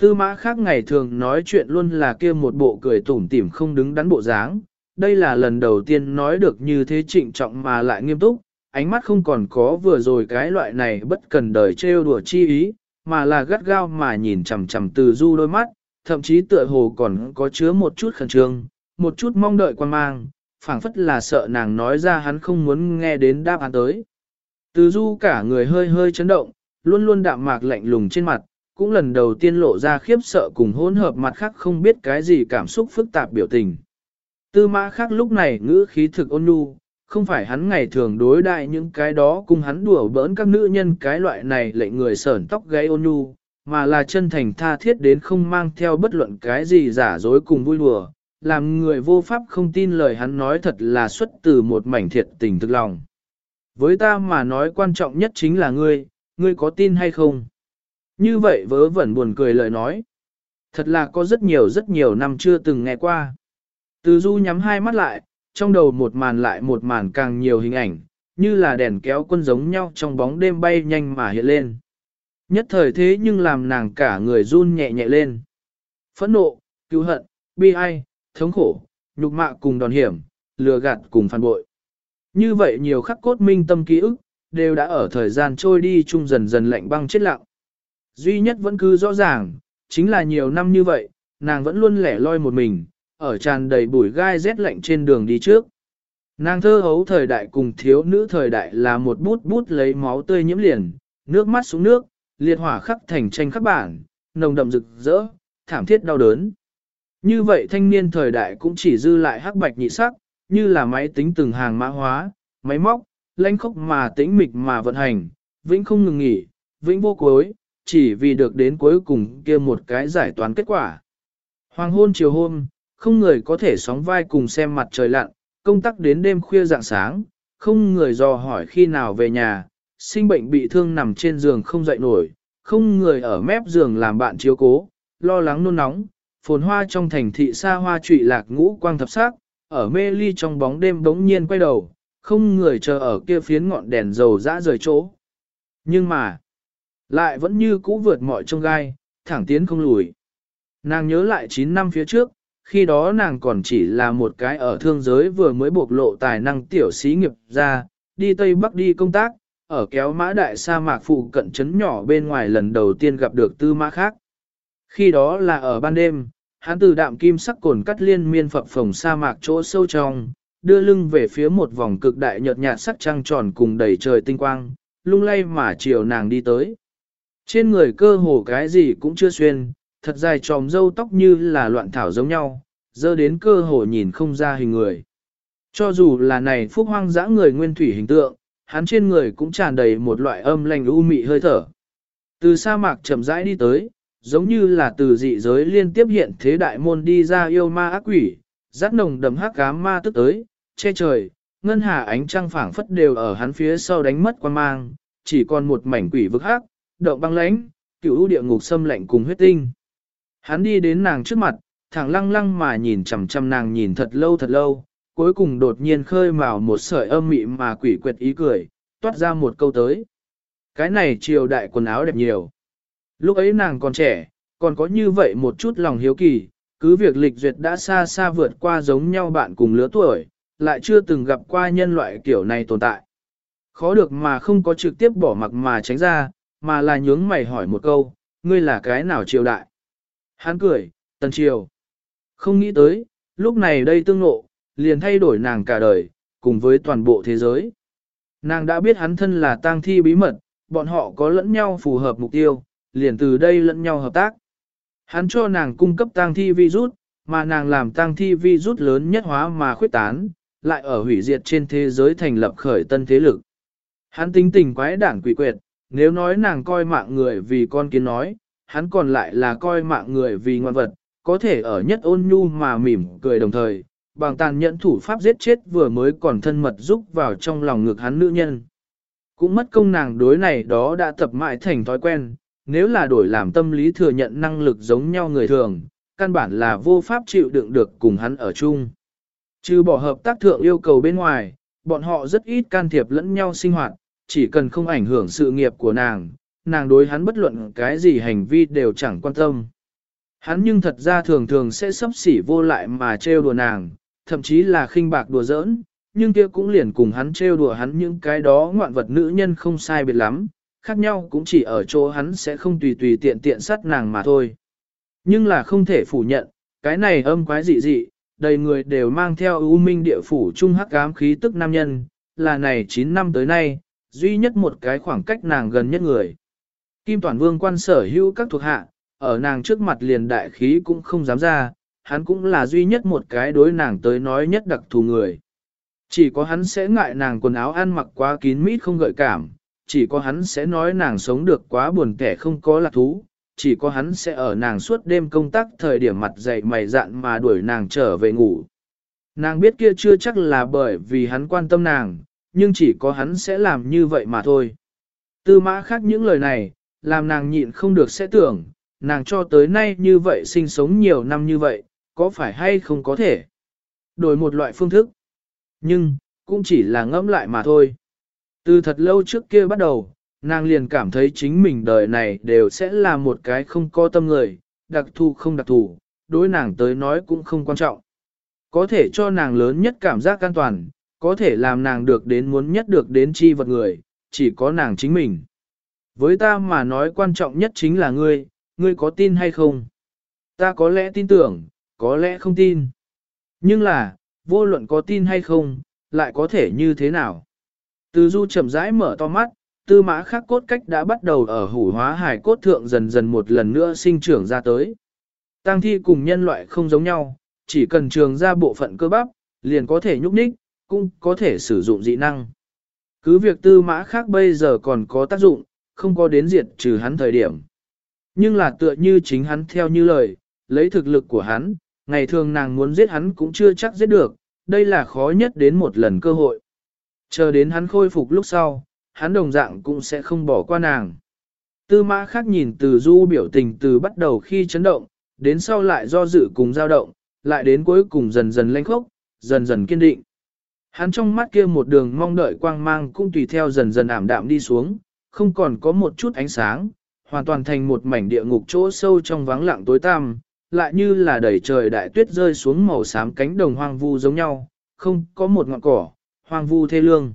Tư mã khác ngày thường nói chuyện luôn là kia một bộ cười tủm tỉm không đứng đắn bộ dáng. Đây là lần đầu tiên nói được như thế trịnh trọng mà lại nghiêm túc, ánh mắt không còn có vừa rồi cái loại này bất cần đời trêu đùa chi ý, mà là gắt gao mà nhìn chằm chằm từ du đôi mắt, thậm chí tựa hồ còn có chứa một chút khẩn trương, một chút mong đợi quan mang, phảng phất là sợ nàng nói ra hắn không muốn nghe đến đáp án tới. Từ du cả người hơi hơi chấn động, luôn luôn đạm mạc lạnh lùng trên mặt, cũng lần đầu tiên lộ ra khiếp sợ cùng hỗn hợp mặt khác không biết cái gì cảm xúc phức tạp biểu tình. Tư mã khác lúc này ngữ khí thực ôn nhu, không phải hắn ngày thường đối đại những cái đó cùng hắn đùa bỡn các nữ nhân cái loại này lệnh người sởn tóc gáy ôn nhu, mà là chân thành tha thiết đến không mang theo bất luận cái gì giả dối cùng vui đùa, làm người vô pháp không tin lời hắn nói thật là xuất từ một mảnh thiệt tình thực lòng. Với ta mà nói quan trọng nhất chính là ngươi, ngươi có tin hay không? Như vậy vớ vẩn buồn cười lời nói. Thật là có rất nhiều rất nhiều năm chưa từng nghe qua. Từ du nhắm hai mắt lại, trong đầu một màn lại một màn càng nhiều hình ảnh, như là đèn kéo quân giống nhau trong bóng đêm bay nhanh mà hiện lên. Nhất thời thế nhưng làm nàng cả người run nhẹ nhẹ lên. Phẫn nộ, cứu hận, bi ai, thống khổ, nhục mạ cùng đòn hiểm, lừa gạt cùng phản bội. Như vậy nhiều khắc cốt minh tâm ký ức, đều đã ở thời gian trôi đi chung dần dần lạnh băng chết lặng. Duy nhất vẫn cứ rõ ràng, chính là nhiều năm như vậy, nàng vẫn luôn lẻ loi một mình, ở tràn đầy bụi gai rét lạnh trên đường đi trước. Nàng thơ hấu thời đại cùng thiếu nữ thời đại là một bút bút lấy máu tươi nhiễm liền, nước mắt xuống nước, liệt hỏa khắc thành tranh khắc bản, nồng đậm rực rỡ, thảm thiết đau đớn. Như vậy thanh niên thời đại cũng chỉ dư lại hắc bạch nhị sắc, như là máy tính từng hàng mã hóa, máy móc, lãnh khốc mà tĩnh mịch mà vận hành, vĩnh không ngừng nghỉ, vĩnh vô cuối, chỉ vì được đến cuối cùng kia một cái giải toán kết quả. Hoàng hôn chiều hôm, không người có thể sóng vai cùng xem mặt trời lặn, công tác đến đêm khuya dạng sáng, không người dò hỏi khi nào về nhà, sinh bệnh bị thương nằm trên giường không dậy nổi, không người ở mép giường làm bạn chiếu cố, lo lắng nôn nóng, phồn hoa trong thành thị xa hoa trụy lạc ngũ quang thập sắc, ở mê ly trong bóng đêm bỗng nhiên quay đầu, không người chờ ở kia phiến ngọn đèn dầu dã rời chỗ. Nhưng mà, lại vẫn như cũ vượt mọi trông gai, thẳng tiến không lùi. Nàng nhớ lại 9 năm phía trước, khi đó nàng còn chỉ là một cái ở thương giới vừa mới bộc lộ tài năng tiểu sĩ nghiệp ra, đi Tây Bắc đi công tác, ở kéo mã đại sa mạc phụ cận trấn nhỏ bên ngoài lần đầu tiên gặp được tư mã khác. Khi đó là ở ban đêm, hắn từ đạm kim sắc cồn cắt liên miên phập phồng sa mạc chỗ sâu trong, đưa lưng về phía một vòng cực đại nhợt nhạt sắc trăng tròn cùng đầy trời tinh quang, lung lay mà chiều nàng đi tới. Trên người cơ hồ cái gì cũng chưa xuyên, thật dài tròm dâu tóc như là loạn thảo giống nhau, dơ đến cơ hồ nhìn không ra hình người. Cho dù là này phúc hoang dã người nguyên thủy hình tượng, hắn trên người cũng tràn đầy một loại âm lành u mị hơi thở. Từ sa mạc chậm rãi đi tới, giống như là từ dị giới liên tiếp hiện thế đại môn đi ra yêu ma ác quỷ, rát nồng đầm hắc ám ma tức tới, che trời, ngân hà ánh trăng phảng phất đều ở hắn phía sau đánh mất quan mang, chỉ còn một mảnh quỷ vực hắc, động băng lãnh, cửu địa ngục xâm lạnh cùng huyết tinh. Hắn đi đến nàng trước mặt, thẳng lăng lăng mà nhìn chằm chằm nàng nhìn thật lâu thật lâu, cuối cùng đột nhiên khơi mào một sợi âm mị mà quỷ quyệt ý cười, toát ra một câu tới. Cái này triều đại quần áo đẹp nhiều. Lúc ấy nàng còn trẻ, còn có như vậy một chút lòng hiếu kỳ, cứ việc lịch duyệt đã xa xa vượt qua giống nhau bạn cùng lứa tuổi, lại chưa từng gặp qua nhân loại kiểu này tồn tại. Khó được mà không có trực tiếp bỏ mặc mà tránh ra, mà là nhướng mày hỏi một câu, ngươi là cái nào triều đại? Hắn cười, tần triều. Không nghĩ tới, lúc này đây tương nộ, liền thay đổi nàng cả đời, cùng với toàn bộ thế giới. Nàng đã biết hắn thân là tang thi bí mật, bọn họ có lẫn nhau phù hợp mục tiêu, liền từ đây lẫn nhau hợp tác. Hắn cho nàng cung cấp tang thi virus, mà nàng làm tang thi virus lớn nhất hóa mà khuyết tán, lại ở hủy diệt trên thế giới thành lập khởi tân thế lực. Hắn tính tình quái đảng quỷ quyệt, nếu nói nàng coi mạng người vì con kiến nói, hắn còn lại là coi mạng người vì ngoan vật, có thể ở nhất ôn nhu mà mỉm cười đồng thời, bằng tàn nhẫn thủ pháp giết chết vừa mới còn thân mật giúp vào trong lòng ngực hắn nữ nhân. Cũng mất công nàng đối này đó đã tập mãi thành thói quen, nếu là đổi làm tâm lý thừa nhận năng lực giống nhau người thường, căn bản là vô pháp chịu đựng được cùng hắn ở chung. Trừ bỏ hợp tác thượng yêu cầu bên ngoài, bọn họ rất ít can thiệp lẫn nhau sinh hoạt, chỉ cần không ảnh hưởng sự nghiệp của nàng, nàng đối hắn bất luận cái gì hành vi đều chẳng quan tâm. Hắn nhưng thật ra thường thường sẽ sắp xỉ vô lại mà trêu đùa nàng, thậm chí là khinh bạc đùa giỡn, nhưng kia cũng liền cùng hắn trêu đùa hắn những cái đó ngoạn vật nữ nhân không sai biệt lắm, khác nhau cũng chỉ ở chỗ hắn sẽ không tùy tùy tiện tiện sát nàng mà thôi. Nhưng là không thể phủ nhận, cái này âm quái dị dị, đầy người đều mang theo ưu minh địa phủ trung hắc ám khí tức nam nhân, là này 9 năm tới nay, duy nhất một cái khoảng cách nàng gần nhất người. Kim Toàn Vương quan sở hữu các thuộc hạ, ở nàng trước mặt liền đại khí cũng không dám ra, hắn cũng là duy nhất một cái đối nàng tới nói nhất đặc thù người. Chỉ có hắn sẽ ngại nàng quần áo ăn mặc quá kín mít không gợi cảm, chỉ có hắn sẽ nói nàng sống được quá buồn kẻ không có lạc thú, chỉ có hắn sẽ ở nàng suốt đêm công tác thời điểm mặt dậy mày dạn mà đuổi nàng trở về ngủ. Nàng biết kia chưa chắc là bởi vì hắn quan tâm nàng, nhưng chỉ có hắn sẽ làm như vậy mà thôi. Tư mã khác những lời này, làm nàng nhịn không được sẽ tưởng, nàng cho tới nay như vậy sinh sống nhiều năm như vậy, có phải hay không có thể. Đổi một loại phương thức. Nhưng, cũng chỉ là ngẫm lại mà thôi. Từ thật lâu trước kia bắt đầu, nàng liền cảm thấy chính mình đời này đều sẽ là một cái không có tâm người, đặc thù không đặc thù, đối nàng tới nói cũng không quan trọng. Có thể cho nàng lớn nhất cảm giác an toàn, có thể làm nàng được đến muốn nhất được đến chi vật người, chỉ có nàng chính mình. Với ta mà nói quan trọng nhất chính là ngươi, ngươi có tin hay không? Ta có lẽ tin tưởng, có lẽ không tin. Nhưng là, vô luận có tin hay không, lại có thể như thế nào? Từ du chậm rãi mở to mắt, tư mã khắc cốt cách đã bắt đầu ở hủ hóa hải cốt thượng dần dần một lần nữa sinh trưởng ra tới. Tăng thi cùng nhân loại không giống nhau, chỉ cần trường ra bộ phận cơ bắp, liền có thể nhúc nhích, cũng có thể sử dụng dị năng. Cứ việc tư mã khác bây giờ còn có tác dụng, không có đến diệt trừ hắn thời điểm. Nhưng là tựa như chính hắn theo như lời, lấy thực lực của hắn, ngày thường nàng muốn giết hắn cũng chưa chắc giết được, đây là khó nhất đến một lần cơ hội. Chờ đến hắn khôi phục lúc sau, hắn đồng dạng cũng sẽ không bỏ qua nàng. Tư mã khác nhìn từ du biểu tình từ bắt đầu khi chấn động, đến sau lại do dự cùng dao động, lại đến cuối cùng dần dần lanh khốc, dần dần kiên định. Hắn trong mắt kia một đường mong đợi quang mang cũng tùy theo dần dần ảm đạm đi xuống, không còn có một chút ánh sáng, hoàn toàn thành một mảnh địa ngục chỗ sâu trong vắng lặng tối tăm, lại như là đẩy trời đại tuyết rơi xuống màu xám cánh đồng hoang vu giống nhau, không có một ngọn cỏ, hoang vu thê lương.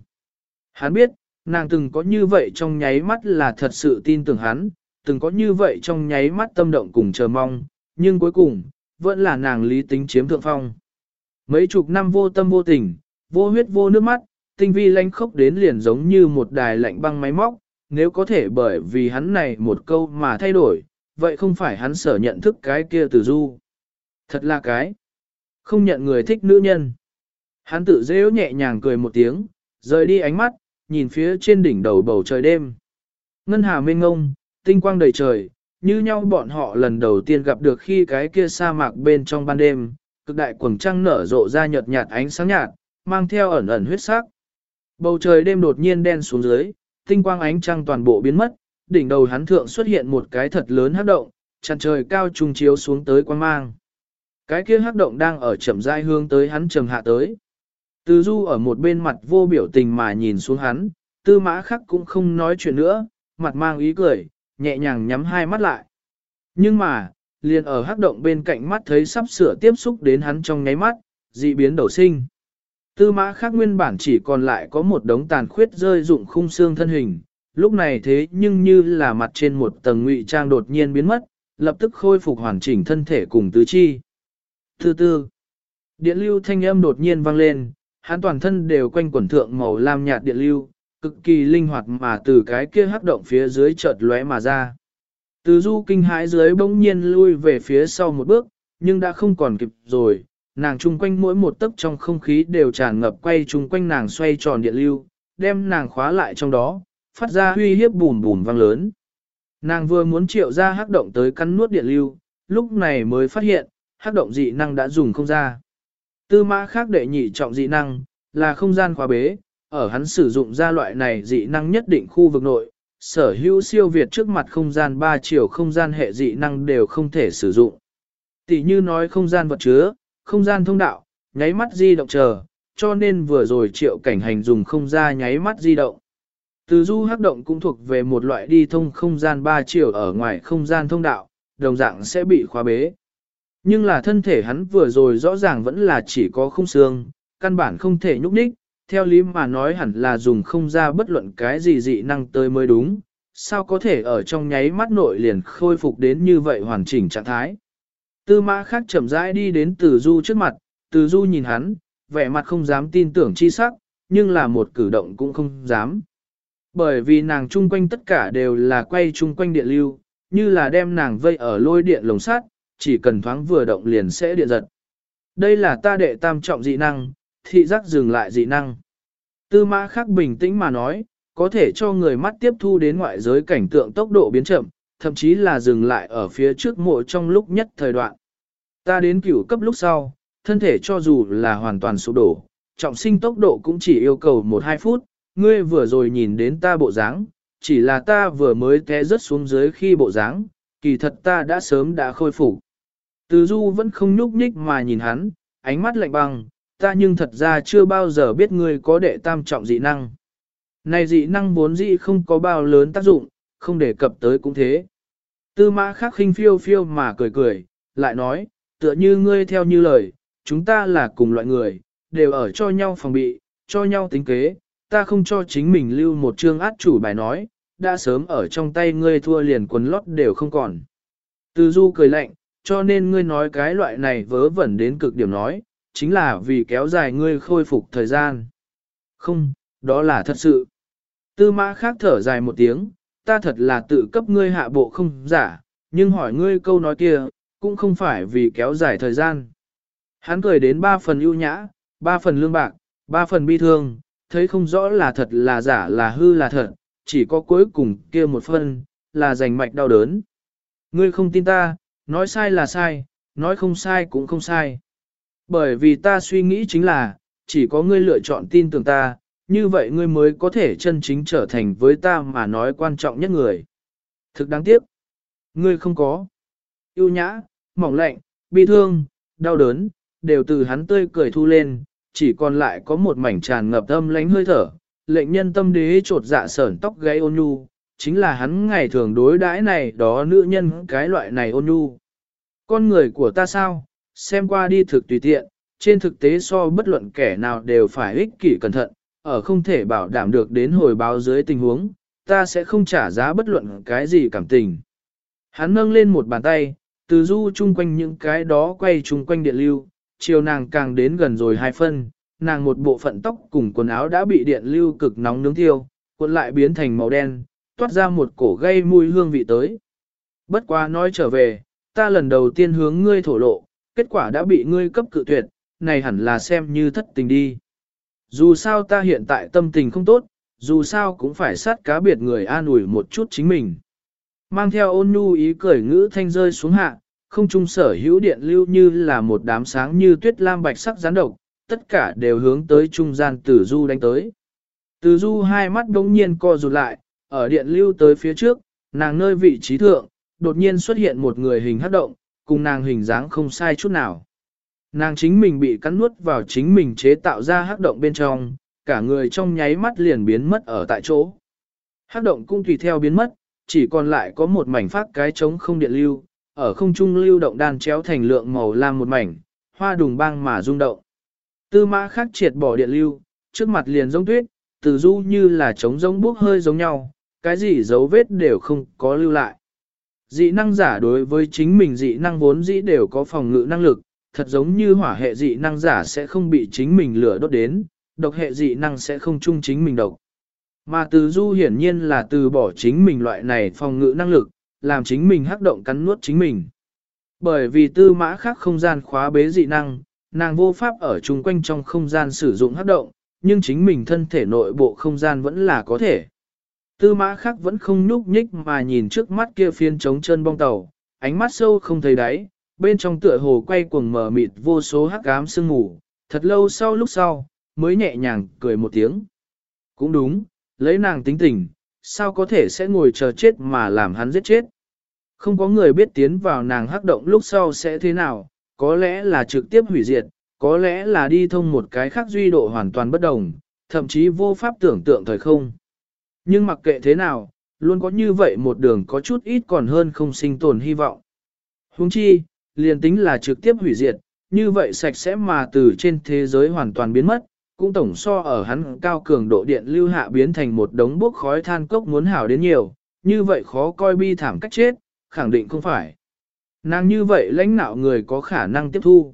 Hắn biết, nàng từng có như vậy trong nháy mắt là thật sự tin tưởng hắn, từng có như vậy trong nháy mắt tâm động cùng chờ mong, nhưng cuối cùng, vẫn là nàng lý tính chiếm thượng phong. Mấy chục năm vô tâm vô tình, vô huyết vô nước mắt, tinh vi lanh khốc đến liền giống như một đài lạnh băng máy móc, nếu có thể bởi vì hắn này một câu mà thay đổi, vậy không phải hắn sở nhận thức cái kia từ du. Thật là cái. Không nhận người thích nữ nhân. Hắn tự dễu nhẹ nhàng cười một tiếng, rời đi ánh mắt, nhìn phía trên đỉnh đầu bầu trời đêm. Ngân hà mênh ngông, tinh quang đầy trời, như nhau bọn họ lần đầu tiên gặp được khi cái kia sa mạc bên trong ban đêm, cực đại quầng trăng nở rộ ra nhợt nhạt ánh sáng nhạt, mang theo ẩn ẩn huyết sắc. Bầu trời đêm đột nhiên đen xuống dưới, tinh quang ánh trăng toàn bộ biến mất, đỉnh đầu hắn thượng xuất hiện một cái thật lớn hắc động, chặn trời cao trung chiếu xuống tới quang mang. Cái kia hắc động đang ở chậm rãi hướng tới hắn trầm hạ tới. Từ du ở một bên mặt vô biểu tình mà nhìn xuống hắn, tư mã khắc cũng không nói chuyện nữa, mặt mang ý cười, nhẹ nhàng nhắm hai mắt lại. Nhưng mà, liền ở hắc động bên cạnh mắt thấy sắp sửa tiếp xúc đến hắn trong nháy mắt, dị biến đầu sinh. Tư mã khác nguyên bản chỉ còn lại có một đống tàn khuyết rơi dụng khung xương thân hình, lúc này thế nhưng như là mặt trên một tầng ngụy trang đột nhiên biến mất, lập tức khôi phục hoàn chỉnh thân thể cùng tứ chi. Thứ tư, điện lưu thanh âm đột nhiên vang lên, hắn toàn thân đều quanh quẩn thượng màu lam nhạt điện lưu, cực kỳ linh hoạt mà từ cái kia hắc động phía dưới chợt lóe mà ra. Từ du kinh hãi dưới bỗng nhiên lui về phía sau một bước, nhưng đã không còn kịp rồi, nàng chung quanh mỗi một tấc trong không khí đều tràn ngập quay chung quanh nàng xoay tròn điện lưu, đem nàng khóa lại trong đó, phát ra huy hiếp bùn bùn vang lớn. Nàng vừa muốn triệu ra hắc động tới cắn nuốt điện lưu, lúc này mới phát hiện, hắc động dị năng đã dùng không ra. Tư mã khác đệ nhị trọng dị năng, là không gian khóa bế, ở hắn sử dụng ra loại này dị năng nhất định khu vực nội, sở hữu siêu việt trước mặt không gian ba chiều không gian hệ dị năng đều không thể sử dụng. Tỷ như nói không gian vật chứa, không gian thông đạo, nháy mắt di động chờ, cho nên vừa rồi triệu cảnh hành dùng không ra nháy mắt di động. Từ du hắc động cũng thuộc về một loại đi thông không gian ba chiều ở ngoài không gian thông đạo, đồng dạng sẽ bị khóa bế. Nhưng là thân thể hắn vừa rồi rõ ràng vẫn là chỉ có không xương, căn bản không thể nhúc nhích, theo lý mà nói hẳn là dùng không ra bất luận cái gì dị năng tới mới đúng, sao có thể ở trong nháy mắt nội liền khôi phục đến như vậy hoàn chỉnh trạng thái. Tư mã khác chậm rãi đi đến từ du trước mặt, từ du nhìn hắn, vẻ mặt không dám tin tưởng chi sắc, nhưng là một cử động cũng không dám. Bởi vì nàng chung quanh tất cả đều là quay chung quanh điện lưu, như là đem nàng vây ở lôi điện lồng sắt, chỉ cần thoáng vừa động liền sẽ điện giật. Đây là ta đệ tam trọng dị năng, thị giác dừng lại dị năng. Tư mã khắc bình tĩnh mà nói, có thể cho người mắt tiếp thu đến ngoại giới cảnh tượng tốc độ biến chậm, thậm chí là dừng lại ở phía trước mộ trong lúc nhất thời đoạn. Ta đến cửu cấp lúc sau, thân thể cho dù là hoàn toàn sụp đổ, trọng sinh tốc độ cũng chỉ yêu cầu 1-2 phút, ngươi vừa rồi nhìn đến ta bộ dáng, chỉ là ta vừa mới té rớt xuống dưới khi bộ dáng, kỳ thật ta đã sớm đã khôi phục. Từ du vẫn không nhúc nhích mà nhìn hắn, ánh mắt lạnh băng, ta nhưng thật ra chưa bao giờ biết ngươi có đệ tam trọng dị năng. Này dị năng vốn dị không có bao lớn tác dụng, không đề cập tới cũng thế. Tư mã khắc khinh phiêu phiêu mà cười cười, lại nói, tựa như ngươi theo như lời, chúng ta là cùng loại người, đều ở cho nhau phòng bị, cho nhau tính kế, ta không cho chính mình lưu một chương át chủ bài nói, đã sớm ở trong tay ngươi thua liền quần lót đều không còn. Từ du cười lạnh, cho nên ngươi nói cái loại này vớ vẩn đến cực điểm nói, chính là vì kéo dài ngươi khôi phục thời gian. Không, đó là thật sự. Tư mã khác thở dài một tiếng, ta thật là tự cấp ngươi hạ bộ không giả, nhưng hỏi ngươi câu nói kia, cũng không phải vì kéo dài thời gian. Hắn cười đến ba phần ưu nhã, ba phần lương bạc, ba phần bi thương, thấy không rõ là thật là giả là hư là thật, chỉ có cuối cùng kia một phần, là giành mạch đau đớn. Ngươi không tin ta, nói sai là sai, nói không sai cũng không sai. Bởi vì ta suy nghĩ chính là, chỉ có ngươi lựa chọn tin tưởng ta, như vậy ngươi mới có thể chân chính trở thành với ta mà nói quan trọng nhất người. Thực đáng tiếc, ngươi không có. Yêu nhã, mỏng lạnh, bi thương, đau đớn, đều từ hắn tươi cười thu lên, chỉ còn lại có một mảnh tràn ngập âm lánh hơi thở, lệnh nhân tâm đế trột dạ sởn tóc gáy ôn nhu, chính là hắn ngày thường đối đãi này đó nữ nhân cái loại này ôn nhu. Con người của ta sao, xem qua đi thực tùy tiện, trên thực tế so bất luận kẻ nào đều phải ích kỷ cẩn thận, ở không thể bảo đảm được đến hồi báo dưới tình huống, ta sẽ không trả giá bất luận cái gì cảm tình. Hắn nâng lên một bàn tay, từ du chung quanh những cái đó quay chung quanh điện lưu, chiều nàng càng đến gần rồi hai phân, nàng một bộ phận tóc cùng quần áo đã bị điện lưu cực nóng nướng thiêu, cuộn lại biến thành màu đen, toát ra một cổ gây mùi hương vị tới. Bất quá nói trở về, ta lần đầu tiên hướng ngươi thổ lộ, kết quả đã bị ngươi cấp cự tuyệt, này hẳn là xem như thất tình đi. Dù sao ta hiện tại tâm tình không tốt, dù sao cũng phải sát cá biệt người an ủi một chút chính mình. Mang theo ôn nhu ý cười ngữ thanh rơi xuống hạ, không trung sở hữu điện lưu như là một đám sáng như tuyết lam bạch sắc rắn độc, tất cả đều hướng tới trung gian tử du đánh tới. Tử du hai mắt đống nhiên co rụt lại, ở điện lưu tới phía trước, nàng nơi vị trí thượng, đột nhiên xuất hiện một người hình hấp động, cùng nàng hình dáng không sai chút nào. Nàng chính mình bị cắn nuốt vào chính mình chế tạo ra hắc động bên trong, cả người trong nháy mắt liền biến mất ở tại chỗ. Hắc động cũng tùy theo biến mất, chỉ còn lại có một mảnh phát cái trống không điện lưu, ở không trung lưu động đan chéo thành lượng màu lam một mảnh, hoa đùng băng mà rung động. Tư mã khắc triệt bỏ điện lưu, trước mặt liền giống tuyết, từ du như là trống giống bước hơi giống nhau, cái gì dấu vết đều không có lưu lại. Dị năng giả đối với chính mình dị năng vốn dĩ đều có phòng ngự năng lực, thật giống như hỏa hệ dị năng giả sẽ không bị chính mình lửa đốt đến, độc hệ dị năng sẽ không chung chính mình độc. Mà từ du hiển nhiên là từ bỏ chính mình loại này phòng ngự năng lực, làm chính mình hắc động cắn nuốt chính mình. Bởi vì tư mã khác không gian khóa bế dị năng, nàng vô pháp ở chung quanh trong không gian sử dụng hắc động, nhưng chính mình thân thể nội bộ không gian vẫn là có thể. Tư mã khác vẫn không nhúc nhích mà nhìn trước mắt kia phiên trống chân bong tàu, ánh mắt sâu không thấy đáy, bên trong tựa hồ quay cuồng mờ mịt vô số hắc ám sương mù, thật lâu sau lúc sau, mới nhẹ nhàng cười một tiếng. Cũng đúng, lấy nàng tính tình, sao có thể sẽ ngồi chờ chết mà làm hắn giết chết. Không có người biết tiến vào nàng hắc động lúc sau sẽ thế nào, có lẽ là trực tiếp hủy diệt, có lẽ là đi thông một cái khác duy độ hoàn toàn bất đồng, thậm chí vô pháp tưởng tượng thời không. Nhưng mặc kệ thế nào, luôn có như vậy một đường có chút ít còn hơn không sinh tồn hy vọng. Huống chi, liền tính là trực tiếp hủy diệt, như vậy sạch sẽ mà từ trên thế giới hoàn toàn biến mất, cũng tổng so ở hắn cao cường độ điện lưu hạ biến thành một đống bốc khói than cốc muốn hảo đến nhiều, như vậy khó coi bi thảm cách chết, khẳng định không phải. Nàng như vậy lãnh nạo người có khả năng tiếp thu.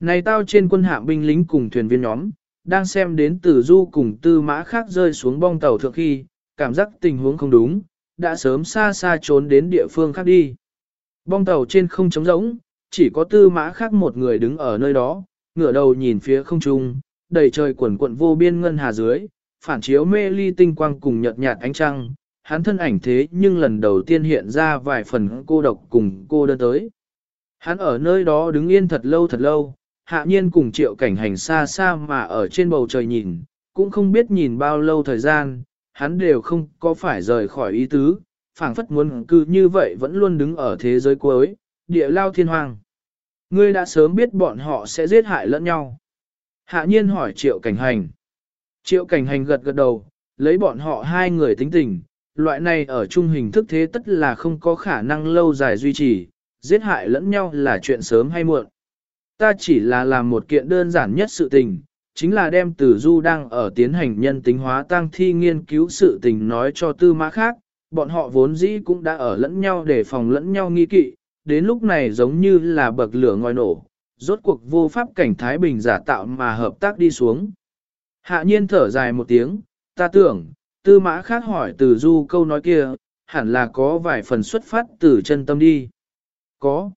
Này tao trên quân hạm binh lính cùng thuyền viên nhóm, đang xem đến từ du cùng tư mã khác rơi xuống bong tàu thượng khi, cảm giác tình huống không đúng, đã sớm xa xa trốn đến địa phương khác đi. Bong tàu trên không trống rỗng, chỉ có tư mã khác một người đứng ở nơi đó, ngửa đầu nhìn phía không trung, đầy trời quần quận vô biên ngân hà dưới, phản chiếu mê ly tinh quang cùng nhợt nhạt ánh trăng, hắn thân ảnh thế nhưng lần đầu tiên hiện ra vài phần cô độc cùng cô đơn tới. Hắn ở nơi đó đứng yên thật lâu thật lâu, hạ nhiên cùng triệu cảnh hành xa xa mà ở trên bầu trời nhìn, cũng không biết nhìn bao lâu thời gian, hắn đều không có phải rời khỏi ý tứ, phảng phất muốn cư như vậy vẫn luôn đứng ở thế giới cuối, địa lao thiên hoàng. Ngươi đã sớm biết bọn họ sẽ giết hại lẫn nhau. Hạ nhiên hỏi triệu cảnh hành. Triệu cảnh hành gật gật đầu, lấy bọn họ hai người tính tình, loại này ở trung hình thức thế tất là không có khả năng lâu dài duy trì, giết hại lẫn nhau là chuyện sớm hay muộn. Ta chỉ là làm một kiện đơn giản nhất sự tình, chính là đem tử du đang ở tiến hành nhân tính hóa tăng thi nghiên cứu sự tình nói cho tư mã khác, bọn họ vốn dĩ cũng đã ở lẫn nhau để phòng lẫn nhau nghi kỵ, đến lúc này giống như là bậc lửa ngòi nổ, rốt cuộc vô pháp cảnh Thái Bình giả tạo mà hợp tác đi xuống. Hạ nhiên thở dài một tiếng, ta tưởng, tư mã khác hỏi từ du câu nói kia, hẳn là có vài phần xuất phát từ chân tâm đi. Có.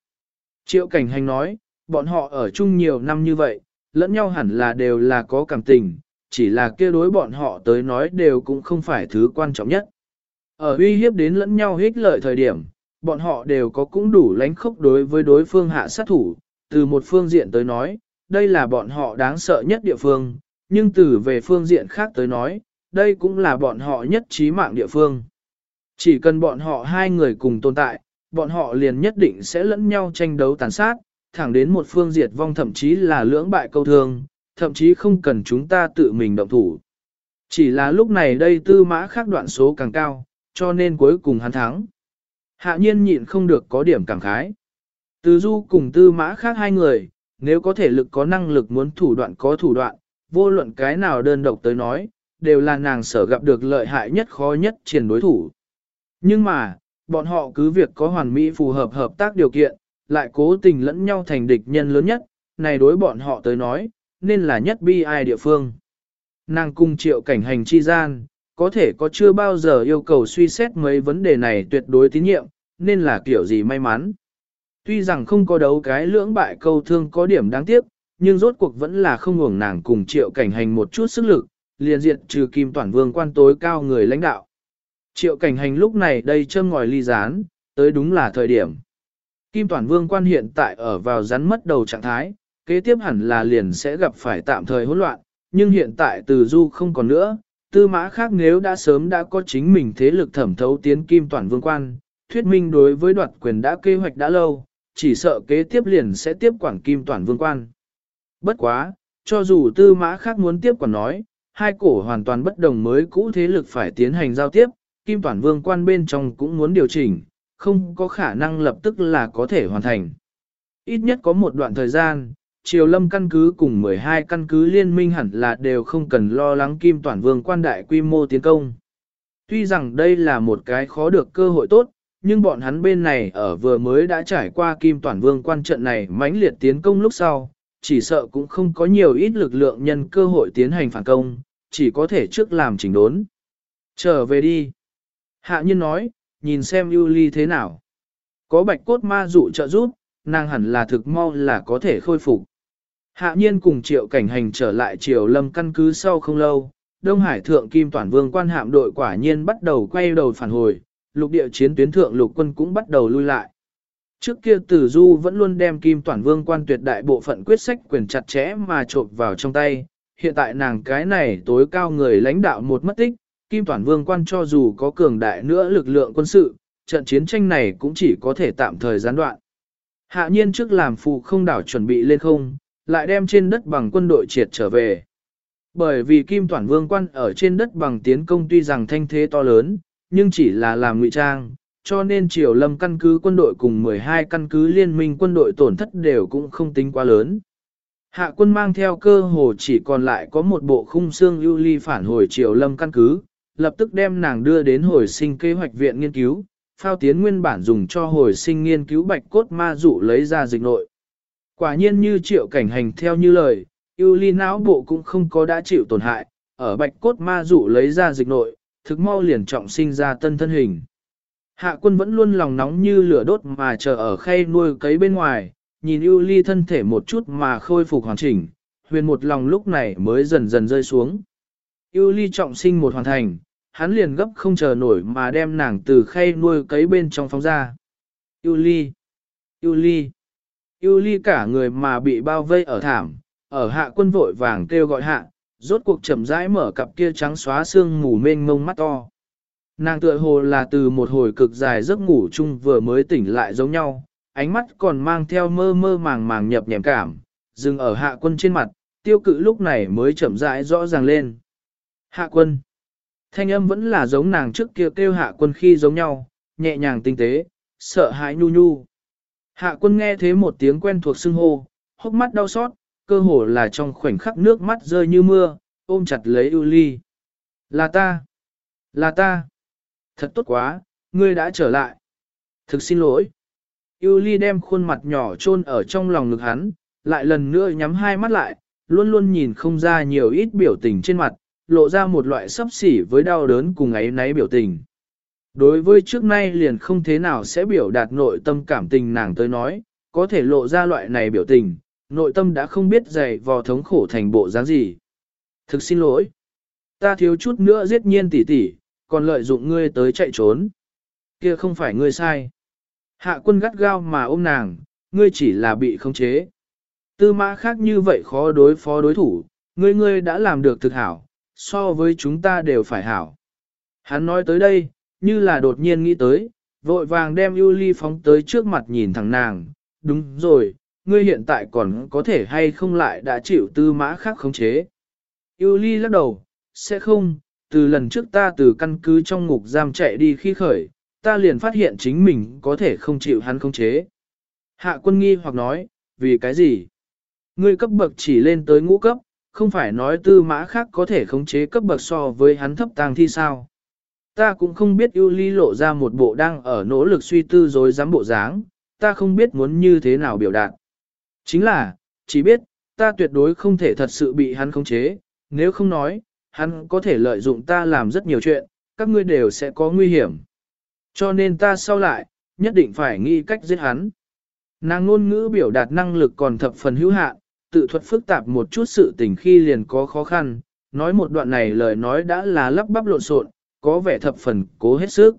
Triệu cảnh hành nói, bọn họ ở chung nhiều năm như vậy, lẫn nhau hẳn là đều là có cảm tình, chỉ là kia đối bọn họ tới nói đều cũng không phải thứ quan trọng nhất. Ở uy hiếp đến lẫn nhau hích lợi thời điểm, bọn họ đều có cũng đủ lánh khốc đối với đối phương hạ sát thủ, từ một phương diện tới nói, đây là bọn họ đáng sợ nhất địa phương, nhưng từ về phương diện khác tới nói, đây cũng là bọn họ nhất trí mạng địa phương. Chỉ cần bọn họ hai người cùng tồn tại, bọn họ liền nhất định sẽ lẫn nhau tranh đấu tàn sát, thẳng đến một phương diệt vong thậm chí là lưỡng bại câu thương, thậm chí không cần chúng ta tự mình động thủ. Chỉ là lúc này đây tư mã khác đoạn số càng cao, cho nên cuối cùng hắn thắng. Hạ nhiên nhịn không được có điểm cảm khái. Từ du cùng tư mã khác hai người, nếu có thể lực có năng lực muốn thủ đoạn có thủ đoạn, vô luận cái nào đơn độc tới nói, đều là nàng sở gặp được lợi hại nhất khó nhất triển đối thủ. Nhưng mà, bọn họ cứ việc có hoàn mỹ phù hợp hợp tác điều kiện, lại cố tình lẫn nhau thành địch nhân lớn nhất, này đối bọn họ tới nói, nên là nhất bi ai địa phương. Nàng cung triệu cảnh hành chi gian, có thể có chưa bao giờ yêu cầu suy xét mấy vấn đề này tuyệt đối tín nhiệm, nên là kiểu gì may mắn. Tuy rằng không có đấu cái lưỡng bại câu thương có điểm đáng tiếc, nhưng rốt cuộc vẫn là không ngủng nàng cùng triệu cảnh hành một chút sức lực, liền diện trừ kim toàn vương quan tối cao người lãnh đạo. Triệu cảnh hành lúc này đây châm ngòi ly gián, tới đúng là thời điểm. Kim toàn vương quan hiện tại ở vào rắn mất đầu trạng thái, kế tiếp hẳn là liền sẽ gặp phải tạm thời hỗn loạn, nhưng hiện tại từ du không còn nữa, tư mã khác nếu đã sớm đã có chính mình thế lực thẩm thấu tiến kim toàn vương quan, thuyết minh đối với đoạt quyền đã kế hoạch đã lâu, chỉ sợ kế tiếp liền sẽ tiếp quản kim toàn vương quan. Bất quá, cho dù tư mã khác muốn tiếp quản nói, hai cổ hoàn toàn bất đồng mới cũ thế lực phải tiến hành giao tiếp, kim toàn vương quan bên trong cũng muốn điều chỉnh, không có khả năng lập tức là có thể hoàn thành. Ít nhất có một đoạn thời gian, Triều Lâm căn cứ cùng 12 căn cứ liên minh hẳn là đều không cần lo lắng kim toàn vương quan đại quy mô tiến công. Tuy rằng đây là một cái khó được cơ hội tốt, nhưng bọn hắn bên này ở vừa mới đã trải qua kim toàn vương quan trận này mãnh liệt tiến công lúc sau, chỉ sợ cũng không có nhiều ít lực lượng nhân cơ hội tiến hành phản công, chỉ có thể trước làm chỉnh đốn. Trở về đi. Hạ nhân nói, nhìn xem Yuli thế nào. Có bạch cốt ma dụ trợ giúp, nàng hẳn là thực mau là có thể khôi phục. Hạ nhiên cùng triệu cảnh hành trở lại triều lâm căn cứ sau không lâu, Đông Hải Thượng Kim Toàn Vương quan hạm đội quả nhiên bắt đầu quay đầu phản hồi, lục địa chiến tuyến thượng lục quân cũng bắt đầu lui lại. Trước kia Tử Du vẫn luôn đem Kim Toàn Vương quan tuyệt đại bộ phận quyết sách quyền chặt chẽ mà trộn vào trong tay, hiện tại nàng cái này tối cao người lãnh đạo một mất tích, Kim Toàn Vương quan cho dù có cường đại nữa lực lượng quân sự, trận chiến tranh này cũng chỉ có thể tạm thời gián đoạn. Hạ nhiên trước làm phụ không đảo chuẩn bị lên không, lại đem trên đất bằng quân đội triệt trở về. Bởi vì Kim Toản Vương quan ở trên đất bằng tiến công tuy rằng thanh thế to lớn, nhưng chỉ là làm ngụy trang, cho nên triều lâm căn cứ quân đội cùng 12 căn cứ liên minh quân đội tổn thất đều cũng không tính quá lớn. Hạ quân mang theo cơ hồ chỉ còn lại có một bộ khung xương ưu ly phản hồi triều lâm căn cứ, lập tức đem nàng đưa đến hồi sinh kế hoạch viện nghiên cứu, phao tiến nguyên bản dùng cho hồi sinh nghiên cứu bạch cốt ma dụ lấy ra dịch nội. Quả nhiên như triệu cảnh hành theo như lời, yêu ly não bộ cũng không có đã chịu tổn hại, ở bạch cốt ma dụ lấy ra dịch nội, thực mau liền trọng sinh ra tân thân hình. Hạ quân vẫn luôn lòng nóng như lửa đốt mà chờ ở khay nuôi cấy bên ngoài, nhìn yêu ly thân thể một chút mà khôi phục hoàn chỉnh, huyền một lòng lúc này mới dần dần rơi xuống. Yêu ly trọng sinh một hoàn thành, hắn liền gấp không chờ nổi mà đem nàng từ khay nuôi cấy bên trong phóng ra. Yêu ly, Yêu ly, ưu ly cả người mà bị bao vây ở thảm, ở hạ quân vội vàng kêu gọi hạ, rốt cuộc chậm rãi mở cặp kia trắng xóa xương mù mênh mông mắt to. Nàng tựa hồ là từ một hồi cực dài giấc ngủ chung vừa mới tỉnh lại giống nhau, ánh mắt còn mang theo mơ mơ màng màng nhập nhèm cảm, dừng ở hạ quân trên mặt, tiêu cự lúc này mới chậm rãi rõ ràng lên. Hạ quân. Thanh âm vẫn là giống nàng trước kia kêu hạ quân khi giống nhau, nhẹ nhàng tinh tế, sợ hãi nhu nhu. Hạ quân nghe thế một tiếng quen thuộc xưng hô, hốc mắt đau xót, cơ hồ là trong khoảnh khắc nước mắt rơi như mưa, ôm chặt lấy ưu ly. Là ta! Là ta! Thật tốt quá, ngươi đã trở lại. Thực xin lỗi. Yuli ly đem khuôn mặt nhỏ chôn ở trong lòng ngực hắn, lại lần nữa nhắm hai mắt lại, luôn luôn nhìn không ra nhiều ít biểu tình trên mặt, lộ ra một loại sấp xỉ với đau đớn cùng ấy náy biểu tình. Đối với trước nay liền không thế nào sẽ biểu đạt nội tâm cảm tình nàng tới nói, có thể lộ ra loại này biểu tình, nội tâm đã không biết dày vò thống khổ thành bộ dáng gì. Thực xin lỗi. Ta thiếu chút nữa giết nhiên tỷ tỷ, còn lợi dụng ngươi tới chạy trốn. Kia không phải ngươi sai. Hạ quân gắt gao mà ôm nàng, ngươi chỉ là bị khống chế. Tư mã khác như vậy khó đối phó đối thủ, ngươi ngươi đã làm được thực hảo, so với chúng ta đều phải hảo. Hắn nói tới đây, như là đột nhiên nghĩ tới, vội vàng đem Yuli phóng tới trước mặt nhìn thẳng nàng, đúng rồi, ngươi hiện tại còn có thể hay không lại đã chịu tư mã khác khống chế. Yuli lắc đầu, sẽ không, từ lần trước ta từ căn cứ trong ngục giam chạy đi khi khởi, ta liền phát hiện chính mình có thể không chịu hắn khống chế. Hạ quân nghi hoặc nói, vì cái gì? Ngươi cấp bậc chỉ lên tới ngũ cấp, không phải nói tư mã khác có thể khống chế cấp bậc so với hắn thấp tàng thi sao. Ta cũng không biết ưu ly lộ ra một bộ đang ở nỗ lực suy tư rồi dám bộ dáng, ta không biết muốn như thế nào biểu đạt. Chính là, chỉ biết, ta tuyệt đối không thể thật sự bị hắn khống chế, nếu không nói, hắn có thể lợi dụng ta làm rất nhiều chuyện, các ngươi đều sẽ có nguy hiểm. Cho nên ta sau lại, nhất định phải nghĩ cách giết hắn. Nàng ngôn ngữ biểu đạt năng lực còn thập phần hữu hạn, tự thuật phức tạp một chút sự tình khi liền có khó khăn, nói một đoạn này lời nói đã là lắp bắp lộn xộn, có vẻ thập phần cố hết sức.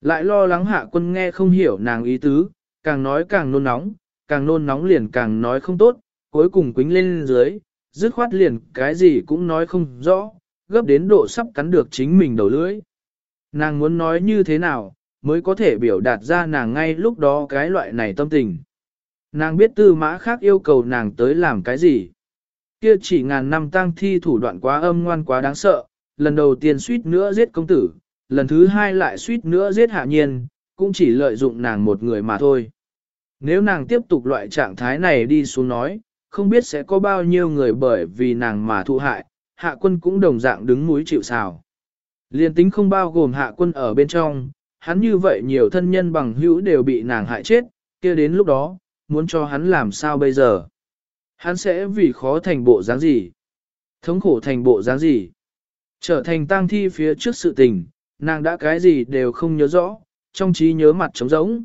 Lại lo lắng hạ quân nghe không hiểu nàng ý tứ, càng nói càng nôn nóng, càng nôn nóng liền càng nói không tốt, cuối cùng quính lên dưới, dứt khoát liền cái gì cũng nói không rõ, gấp đến độ sắp cắn được chính mình đầu lưỡi. Nàng muốn nói như thế nào, mới có thể biểu đạt ra nàng ngay lúc đó cái loại này tâm tình. Nàng biết tư mã khác yêu cầu nàng tới làm cái gì. Kia chỉ ngàn năm tang thi thủ đoạn quá âm ngoan quá đáng sợ, lần đầu tiên suýt nữa giết công tử, lần thứ hai lại suýt nữa giết hạ nhiên, cũng chỉ lợi dụng nàng một người mà thôi. Nếu nàng tiếp tục loại trạng thái này đi xuống nói, không biết sẽ có bao nhiêu người bởi vì nàng mà thụ hại, hạ quân cũng đồng dạng đứng núi chịu sào. Liên tính không bao gồm hạ quân ở bên trong, hắn như vậy nhiều thân nhân bằng hữu đều bị nàng hại chết, kia đến lúc đó, muốn cho hắn làm sao bây giờ? Hắn sẽ vì khó thành bộ dáng gì? Thống khổ thành bộ dáng gì? Trở thành tang thi phía trước sự tình, nàng đã cái gì đều không nhớ rõ, trong trí nhớ mặt trống rỗng.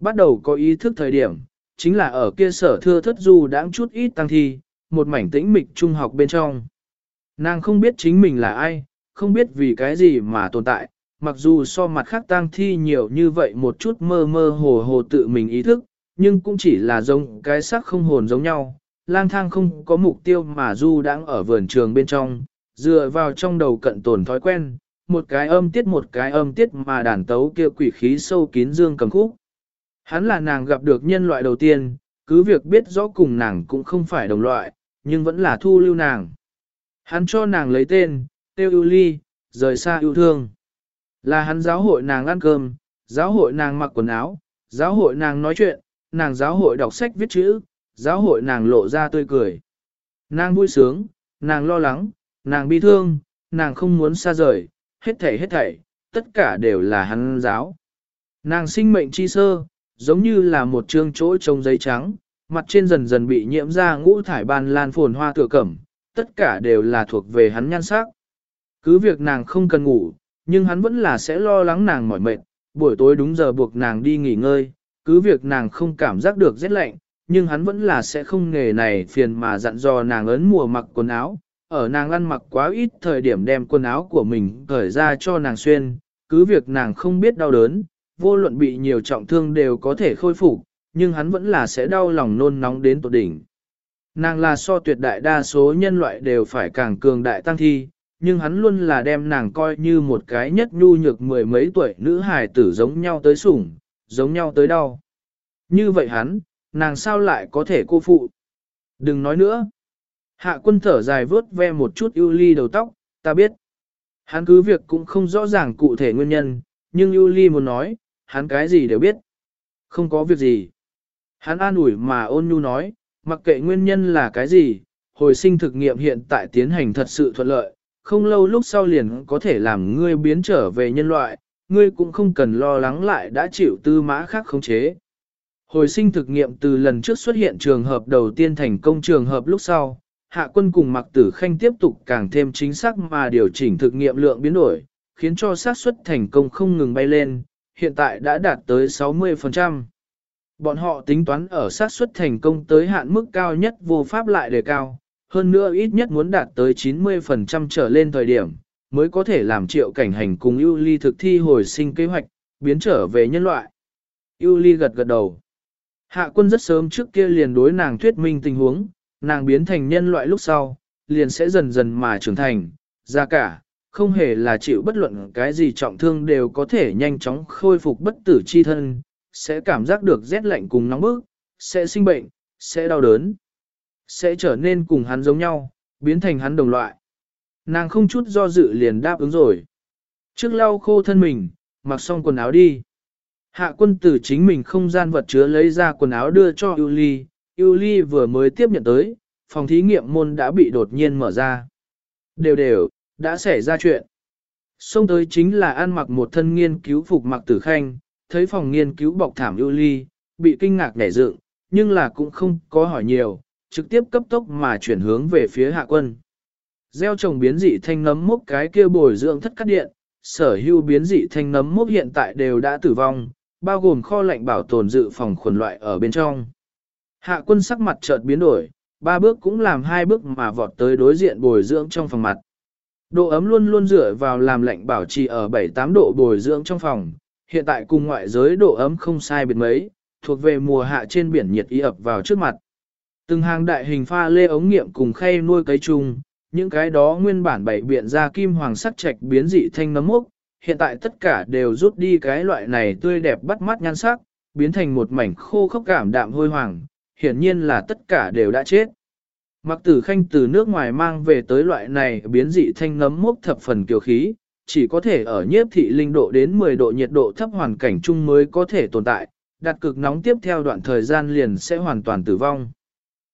Bắt đầu có ý thức thời điểm, chính là ở kia sở thưa thất du đãng chút ít tăng thi, một mảnh tĩnh mịch trung học bên trong. Nàng không biết chính mình là ai, không biết vì cái gì mà tồn tại, mặc dù so mặt khác tang thi nhiều như vậy một chút mơ mơ hồ hồ tự mình ý thức, nhưng cũng chỉ là giống cái sắc không hồn giống nhau, lang thang không có mục tiêu mà du đang ở vườn trường bên trong, dựa vào trong đầu cận tồn thói quen, một cái âm tiết một cái âm tiết mà đàn tấu kia quỷ khí sâu kín dương cầm khúc. Hắn là nàng gặp được nhân loại đầu tiên, cứ việc biết rõ cùng nàng cũng không phải đồng loại, nhưng vẫn là thu lưu nàng. Hắn cho nàng lấy tên, tiêu ưu ly, rời xa yêu thương. Là hắn giáo hội nàng ăn cơm, giáo hội nàng mặc quần áo, giáo hội nàng nói chuyện, nàng giáo hội đọc sách viết chữ, giáo hội nàng lộ ra tươi cười. Nàng vui sướng, nàng lo lắng, nàng bi thương, nàng không muốn xa rời, hết thảy hết thảy, tất cả đều là hắn giáo. Nàng sinh mệnh chi sơ, giống như là một trương chỗ trông giấy trắng, mặt trên dần dần bị nhiễm ra ngũ thải ban lan phồn hoa tựa cẩm, tất cả đều là thuộc về hắn nhan sắc. Cứ việc nàng không cần ngủ, nhưng hắn vẫn là sẽ lo lắng nàng mỏi mệt, buổi tối đúng giờ buộc nàng đi nghỉ ngơi, cứ việc nàng không cảm giác được rét lạnh, nhưng hắn vẫn là sẽ không nghề này phiền mà dặn dò nàng ấn mùa mặc quần áo, ở nàng ăn mặc quá ít thời điểm đem quần áo của mình cởi ra cho nàng xuyên, cứ việc nàng không biết đau đớn, vô luận bị nhiều trọng thương đều có thể khôi phục, nhưng hắn vẫn là sẽ đau lòng nôn nóng đến tột đỉnh. Nàng là so tuyệt đại đa số nhân loại đều phải càng cường đại tăng thi, nhưng hắn luôn là đem nàng coi như một cái nhất nhu nhược mười mấy tuổi nữ hài tử giống nhau tới sủng, giống nhau tới đau. Như vậy hắn, nàng sao lại có thể cô phụ? Đừng nói nữa. Hạ quân thở dài vớt ve một chút ưu ly đầu tóc, ta biết. Hắn cứ việc cũng không rõ ràng cụ thể nguyên nhân, nhưng ưu ly muốn nói, hắn cái gì đều biết. Không có việc gì. Hắn an ủi mà ôn nhu nói, mặc kệ nguyên nhân là cái gì, hồi sinh thực nghiệm hiện tại tiến hành thật sự thuận lợi, không lâu lúc sau liền có thể làm ngươi biến trở về nhân loại, ngươi cũng không cần lo lắng lại đã chịu tư mã khác khống chế. Hồi sinh thực nghiệm từ lần trước xuất hiện trường hợp đầu tiên thành công trường hợp lúc sau, hạ quân cùng mặc tử khanh tiếp tục càng thêm chính xác mà điều chỉnh thực nghiệm lượng biến đổi, khiến cho xác suất thành công không ngừng bay lên, hiện tại đã đạt tới 60%. Bọn họ tính toán ở xác suất thành công tới hạn mức cao nhất vô pháp lại đề cao, hơn nữa ít nhất muốn đạt tới 90% trở lên thời điểm, mới có thể làm triệu cảnh hành cùng ưu ly thực thi hồi sinh kế hoạch, biến trở về nhân loại. ưu ly gật gật đầu. Hạ quân rất sớm trước kia liền đối nàng thuyết minh tình huống, nàng biến thành nhân loại lúc sau, liền sẽ dần dần mà trưởng thành, ra cả, không hề là chịu bất luận cái gì trọng thương đều có thể nhanh chóng khôi phục bất tử chi thân, sẽ cảm giác được rét lạnh cùng nóng bức, sẽ sinh bệnh, sẽ đau đớn, sẽ trở nên cùng hắn giống nhau, biến thành hắn đồng loại. Nàng không chút do dự liền đáp ứng rồi. Trước lau khô thân mình, mặc xong quần áo đi. Hạ quân tử chính mình không gian vật chứa lấy ra quần áo đưa cho Yuli, Yuli vừa mới tiếp nhận tới, phòng thí nghiệm môn đã bị đột nhiên mở ra. Đều đều, đã xảy ra chuyện. Xông tới chính là ăn mặc một thân nghiên cứu phục mặc tử khanh, thấy phòng nghiên cứu bọc thảm Yuli, bị kinh ngạc nảy dựng, nhưng là cũng không có hỏi nhiều, trực tiếp cấp tốc mà chuyển hướng về phía hạ quân. Gieo trồng biến dị thanh nấm mốc cái kia bồi dưỡng thất cắt điện, sở hữu biến dị thanh nấm mốc hiện tại đều đã tử vong, bao gồm kho lạnh bảo tồn dự phòng khuẩn loại ở bên trong. Hạ quân sắc mặt chợt biến đổi, ba bước cũng làm hai bước mà vọt tới đối diện bồi dưỡng trong phòng mặt. Độ ấm luôn luôn dựa vào làm lạnh bảo trì ở 7-8 độ bồi dưỡng trong phòng, hiện tại cùng ngoại giới độ ấm không sai biệt mấy, thuộc về mùa hạ trên biển nhiệt y ập vào trước mặt. Từng hàng đại hình pha lê ống nghiệm cùng khay nuôi cấy chung, những cái đó nguyên bản bảy biện ra kim hoàng sắc trạch biến dị thanh nấm mốc, hiện tại tất cả đều rút đi cái loại này tươi đẹp bắt mắt nhan sắc, biến thành một mảnh khô khốc cảm đạm hôi hoàng, hiển nhiên là tất cả đều đã chết. Mặc tử khanh từ nước ngoài mang về tới loại này biến dị thanh ngấm mốc thập phần kiều khí, chỉ có thể ở nhiếp thị linh độ đến 10 độ nhiệt độ thấp hoàn cảnh chung mới có thể tồn tại, đặt cực nóng tiếp theo đoạn thời gian liền sẽ hoàn toàn tử vong.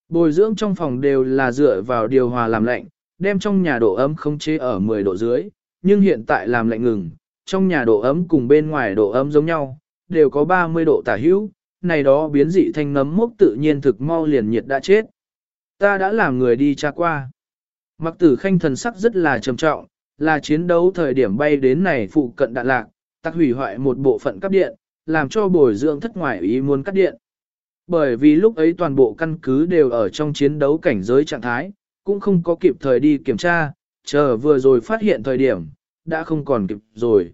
Bồi dưỡng trong phòng đều là dựa vào điều hòa làm lạnh, đem trong nhà độ ấm không chế ở 10 độ dưới, nhưng hiện tại làm lạnh ngừng, trong nhà độ ấm cùng bên ngoài độ ấm giống nhau, đều có 30 độ tả hữu, này đó biến dị thanh nấm mốc tự nhiên thực mau liền nhiệt đã chết. Ta đã làm người đi tra qua. Mặc tử khanh thần sắc rất là trầm trọng, là chiến đấu thời điểm bay đến này phụ cận đạn lạc, tắc hủy hoại một bộ phận cấp điện, làm cho bồi dưỡng thất ngoại ý muốn cắt điện. Bởi vì lúc ấy toàn bộ căn cứ đều ở trong chiến đấu cảnh giới trạng thái, cũng không có kịp thời đi kiểm tra, chờ vừa rồi phát hiện thời điểm, đã không còn kịp rồi.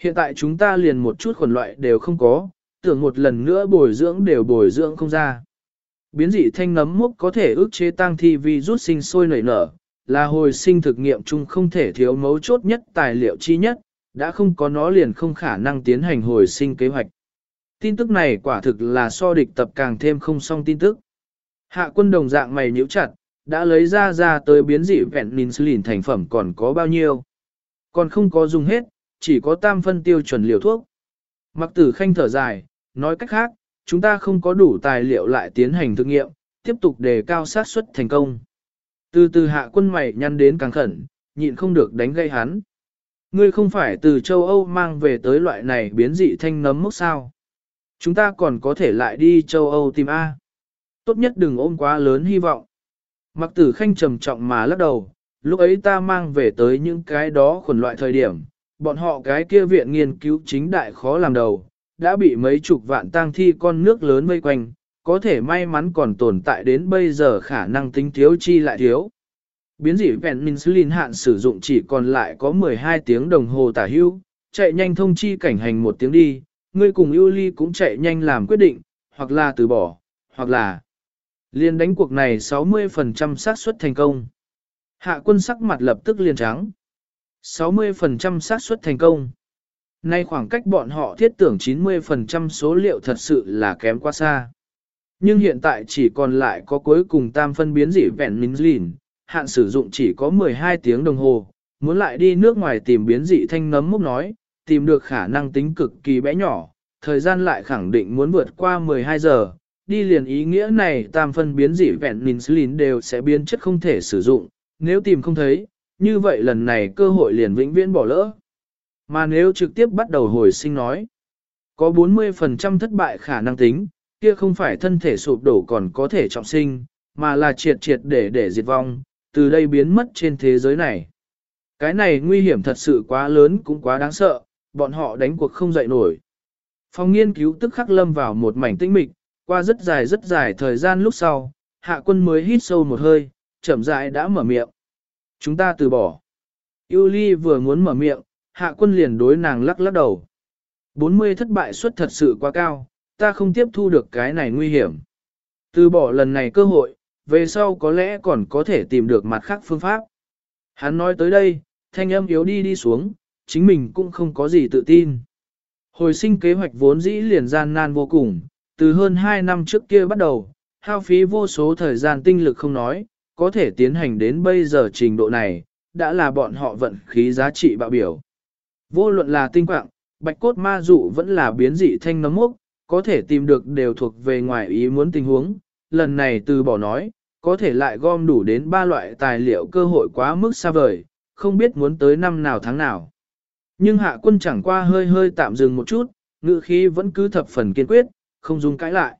Hiện tại chúng ta liền một chút khuẩn loại đều không có, tưởng một lần nữa bồi dưỡng đều bồi dưỡng không ra. Biến dị thanh nấm mốc có thể ức chế tăng thi vi rút sinh sôi nảy nở, là hồi sinh thực nghiệm chung không thể thiếu mấu chốt nhất tài liệu chi nhất, đã không có nó liền không khả năng tiến hành hồi sinh kế hoạch. Tin tức này quả thực là so địch tập càng thêm không song tin tức. Hạ quân đồng dạng mày nhíu chặt, đã lấy ra ra tới biến dị vẹn ninsulin thành phẩm còn có bao nhiêu. Còn không có dùng hết, chỉ có tam phân tiêu chuẩn liều thuốc. Mặc tử khanh thở dài, nói cách khác, chúng ta không có đủ tài liệu lại tiến hành thực nghiệm, tiếp tục đề cao sát suất thành công. Từ từ hạ quân mày nhăn đến càng khẩn, nhịn không được đánh gây hắn. Ngươi không phải từ châu Âu mang về tới loại này biến dị thanh nấm mốc sao. Chúng ta còn có thể lại đi châu Âu tìm A. Tốt nhất đừng ôm quá lớn hy vọng. Mặc tử khanh trầm trọng mà lắc đầu, lúc ấy ta mang về tới những cái đó khuẩn loại thời điểm, bọn họ cái kia viện nghiên cứu chính đại khó làm đầu, đã bị mấy chục vạn tang thi con nước lớn vây quanh, có thể may mắn còn tồn tại đến bây giờ khả năng tính thiếu chi lại thiếu. Biến dị penicillin hạn sử dụng chỉ còn lại có 12 tiếng đồng hồ tả hưu, chạy nhanh thông chi cảnh hành một tiếng đi, ngươi cùng Yuli cũng chạy nhanh làm quyết định, hoặc là từ bỏ, hoặc là liên đánh cuộc này 60% xác suất thành công. Hạ quân sắc mặt lập tức liền trắng. 60% xác suất thành công. Nay khoảng cách bọn họ thiết tưởng 90% số liệu thật sự là kém quá xa. Nhưng hiện tại chỉ còn lại có cuối cùng tam phân biến dị vẹn minh lìn, hạn sử dụng chỉ có 12 tiếng đồng hồ, muốn lại đi nước ngoài tìm biến dị thanh nấm mốc nói, tìm được khả năng tính cực kỳ bé nhỏ, thời gian lại khẳng định muốn vượt qua 12 giờ, đi liền ý nghĩa này tam phân biến dị vẹn minh lìn đều sẽ biến chất không thể sử dụng, nếu tìm không thấy, như vậy lần này cơ hội liền vĩnh viễn bỏ lỡ. Mà nếu trực tiếp bắt đầu hồi sinh nói, có 40% thất bại khả năng tính, kia không phải thân thể sụp đổ còn có thể trọng sinh, mà là triệt triệt để để diệt vong, từ đây biến mất trên thế giới này. Cái này nguy hiểm thật sự quá lớn cũng quá đáng sợ, bọn họ đánh cuộc không dậy nổi. Phòng nghiên cứu tức khắc lâm vào một mảnh tĩnh mịch, qua rất dài rất dài thời gian lúc sau, hạ quân mới hít sâu một hơi, chậm rãi đã mở miệng. Chúng ta từ bỏ. Yuli vừa muốn mở miệng, hạ quân liền đối nàng lắc lắc đầu. 40 thất bại suất thật sự quá cao, ta không tiếp thu được cái này nguy hiểm. Từ bỏ lần này cơ hội, về sau có lẽ còn có thể tìm được mặt khác phương pháp. Hắn nói tới đây, thanh âm yếu đi đi xuống, chính mình cũng không có gì tự tin. Hồi sinh kế hoạch vốn dĩ liền gian nan vô cùng, từ hơn 2 năm trước kia bắt đầu, hao phí vô số thời gian tinh lực không nói, có thể tiến hành đến bây giờ trình độ này, đã là bọn họ vận khí giá trị bạo biểu. Vô luận là tinh quạng, bạch cốt ma dụ vẫn là biến dị thanh nấm mốc, có thể tìm được đều thuộc về ngoài ý muốn tình huống, lần này từ bỏ nói, có thể lại gom đủ đến ba loại tài liệu cơ hội quá mức xa vời, không biết muốn tới năm nào tháng nào. Nhưng hạ quân chẳng qua hơi hơi tạm dừng một chút, ngự khí vẫn cứ thập phần kiên quyết, không dùng cãi lại.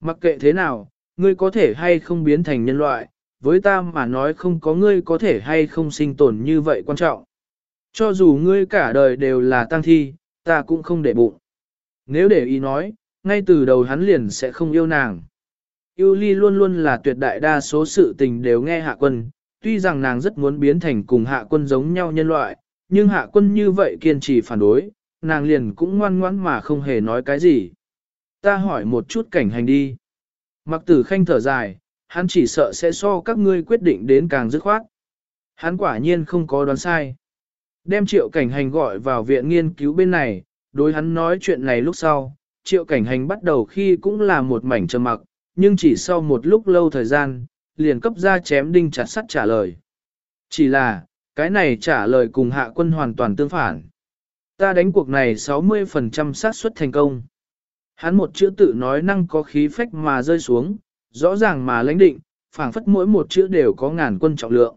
Mặc kệ thế nào, ngươi có thể hay không biến thành nhân loại, với ta mà nói không có ngươi có thể hay không sinh tồn như vậy quan trọng. Cho dù ngươi cả đời đều là tăng thi, ta cũng không để bụng. Nếu để ý nói, ngay từ đầu hắn liền sẽ không yêu nàng. Yêu ly luôn luôn là tuyệt đại đa số sự tình đều nghe hạ quân, tuy rằng nàng rất muốn biến thành cùng hạ quân giống nhau nhân loại, nhưng hạ quân như vậy kiên trì phản đối, nàng liền cũng ngoan ngoãn mà không hề nói cái gì. Ta hỏi một chút cảnh hành đi. Mặc tử khanh thở dài, hắn chỉ sợ sẽ so các ngươi quyết định đến càng dứt khoát. Hắn quả nhiên không có đoán sai. Đem triệu cảnh hành gọi vào viện nghiên cứu bên này, đối hắn nói chuyện này lúc sau, triệu cảnh hành bắt đầu khi cũng là một mảnh trầm mặc, nhưng chỉ sau một lúc lâu thời gian, liền cấp ra chém đinh chặt sắt trả lời. Chỉ là, cái này trả lời cùng hạ quân hoàn toàn tương phản. Ta đánh cuộc này 60% xác suất thành công. Hắn một chữ tự nói năng có khí phách mà rơi xuống, rõ ràng mà lãnh định, phảng phất mỗi một chữ đều có ngàn quân trọng lượng.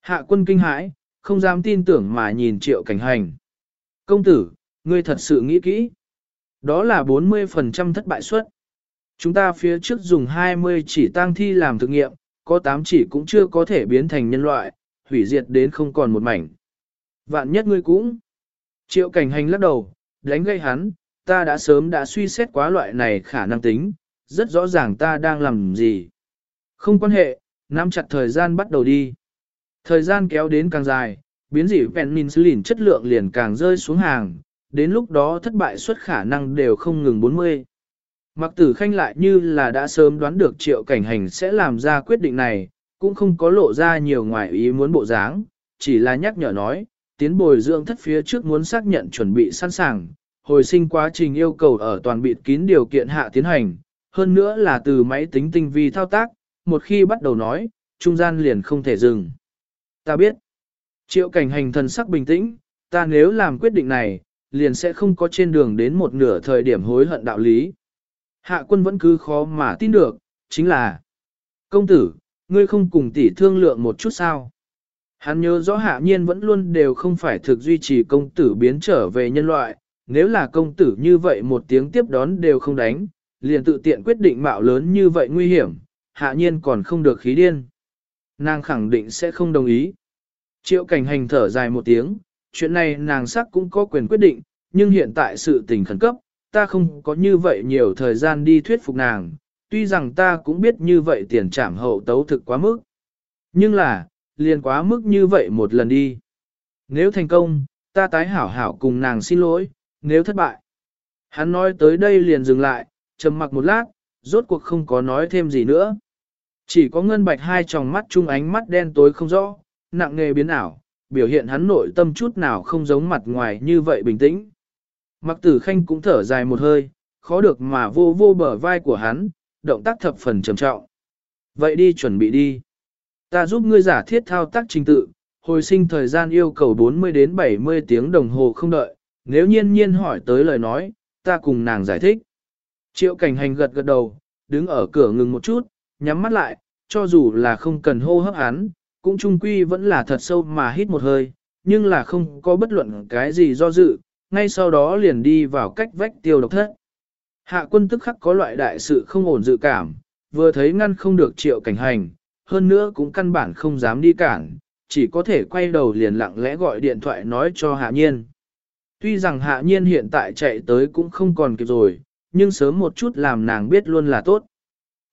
Hạ quân kinh hãi, không dám tin tưởng mà nhìn triệu cảnh hành. Công tử, ngươi thật sự nghĩ kỹ. Đó là 40% thất bại suất. Chúng ta phía trước dùng 20 chỉ tang thi làm thực nghiệm, có 8 chỉ cũng chưa có thể biến thành nhân loại, hủy diệt đến không còn một mảnh. Vạn nhất ngươi cũng. Triệu cảnh hành lắc đầu, đánh gây hắn, ta đã sớm đã suy xét quá loại này khả năng tính, rất rõ ràng ta đang làm gì. Không quan hệ, nắm chặt thời gian bắt đầu đi. Thời gian kéo đến càng dài, biến dị penicillin chất lượng liền càng rơi xuống hàng, đến lúc đó thất bại suất khả năng đều không ngừng 40. Mặc tử khanh lại như là đã sớm đoán được triệu cảnh hành sẽ làm ra quyết định này, cũng không có lộ ra nhiều ngoài ý muốn bộ dáng, chỉ là nhắc nhở nói, tiến bồi dưỡng thất phía trước muốn xác nhận chuẩn bị sẵn sàng, hồi sinh quá trình yêu cầu ở toàn bịt kín điều kiện hạ tiến hành, hơn nữa là từ máy tính tinh vi thao tác, một khi bắt đầu nói, trung gian liền không thể dừng. Ta biết, triệu cảnh hành thần sắc bình tĩnh, ta nếu làm quyết định này, liền sẽ không có trên đường đến một nửa thời điểm hối hận đạo lý. Hạ quân vẫn cứ khó mà tin được, chính là Công tử, ngươi không cùng tỷ thương lượng một chút sao? Hắn nhớ rõ hạ nhiên vẫn luôn đều không phải thực duy trì công tử biến trở về nhân loại, nếu là công tử như vậy một tiếng tiếp đón đều không đánh, liền tự tiện quyết định mạo lớn như vậy nguy hiểm, hạ nhiên còn không được khí điên. Nàng khẳng định sẽ không đồng ý. Triệu cảnh hành thở dài một tiếng, chuyện này nàng sắc cũng có quyền quyết định, nhưng hiện tại sự tình khẩn cấp, ta không có như vậy nhiều thời gian đi thuyết phục nàng, tuy rằng ta cũng biết như vậy tiền trảm hậu tấu thực quá mức. Nhưng là, liền quá mức như vậy một lần đi. Nếu thành công, ta tái hảo hảo cùng nàng xin lỗi, nếu thất bại. Hắn nói tới đây liền dừng lại, trầm mặc một lát, rốt cuộc không có nói thêm gì nữa. Chỉ có ngân bạch hai tròng mắt chung ánh mắt đen tối không rõ, nặng nghề biến ảo, biểu hiện hắn nội tâm chút nào không giống mặt ngoài như vậy bình tĩnh. Mặc tử khanh cũng thở dài một hơi, khó được mà vô vô bờ vai của hắn, động tác thập phần trầm trọng. Vậy đi chuẩn bị đi. Ta giúp ngươi giả thiết thao tác trình tự, hồi sinh thời gian yêu cầu 40 đến 70 tiếng đồng hồ không đợi, nếu nhiên nhiên hỏi tới lời nói, ta cùng nàng giải thích. Triệu cảnh hành gật gật đầu, đứng ở cửa ngừng một chút, nhắm mắt lại, cho dù là không cần hô hấp hắn, cũng trung quy vẫn là thật sâu mà hít một hơi, nhưng là không có bất luận cái gì do dự, ngay sau đó liền đi vào cách vách tiêu độc thất. Hạ quân tức khắc có loại đại sự không ổn dự cảm, vừa thấy ngăn không được triệu cảnh hành, hơn nữa cũng căn bản không dám đi cản, chỉ có thể quay đầu liền lặng lẽ gọi điện thoại nói cho hạ nhiên. Tuy rằng hạ nhiên hiện tại chạy tới cũng không còn kịp rồi, nhưng sớm một chút làm nàng biết luôn là tốt.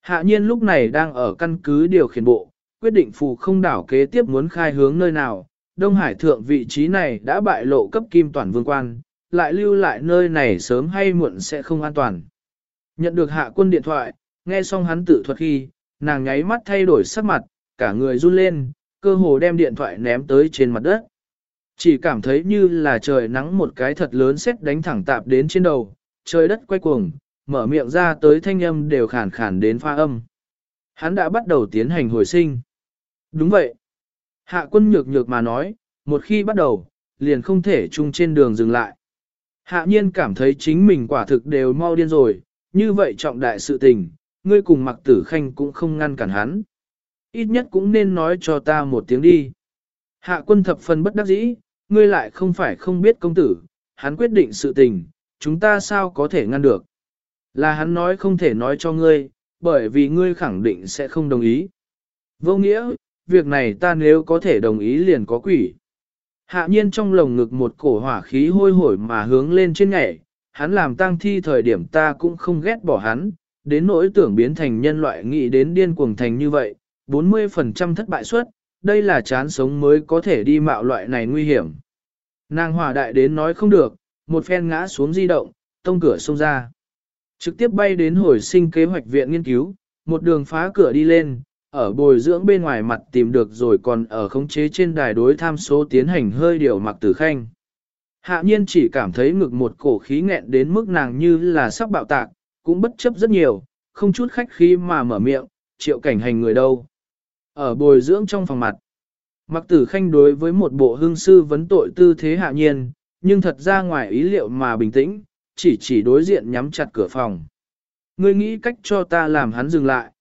Hạ nhiên lúc này đang ở căn cứ điều khiển bộ, quyết định phù không đảo kế tiếp muốn khai hướng nơi nào. Đông Hải thượng vị trí này đã bại lộ cấp kim toàn vương quan, lại lưu lại nơi này sớm hay muộn sẽ không an toàn. Nhận được hạ quân điện thoại, nghe xong hắn tự thuật khi, nàng nháy mắt thay đổi sắc mặt, cả người run lên, cơ hồ đem điện thoại ném tới trên mặt đất. Chỉ cảm thấy như là trời nắng một cái thật lớn xét đánh thẳng tạp đến trên đầu, trời đất quay cuồng, mở miệng ra tới thanh âm đều khản khản đến pha âm. Hắn đã bắt đầu tiến hành hồi sinh. Đúng vậy. Hạ quân nhược nhược mà nói, một khi bắt đầu, liền không thể chung trên đường dừng lại. Hạ nhiên cảm thấy chính mình quả thực đều mau điên rồi, như vậy trọng đại sự tình, ngươi cùng mặc tử khanh cũng không ngăn cản hắn. Ít nhất cũng nên nói cho ta một tiếng đi. Hạ quân thập phần bất đắc dĩ, ngươi lại không phải không biết công tử, hắn quyết định sự tình, chúng ta sao có thể ngăn được. Là hắn nói không thể nói cho ngươi, bởi vì ngươi khẳng định sẽ không đồng ý. Vô nghĩa, việc này ta nếu có thể đồng ý liền có quỷ. Hạ nhiên trong lồng ngực một cổ hỏa khí hôi hổi mà hướng lên trên nhảy, hắn làm tang thi thời điểm ta cũng không ghét bỏ hắn, đến nỗi tưởng biến thành nhân loại nghĩ đến điên cuồng thành như vậy, 40% thất bại suất, đây là chán sống mới có thể đi mạo loại này nguy hiểm. Nàng hỏa đại đến nói không được, một phen ngã xuống di động, tông cửa xông ra. Trực tiếp bay đến hồi sinh kế hoạch viện nghiên cứu, một đường phá cửa đi lên, ở bồi dưỡng bên ngoài mặt tìm được rồi còn ở khống chế trên đài đối tham số tiến hành hơi điều mặc tử khanh. Hạ nhiên chỉ cảm thấy ngực một cổ khí nghẹn đến mức nàng như là sắp bạo tạc, cũng bất chấp rất nhiều, không chút khách khí mà mở miệng, triệu cảnh hành người đâu. Ở bồi dưỡng trong phòng mặt, mặc tử khanh đối với một bộ hương sư vấn tội tư thế hạ nhiên, nhưng thật ra ngoài ý liệu mà bình tĩnh, chỉ chỉ đối diện nhắm chặt cửa phòng. Ngươi nghĩ cách cho ta làm hắn dừng lại.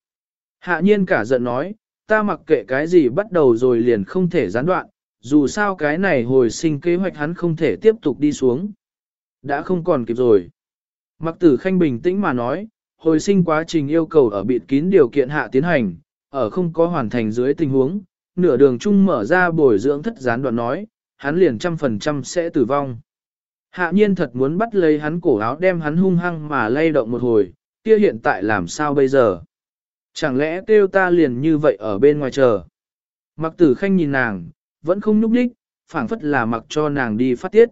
Hạ nhiên cả giận nói, ta mặc kệ cái gì bắt đầu rồi liền không thể gián đoạn, dù sao cái này hồi sinh kế hoạch hắn không thể tiếp tục đi xuống. Đã không còn kịp rồi. Mặc tử khanh bình tĩnh mà nói, hồi sinh quá trình yêu cầu ở bịt kín điều kiện hạ tiến hành, ở không có hoàn thành dưới tình huống, nửa đường chung mở ra bồi dưỡng thất gián đoạn nói, hắn liền trăm phần trăm sẽ tử vong. Hạ nhiên thật muốn bắt lấy hắn cổ áo đem hắn hung hăng mà lay động một hồi, kia hiện tại làm sao bây giờ? Chẳng lẽ kêu ta liền như vậy ở bên ngoài chờ? Mặc tử khanh nhìn nàng, vẫn không nhúc đích, phảng phất là mặc cho nàng đi phát tiết.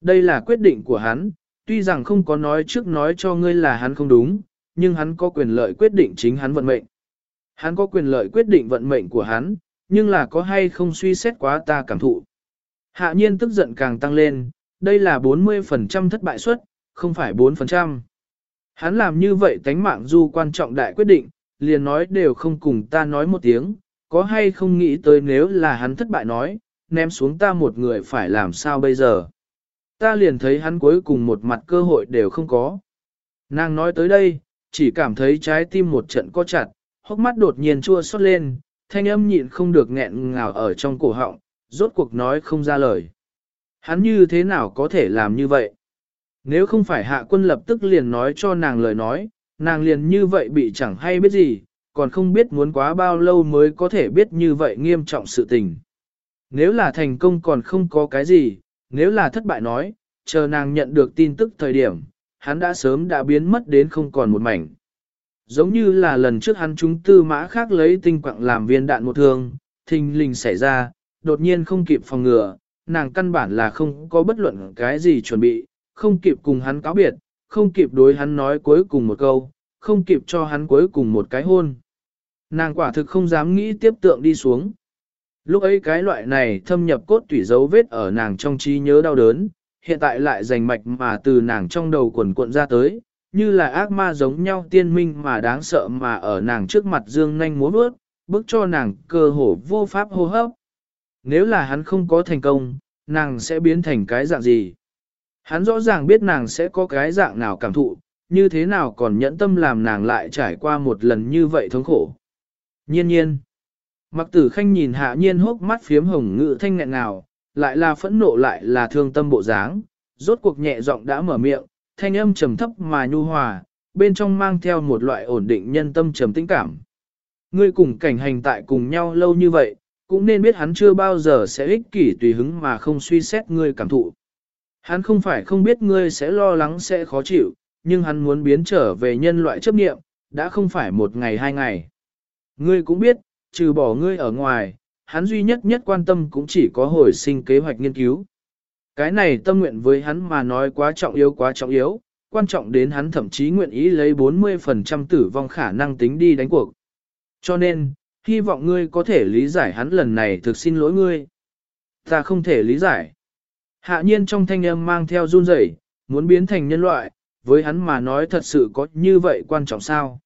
Đây là quyết định của hắn, tuy rằng không có nói trước nói cho ngươi là hắn không đúng, nhưng hắn có quyền lợi quyết định chính hắn vận mệnh. Hắn có quyền lợi quyết định vận mệnh của hắn, nhưng là có hay không suy xét quá ta cảm thụ. Hạ nhiên tức giận càng tăng lên, đây là 40% thất bại suất, không phải 4%. Hắn làm như vậy tánh mạng du quan trọng đại quyết định, liền nói đều không cùng ta nói một tiếng, có hay không nghĩ tới nếu là hắn thất bại nói, ném xuống ta một người phải làm sao bây giờ. ta liền thấy hắn cuối cùng một mặt cơ hội đều không có. Nàng nói tới đây, chỉ cảm thấy trái tim một trận co chặt, hốc mắt đột nhiên chua xót lên, thanh âm nhịn không được nghẹn ngào ở trong cổ họng, rốt cuộc nói không ra lời. Hắn như thế nào có thể làm như vậy? Nếu không phải hạ quân lập tức liền nói cho nàng lời nói, nàng liền như vậy bị chẳng hay biết gì, còn không biết muốn quá bao lâu mới có thể biết như vậy nghiêm trọng sự tình. Nếu là thành công còn không có cái gì, nếu là thất bại nói, chờ nàng nhận được tin tức thời điểm, hắn đã sớm đã biến mất đến không còn một mảnh. Giống như là lần trước hắn chúng tư mã khác lấy tinh quặng làm viên đạn một thương, thình lình xảy ra, đột nhiên không kịp phòng ngừa, nàng căn bản là không có bất luận cái gì chuẩn bị, không kịp cùng hắn cáo biệt, không kịp đối hắn nói cuối cùng một câu, không kịp cho hắn cuối cùng một cái hôn. Nàng quả thực không dám nghĩ tiếp tượng đi xuống. Lúc ấy cái loại này thâm nhập cốt tủy dấu vết ở nàng trong trí nhớ đau đớn, hiện tại lại rành mạch mà từ nàng trong đầu quần cuộn ra tới, như là ác ma giống nhau tiên minh mà đáng sợ mà ở nàng trước mặt dương nhanh múa bước, bước cho nàng cơ hồ vô pháp hô hấp. Nếu là hắn không có thành công, nàng sẽ biến thành cái dạng gì? Hắn rõ ràng biết nàng sẽ có cái dạng nào cảm thụ, như thế nào còn nhẫn tâm làm nàng lại trải qua một lần như vậy thống khổ. Nhiên nhiên. Mặc tử khanh nhìn hạ nhiên hốc mắt phiếm hồng ngự thanh nghẹn nào, lại là phẫn nộ lại là thương tâm bộ dáng, rốt cuộc nhẹ giọng đã mở miệng, thanh âm trầm thấp mà nhu hòa, bên trong mang theo một loại ổn định nhân tâm trầm tĩnh cảm. Ngươi cùng cảnh hành tại cùng nhau lâu như vậy, cũng nên biết hắn chưa bao giờ sẽ ích kỷ tùy hứng mà không suy xét ngươi cảm thụ. Hắn không phải không biết ngươi sẽ lo lắng sẽ khó chịu, nhưng hắn muốn biến trở về nhân loại chấp niệm, đã không phải một ngày hai ngày. Ngươi cũng biết, trừ bỏ ngươi ở ngoài, hắn duy nhất nhất quan tâm cũng chỉ có hồi sinh kế hoạch nghiên cứu. Cái này tâm nguyện với hắn mà nói quá trọng yếu quá trọng yếu, quan trọng đến hắn thậm chí nguyện ý lấy 40% tử vong khả năng tính đi đánh cuộc. Cho nên, hy vọng ngươi có thể lý giải hắn lần này thực xin lỗi ngươi. Ta không thể lý giải. Hạ nhiên trong thanh âm mang theo run rẩy, muốn biến thành nhân loại, với hắn mà nói thật sự có như vậy quan trọng sao?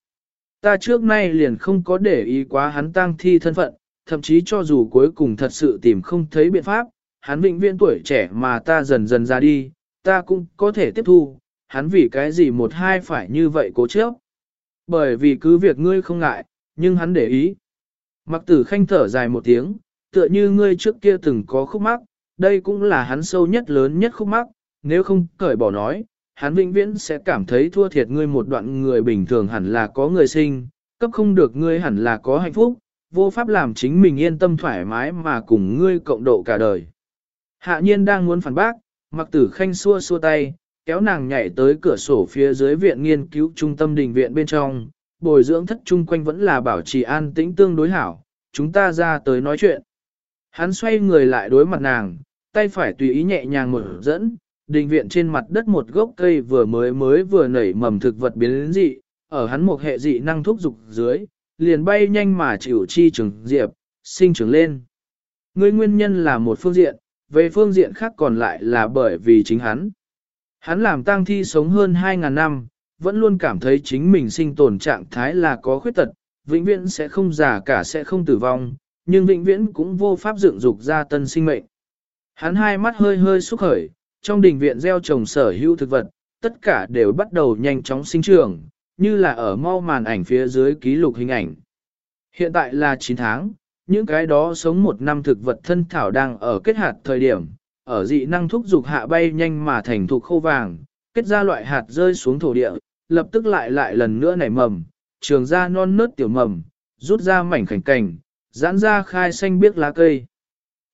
Ta trước nay liền không có để ý quá hắn tang thi thân phận, thậm chí cho dù cuối cùng thật sự tìm không thấy biện pháp, hắn vĩnh viễn tuổi trẻ mà ta dần dần ra đi, ta cũng có thể tiếp thu, hắn vì cái gì một hai phải như vậy cố chấp. Bởi vì cứ việc ngươi không ngại, nhưng hắn để ý. Mặc tử khanh thở dài một tiếng, tựa như ngươi trước kia từng có khúc mắc, đây cũng là hắn sâu nhất lớn nhất khúc mắc, nếu không cởi bỏ nói, hắn vĩnh viễn sẽ cảm thấy thua thiệt ngươi một đoạn người bình thường hẳn là có người sinh, cấp không được ngươi hẳn là có hạnh phúc, vô pháp làm chính mình yên tâm thoải mái mà cùng ngươi cộng độ cả đời. Hạ nhiên đang muốn phản bác, mặc tử khanh xua xua tay, kéo nàng nhảy tới cửa sổ phía dưới viện nghiên cứu trung tâm đình viện bên trong, bồi dưỡng thất chung quanh vẫn là bảo trì an tĩnh tương đối hảo, chúng ta ra tới nói chuyện. Hắn xoay người lại đối mặt nàng, tay phải tùy ý nhẹ nhàng mở dẫn, đình viện trên mặt đất một gốc cây vừa mới mới vừa nảy mầm thực vật biến đến dị, ở hắn một hệ dị năng thúc dục dưới, liền bay nhanh mà chịu chi trường diệp, sinh trưởng lên. Ngươi nguyên nhân là một phương diện, về phương diện khác còn lại là bởi vì chính hắn. Hắn làm tang thi sống hơn 2.000 năm, vẫn luôn cảm thấy chính mình sinh tồn trạng thái là có khuyết tật, vĩnh viễn sẽ không già cả sẽ không tử vong, nhưng vĩnh viễn cũng vô pháp dựng dục ra tân sinh mệnh. Hắn hai mắt hơi hơi xúc khởi, trong đình viện gieo trồng sở hữu thực vật, tất cả đều bắt đầu nhanh chóng sinh trưởng, như là ở mau màn ảnh phía dưới ký lục hình ảnh. Hiện tại là 9 tháng, những cái đó sống một năm thực vật thân thảo đang ở kết hạt thời điểm, ở dị năng thúc dục hạ bay nhanh mà thành thục khô vàng, kết ra loại hạt rơi xuống thổ địa, lập tức lại lại lần nữa nảy mầm, trường ra non nớt tiểu mầm, rút ra mảnh khảnh cành, giãn ra khai xanh biếc lá cây.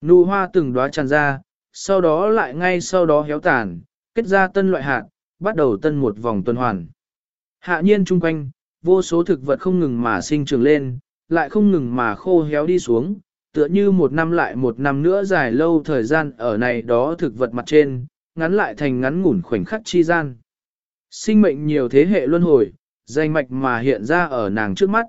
Nụ hoa từng đóa tràn ra, sau đó lại ngay sau đó héo tàn, kết ra tân loại hạt, bắt đầu tân một vòng tuần hoàn. Hạ nhiên chung quanh, vô số thực vật không ngừng mà sinh trưởng lên, lại không ngừng mà khô héo đi xuống, tựa như một năm lại một năm nữa dài lâu thời gian ở này đó thực vật mặt trên, ngắn lại thành ngắn ngủn khoảnh khắc chi gian. Sinh mệnh nhiều thế hệ luân hồi, danh mạch mà hiện ra ở nàng trước mắt.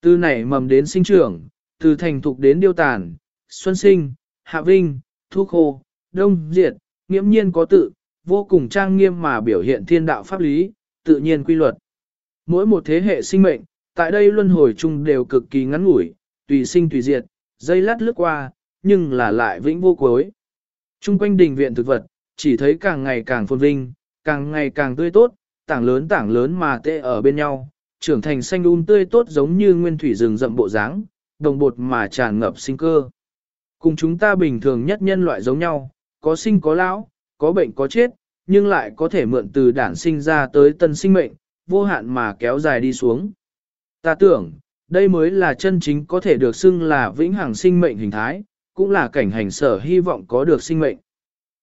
Từ nảy mầm đến sinh trưởng, từ thành thục đến điêu tàn, xuân sinh, hạ vinh, thu khô, đông diệt, nghiễm nhiên có tự, vô cùng trang nghiêm mà biểu hiện thiên đạo pháp lý, tự nhiên quy luật. Mỗi một thế hệ sinh mệnh, tại đây luân hồi chung đều cực kỳ ngắn ngủi, tùy sinh tùy diệt, dây lát lướt qua, nhưng là lại vĩnh vô cuối. Trung quanh đình viện thực vật, chỉ thấy càng ngày càng phồn vinh, càng ngày càng tươi tốt, tảng lớn tảng lớn mà tê ở bên nhau, trưởng thành xanh un tươi tốt giống như nguyên thủy rừng rậm bộ dáng, đồng bột mà tràn ngập sinh cơ. Cùng chúng ta bình thường nhất nhân loại giống nhau, có sinh có lão, có bệnh có chết, nhưng lại có thể mượn từ đản sinh ra tới tân sinh mệnh, vô hạn mà kéo dài đi xuống. Ta tưởng, đây mới là chân chính có thể được xưng là vĩnh hằng sinh mệnh hình thái, cũng là cảnh hành sở hy vọng có được sinh mệnh.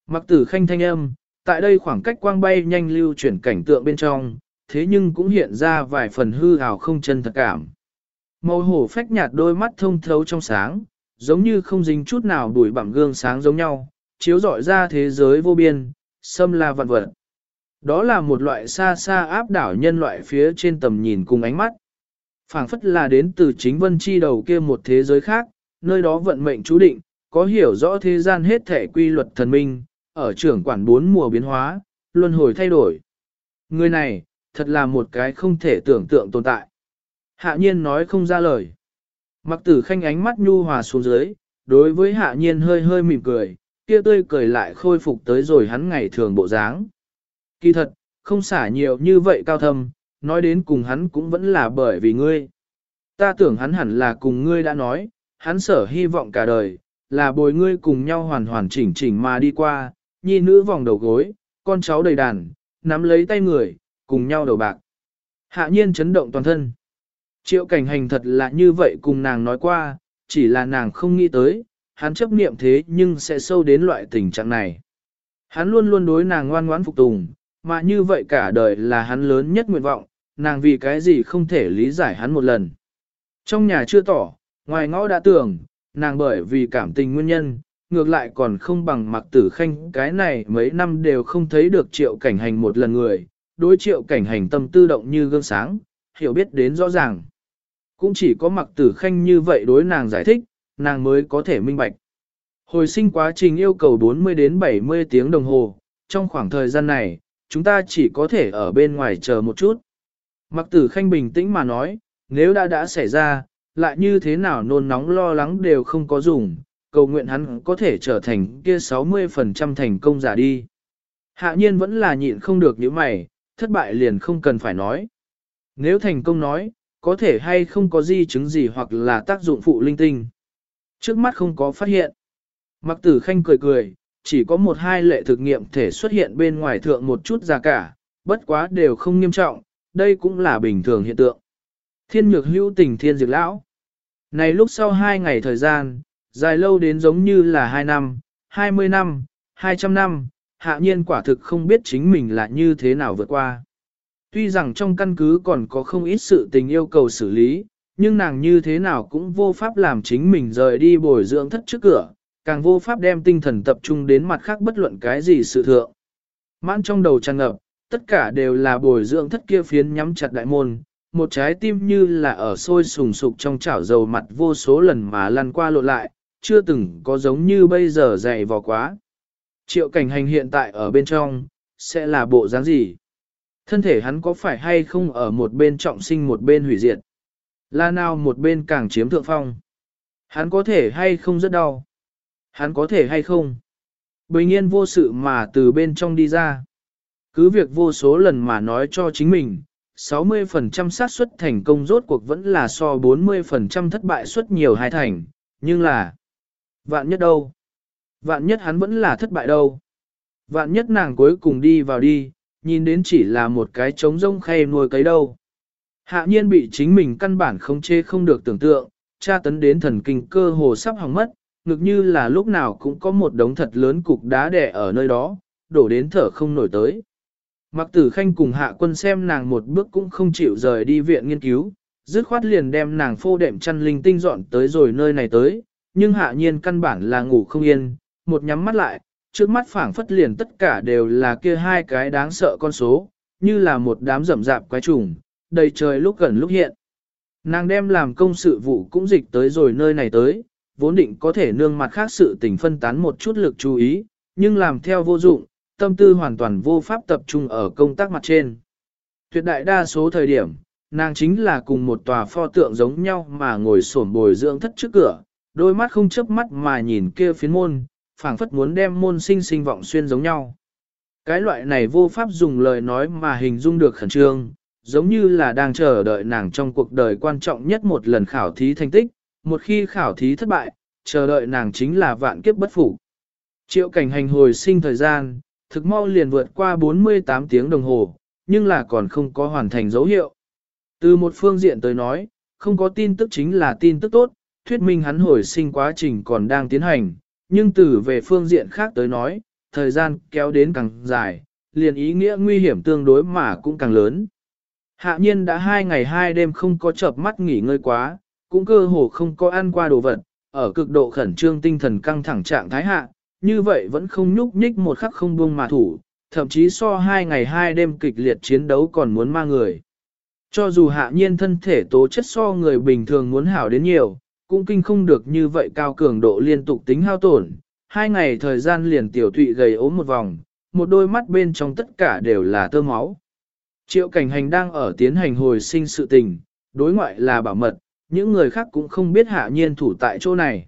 Mặc tử khanh thanh âm, tại đây khoảng cách quang bay nhanh lưu chuyển cảnh tượng bên trong, thế nhưng cũng hiện ra vài phần hư ảo không chân thật cảm. Màu hổ phách nhạt đôi mắt thông thấu trong sáng, giống như không dính chút nào đuổi bặm gương sáng giống nhau, chiếu rọi ra thế giới vô biên, xâm la vạn vật. Đó là một loại xa xa áp đảo nhân loại phía trên tầm nhìn cùng ánh mắt. phảng phất là đến từ chính vân chi đầu kia một thế giới khác, nơi đó vận mệnh chú định, có hiểu rõ thế gian hết thể quy luật thần minh, ở trưởng quản bốn mùa biến hóa, luân hồi thay đổi. Người này, thật là một cái không thể tưởng tượng tồn tại. Hạ nhiên nói không ra lời. Mặc tử khanh ánh mắt nhu hòa xuống dưới, đối với hạ nhiên hơi hơi mỉm cười, kia tươi cười lại khôi phục tới rồi hắn ngày thường bộ dáng. Kỳ thật, không xả nhiều như vậy cao thâm, nói đến cùng hắn cũng vẫn là bởi vì ngươi. Ta tưởng hắn hẳn là cùng ngươi đã nói, hắn sở hy vọng cả đời, là bồi ngươi cùng nhau hoàn hoàn chỉnh chỉnh mà đi qua, nhi nữ vòng đầu gối, con cháu đầy đàn, nắm lấy tay người, cùng nhau đầu bạc. Hạ nhiên chấn động toàn thân. Triệu cảnh hành thật là như vậy cùng nàng nói qua, chỉ là nàng không nghĩ tới, hắn chấp niệm thế nhưng sẽ sâu đến loại tình trạng này. Hắn luôn luôn đối nàng ngoan ngoãn phục tùng, mà như vậy cả đời là hắn lớn nhất nguyện vọng, nàng vì cái gì không thể lý giải hắn một lần. Trong nhà chưa tỏ, ngoài ngõ đã tưởng, nàng bởi vì cảm tình nguyên nhân, ngược lại còn không bằng mặc tử khanh cái này mấy năm đều không thấy được triệu cảnh hành một lần người, đối triệu cảnh hành tâm tư động như gương sáng, hiểu biết đến rõ ràng. Cũng chỉ có mặc tử khanh như vậy đối nàng giải thích, nàng mới có thể minh bạch. Hồi sinh quá trình yêu cầu 40 đến 70 tiếng đồng hồ, trong khoảng thời gian này, chúng ta chỉ có thể ở bên ngoài chờ một chút. Mặc tử khanh bình tĩnh mà nói, nếu đã đã xảy ra, lại như thế nào nôn nóng lo lắng đều không có dùng, cầu nguyện hắn có thể trở thành kia 60% thành công giả đi. Hạ nhiên vẫn là nhịn không được những mày, thất bại liền không cần phải nói. Nếu thành công nói, có thể hay không có di chứng gì hoặc là tác dụng phụ linh tinh. Trước mắt không có phát hiện. Mặc tử khanh cười cười, chỉ có một hai lệ thực nghiệm thể xuất hiện bên ngoài thượng một chút ra cả, bất quá đều không nghiêm trọng, đây cũng là bình thường hiện tượng. Thiên nhược hữu tình thiên diệt lão. Này lúc sau hai ngày thời gian, dài lâu đến giống như là hai năm, hai mươi năm, hai trăm năm, hạ nhiên quả thực không biết chính mình là như thế nào vượt qua. Tuy rằng trong căn cứ còn có không ít sự tình yêu cầu xử lý, nhưng nàng như thế nào cũng vô pháp làm chính mình rời đi bồi dưỡng thất trước cửa, càng vô pháp đem tinh thần tập trung đến mặt khác bất luận cái gì sự thượng. Mãn trong đầu tràn ngập, tất cả đều là bồi dưỡng thất kia phiến nhắm chặt đại môn, một trái tim như là ở sôi sùng sục trong chảo dầu mặt vô số lần mà lăn qua lộ lại, chưa từng có giống như bây giờ dày vò quá. Triệu cảnh hành hiện tại ở bên trong, sẽ là bộ dáng gì? Thân thể hắn có phải hay không ở một bên trọng sinh một bên hủy diệt? Là nào một bên càng chiếm thượng phong? Hắn có thể hay không rất đau? Hắn có thể hay không? Bình yên vô sự mà từ bên trong đi ra. Cứ việc vô số lần mà nói cho chính mình, 60% xác suất thành công rốt cuộc vẫn là so 40% thất bại suất nhiều hai thành, nhưng là vạn nhất đâu? Vạn nhất hắn vẫn là thất bại đâu? Vạn nhất nàng cuối cùng đi vào đi, nhìn đến chỉ là một cái trống rông khay nuôi cấy đâu. Hạ nhiên bị chính mình căn bản không chê không được tưởng tượng, tra tấn đến thần kinh cơ hồ sắp hỏng mất, ngực như là lúc nào cũng có một đống thật lớn cục đá đè ở nơi đó, đổ đến thở không nổi tới. Mặc tử khanh cùng hạ quân xem nàng một bước cũng không chịu rời đi viện nghiên cứu, dứt khoát liền đem nàng phô đệm chăn linh tinh dọn tới rồi nơi này tới, nhưng hạ nhiên căn bản là ngủ không yên, một nhắm mắt lại, trước mắt phảng phất liền tất cả đều là kia hai cái đáng sợ con số, như là một đám rậm rạp quái trùng, đầy trời lúc gần lúc hiện. Nàng đem làm công sự vụ cũng dịch tới rồi nơi này tới, vốn định có thể nương mặt khác sự tình phân tán một chút lực chú ý, nhưng làm theo vô dụng, tâm tư hoàn toàn vô pháp tập trung ở công tác mặt trên. Tuyệt đại đa số thời điểm, nàng chính là cùng một tòa pho tượng giống nhau mà ngồi xổm bồi dưỡng thất trước cửa, đôi mắt không chớp mắt mà nhìn kia phiến môn, phảng phất muốn đem môn sinh sinh vọng xuyên giống nhau. Cái loại này vô pháp dùng lời nói mà hình dung được khẩn trương, giống như là đang chờ đợi nàng trong cuộc đời quan trọng nhất một lần khảo thí thành tích, một khi khảo thí thất bại, chờ đợi nàng chính là vạn kiếp bất phục. Triệu cảnh hành hồi sinh thời gian, thực mau liền vượt qua 48 tiếng đồng hồ, nhưng là còn không có hoàn thành dấu hiệu. Từ một phương diện tới nói, không có tin tức chính là tin tức tốt, thuyết minh hắn hồi sinh quá trình còn đang tiến hành, nhưng từ về phương diện khác tới nói, thời gian kéo đến càng dài, liền ý nghĩa nguy hiểm tương đối mà cũng càng lớn. Hạ nhiên đã hai ngày hai đêm không có chợp mắt nghỉ ngơi quá, cũng cơ hồ không có ăn qua đồ vật, ở cực độ khẩn trương tinh thần căng thẳng trạng thái hạ, như vậy vẫn không nhúc nhích một khắc không buông mà thủ, thậm chí so hai ngày hai đêm kịch liệt chiến đấu còn muốn ma người. Cho dù hạ nhiên thân thể tố chất so người bình thường muốn hảo đến nhiều, cũng kinh không được như vậy cao cường độ liên tục tính hao tổn. Hai ngày thời gian liền tiểu thụy gầy ốm một vòng, một đôi mắt bên trong tất cả đều là tơ máu. Triệu cảnh hành đang ở tiến hành hồi sinh sự tình, đối ngoại là bảo mật, những người khác cũng không biết hạ nhiên thủ tại chỗ này.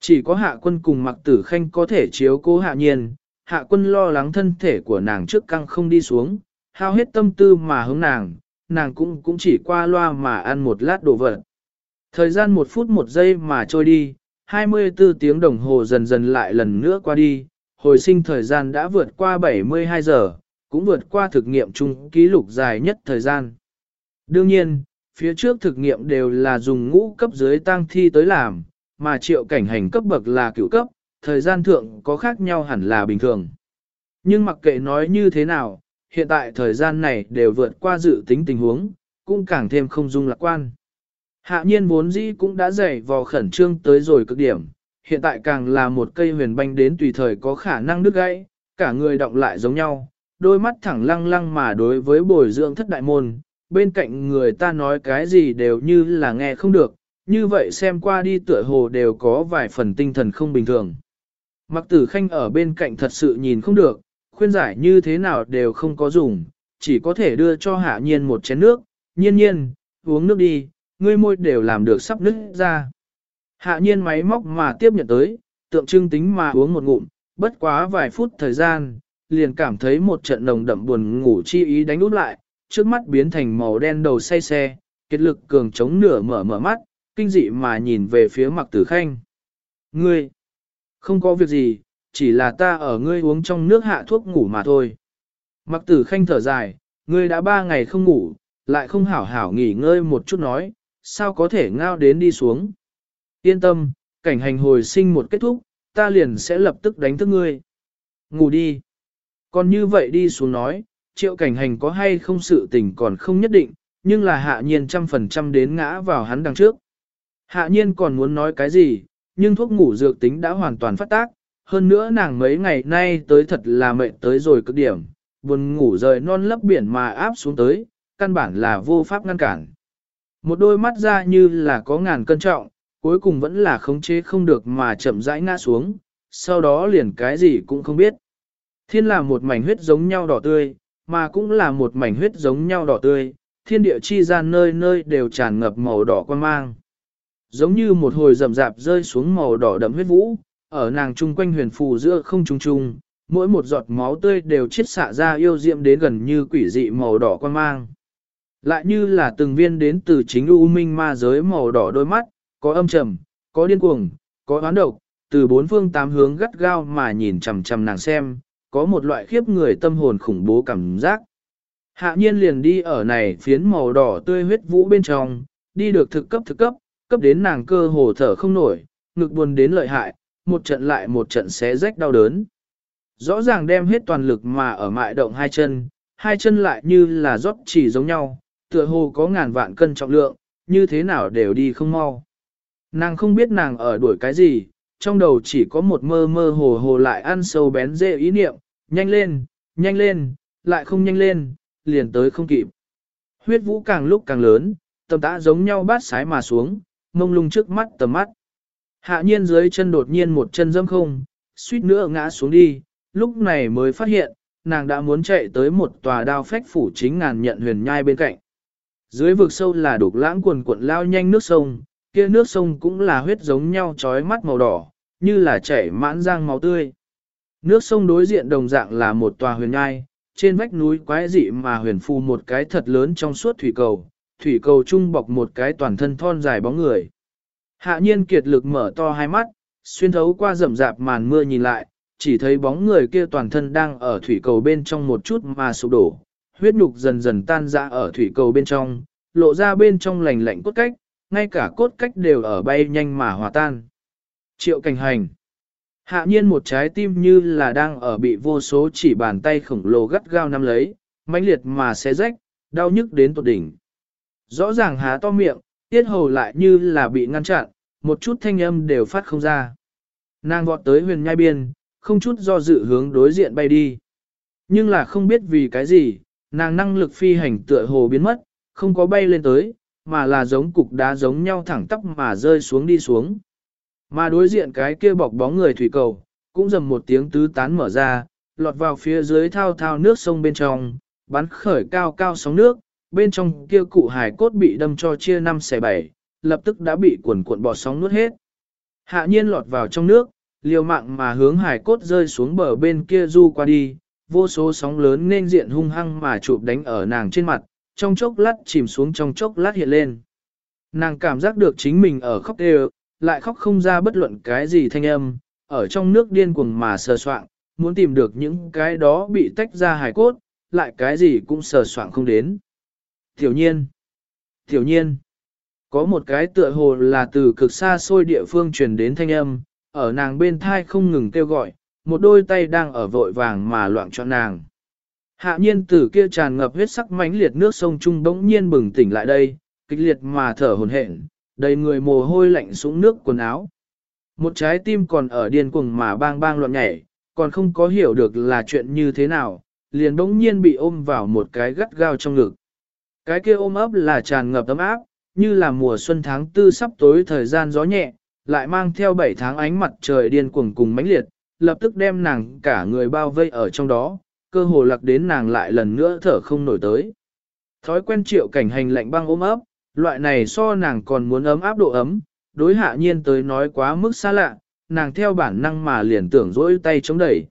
Chỉ có hạ quân cùng mặc tử khanh có thể chiếu cố hạ nhiên, hạ quân lo lắng thân thể của nàng trước căng không đi xuống, hao hết tâm tư mà hướng nàng, nàng cũng cũng chỉ qua loa mà ăn một lát đồ vật. Thời gian một phút một giây mà trôi đi, 24 tiếng đồng hồ dần dần lại lần nữa qua đi, hồi sinh thời gian đã vượt qua 72 giờ, cũng vượt qua thực nghiệm chung ký lục dài nhất thời gian. Đương nhiên, phía trước thực nghiệm đều là dùng ngũ cấp dưới tăng thi tới làm, mà triệu cảnh hành cấp bậc là cựu cấp, thời gian thượng có khác nhau hẳn là bình thường. Nhưng mặc kệ nói như thế nào, hiện tại thời gian này đều vượt qua dự tính tình huống, cũng càng thêm không dung lạc quan. Hạ nhiên vốn dĩ cũng đã dày vò khẩn trương tới rồi cực điểm, hiện tại càng là một cây huyền banh đến tùy thời có khả năng đứt gãy, cả người động lại giống nhau, đôi mắt thẳng lăng lăng mà đối với bồi dưỡng thất đại môn, bên cạnh người ta nói cái gì đều như là nghe không được, như vậy xem qua đi tựa hồ đều có vài phần tinh thần không bình thường. Mặc tử khanh ở bên cạnh thật sự nhìn không được, khuyên giải như thế nào đều không có dùng, chỉ có thể đưa cho hạ nhiên một chén nước, nhiên nhiên, uống nước đi, ngươi môi đều làm được sắp nứt ra. Hạ nhiên máy móc mà tiếp nhận tới, tượng trưng tính mà uống một ngụm, bất quá vài phút thời gian, liền cảm thấy một trận nồng đậm buồn ngủ chi ý đánh út lại, trước mắt biến thành màu đen đầu say xe, kết lực cường chống nửa mở mở mắt, kinh dị mà nhìn về phía mặc tử khanh. Ngươi, không có việc gì, chỉ là ta ở ngươi uống trong nước hạ thuốc ngủ mà thôi. Mặc tử khanh thở dài, ngươi đã ba ngày không ngủ, lại không hảo hảo nghỉ ngơi một chút nói, sao có thể ngao đến đi xuống. Yên tâm, cảnh hành hồi sinh một kết thúc, ta liền sẽ lập tức đánh thức ngươi. Ngủ đi. Còn như vậy đi xuống nói, triệu cảnh hành có hay không sự tình còn không nhất định, nhưng là hạ nhiên trăm phần trăm đến ngã vào hắn đằng trước. Hạ nhiên còn muốn nói cái gì, nhưng thuốc ngủ dược tính đã hoàn toàn phát tác, hơn nữa nàng mấy ngày nay tới thật là mệt tới rồi cực điểm, buồn ngủ rời non lấp biển mà áp xuống tới, căn bản là vô pháp ngăn cản. Một đôi mắt ra như là có ngàn cân trọng, cuối cùng vẫn là khống chế không được mà chậm rãi ngã xuống, sau đó liền cái gì cũng không biết. Thiên là một mảnh huyết giống nhau đỏ tươi, mà cũng là một mảnh huyết giống nhau đỏ tươi, thiên địa chi gian nơi nơi đều tràn ngập màu đỏ quan mang. Giống như một hồi rầm rạp rơi xuống màu đỏ đậm huyết vũ, ở nàng trung quanh huyền phù giữa không trung trung, mỗi một giọt máu tươi đều chiết xạ ra yêu diệm đến gần như quỷ dị màu đỏ quan mang. Lại như là từng viên đến từ chính u minh ma giới màu đỏ đôi mắt, có âm trầm, có điên cuồng, có oán độc, từ bốn phương tám hướng gắt gao mà nhìn chằm chằm nàng xem, có một loại khiếp người tâm hồn khủng bố cảm giác. Hạ nhiên liền đi ở này phiến màu đỏ tươi huyết vũ bên trong, đi được thực cấp thực cấp, cấp đến nàng cơ hồ thở không nổi, ngực buồn đến lợi hại, một trận lại một trận xé rách đau đớn. Rõ ràng đem hết toàn lực mà ở mại động hai chân, hai chân lại như là rót chỉ giống nhau, tựa hồ có ngàn vạn cân trọng lượng, như thế nào đều đi không mau. Nàng không biết nàng ở đuổi cái gì, trong đầu chỉ có một mơ mơ hồ hồ lại ăn sâu bén dễ ý niệm, nhanh lên, nhanh lên, lại không nhanh lên, liền tới không kịp. Huyết vũ càng lúc càng lớn, tầm tã giống nhau bát sái mà xuống, mông lung trước mắt tầm mắt. Hạ nhiên dưới chân đột nhiên một chân dâm không, suýt nữa ngã xuống đi, lúc này mới phát hiện, nàng đã muốn chạy tới một tòa đao phách phủ chính ngàn nhận huyền nhai bên cạnh. Dưới vực sâu là đục lãng quần cuộn lao nhanh nước sông, kia nước sông cũng là huyết giống nhau trói mắt màu đỏ, như là chảy mãn giang máu tươi. Nước sông đối diện đồng dạng là một tòa huyền ngai, trên vách núi quái dị mà huyền phù một cái thật lớn trong suốt thủy cầu, thủy cầu trung bọc một cái toàn thân thon dài bóng người. Hạ nhiên kiệt lực mở to hai mắt, xuyên thấu qua rậm rạp màn mưa nhìn lại, chỉ thấy bóng người kia toàn thân đang ở thủy cầu bên trong một chút mà sụp đổ, huyết nhục dần dần tan ra ở thủy cầu bên trong, lộ ra bên trong lành lạnh cốt cách, ngay cả cốt cách đều ở bay nhanh mà hòa tan. Triệu cảnh hành Hạ nhiên một trái tim như là đang ở bị vô số chỉ bàn tay khổng lồ gắt gao nắm lấy, mãnh liệt mà xé rách, đau nhức đến tột đỉnh. Rõ ràng há to miệng, tiết hầu lại như là bị ngăn chặn, một chút thanh âm đều phát không ra. Nàng vọt tới huyền nhai biên, không chút do dự hướng đối diện bay đi. Nhưng là không biết vì cái gì, nàng năng lực phi hành tựa hồ biến mất, không có bay lên tới, mà là giống cục đá giống nhau thẳng tắp mà rơi xuống đi xuống. Mà đối diện cái kia bọc bóng người thủy cầu, cũng dầm một tiếng tứ tán mở ra, lọt vào phía dưới thao thao nước sông bên trong, bắn khởi cao cao sóng nước, bên trong kia cụ hải cốt bị đâm cho chia năm xẻ bảy, lập tức đã bị cuộn cuộn bọt sóng nuốt hết. Hạ nhiên lọt vào trong nước, liều mạng mà hướng hải cốt rơi xuống bờ bên kia du qua đi, vô số sóng lớn nên diện hung hăng mà chụp đánh ở nàng trên mặt, trong chốc lát chìm xuống trong chốc lát hiện lên. Nàng cảm giác được chính mình ở khóc đều, lại khóc không ra bất luận cái gì thanh âm, ở trong nước điên cuồng mà sờ soạn, muốn tìm được những cái đó bị tách ra hài cốt, lại cái gì cũng sờ soạn không đến. Tiểu nhiên, tiểu nhiên, có một cái tựa hồ là từ cực xa xôi địa phương truyền đến thanh âm, ở nàng bên thai không ngừng kêu gọi, một đôi tay đang ở vội vàng mà loạn cho nàng. Hạ nhiên từ kia tràn ngập huyết sắc mãnh liệt nước sông Trung bỗng nhiên bừng tỉnh lại đây, kịch liệt mà thở hồn hển, đầy người mồ hôi lạnh sũng nước quần áo. Một trái tim còn ở điên cuồng mà bang bang loạn nhảy, còn không có hiểu được là chuyện như thế nào, liền bỗng nhiên bị ôm vào một cái gắt gao trong ngực. Cái kia ôm ấp là tràn ngập ấm áp, như là mùa xuân tháng tư sắp tối thời gian gió nhẹ, lại mang theo bảy tháng ánh mặt trời điên cuồng cùng mãnh liệt, lập tức đem nàng cả người bao vây ở trong đó, cơ hồ lạc đến nàng lại lần nữa thở không nổi tới. Thói quen triệu cảnh hành lạnh băng ôm ấp, loại này so nàng còn muốn ấm áp độ ấm, đối hạ nhiên tới nói quá mức xa lạ, nàng theo bản năng mà liền tưởng dỗi tay chống đẩy.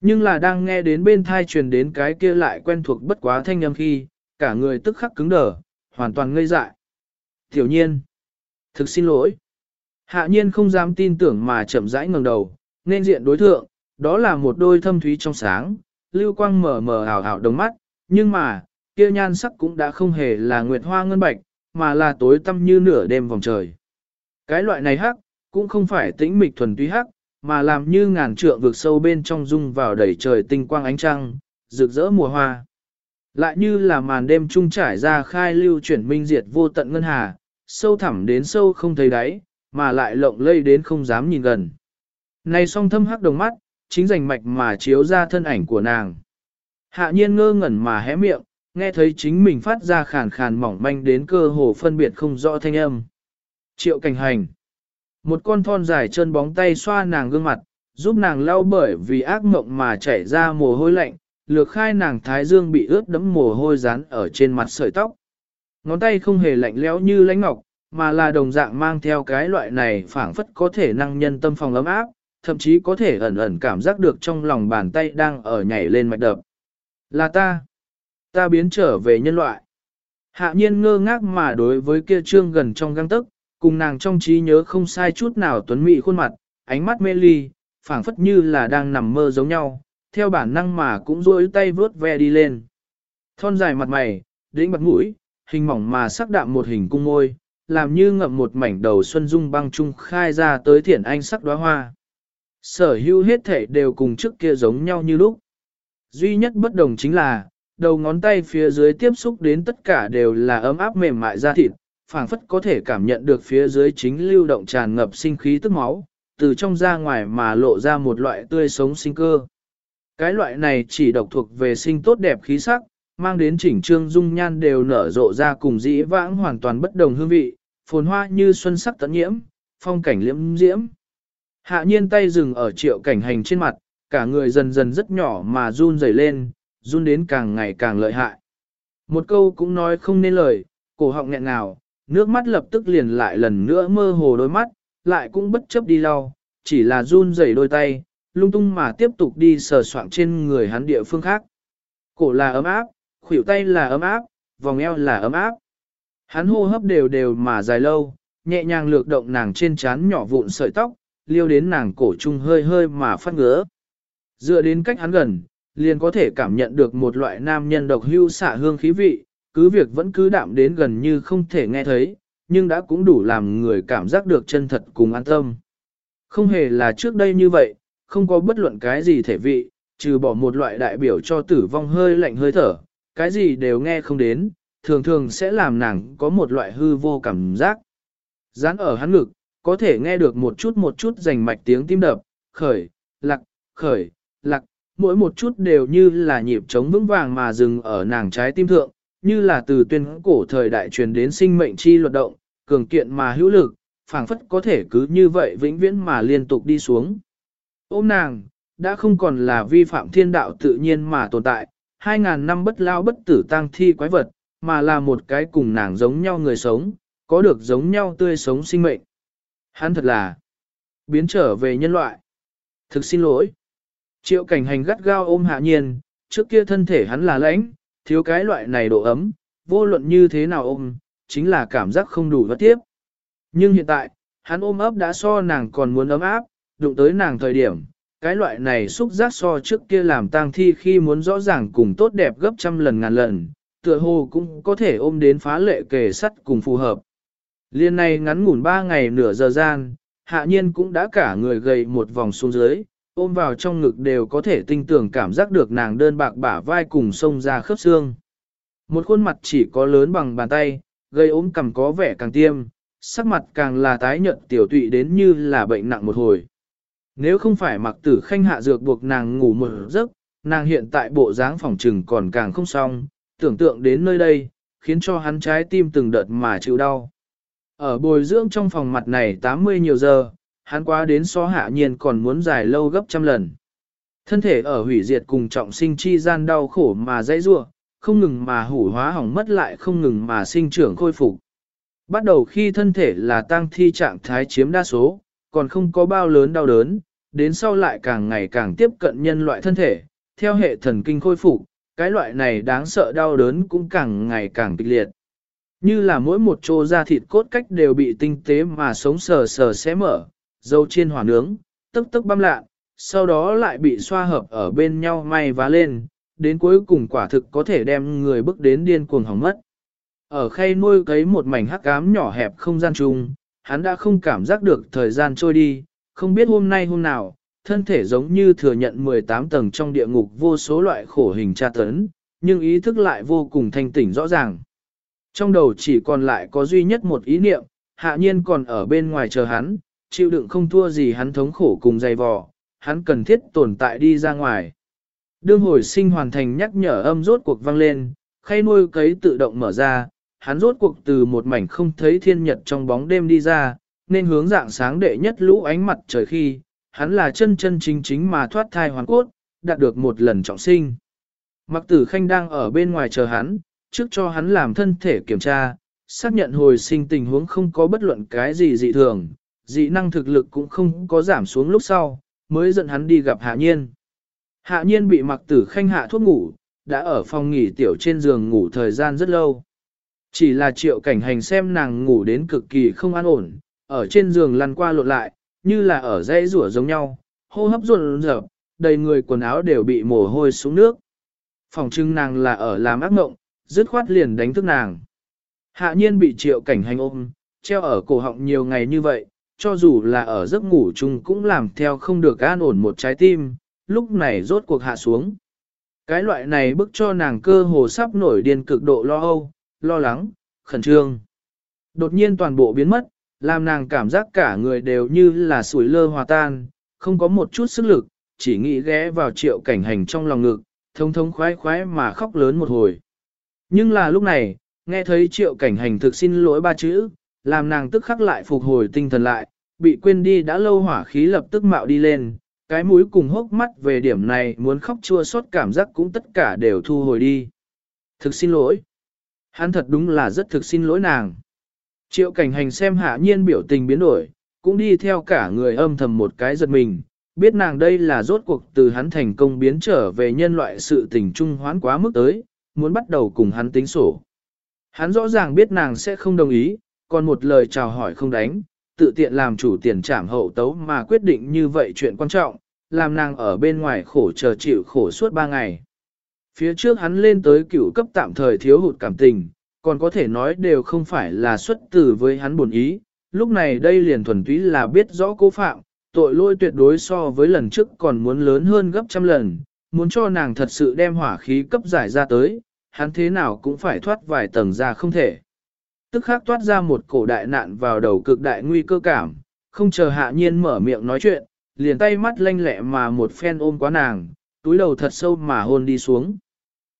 Nhưng là đang nghe đến bên thai truyền đến cái kia lại quen thuộc bất quá thanh âm khi, cả người tức khắc cứng đờ, hoàn toàn ngây dại. Tiểu nhiên, thực xin lỗi. Hạ nhiên không dám tin tưởng mà chậm rãi ngẩng đầu, nên diện đối thượng, đó là một đôi thâm thúy trong sáng, lưu quang mở mở ảo ảo đồng mắt, nhưng mà, kia nhan sắc cũng đã không hề là nguyệt hoa ngân bạch, mà là tối tăm như nửa đêm vòng trời. Cái loại này hắc, cũng không phải tĩnh mịch thuần túy hắc, mà làm như ngàn trượng vực sâu bên trong dung vào đầy trời tinh quang ánh trăng, rực rỡ mùa hoa. Lại như là màn đêm trung trải ra khai lưu chuyển minh diệt vô tận ngân hà, sâu thẳm đến sâu không thấy đáy, mà lại lộng lây đến không dám nhìn gần. Này song thâm hắc đồng mắt, chính rành mạch mà chiếu ra thân ảnh của nàng. Hạ nhiên ngơ ngẩn mà hé miệng, nghe thấy chính mình phát ra khàn khàn mỏng manh đến cơ hồ phân biệt không rõ thanh âm. Triệu cảnh hành. Một con thon dài chân bóng tay xoa nàng gương mặt, giúp nàng lau bởi vì ác mộng mà chảy ra mồ hôi lạnh, lược khai nàng thái dương bị ướt đẫm mồ hôi dán ở trên mặt sợi tóc. Ngón tay không hề lạnh lẽo như lãnh ngọc, mà là đồng dạng mang theo cái loại này phảng phất có thể năng nhân tâm phòng ấm áp, thậm chí có thể ẩn ẩn cảm giác được trong lòng bàn tay đang ở nhảy lên mạch đập. Là ta ta biến trở về nhân loại. Hạ nhiên ngơ ngác mà đối với kia trương gần trong găng tức, cùng nàng trong trí nhớ không sai chút nào tuấn mỹ khuôn mặt, ánh mắt mê ly, phảng phất như là đang nằm mơ giống nhau, theo bản năng mà cũng duỗi tay vướt ve đi lên. Thon dài mặt mày, đĩnh bật mũi, hình mỏng mà sắc đạm một hình cung môi, làm như ngậm một mảnh đầu xuân dung băng trung khai ra tới thiển anh sắc đóa hoa. Sở hữu hết thể đều cùng trước kia giống nhau như lúc. Duy nhất bất đồng chính là, đầu ngón tay phía dưới tiếp xúc đến tất cả đều là ấm áp mềm mại da thịt, phảng phất có thể cảm nhận được phía dưới chính lưu động tràn ngập sinh khí tức máu, từ trong ra ngoài mà lộ ra một loại tươi sống sinh cơ. Cái loại này chỉ độc thuộc về sinh tốt đẹp khí sắc, mang đến chỉnh trương dung nhan đều nở rộ ra cùng dĩ vãng hoàn toàn bất đồng hương vị, phồn hoa như xuân sắc tận nhiễm, phong cảnh liễm diễm. Hạ nhiên tay dừng ở triệu cảnh hành trên mặt, cả người dần dần rất nhỏ mà run rẩy lên, run đến càng ngày càng lợi hại. Một câu cũng nói không nên lời, cổ họng nghẹn ngào, nước mắt lập tức liền lại lần nữa mơ hồ đôi mắt, lại cũng bất chấp đi lau, chỉ là run rẩy đôi tay, lung tung mà tiếp tục đi sờ soạng trên người hắn địa phương khác. Cổ là ấm áp, khuỷu tay là ấm áp, vòng eo là ấm áp. Hắn hô hấp đều đều mà dài lâu, nhẹ nhàng lược động nàng trên trán nhỏ vụn sợi tóc, liêu đến nàng cổ trung hơi hơi mà phát ngứa. Dựa đến cách hắn gần, liền có thể cảm nhận được một loại nam nhân độc hưu xả hương khí vị, cứ việc vẫn cứ đạm đến gần như không thể nghe thấy, nhưng đã cũng đủ làm người cảm giác được chân thật cùng an tâm. Không hề là trước đây như vậy, không có bất luận cái gì thể vị, trừ bỏ một loại đại biểu cho tử vong hơi lạnh hơi thở, cái gì đều nghe không đến, thường thường sẽ làm nàng có một loại hư vô cảm giác. Dán ở hắn ngực, có thể nghe được một chút một chút rành mạch tiếng tim đập, khởi, lạc, khởi, lạc, mỗi một chút đều như là nhịp trống vững vàng mà dừng ở nàng trái tim thượng, như là từ tuyên cổ thời đại truyền đến sinh mệnh chi luật động, cường kiện mà hữu lực, phảng phất có thể cứ như vậy vĩnh viễn mà liên tục đi xuống. Ôm nàng, đã không còn là vi phạm thiên đạo tự nhiên mà tồn tại, hai ngàn năm bất lao bất tử tăng thi quái vật, mà là một cái cùng nàng giống nhau người sống, có được giống nhau tươi sống sinh mệnh. Hắn thật là biến trở về nhân loại. Thực xin lỗi. Triệu cảnh hành gắt gao ôm hạ nhiên, trước kia thân thể hắn là lãnh, thiếu cái loại này độ ấm, vô luận như thế nào ôm, chính là cảm giác không đủ vất tiếp. Nhưng hiện tại, hắn ôm ấp đã so nàng còn muốn ấm áp, đụng tới nàng thời điểm, cái loại này xúc giác so trước kia làm tang thi khi muốn rõ ràng cùng tốt đẹp gấp trăm lần ngàn lần, tựa hồ cũng có thể ôm đến phá lệ kề sắt cùng phù hợp. Liên này ngắn ngủn ba ngày nửa giờ gian, hạ nhiên cũng đã cả người gầy một vòng xuống dưới, ôm vào trong ngực đều có thể tinh tưởng cảm giác được nàng đơn bạc bả vai cùng sông ra khớp xương. Một khuôn mặt chỉ có lớn bằng bàn tay, gây ốm cằm có vẻ càng tiêm, sắc mặt càng là tái nhợt tiểu tụy đến như là bệnh nặng một hồi. Nếu không phải mặc tử khanh hạ dược buộc nàng ngủ một giấc, nàng hiện tại bộ dáng phòng trừng còn càng không xong, tưởng tượng đến nơi đây, khiến cho hắn trái tim từng đợt mà chịu đau. Ở bồi dưỡng trong phòng mặt này 80 nhiều giờ, hắn quá đến so hạ nhiên còn muốn dài lâu gấp trăm lần. Thân thể ở hủy diệt cùng trọng sinh chi gian đau khổ mà dãy rua, không ngừng mà hủ hóa hỏng mất lại không ngừng mà sinh trưởng khôi phục. Bắt đầu khi thân thể là tăng thi trạng thái chiếm đa số, còn không có bao lớn đau đớn, đến sau lại càng ngày càng tiếp cận nhân loại thân thể, theo hệ thần kinh khôi phục, cái loại này đáng sợ đau đớn cũng càng ngày càng kịch liệt. Như là mỗi một chỗ da thịt cốt cách đều bị tinh tế mà sống sờ sờ xé mở, dầu chiên hỏa nướng, tức tức băm lạ, sau đó lại bị xoa hợp ở bên nhau may vá lên, đến cuối cùng quả thực có thể đem người bước đến điên cuồng hỏng mất. Ở khay nuôi cấy một mảnh hắc ám nhỏ hẹp không gian chung, hắn đã không cảm giác được thời gian trôi đi, không biết hôm nay hôm nào, thân thể giống như thừa nhận 18 tầng trong địa ngục vô số loại khổ hình tra tấn, nhưng ý thức lại vô cùng thanh tỉnh rõ ràng. Trong đầu chỉ còn lại có duy nhất một ý niệm, hạ nhiên còn ở bên ngoài chờ hắn, chịu đựng không thua gì hắn thống khổ cùng dày vò, hắn cần thiết tồn tại đi ra ngoài. Đương hồi sinh hoàn thành nhắc nhở âm rốt cuộc vang lên, khay nuôi cấy tự động mở ra, hắn rốt cuộc từ một mảnh không thấy thiên nhật trong bóng đêm đi ra, nên hướng dạng sáng đệ nhất lũ ánh mặt trời khi, hắn là chân chân chính chính mà thoát thai hoàn cốt, đạt được một lần trọng sinh. Mặc tử khanh đang ở bên ngoài chờ hắn, trước cho hắn làm thân thể kiểm tra, xác nhận hồi sinh tình huống không có bất luận cái gì dị thường, dị năng thực lực cũng không có giảm xuống lúc sau, mới dẫn hắn đi gặp hạ nhiên. Hạ nhiên bị mặc tử khanh hạ thuốc ngủ, đã ở phòng nghỉ tiểu trên giường ngủ thời gian rất lâu. Chỉ là triệu cảnh hành xem nàng ngủ đến cực kỳ không an ổn, ở trên giường lăn qua lộn lại, như là ở dãy rủa giống nhau, hô hấp ruột rợp, đầy người quần áo đều bị mồ hôi xuống nước. Phòng trưng nàng là ở làm ác mộng, dứt khoát liền đánh thức nàng. Hạ nhiên bị triệu cảnh hành ôm, treo ở cổ họng nhiều ngày như vậy, cho dù là ở giấc ngủ chung cũng làm theo không được an ổn một trái tim, lúc này rốt cuộc hạ xuống. Cái loại này bức cho nàng cơ hồ sắp nổi điên cực độ lo âu, lo lắng, khẩn trương. Đột nhiên toàn bộ biến mất, làm nàng cảm giác cả người đều như là sủi lơ hòa tan, không có một chút sức lực, chỉ nghĩ ghé vào triệu cảnh hành trong lòng ngực, thông thông khoái khoái mà khóc lớn một hồi. Nhưng là lúc này, nghe thấy triệu cảnh hành thực xin lỗi ba chữ, làm nàng tức khắc lại phục hồi tinh thần lại, bị quên đi đã lâu hỏa khí lập tức mạo đi lên, cái mũi cùng hốc mắt về điểm này muốn khóc chua xót cảm giác cũng tất cả đều thu hồi đi. Thực xin lỗi. Hắn thật đúng là rất thực xin lỗi nàng. Triệu cảnh hành xem hạ nhiên biểu tình biến đổi, cũng đi theo cả người âm thầm một cái giật mình, biết nàng đây là rốt cuộc từ hắn thành công biến trở về nhân loại sự tình trung hoán quá mức tới, muốn bắt đầu cùng hắn tính sổ. Hắn rõ ràng biết nàng sẽ không đồng ý, còn một lời chào hỏi không đánh, tự tiện làm chủ tiền trảm hậu tấu mà quyết định như vậy chuyện quan trọng, làm nàng ở bên ngoài khổ chờ chịu khổ suốt ba ngày. Phía trước hắn lên tới cựu cấp tạm thời thiếu hụt cảm tình, còn có thể nói đều không phải là xuất tử với hắn buồn ý, lúc này đây liền thuần túy là biết rõ cố phạm, tội lỗi tuyệt đối so với lần trước còn muốn lớn hơn gấp trăm lần, muốn cho nàng thật sự đem hỏa khí cấp giải ra tới, hắn thế nào cũng phải thoát vài tầng ra không thể. Tức khắc toát ra một cổ đại nạn vào đầu cực đại nguy cơ cảm, không chờ hạ nhiên mở miệng nói chuyện, liền tay mắt lanh lẹ mà một phen ôm quá nàng, túi đầu thật sâu mà hôn đi xuống.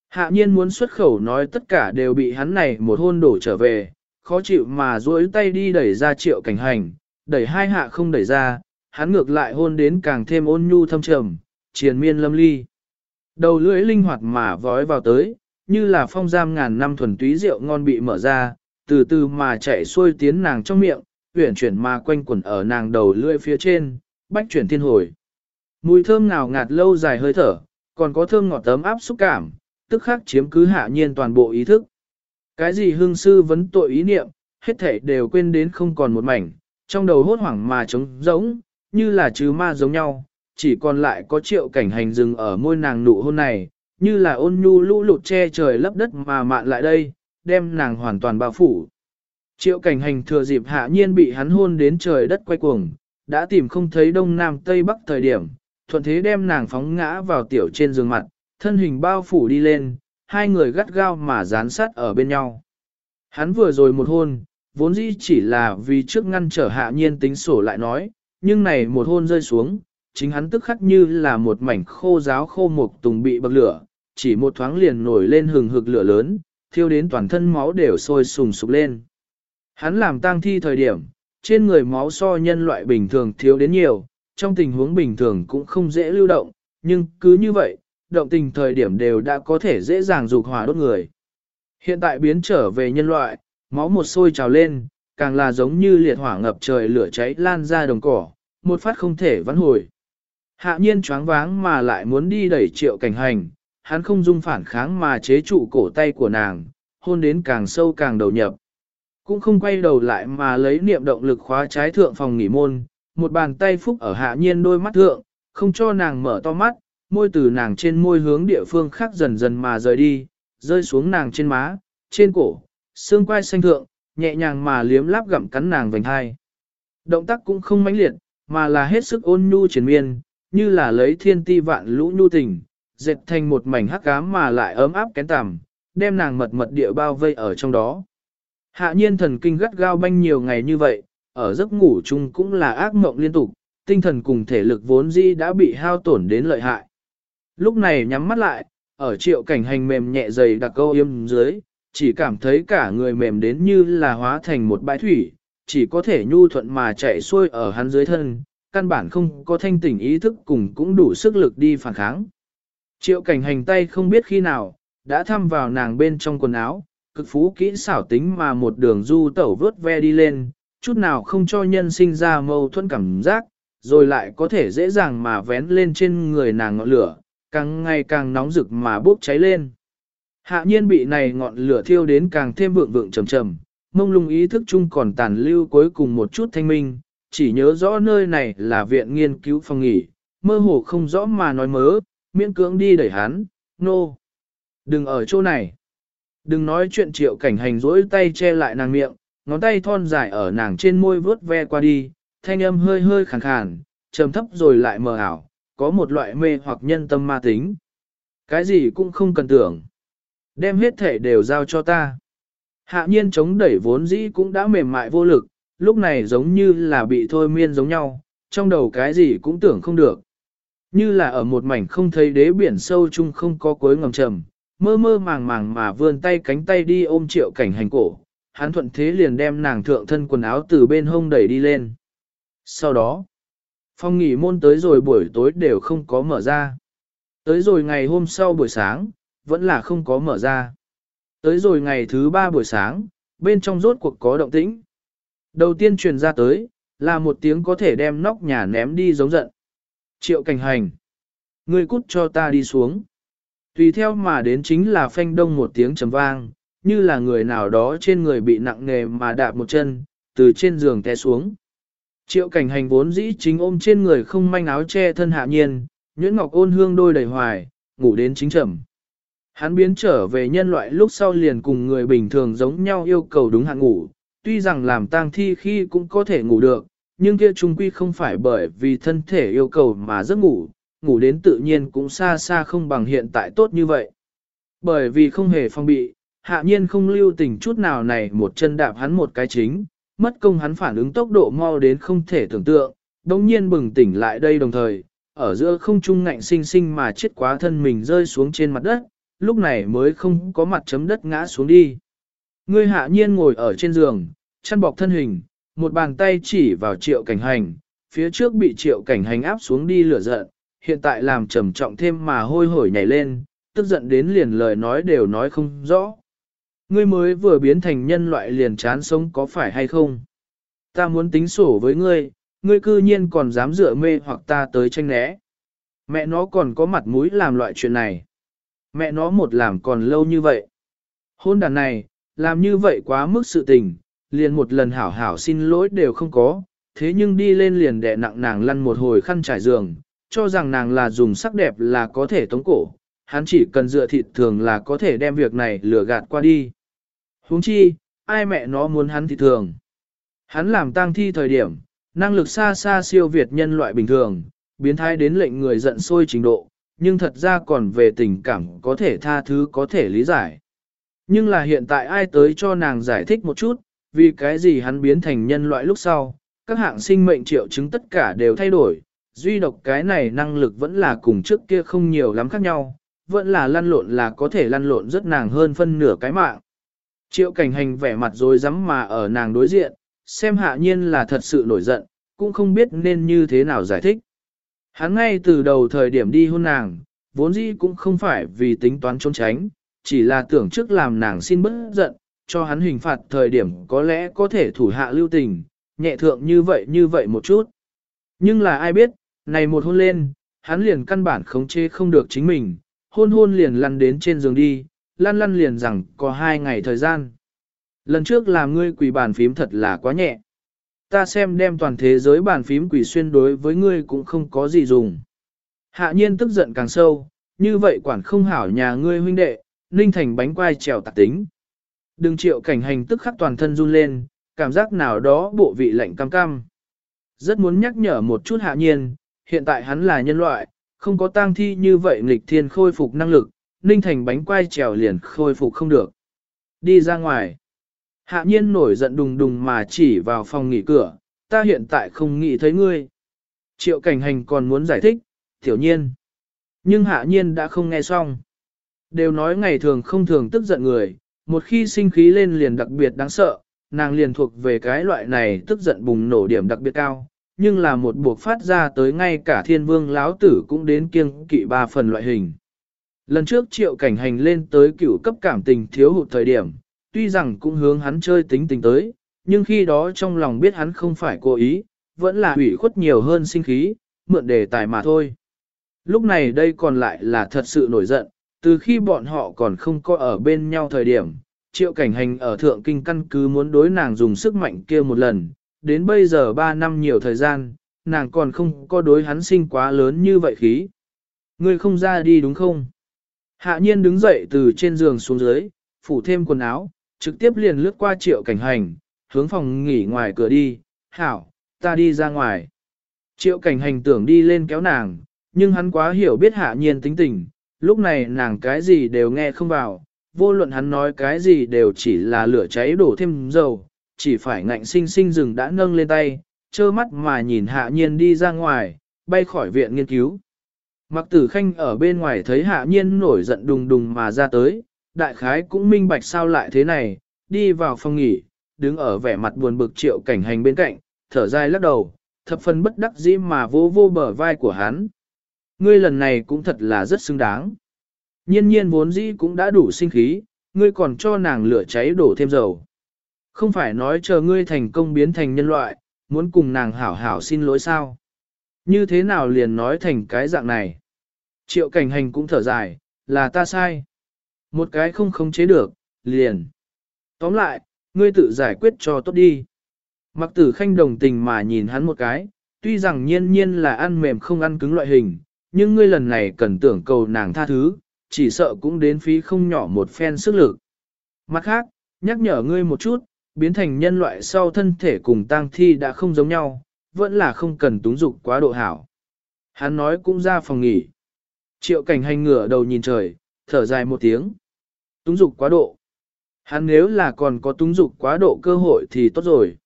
Hạ nhiên muốn xuất khẩu nói tất cả đều bị hắn này một hôn đổ trở về, khó chịu mà duỗi tay đi đẩy ra triệu cảnh hành, đẩy hai hạ không đẩy ra, hắn ngược lại hôn đến càng thêm ôn nhu thâm trầm, triền miên lâm ly. Đầu lưỡi linh hoạt mà vói vào tới, như là phong giam ngàn năm thuần túy rượu ngon bị mở ra, từ từ mà chạy xuôi tiến nàng trong miệng, huyển chuyển mà quanh quẩn ở nàng đầu lưỡi phía trên, bách chuyển thiên hồi. Mùi thơm nào ngạt lâu dài hơi thở, còn có thơm ngọt tấm áp xúc cảm, tức khắc chiếm cứ hạ nhiên toàn bộ ý thức. Cái gì hương sư vấn tội ý niệm, hết thảy đều quên đến không còn một mảnh, trong đầu hốt hoảng mà trống rỗng, như là chứ ma giống nhau, chỉ còn lại có triệu cảnh hành dừng ở môi nàng nụ hôn này, như là ôn nhu lũ lụt che trời lấp đất mà mạn lại đây, đem nàng hoàn toàn bao phủ. Triệu cảnh hành thừa dịp hạ nhiên bị hắn hôn đến trời đất quay cuồng, đã tìm không thấy đông nam tây bắc thời điểm, thuận thế đem nàng phóng ngã vào tiểu trên giường mặt, thân hình bao phủ đi lên, hai người gắt gao mà dán sát ở bên nhau. Hắn vừa rồi một hôn, vốn dĩ chỉ là vì trước ngăn trở hạ nhiên tính sổ lại nói, nhưng này một hôn rơi xuống, chính hắn tức khắc như là một mảnh khô giáo khô mục tùng bị bậc lửa, chỉ một thoáng liền nổi lên hừng hực lửa lớn, thiêu đến toàn thân máu đều sôi sùng sục lên. Hắn làm tang thi thời điểm, trên người máu so nhân loại bình thường thiếu đến nhiều, trong tình huống bình thường cũng không dễ lưu động, nhưng cứ như vậy, động tình thời điểm đều đã có thể dễ dàng dục hỏa đốt người. Hiện tại biến trở về nhân loại, máu một sôi trào lên, càng là giống như liệt hỏa ngập trời lửa cháy lan ra đồng cỏ, một phát không thể vãn hồi. Hạ nhiên choáng váng mà lại muốn đi đẩy triệu cảnh hành, hắn không dung phản kháng mà chế trụ cổ tay của nàng, hôn đến càng sâu càng đầu nhập. Cũng không quay đầu lại mà lấy niệm động lực khóa trái thượng phòng nghỉ môn, một bàn tay phúc ở hạ nhiên đôi mắt thượng, không cho nàng mở to mắt, môi từ nàng trên môi hướng địa phương khác dần dần mà rời đi, rơi xuống nàng trên má, trên cổ, xương quai xanh thượng, nhẹ nhàng mà liếm láp gặm cắn nàng vành hai. Động tác cũng không mãnh liệt, mà là hết sức ôn nhu triển miên, như là lấy thiên ti vạn lũ nhu tình, dệt thành một mảnh hắc ám mà lại ấm áp kén tằm, đem nàng mật mật địa bao vây ở trong đó. Hạ nhiên thần kinh gắt gao banh nhiều ngày như vậy, ở giấc ngủ chung cũng là ác mộng liên tục, tinh thần cùng thể lực vốn dĩ đã bị hao tổn đến lợi hại. Lúc này nhắm mắt lại, ở triệu cảnh hành mềm nhẹ dày đặc câu yêm dưới, chỉ cảm thấy cả người mềm đến như là hóa thành một bãi thủy, chỉ có thể nhu thuận mà chạy xuôi ở hắn dưới thân, căn bản không có thanh tỉnh ý thức cùng cũng đủ sức lực đi phản kháng. Triệu cảnh hành tay không biết khi nào, đã thăm vào nàng bên trong quần áo, cực phú kỹ xảo tính mà một đường du tẩu vớt ve đi lên, chút nào không cho nhân sinh ra mâu thuẫn cảm giác, rồi lại có thể dễ dàng mà vén lên trên người nàng ngọn lửa, càng ngày càng nóng rực mà bốc cháy lên. Hạ nhiên bị này ngọn lửa thiêu đến càng thêm vượng vượng trầm trầm, mông lung ý thức chung còn tàn lưu cuối cùng một chút thanh minh, chỉ nhớ rõ nơi này là viện nghiên cứu phòng nghỉ, mơ hồ không rõ mà nói mớ, miễn cưỡng đi đẩy hắn, nô. No. Đừng ở chỗ này. Đừng nói chuyện triệu cảnh hành rỗi tay che lại nàng miệng, ngón tay thon dài ở nàng trên môi vướt ve qua đi, thanh âm hơi hơi khàn khàn, trầm thấp rồi lại mờ ảo, có một loại mê hoặc nhân tâm ma tính. Cái gì cũng không cần tưởng. Đem hết thể đều giao cho ta. Hạ nhiên chống đẩy vốn dĩ cũng đã mềm mại vô lực, lúc này giống như là bị thôi miên giống nhau, trong đầu cái gì cũng tưởng không được. Như là ở một mảnh không thấy đế biển sâu chung không có cuối ngầm trầm, mơ mơ màng màng mà vươn tay cánh tay đi ôm triệu cảnh hành cổ, hắn thuận thế liền đem nàng thượng thân quần áo từ bên hông đẩy đi lên. Sau đó, phong nghỉ môn tới rồi buổi tối đều không có mở ra. Tới rồi ngày hôm sau buổi sáng, vẫn là không có mở ra. Tới rồi ngày thứ ba buổi sáng, bên trong rốt cuộc có động tĩnh. Đầu tiên truyền ra tới, là một tiếng có thể đem nóc nhà ném đi giống giận. Triệu cảnh hành. người cút cho ta đi xuống. Tùy theo mà đến chính là phanh đông một tiếng trầm vang, như là người nào đó trên người bị nặng nề mà đạp một chân, từ trên giường té xuống. Triệu cảnh hành vốn dĩ chính ôm trên người không manh áo che thân hạ nhiên, nhuyễn ngọc ôn hương đôi đầy hoài, ngủ đến chính trầm. Hắn biến trở về nhân loại lúc sau liền cùng người bình thường giống nhau yêu cầu đúng hạn ngủ, tuy rằng làm tang thi khi cũng có thể ngủ được, nhưng kia trung quy không phải bởi vì thân thể yêu cầu mà giấc ngủ, ngủ đến tự nhiên cũng xa xa không bằng hiện tại tốt như vậy. Bởi vì không hề phong bị, hạ nhiên không lưu tình chút nào này một chân đạp hắn một cái chính, mất công hắn phản ứng tốc độ mau đến không thể tưởng tượng, đồng nhiên bừng tỉnh lại đây đồng thời, ở giữa không trung ngạnh sinh sinh mà chết quá thân mình rơi xuống trên mặt đất, lúc này mới không có mặt chấm đất ngã xuống đi. Ngươi hạ nhiên ngồi ở trên giường, chăn bọc thân hình, một bàn tay chỉ vào triệu cảnh hành, phía trước bị triệu cảnh hành áp xuống đi lửa giận, hiện tại làm trầm trọng thêm mà hôi hổi nhảy lên, tức giận đến liền lời nói đều nói không rõ. Ngươi mới vừa biến thành nhân loại liền chán sống có phải hay không? Ta muốn tính sổ với ngươi, ngươi cư nhiên còn dám dựa mê hoặc ta tới tranh né. Mẹ nó còn có mặt mũi làm loại chuyện này. Mẹ nó một làm còn lâu như vậy. Hôn đàn này, làm như vậy quá mức sự tình, liền một lần hảo hảo xin lỗi đều không có, thế nhưng đi lên liền đè nặng nàng lăn một hồi khăn trải giường, cho rằng nàng là dùng sắc đẹp là có thể tống cổ, hắn chỉ cần dựa thịt thường là có thể đem việc này lừa gạt qua đi. huống chi, ai mẹ nó muốn hắn thịt thường. Hắn làm tang thi thời điểm, năng lực xa xa siêu việt nhân loại bình thường, biến thái đến lệnh người giận sôi trình độ, nhưng thật ra còn về tình cảm có thể tha thứ có thể lý giải. Nhưng là hiện tại ai tới cho nàng giải thích một chút, vì cái gì hắn biến thành nhân loại lúc sau, các hạng sinh mệnh triệu chứng tất cả đều thay đổi, duy độc cái này năng lực vẫn là cùng trước kia không nhiều lắm khác nhau, vẫn là lăn lộn là có thể lăn lộn rất nàng hơn phân nửa cái mạng. Triệu cảnh hành vẻ mặt rồi rắm mà ở nàng đối diện, xem hạ nhiên là thật sự nổi giận, cũng không biết nên như thế nào giải thích. Hắn ngay từ đầu thời điểm đi hôn nàng, vốn dĩ cũng không phải vì tính toán trốn tránh, chỉ là tưởng trước làm nàng xin bớt giận, cho hắn hình phạt thời điểm có lẽ có thể thủ hạ lưu tình, nhẹ thượng như vậy như vậy một chút. Nhưng là ai biết, này một hôn lên, hắn liền căn bản khống chế không được chính mình, hôn hôn liền lăn đến trên giường đi, lăn lăn liền rằng có hai ngày thời gian. Lần trước làm ngươi quỷ bàn phím thật là quá nhẹ. Ta xem đem toàn thế giới bàn phím quỷ xuyên đối với ngươi cũng không có gì dùng. Hạ nhiên tức giận càng sâu, như vậy quản không hảo nhà ngươi huynh đệ, ninh thành bánh quai trèo tạc tính. Đừng triệu cảnh hành tức khắc toàn thân run lên, cảm giác nào đó bộ vị lạnh cam cam. Rất muốn nhắc nhở một chút hạ nhiên, hiện tại hắn là nhân loại, không có tang thi như vậy nghịch thiên khôi phục năng lực, ninh thành bánh quai trèo liền khôi phục không được. Đi ra ngoài. Hạ nhiên nổi giận đùng đùng mà chỉ vào phòng nghỉ cửa, ta hiện tại không nghĩ thấy ngươi. Triệu cảnh hành còn muốn giải thích, tiểu nhiên. Nhưng hạ nhiên đã không nghe xong. Đều nói ngày thường không thường tức giận người, một khi sinh khí lên liền đặc biệt đáng sợ, nàng liền thuộc về cái loại này tức giận bùng nổ điểm đặc biệt cao, nhưng là một buộc phát ra tới ngay cả thiên vương láo tử cũng đến kiêng kỵ ba phần loại hình. Lần trước triệu cảnh hành lên tới cựu cấp cảm tình thiếu hụt thời điểm, tuy rằng cũng hướng hắn chơi tính tình tới, nhưng khi đó trong lòng biết hắn không phải cố ý, vẫn là hủy khuất nhiều hơn sinh khí, mượn đề tài mà thôi. Lúc này đây còn lại là thật sự nổi giận, từ khi bọn họ còn không có ở bên nhau thời điểm, triệu cảnh hành ở thượng kinh căn cứ muốn đối nàng dùng sức mạnh kia một lần, đến bây giờ 3 năm nhiều thời gian, nàng còn không có đối hắn sinh quá lớn như vậy khí. Ngươi không ra đi đúng không? Hạ nhiên đứng dậy từ trên giường xuống dưới, phủ thêm quần áo, trực tiếp liền lướt qua triệu cảnh hành, hướng phòng nghỉ ngoài cửa đi, hảo, ta đi ra ngoài. Triệu cảnh hành tưởng đi lên kéo nàng, nhưng hắn quá hiểu biết hạ nhiên tính tình, lúc này nàng cái gì đều nghe không vào, vô luận hắn nói cái gì đều chỉ là lửa cháy đổ thêm dầu, chỉ phải ngạnh sinh sinh rừng đã nâng lên tay, trơ mắt mà nhìn hạ nhiên đi ra ngoài, bay khỏi viện nghiên cứu. Mặc tử khanh ở bên ngoài thấy hạ nhiên nổi giận đùng đùng mà ra tới, đại khái cũng minh bạch sao lại thế này, đi vào phòng nghỉ, đứng ở vẻ mặt buồn bực triệu cảnh hành bên cạnh, thở dài lắc đầu, thập phần bất đắc dĩ mà vô vô bờ vai của hắn. Ngươi lần này cũng thật là rất xứng đáng. Nhiên nhiên vốn dĩ cũng đã đủ sinh khí, ngươi còn cho nàng lửa cháy đổ thêm dầu. Không phải nói chờ ngươi thành công biến thành nhân loại, muốn cùng nàng hảo hảo xin lỗi sao. Như thế nào liền nói thành cái dạng này? Triệu cảnh hành cũng thở dài, là ta sai. Một cái không khống chế được, liền. Tóm lại, ngươi tự giải quyết cho tốt đi. Mặc tử khanh đồng tình mà nhìn hắn một cái, tuy rằng nhiên nhiên là ăn mềm không ăn cứng loại hình, nhưng ngươi lần này cần tưởng cầu nàng tha thứ, chỉ sợ cũng đến phí không nhỏ một phen sức lực. Mặt khác, nhắc nhở ngươi một chút, biến thành nhân loại sau thân thể cùng tang thi đã không giống nhau, vẫn là không cần túng dục quá độ hảo. Hắn nói cũng ra phòng nghỉ. Triệu cảnh hành ngửa đầu nhìn trời, thở dài một tiếng. Túng dục quá độ. Hắn nếu là còn có túng dục quá độ cơ hội thì tốt rồi.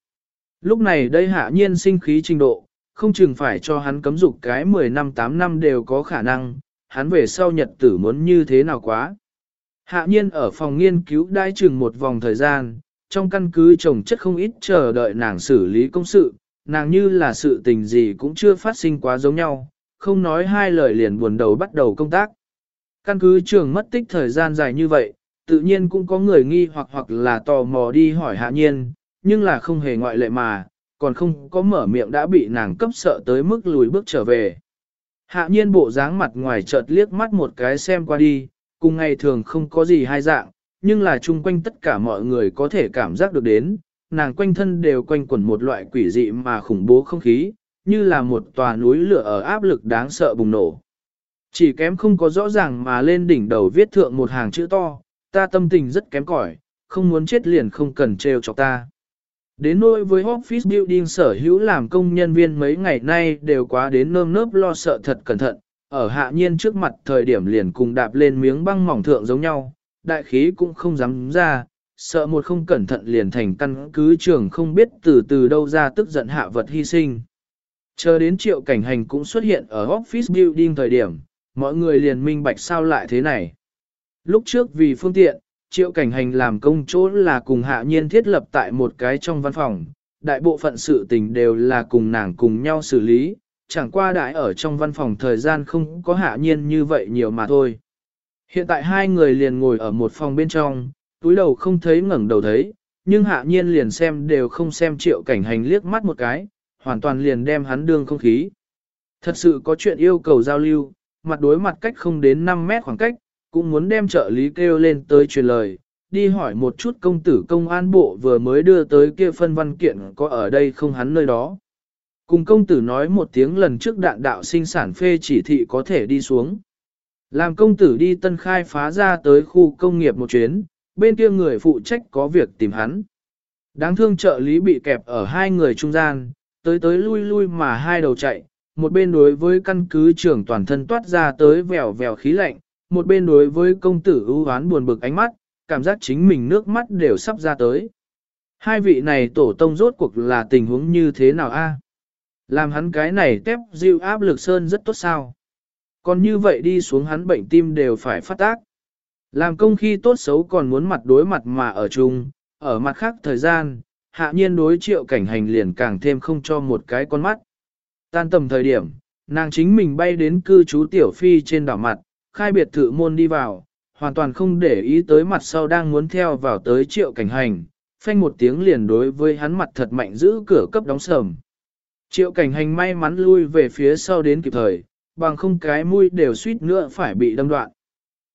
Lúc này đây hạ nhiên sinh khí trình độ, không chừng phải cho hắn cấm dục cái 10 năm 8 năm đều có khả năng, hắn về sau nhật tử muốn như thế nào quá. Hạ nhiên ở phòng nghiên cứu đai chừng một vòng thời gian, trong căn cứ trồng chất không ít chờ đợi nàng xử lý công sự, nàng như là sự tình gì cũng chưa phát sinh quá giống nhau, không nói hai lời liền buồn đầu bắt đầu công tác. Căn cứ trường mất tích thời gian dài như vậy, tự nhiên cũng có người nghi hoặc hoặc là tò mò đi hỏi hạ nhiên, nhưng là không hề ngoại lệ mà, còn không có mở miệng đã bị nàng cấp sợ tới mức lùi bước trở về. Hạ nhiên bộ dáng mặt ngoài chợt liếc mắt một cái xem qua đi, cùng ngày thường không có gì hai dạng, nhưng là chung quanh tất cả mọi người có thể cảm giác được đến, nàng quanh thân đều quanh quẩn một loại quỷ dị mà khủng bố không khí, như là một tòa núi lửa ở áp lực đáng sợ bùng nổ. Chỉ kém không có rõ ràng mà lên đỉnh đầu viết thượng một hàng chữ to, ta tâm tình rất kém cỏi, không muốn chết liền không cần trêu chọc ta. Đến nỗi với office building sở hữu làm công nhân viên mấy ngày nay đều quá đến nơm nớp lo sợ thật cẩn thận, ở hạ nhiên trước mặt thời điểm liền cùng đạp lên miếng băng mỏng thượng giống nhau, đại khí cũng không dám ra, sợ một không cẩn thận liền thành căn cứ trường không biết từ từ đâu ra tức giận hạ vật hy sinh. Chờ đến triệu cảnh hành cũng xuất hiện ở office building thời điểm, mọi người liền minh bạch sao lại thế này. Lúc trước vì phương tiện, triệu cảnh hành làm công chỗ là cùng hạ nhiên thiết lập tại một cái trong văn phòng, đại bộ phận sự tình đều là cùng nàng cùng nhau xử lý, chẳng qua đại ở trong văn phòng thời gian không có hạ nhiên như vậy nhiều mà thôi. Hiện tại hai người liền ngồi ở một phòng bên trong, túi đầu không thấy ngẩng đầu thấy, nhưng hạ nhiên liền xem đều không xem triệu cảnh hành liếc mắt một cái, hoàn toàn liền đem hắn đương không khí. Thật sự có chuyện yêu cầu giao lưu, mặt đối mặt cách không đến 5 mét khoảng cách, cũng muốn đem trợ lý kêu lên tới truyền lời, đi hỏi một chút công tử công an bộ vừa mới đưa tới kia phân văn kiện có ở đây không hắn nơi đó. Cùng công tử nói một tiếng lần trước đạn đạo sinh sản phê chỉ thị có thể đi xuống. Làm công tử đi tân khai phá ra tới khu công nghiệp một chuyến, bên kia người phụ trách có việc tìm hắn. Đáng thương trợ lý bị kẹp ở hai người trung gian, tới tới lui lui mà hai đầu chạy, một bên đối với căn cứ trưởng toàn thân toát ra tới vèo vèo khí lạnh, một bên đối với công tử ưu hoán buồn bực ánh mắt, cảm giác chính mình nước mắt đều sắp ra tới. Hai vị này tổ tông rốt cuộc là tình huống như thế nào a? Làm hắn cái này tép dịu áp lực sơn rất tốt sao? Còn như vậy đi xuống hắn bệnh tim đều phải phát tác. Làm công khi tốt xấu còn muốn mặt đối mặt mà ở chung, ở mặt khác thời gian, hạ nhiên đối triệu cảnh hành liền càng thêm không cho một cái con mắt. Tan tầm thời điểm, nàng chính mình bay đến cư trú tiểu phi trên đảo mặt, khai biệt thự môn đi vào, hoàn toàn không để ý tới mặt sau đang muốn theo vào tới triệu cảnh hành, phanh một tiếng liền đối với hắn mặt thật mạnh giữ cửa cấp đóng sầm. Triệu cảnh hành may mắn lui về phía sau đến kịp thời, bằng không cái mũi đều suýt nữa phải bị đâm đoạn.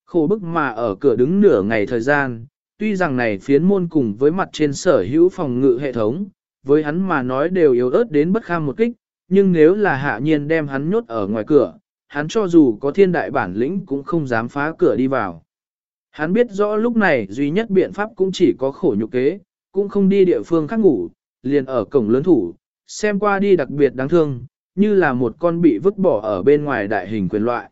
Khổ bức mà ở cửa đứng nửa ngày thời gian, tuy rằng này phiến môn cùng với mặt trên sở hữu phòng ngự hệ thống, với hắn mà nói đều yếu ớt đến bất kham một kích, nhưng nếu là hạ nhiên đem hắn nhốt ở ngoài cửa, hắn cho dù có thiên đại bản lĩnh cũng không dám phá cửa đi vào. Hắn biết rõ lúc này duy nhất biện pháp cũng chỉ có khổ nhục kế, cũng không đi địa phương khác ngủ, liền ở cổng lớn thủ, xem qua đi đặc biệt đáng thương, như là một con bị vứt bỏ ở bên ngoài đại hình quyền loại.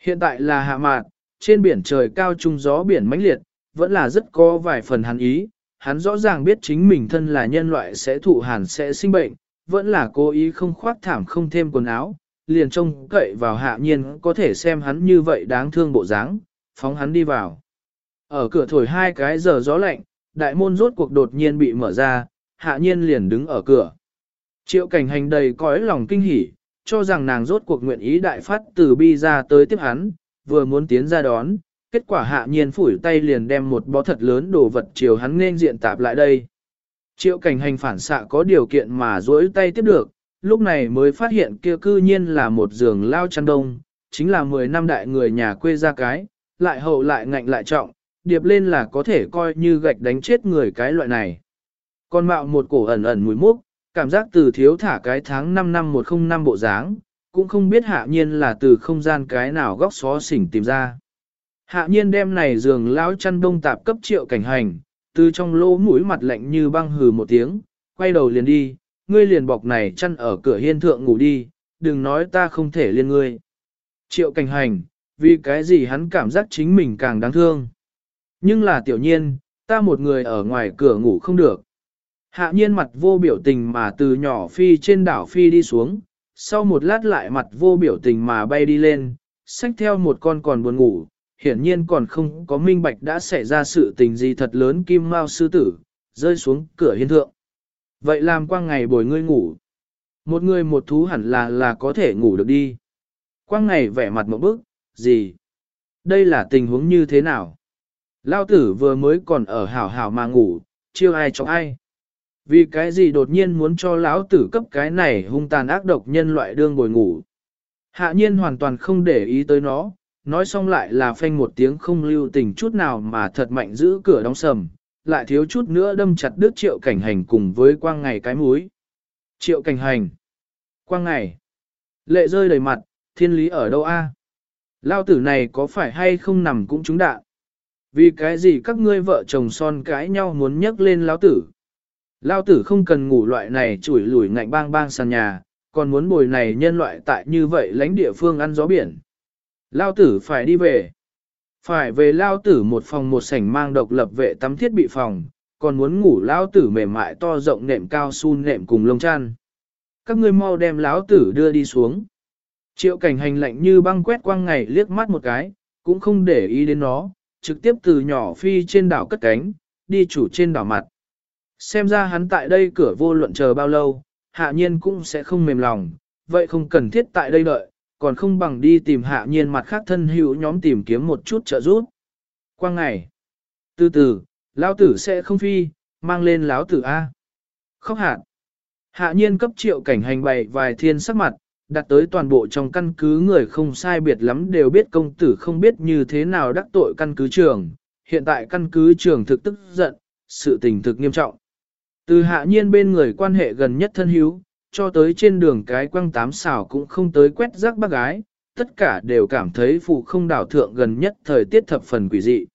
Hiện tại là hạ mạn, trên biển trời cao trung gió biển mãnh liệt, vẫn là rất có vài phần hắn ý, hắn rõ ràng biết chính mình thân là nhân loại sẽ thụ hàn sẽ sinh bệnh, vẫn là cố ý không khoác thảm không thêm quần áo, liền trông cậy vào hạ nhiên có thể xem hắn như vậy đáng thương bộ dáng, phóng hắn đi vào. Ở cửa thổi hai cái giờ gió lạnh, đại môn rốt cuộc đột nhiên bị mở ra, hạ nhiên liền đứng ở cửa. Triệu cảnh hành đầy cõi lòng kinh hỉ, cho rằng nàng rốt cuộc nguyện ý đại phát từ bi ra tới tiếp hắn, vừa muốn tiến ra đón, kết quả hạ nhiên phủi tay liền đem một bó thật lớn đồ vật chiều hắn nên diện tạp lại đây. Triệu cảnh hành phản xạ có điều kiện mà duỗi tay tiếp được, lúc này mới phát hiện kia cư nhiên là một giường lao chăn đông, chính là 10 năm đại người nhà quê ra cái, lại hậu lại ngạnh lại trọng, điệp lên là có thể coi như gạch đánh chết người cái loại này. Còn mạo một cổ ẩn ẩn mùi mốc, cảm giác từ thiếu thả cái tháng 5 năm 105 bộ dáng, cũng không biết hạ nhiên là từ không gian cái nào góc xó xỉnh tìm ra. Hạ nhiên đem này giường lão chăn đông tạp cấp triệu cảnh hành, từ trong lỗ mũi mặt lạnh như băng hừ một tiếng, quay đầu liền đi, ngươi liền bọc này chăn ở cửa hiên thượng ngủ đi, đừng nói ta không thể liên ngươi. Triệu cảnh hành, vì cái gì hắn cảm giác chính mình càng đáng thương. Nhưng là tiểu nhiên, ta một người ở ngoài cửa ngủ không được. Hạ nhiên mặt vô biểu tình mà từ nhỏ phi trên đảo phi đi xuống, sau một lát lại mặt vô biểu tình mà bay đi lên, xách theo một con còn buồn ngủ, hiển nhiên còn không có minh bạch đã xảy ra sự tình gì thật lớn kim mao sư tử, rơi xuống cửa hiên thượng. Vậy làm quang ngày bồi ngươi ngủ. Một người một thú hẳn là là có thể ngủ được đi. Quang ngày vẻ mặt một bức, gì? Đây là tình huống như thế nào? Lao tử vừa mới còn ở hảo hảo mà ngủ, chiêu ai cho ai? Vì cái gì đột nhiên muốn cho lão tử cấp cái này hung tàn ác độc nhân loại đương bồi ngủ? Hạ nhiên hoàn toàn không để ý tới nó, nói xong lại là phanh một tiếng không lưu tình chút nào mà thật mạnh giữ cửa đóng sầm, lại thiếu chút nữa đâm chặt đứt triệu cảnh hành cùng với quang ngày cái múi. Triệu cảnh hành. Quang ngày. Lệ rơi đầy mặt, thiên lý ở đâu a? Lao tử này có phải hay không nằm cũng trúng đạn? Vì cái gì các ngươi vợ chồng son cãi nhau muốn nhấc lên lão tử? Lao tử không cần ngủ loại này chủi lủi ngạnh bang bang sàn nhà, còn muốn bồi này nhân loại tại như vậy lánh địa phương ăn gió biển. Lao tử phải đi về. Phải về lao tử một phòng một sảnh mang độc lập vệ tắm thiết bị phòng, còn muốn ngủ lao tử mềm mại to rộng nệm cao su nệm cùng lông chăn. Các ngươi mau đem lão tử đưa đi xuống. Triệu cảnh hành lạnh như băng quét quang ngày liếc mắt một cái, cũng không để ý đến nó, trực tiếp từ nhỏ phi trên đảo cất cánh, đi chủ trên đảo mặt. Xem ra hắn tại đây cửa vô luận chờ bao lâu, hạ nhiên cũng sẽ không mềm lòng, vậy không cần thiết tại đây đợi, còn không bằng đi tìm hạ nhiên mặt khác thân hữu nhóm tìm kiếm một chút trợ giúp. Quang ngày, từ từ, lão tử sẽ không phi, mang lên lão tử A. Khóc hạn, Hạ nhiên cấp triệu cảnh hành bày vài thiên sắc mặt, đặt tới toàn bộ trong căn cứ người không sai biệt lắm đều biết công tử không biết như thế nào đắc tội căn cứ trường. Hiện tại căn cứ trường thực tức giận, sự tình thực nghiêm trọng. Từ hạ nhiên bên người quan hệ gần nhất thân hữu, cho tới trên đường cái quăng tám xảo cũng không tới quét rác bác gái, tất cả đều cảm thấy phụ không đảo thượng gần nhất thời tiết thập phần quỷ dị.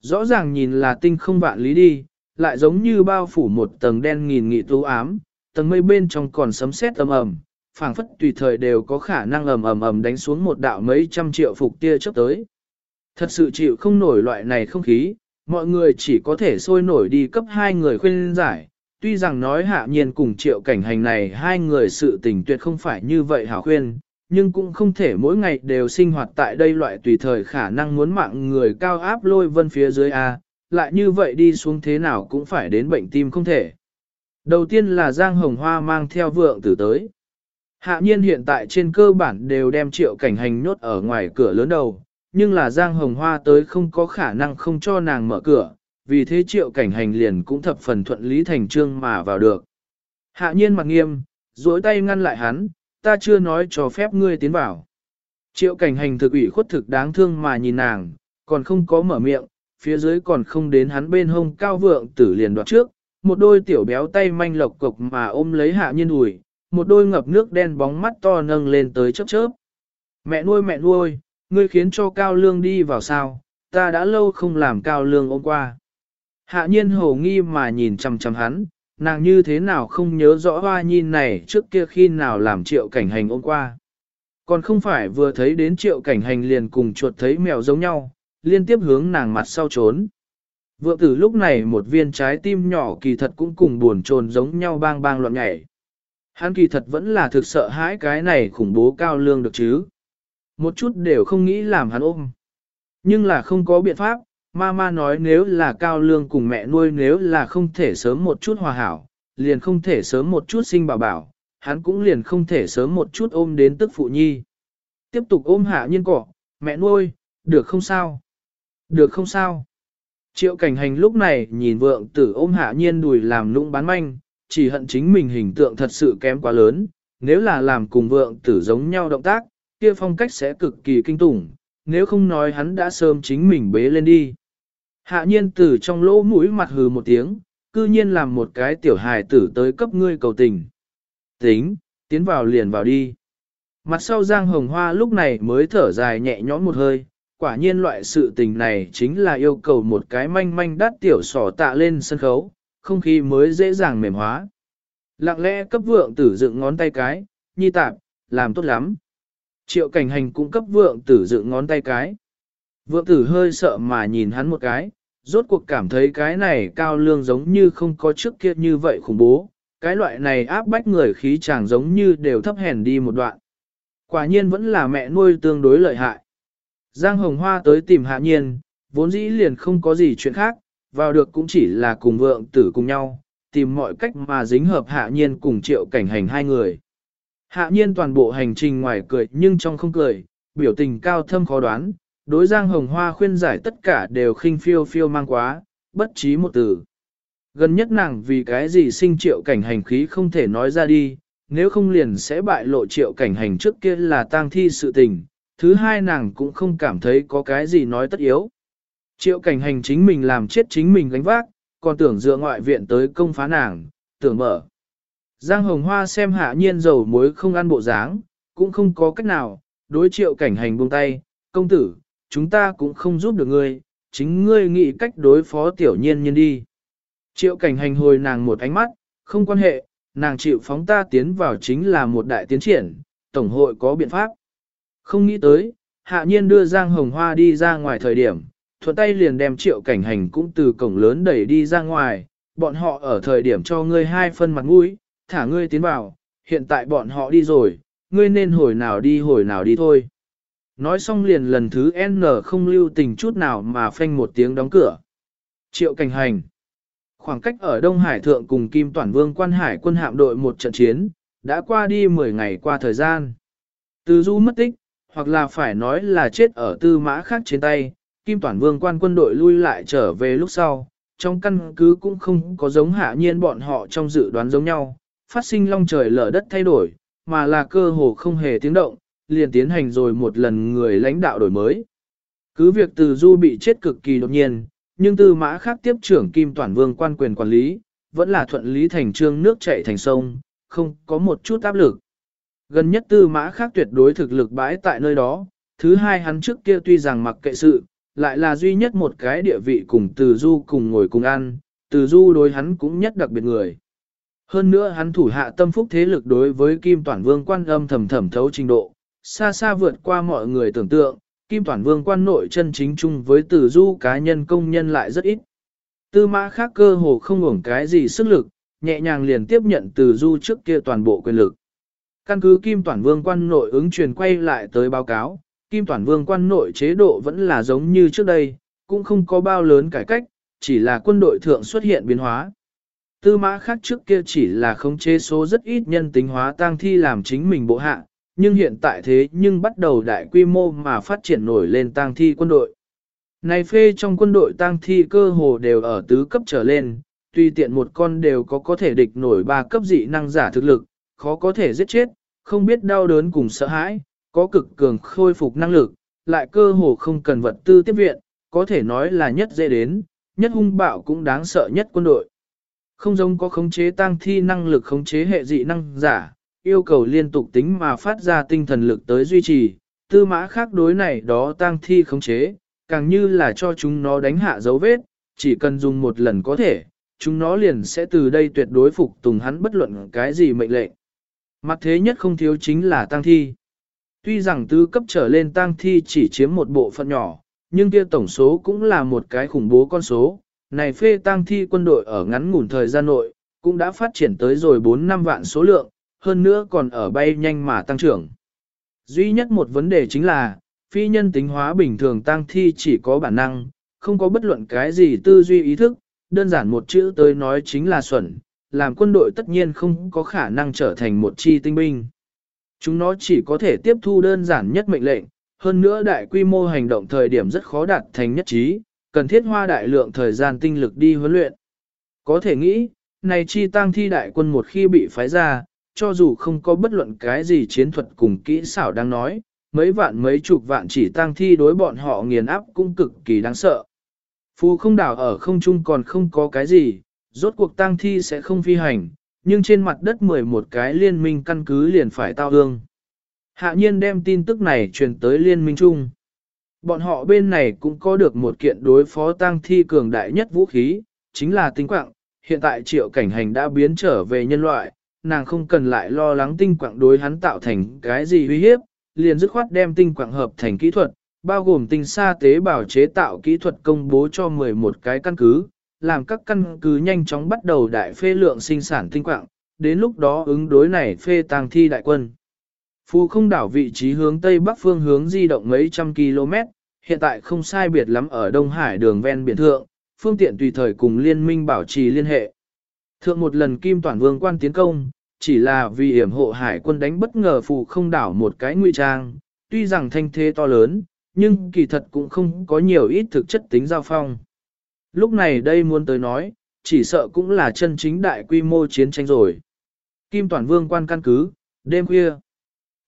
Rõ ràng nhìn là tinh không vạn lý đi, lại giống như bao phủ một tầng đen nghìn nghị tú ám, tầng mây bên trong còn sấm sét ầm ầm, phảng phất tùy thời đều có khả năng ầm ầm ầm đánh xuống một đạo mấy trăm triệu phục tia chớp tới. Thật sự chịu không nổi loại này không khí, mọi người chỉ có thể sôi nổi đi cấp hai người khuyên giải, tuy rằng nói hạ nhiên cùng triệu cảnh hành này hai người sự tình tuyệt không phải như vậy hảo khuyên, nhưng cũng không thể mỗi ngày đều sinh hoạt tại đây loại tùy thời khả năng muốn mạng người cao áp lôi vân phía dưới A, lại như vậy đi xuống thế nào cũng phải đến bệnh tim không thể. Đầu tiên là Giang Hồng Hoa mang theo vượng tử tới. Hạ nhiên hiện tại trên cơ bản đều đem triệu cảnh hành nhốt ở ngoài cửa lớn đầu, nhưng là Giang Hồng Hoa tới không có khả năng không cho nàng mở cửa, vì thế triệu cảnh hành liền cũng thập phần thuận lý thành trương mà vào được. Hạ nhiên mặt nghiêm, duỗi tay ngăn lại hắn, ta chưa nói cho phép ngươi tiến vào. Triệu cảnh hành thực ủy khuất thực đáng thương mà nhìn nàng, còn không có mở miệng, phía dưới còn không đến hắn bên hông cao vượng tử liền đoạt trước, một đôi tiểu béo tay manh lộc cục mà ôm lấy hạ nhiên ủi, một đôi ngập nước đen bóng mắt to nâng lên tới chớp chớp. Mẹ nuôi mẹ nuôi, ngươi khiến cho cao lương đi vào sao, ta đã lâu không làm cao lương ôm qua. Hạ nhiên hồ nghi mà nhìn chằm chằm hắn, nàng như thế nào không nhớ rõ hoa nhìn này trước kia khi nào làm triệu cảnh hành ôm qua. Còn không phải vừa thấy đến triệu cảnh hành liền cùng chuột thấy mèo giống nhau, liên tiếp hướng nàng mặt sau trốn. Vượng tử lúc này một viên trái tim nhỏ kỳ thật cũng cùng buồn trồn giống nhau bang bang loạn nhảy. Hắn kỳ thật vẫn là thực sợ hãi cái này khủng bố cao lương được chứ. Một chút đều không nghĩ làm hắn ôm. Nhưng là không có biện pháp, Mama nói nếu là cao lương cùng mẹ nuôi nếu là không thể sớm một chút hòa hảo, liền không thể sớm một chút sinh bảo bảo, hắn cũng liền không thể sớm một chút ôm đến tức phụ nhi. Tiếp tục ôm hạ nhiên cỏ, mẹ nuôi, được không sao? Được không sao? Triệu cảnh hành lúc này nhìn vượng tử ôm hạ nhiên đùi làm nũng bán manh, chỉ hận chính mình hình tượng thật sự kém quá lớn, nếu là làm cùng vượng tử giống nhau động tác, kia phong cách sẽ cực kỳ kinh tủng, nếu không nói hắn đã sớm chính mình bế lên đi. Hạ nhiên từ trong lỗ mũi mặt hừ một tiếng, cư nhiên làm một cái tiểu hài tử tới cấp ngươi cầu tình. Tính, tiến vào liền vào đi. Mặt sau Giang Hồng Hoa lúc này mới thở dài nhẹ nhõm một hơi, quả nhiên loại sự tình này chính là yêu cầu một cái manh manh đắt tiểu sỏ tạ lên sân khấu, không khí mới dễ dàng mềm hóa. Lặng lẽ cấp vượng tử dựng ngón tay cái, nhi tạp, làm tốt lắm. Triệu cảnh hành cũng cấp vượng tử dựng ngón tay cái. Vượng tử hơi sợ mà nhìn hắn một cái, rốt cuộc cảm thấy cái này cao lương giống như không có trước kia như vậy khủng bố, cái loại này áp bách người khí chàng giống như đều thấp hèn đi một đoạn. Quả nhiên vẫn là mẹ nuôi tương đối lợi hại. Giang Hồng Hoa tới tìm hạ nhiên, vốn dĩ liền không có gì chuyện khác, vào được cũng chỉ là cùng vượng tử cùng nhau, tìm mọi cách mà dính hợp hạ nhiên cùng triệu cảnh hành hai người. Hạ nhiên toàn bộ hành trình ngoài cười nhưng trong không cười, biểu tình cao thâm khó đoán, đối Giang Hồng Hoa khuyên giải tất cả đều khinh phiêu phiêu mang quá, bất trí một từ. Gần nhất nàng vì cái gì sinh triệu cảnh hành khí không thể nói ra đi, nếu không liền sẽ bại lộ triệu cảnh hành trước kia là tang thi sự tình, thứ hai nàng cũng không cảm thấy có cái gì nói tất yếu. Triệu cảnh hành chính mình làm chết chính mình gánh vác, còn tưởng dựa ngoại viện tới công phá nàng, tưởng mở. Giang Hồng Hoa xem hạ nhiên dầu muối không ăn bộ dáng, cũng không có cách nào, đối triệu cảnh hành buông tay, công tử, chúng ta cũng không giúp được ngươi, chính ngươi nghĩ cách đối phó tiểu nhiên nhiên đi. Triệu cảnh hành hồi nàng một ánh mắt, không quan hệ, nàng chịu phóng ta tiến vào chính là một đại tiến triển, tổng hội có biện pháp. Không nghĩ tới, hạ nhiên đưa Giang Hồng Hoa đi ra ngoài thời điểm, thuận tay liền đem triệu cảnh hành cũng từ cổng lớn đẩy đi ra ngoài, bọn họ ở thời điểm cho ngươi hai phân mặt mũi, thả ngươi tiến vào, hiện tại bọn họ đi rồi, ngươi nên hồi nào đi hồi nào đi thôi. Nói xong liền lần thứ N không lưu tình chút nào mà phanh một tiếng đóng cửa. Triệu cảnh hành. Khoảng cách ở Đông Hải Thượng cùng Kim Toản Vương quan hải quân hạm đội một trận chiến, đã qua đi 10 ngày qua thời gian. Từ du mất tích, hoặc là phải nói là chết ở tư mã khác trên tay, Kim Toản Vương quan quân đội lui lại trở về lúc sau, trong căn cứ cũng không có giống hạ nhiên bọn họ trong dự đoán giống nhau, phát sinh long trời lở đất thay đổi, mà là cơ hồ không hề tiếng động, liền tiến hành rồi một lần người lãnh đạo đổi mới. Cứ việc từ du bị chết cực kỳ đột nhiên, nhưng tư mã khác tiếp trưởng Kim Toàn Vương quan quyền quản lý, vẫn là thuận lý thành trương nước chảy thành sông, không có một chút áp lực. Gần nhất tư mã khác tuyệt đối thực lực bãi tại nơi đó, thứ hai hắn trước kia tuy rằng mặc kệ sự, lại là duy nhất một cái địa vị cùng từ du cùng ngồi cùng ăn, từ du đối hắn cũng nhất đặc biệt người. Hơn nữa hắn thủ hạ tâm phúc thế lực đối với Kim Toàn Vương quan âm thầm thầm thấu trình độ, xa xa vượt qua mọi người tưởng tượng, Kim Toản Vương quan nội chân chính chung với tử du cá nhân công nhân lại rất ít. Tư mã khác cơ hồ không hưởng cái gì sức lực, nhẹ nhàng liền tiếp nhận từ du trước kia toàn bộ quyền lực. Căn cứ Kim Toản Vương quan nội ứng truyền quay lại tới báo cáo, Kim Toản Vương quan nội chế độ vẫn là giống như trước đây, cũng không có bao lớn cải cách, chỉ là quân đội thượng xuất hiện biến hóa. Tư mã khác trước kia chỉ là không chế số rất ít nhân tính hóa tang thi làm chính mình bộ hạ, nhưng hiện tại thế nhưng bắt đầu đại quy mô mà phát triển nổi lên tang thi quân đội. Này phê trong quân đội tang thi cơ hồ đều ở tứ cấp trở lên, tuy tiện một con đều có có thể địch nổi ba cấp dị năng giả thực lực, khó có thể giết chết, không biết đau đớn cùng sợ hãi, có cực cường khôi phục năng lực, lại cơ hồ không cần vật tư tiếp viện, có thể nói là nhất dễ đến, nhất hung bạo cũng đáng sợ nhất quân đội. Không giống có khống chế tăng thi năng lực khống chế hệ dị năng giả, yêu cầu liên tục tính mà phát ra tinh thần lực tới duy trì, tư mã khác đối này đó tăng thi khống chế, càng như là cho chúng nó đánh hạ dấu vết, chỉ cần dùng một lần có thể, chúng nó liền sẽ từ đây tuyệt đối phục tùng hắn bất luận cái gì mệnh lệnh. Mặt thế nhất không thiếu chính là tăng thi. Tuy rằng tứ cấp trở lên tăng thi chỉ chiếm một bộ phận nhỏ, nhưng kia tổng số cũng là một cái khủng bố con số. Này phê tăng thi quân đội ở ngắn ngủn thời gian nội, cũng đã phát triển tới rồi 4 năm vạn số lượng, hơn nữa còn ở bay nhanh mà tăng trưởng. Duy nhất một vấn đề chính là, phi nhân tính hóa bình thường tăng thi chỉ có bản năng, không có bất luận cái gì tư duy ý thức, đơn giản một chữ tới nói chính là xuẩn, làm quân đội tất nhiên không có khả năng trở thành một chi tinh binh. Chúng nó chỉ có thể tiếp thu đơn giản nhất mệnh lệnh, hơn nữa đại quy mô hành động thời điểm rất khó đạt thành nhất trí, cần thiết hoa đại lượng thời gian tinh lực đi huấn luyện. Có thể nghĩ, này chi tăng thi đại quân một khi bị phái ra, cho dù không có bất luận cái gì chiến thuật cùng kỹ xảo đang nói, mấy vạn mấy chục vạn chỉ tăng thi đối bọn họ nghiền áp cũng cực kỳ đáng sợ. Phù không đảo ở không trung còn không có cái gì, rốt cuộc tăng thi sẽ không phi hành, nhưng trên mặt đất 11 cái liên minh căn cứ liền phải tao hương. Hạ nhiên đem tin tức này truyền tới liên minh chung. Bọn họ bên này cũng có được một kiện đối phó tăng thi cường đại nhất vũ khí, chính là tinh quạng. Hiện tại triệu cảnh hành đã biến trở về nhân loại, nàng không cần lại lo lắng tinh quạng đối hắn tạo thành cái gì uy hiếp, liền dứt khoát đem tinh quạng hợp thành kỹ thuật, bao gồm tinh sa tế bào chế tạo kỹ thuật công bố cho 11 cái căn cứ, làm các căn cứ nhanh chóng bắt đầu đại phê lượng sinh sản tinh quạng, đến lúc đó ứng đối này phê tàng thi đại quân. Phù không đảo vị trí hướng tây bắc phương hướng di động mấy trăm km, hiện tại không sai biệt lắm ở Đông Hải đường ven biển thượng, phương tiện tùy thời cùng liên minh bảo trì liên hệ. Thượng một lần Kim Toàn Vương quan tiến công, chỉ là vì hiểm hộ hải quân đánh bất ngờ phù không đảo một cái nguy trang, tuy rằng thanh thế to lớn, nhưng kỳ thật cũng không có nhiều ít thực chất tính giao phong. Lúc này đây muốn tới nói, chỉ sợ cũng là chân chính đại quy mô chiến tranh rồi. Kim Toàn Vương quan căn cứ, đêm khuya.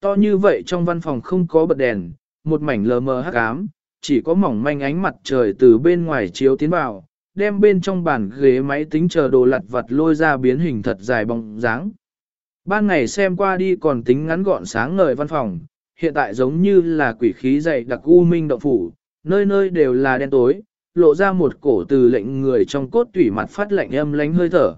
To như vậy trong văn phòng không có bật đèn, một mảnh lờ mờ hắc ám, chỉ có mỏng manh ánh mặt trời từ bên ngoài chiếu tiến vào, đem bên trong bàn ghế máy tính chờ đồ lặt vặt lôi ra biến hình thật dài bóng dáng. Ban ngày xem qua đi còn tính ngắn gọn sáng ngời văn phòng, hiện tại giống như là quỷ khí dày đặc u minh động phủ, nơi nơi đều là đen tối, lộ ra một cổ từ lệnh người trong cốt tủy mặt phát lạnh âm lánh hơi thở.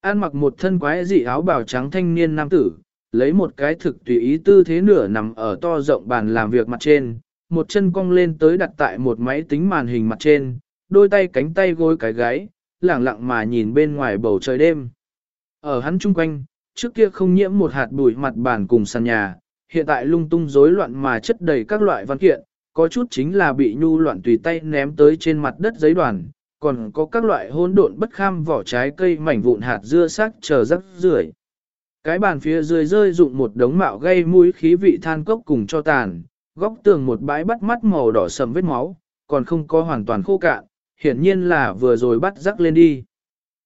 An mặc một thân quái dị áo bào trắng thanh niên nam tử, lấy một cái thực tùy ý tư thế nửa nằm ở to rộng bàn làm việc mặt trên, một chân cong lên tới đặt tại một máy tính màn hình mặt trên, đôi tay cánh tay gối cái gáy, lẳng lặng mà nhìn bên ngoài bầu trời đêm. Ở hắn chung quanh, trước kia không nhiễm một hạt bụi mặt bàn cùng sàn nhà, hiện tại lung tung rối loạn mà chất đầy các loại văn kiện, có chút chính là bị nhu loạn tùy tay ném tới trên mặt đất giấy đoàn, còn có các loại hỗn độn bất kham vỏ trái cây mảnh vụn hạt dưa sắc chờ rắc rưởi. Cái bàn phía dưới rơi dụng một đống mạo gây mũi khí vị than cốc cùng cho tàn, góc tường một bãi bắt mắt màu đỏ sầm vết máu, còn không có hoàn toàn khô cạn, hiển nhiên là vừa rồi bắt rắc lên đi.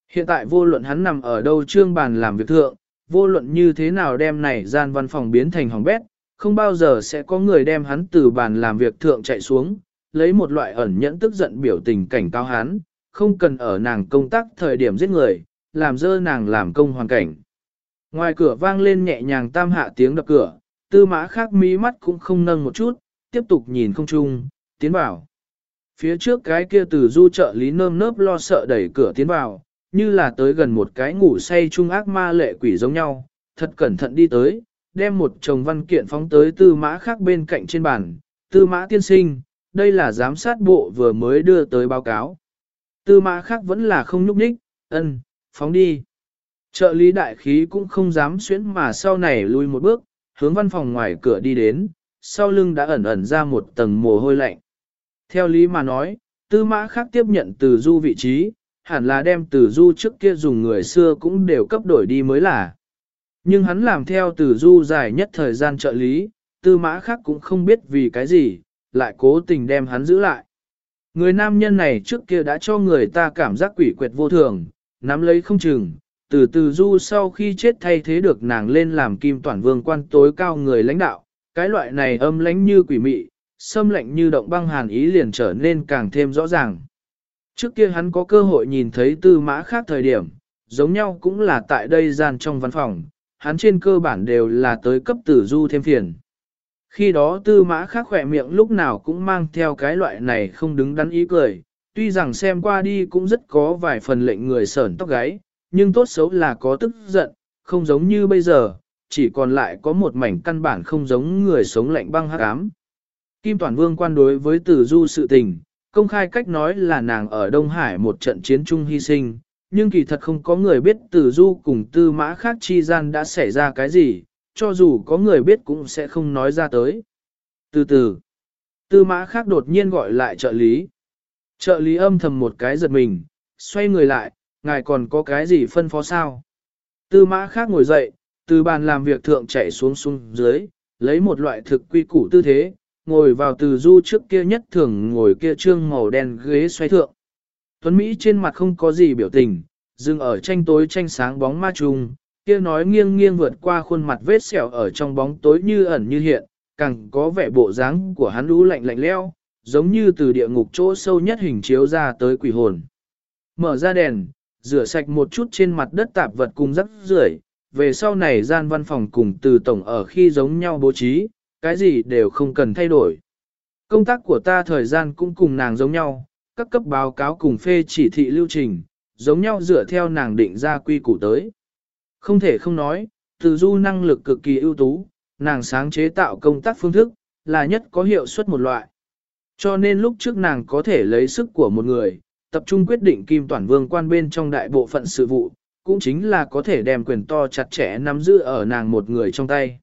Hiện tại vô luận hắn nằm ở đâu trương bàn làm việc thượng, vô luận như thế nào đem này gian văn phòng biến thành hỏng bét, không bao giờ sẽ có người đem hắn từ bàn làm việc thượng chạy xuống, lấy một loại ẩn nhẫn tức giận biểu tình cảnh cao hắn, không cần ở nàng công tác thời điểm giết người, làm dơ nàng làm công hoàn cảnh. Ngoài cửa vang lên nhẹ nhàng tam hạ tiếng đập cửa, tư mã khác mí mắt cũng không nâng một chút, tiếp tục nhìn không chung, tiến vào. Phía trước cái kia từ du trợ lý nơm nớp lo sợ đẩy cửa tiến vào, như là tới gần một cái ngủ say trung ác ma lệ quỷ giống nhau, thật cẩn thận đi tới, đem một chồng văn kiện phóng tới tư mã khác bên cạnh trên bàn, tư mã tiên sinh, đây là giám sát bộ vừa mới đưa tới báo cáo. Tư mã khác vẫn là không nhúc nhích, ân, phóng đi. Trợ lý đại khí cũng không dám xuyến mà sau này lui một bước, hướng văn phòng ngoài cửa đi đến, sau lưng đã ẩn ẩn ra một tầng mồ hôi lạnh. Theo lý mà nói, tư mã khác tiếp nhận từ du vị trí, hẳn là đem từ du trước kia dùng người xưa cũng đều cấp đổi đi mới là. Nhưng hắn làm theo từ du dài nhất thời gian trợ lý, tư mã khác cũng không biết vì cái gì, lại cố tình đem hắn giữ lại. Người nam nhân này trước kia đã cho người ta cảm giác quỷ quyệt vô thường, nắm lấy không chừng, từ từ du sau khi chết thay thế được nàng lên làm kim toàn vương quan tối cao người lãnh đạo, cái loại này âm lãnh như quỷ mị, xâm lệnh như động băng hàn ý liền trở nên càng thêm rõ ràng. Trước kia hắn có cơ hội nhìn thấy tư mã khác thời điểm, giống nhau cũng là tại đây gian trong văn phòng, hắn trên cơ bản đều là tới cấp tử du thêm phiền. Khi đó tư mã khác khỏe miệng lúc nào cũng mang theo cái loại này không đứng đắn ý cười, tuy rằng xem qua đi cũng rất có vài phần lệnh người sởn tóc gáy, nhưng tốt xấu là có tức giận, không giống như bây giờ, chỉ còn lại có một mảnh căn bản không giống người sống lạnh băng hắc ám. Kim Toàn Vương quan đối với Tử Du sự tình, công khai cách nói là nàng ở Đông Hải một trận chiến chung hy sinh, nhưng kỳ thật không có người biết Tử Du cùng Tư Mã khác chi gian đã xảy ra cái gì, cho dù có người biết cũng sẽ không nói ra tới. Từ từ, Tư Mã khác đột nhiên gọi lại trợ lý. Trợ lý âm thầm một cái giật mình, xoay người lại, ngài còn có cái gì phân phó sao? Tư mã khác ngồi dậy, từ bàn làm việc thượng chạy xuống xuống dưới, lấy một loại thực quy củ tư thế, ngồi vào từ du trước kia nhất thường ngồi kia trương màu đen ghế xoay thượng. Tuấn Mỹ trên mặt không có gì biểu tình, dừng ở tranh tối tranh sáng bóng ma trùng, kia nói nghiêng nghiêng vượt qua khuôn mặt vết sẹo ở trong bóng tối như ẩn như hiện, càng có vẻ bộ dáng của hắn lũ lạnh lạnh leo, giống như từ địa ngục chỗ sâu nhất hình chiếu ra tới quỷ hồn. Mở ra đèn, rửa sạch một chút trên mặt đất tạp vật cùng rắc rưởi, về sau này gian văn phòng cùng từ tổng ở khi giống nhau bố trí, cái gì đều không cần thay đổi. Công tác của ta thời gian cũng cùng nàng giống nhau, các cấp báo cáo cùng phê chỉ thị lưu trình, giống nhau dựa theo nàng định ra quy củ tới. Không thể không nói, từ du năng lực cực kỳ ưu tú, nàng sáng chế tạo công tác phương thức, là nhất có hiệu suất một loại. Cho nên lúc trước nàng có thể lấy sức của một người, tập trung quyết định kim toàn vương quan bên trong đại bộ phận sự vụ, cũng chính là có thể đem quyền to chặt chẽ nắm giữ ở nàng một người trong tay.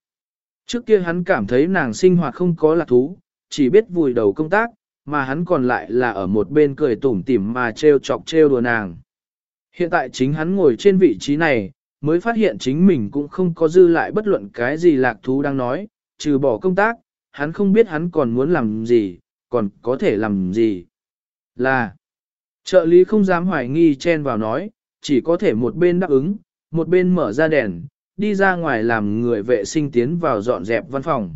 Trước kia hắn cảm thấy nàng sinh hoạt không có lạc thú, chỉ biết vùi đầu công tác, mà hắn còn lại là ở một bên cười tủm tỉm mà trêu chọc trêu đùa nàng. Hiện tại chính hắn ngồi trên vị trí này, mới phát hiện chính mình cũng không có dư lại bất luận cái gì lạc thú đang nói, trừ bỏ công tác, hắn không biết hắn còn muốn làm gì, còn có thể làm gì. Là, trợ lý không dám hoài nghi chen vào nói, chỉ có thể một bên đáp ứng, một bên mở ra đèn, đi ra ngoài làm người vệ sinh tiến vào dọn dẹp văn phòng.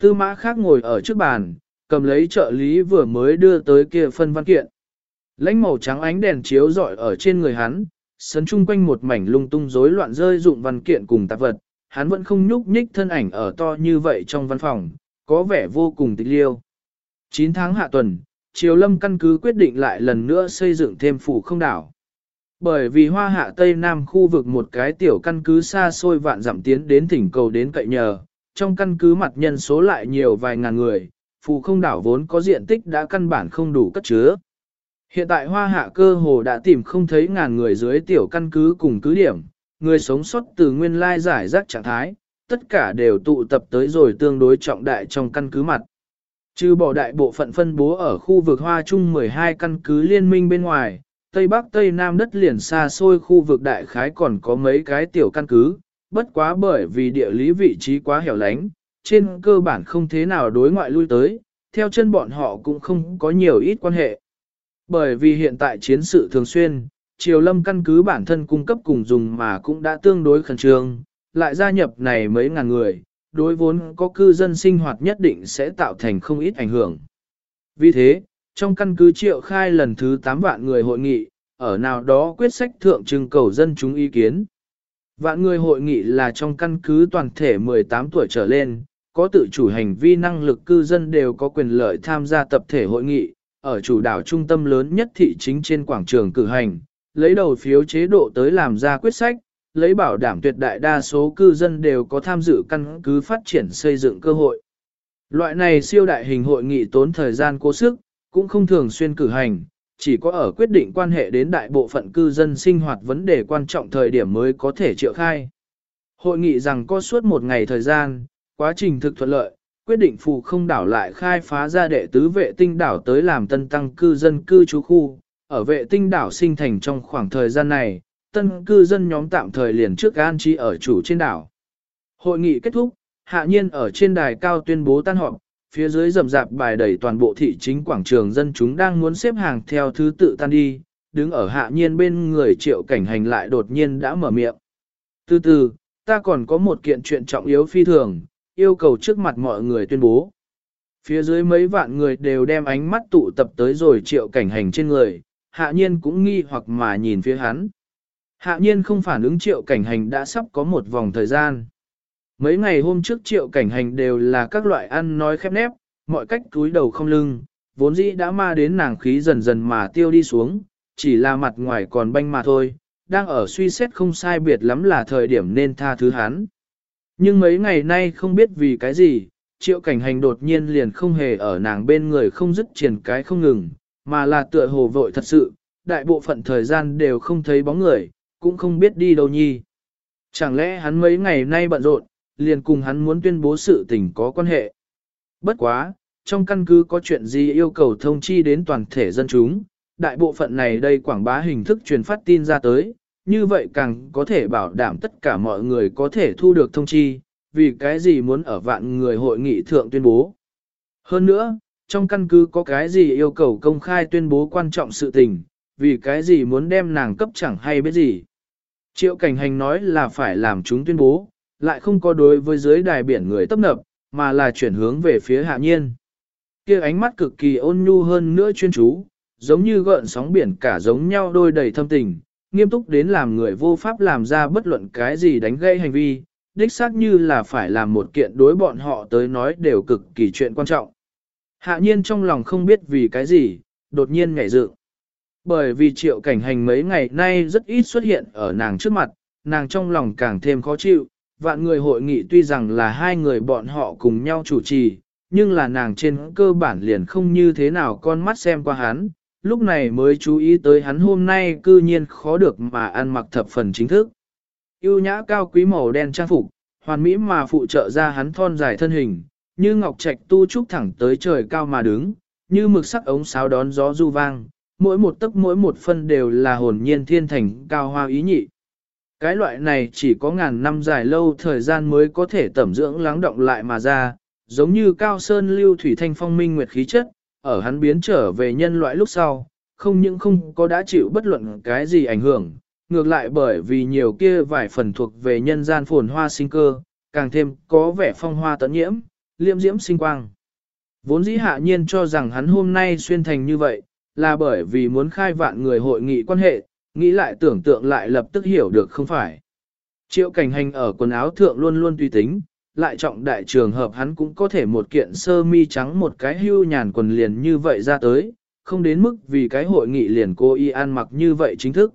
Tư mã khác ngồi ở trước bàn, cầm lấy trợ lý vừa mới đưa tới kia phân văn kiện. Lãnh màu trắng ánh đèn chiếu rọi ở trên người hắn, sấn chung quanh một mảnh lung tung rối loạn rơi dụng văn kiện cùng tạp vật, hắn vẫn không nhúc nhích thân ảnh ở to như vậy trong văn phòng, có vẻ vô cùng tịch liêu. 9 tháng hạ tuần, Triều Lâm căn cứ quyết định lại lần nữa xây dựng thêm phủ không đảo. Bởi vì hoa hạ Tây Nam khu vực một cái tiểu căn cứ xa xôi vạn giảm tiến đến thỉnh cầu đến cậy nhờ, trong căn cứ mặt nhân số lại nhiều vài ngàn người, phù không đảo vốn có diện tích đã căn bản không đủ cất chứa. Hiện tại hoa hạ cơ hồ đã tìm không thấy ngàn người dưới tiểu căn cứ cùng cứ điểm, người sống sót từ nguyên lai giải rác trạng thái, tất cả đều tụ tập tới rồi tương đối trọng đại trong căn cứ mặt. Trừ bỏ đại bộ phận phân bố ở khu vực Hoa Trung 12 căn cứ liên minh bên ngoài, Tây Bắc Tây Nam đất liền xa xôi khu vực đại khái còn có mấy cái tiểu căn cứ, bất quá bởi vì địa lý vị trí quá hẻo lánh, trên cơ bản không thế nào đối ngoại lui tới, theo chân bọn họ cũng không có nhiều ít quan hệ. Bởi vì hiện tại chiến sự thường xuyên, Triều Lâm căn cứ bản thân cung cấp cùng dùng mà cũng đã tương đối khẩn trương, lại gia nhập này mấy ngàn người, đối vốn có cư dân sinh hoạt nhất định sẽ tạo thành không ít ảnh hưởng. Vì thế, trong căn cứ triệu khai lần thứ 8 vạn người hội nghị, ở nào đó quyết sách thượng trưng cầu dân chúng ý kiến. Vạn người hội nghị là trong căn cứ toàn thể 18 tuổi trở lên, có tự chủ hành vi năng lực cư dân đều có quyền lợi tham gia tập thể hội nghị, ở chủ đảo trung tâm lớn nhất thị chính trên quảng trường cử hành, lấy đầu phiếu chế độ tới làm ra quyết sách, lấy bảo đảm tuyệt đại đa số cư dân đều có tham dự căn cứ phát triển xây dựng cơ hội. Loại này siêu đại hình hội nghị tốn thời gian cố sức, cũng không thường xuyên cử hành, chỉ có ở quyết định quan hệ đến đại bộ phận cư dân sinh hoạt vấn đề quan trọng thời điểm mới có thể triệu khai. Hội nghị rằng có suốt một ngày thời gian, quá trình thực thuận lợi, quyết định phù không đảo lại khai phá ra đệ tứ vệ tinh đảo tới làm tân tăng cư dân cư trú khu. Ở vệ tinh đảo sinh thành trong khoảng thời gian này, tân cư dân nhóm tạm thời liền trước an trí ở chủ trên đảo. Hội nghị kết thúc, hạ nhiên ở trên đài cao tuyên bố tan họp, phía dưới rầm rạp bài đẩy toàn bộ thị chính quảng trường dân chúng đang muốn xếp hàng theo thứ tự tan đi, đứng ở hạ nhiên bên người triệu cảnh hành lại đột nhiên đã mở miệng. Từ từ, ta còn có một kiện chuyện trọng yếu phi thường, yêu cầu trước mặt mọi người tuyên bố. Phía dưới mấy vạn người đều đem ánh mắt tụ tập tới rồi triệu cảnh hành trên người, hạ nhiên cũng nghi hoặc mà nhìn phía hắn. Hạ nhiên không phản ứng triệu cảnh hành đã sắp có một vòng thời gian. Mấy ngày hôm trước triệu cảnh hành đều là các loại ăn nói khép nép, mọi cách túi đầu không lưng, vốn dĩ đã ma đến nàng khí dần dần mà tiêu đi xuống, chỉ là mặt ngoài còn banh mà thôi, đang ở suy xét không sai biệt lắm là thời điểm nên tha thứ hắn. Nhưng mấy ngày nay không biết vì cái gì, triệu cảnh hành đột nhiên liền không hề ở nàng bên người không dứt triển cái không ngừng, mà là tựa hồ vội thật sự, đại bộ phận thời gian đều không thấy bóng người, cũng không biết đi đâu nhi. Chẳng lẽ hắn mấy ngày nay bận rộn, liền cùng hắn muốn tuyên bố sự tình có quan hệ. Bất quá, trong căn cứ có chuyện gì yêu cầu thông chi đến toàn thể dân chúng, đại bộ phận này đây quảng bá hình thức truyền phát tin ra tới, như vậy càng có thể bảo đảm tất cả mọi người có thể thu được thông chi, vì cái gì muốn ở vạn người hội nghị thượng tuyên bố. Hơn nữa, trong căn cứ có cái gì yêu cầu công khai tuyên bố quan trọng sự tình, vì cái gì muốn đem nàng cấp chẳng hay biết gì. Triệu cảnh hành nói là phải làm chúng tuyên bố, lại không có đối với dưới đài biển người tấp nập, mà là chuyển hướng về phía hạ nhiên. kia ánh mắt cực kỳ ôn nhu hơn nữa chuyên chú, giống như gợn sóng biển cả giống nhau đôi đầy thâm tình, nghiêm túc đến làm người vô pháp làm ra bất luận cái gì đánh gây hành vi, đích xác như là phải làm một kiện đối bọn họ tới nói đều cực kỳ chuyện quan trọng. Hạ nhiên trong lòng không biết vì cái gì, đột nhiên ngảy dự. Bởi vì triệu cảnh hành mấy ngày nay rất ít xuất hiện ở nàng trước mặt, nàng trong lòng càng thêm khó chịu, vạn người hội nghị tuy rằng là hai người bọn họ cùng nhau chủ trì, nhưng là nàng trên cơ bản liền không như thế nào con mắt xem qua hắn, lúc này mới chú ý tới hắn hôm nay cư nhiên khó được mà ăn mặc thập phần chính thức. Yêu nhã cao quý màu đen trang phục, hoàn mỹ mà phụ trợ ra hắn thon dài thân hình, như ngọc trạch tu trúc thẳng tới trời cao mà đứng, như mực sắc ống sáo đón gió du vang, mỗi một tấc mỗi một phân đều là hồn nhiên thiên thành cao hoa ý nhị. Cái loại này chỉ có ngàn năm dài lâu thời gian mới có thể tẩm dưỡng lắng động lại mà ra, giống như cao sơn lưu thủy thanh phong minh nguyệt khí chất, ở hắn biến trở về nhân loại lúc sau, không những không có đã chịu bất luận cái gì ảnh hưởng, ngược lại bởi vì nhiều kia vài phần thuộc về nhân gian phồn hoa sinh cơ, càng thêm có vẻ phong hoa tận nhiễm, liêm diễm sinh quang. Vốn dĩ hạ nhiên cho rằng hắn hôm nay xuyên thành như vậy, là bởi vì muốn khai vạn người hội nghị quan hệ, nghĩ lại tưởng tượng lại lập tức hiểu được không phải. Triệu cảnh hành ở quần áo thượng luôn luôn tùy tính, lại trọng đại trường hợp hắn cũng có thể một kiện sơ mi trắng một cái hưu nhàn quần liền như vậy ra tới, không đến mức vì cái hội nghị liền cô y ăn mặc như vậy chính thức.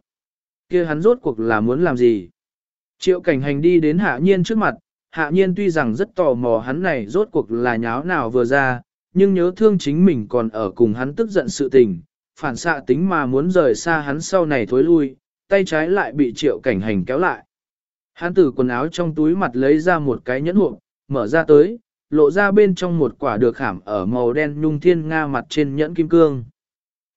kia hắn rốt cuộc là muốn làm gì? Triệu cảnh hành đi đến hạ nhiên trước mặt, hạ nhiên tuy rằng rất tò mò hắn này rốt cuộc là nháo nào vừa ra, nhưng nhớ thương chính mình còn ở cùng hắn tức giận sự tình, phản xạ tính mà muốn rời xa hắn sau này thối lui, tay trái lại bị triệu cảnh hành kéo lại. Hắn từ quần áo trong túi mặt lấy ra một cái nhẫn hộp, mở ra tới, lộ ra bên trong một quả được khảm ở màu đen nhung thiên nga mặt trên nhẫn kim cương.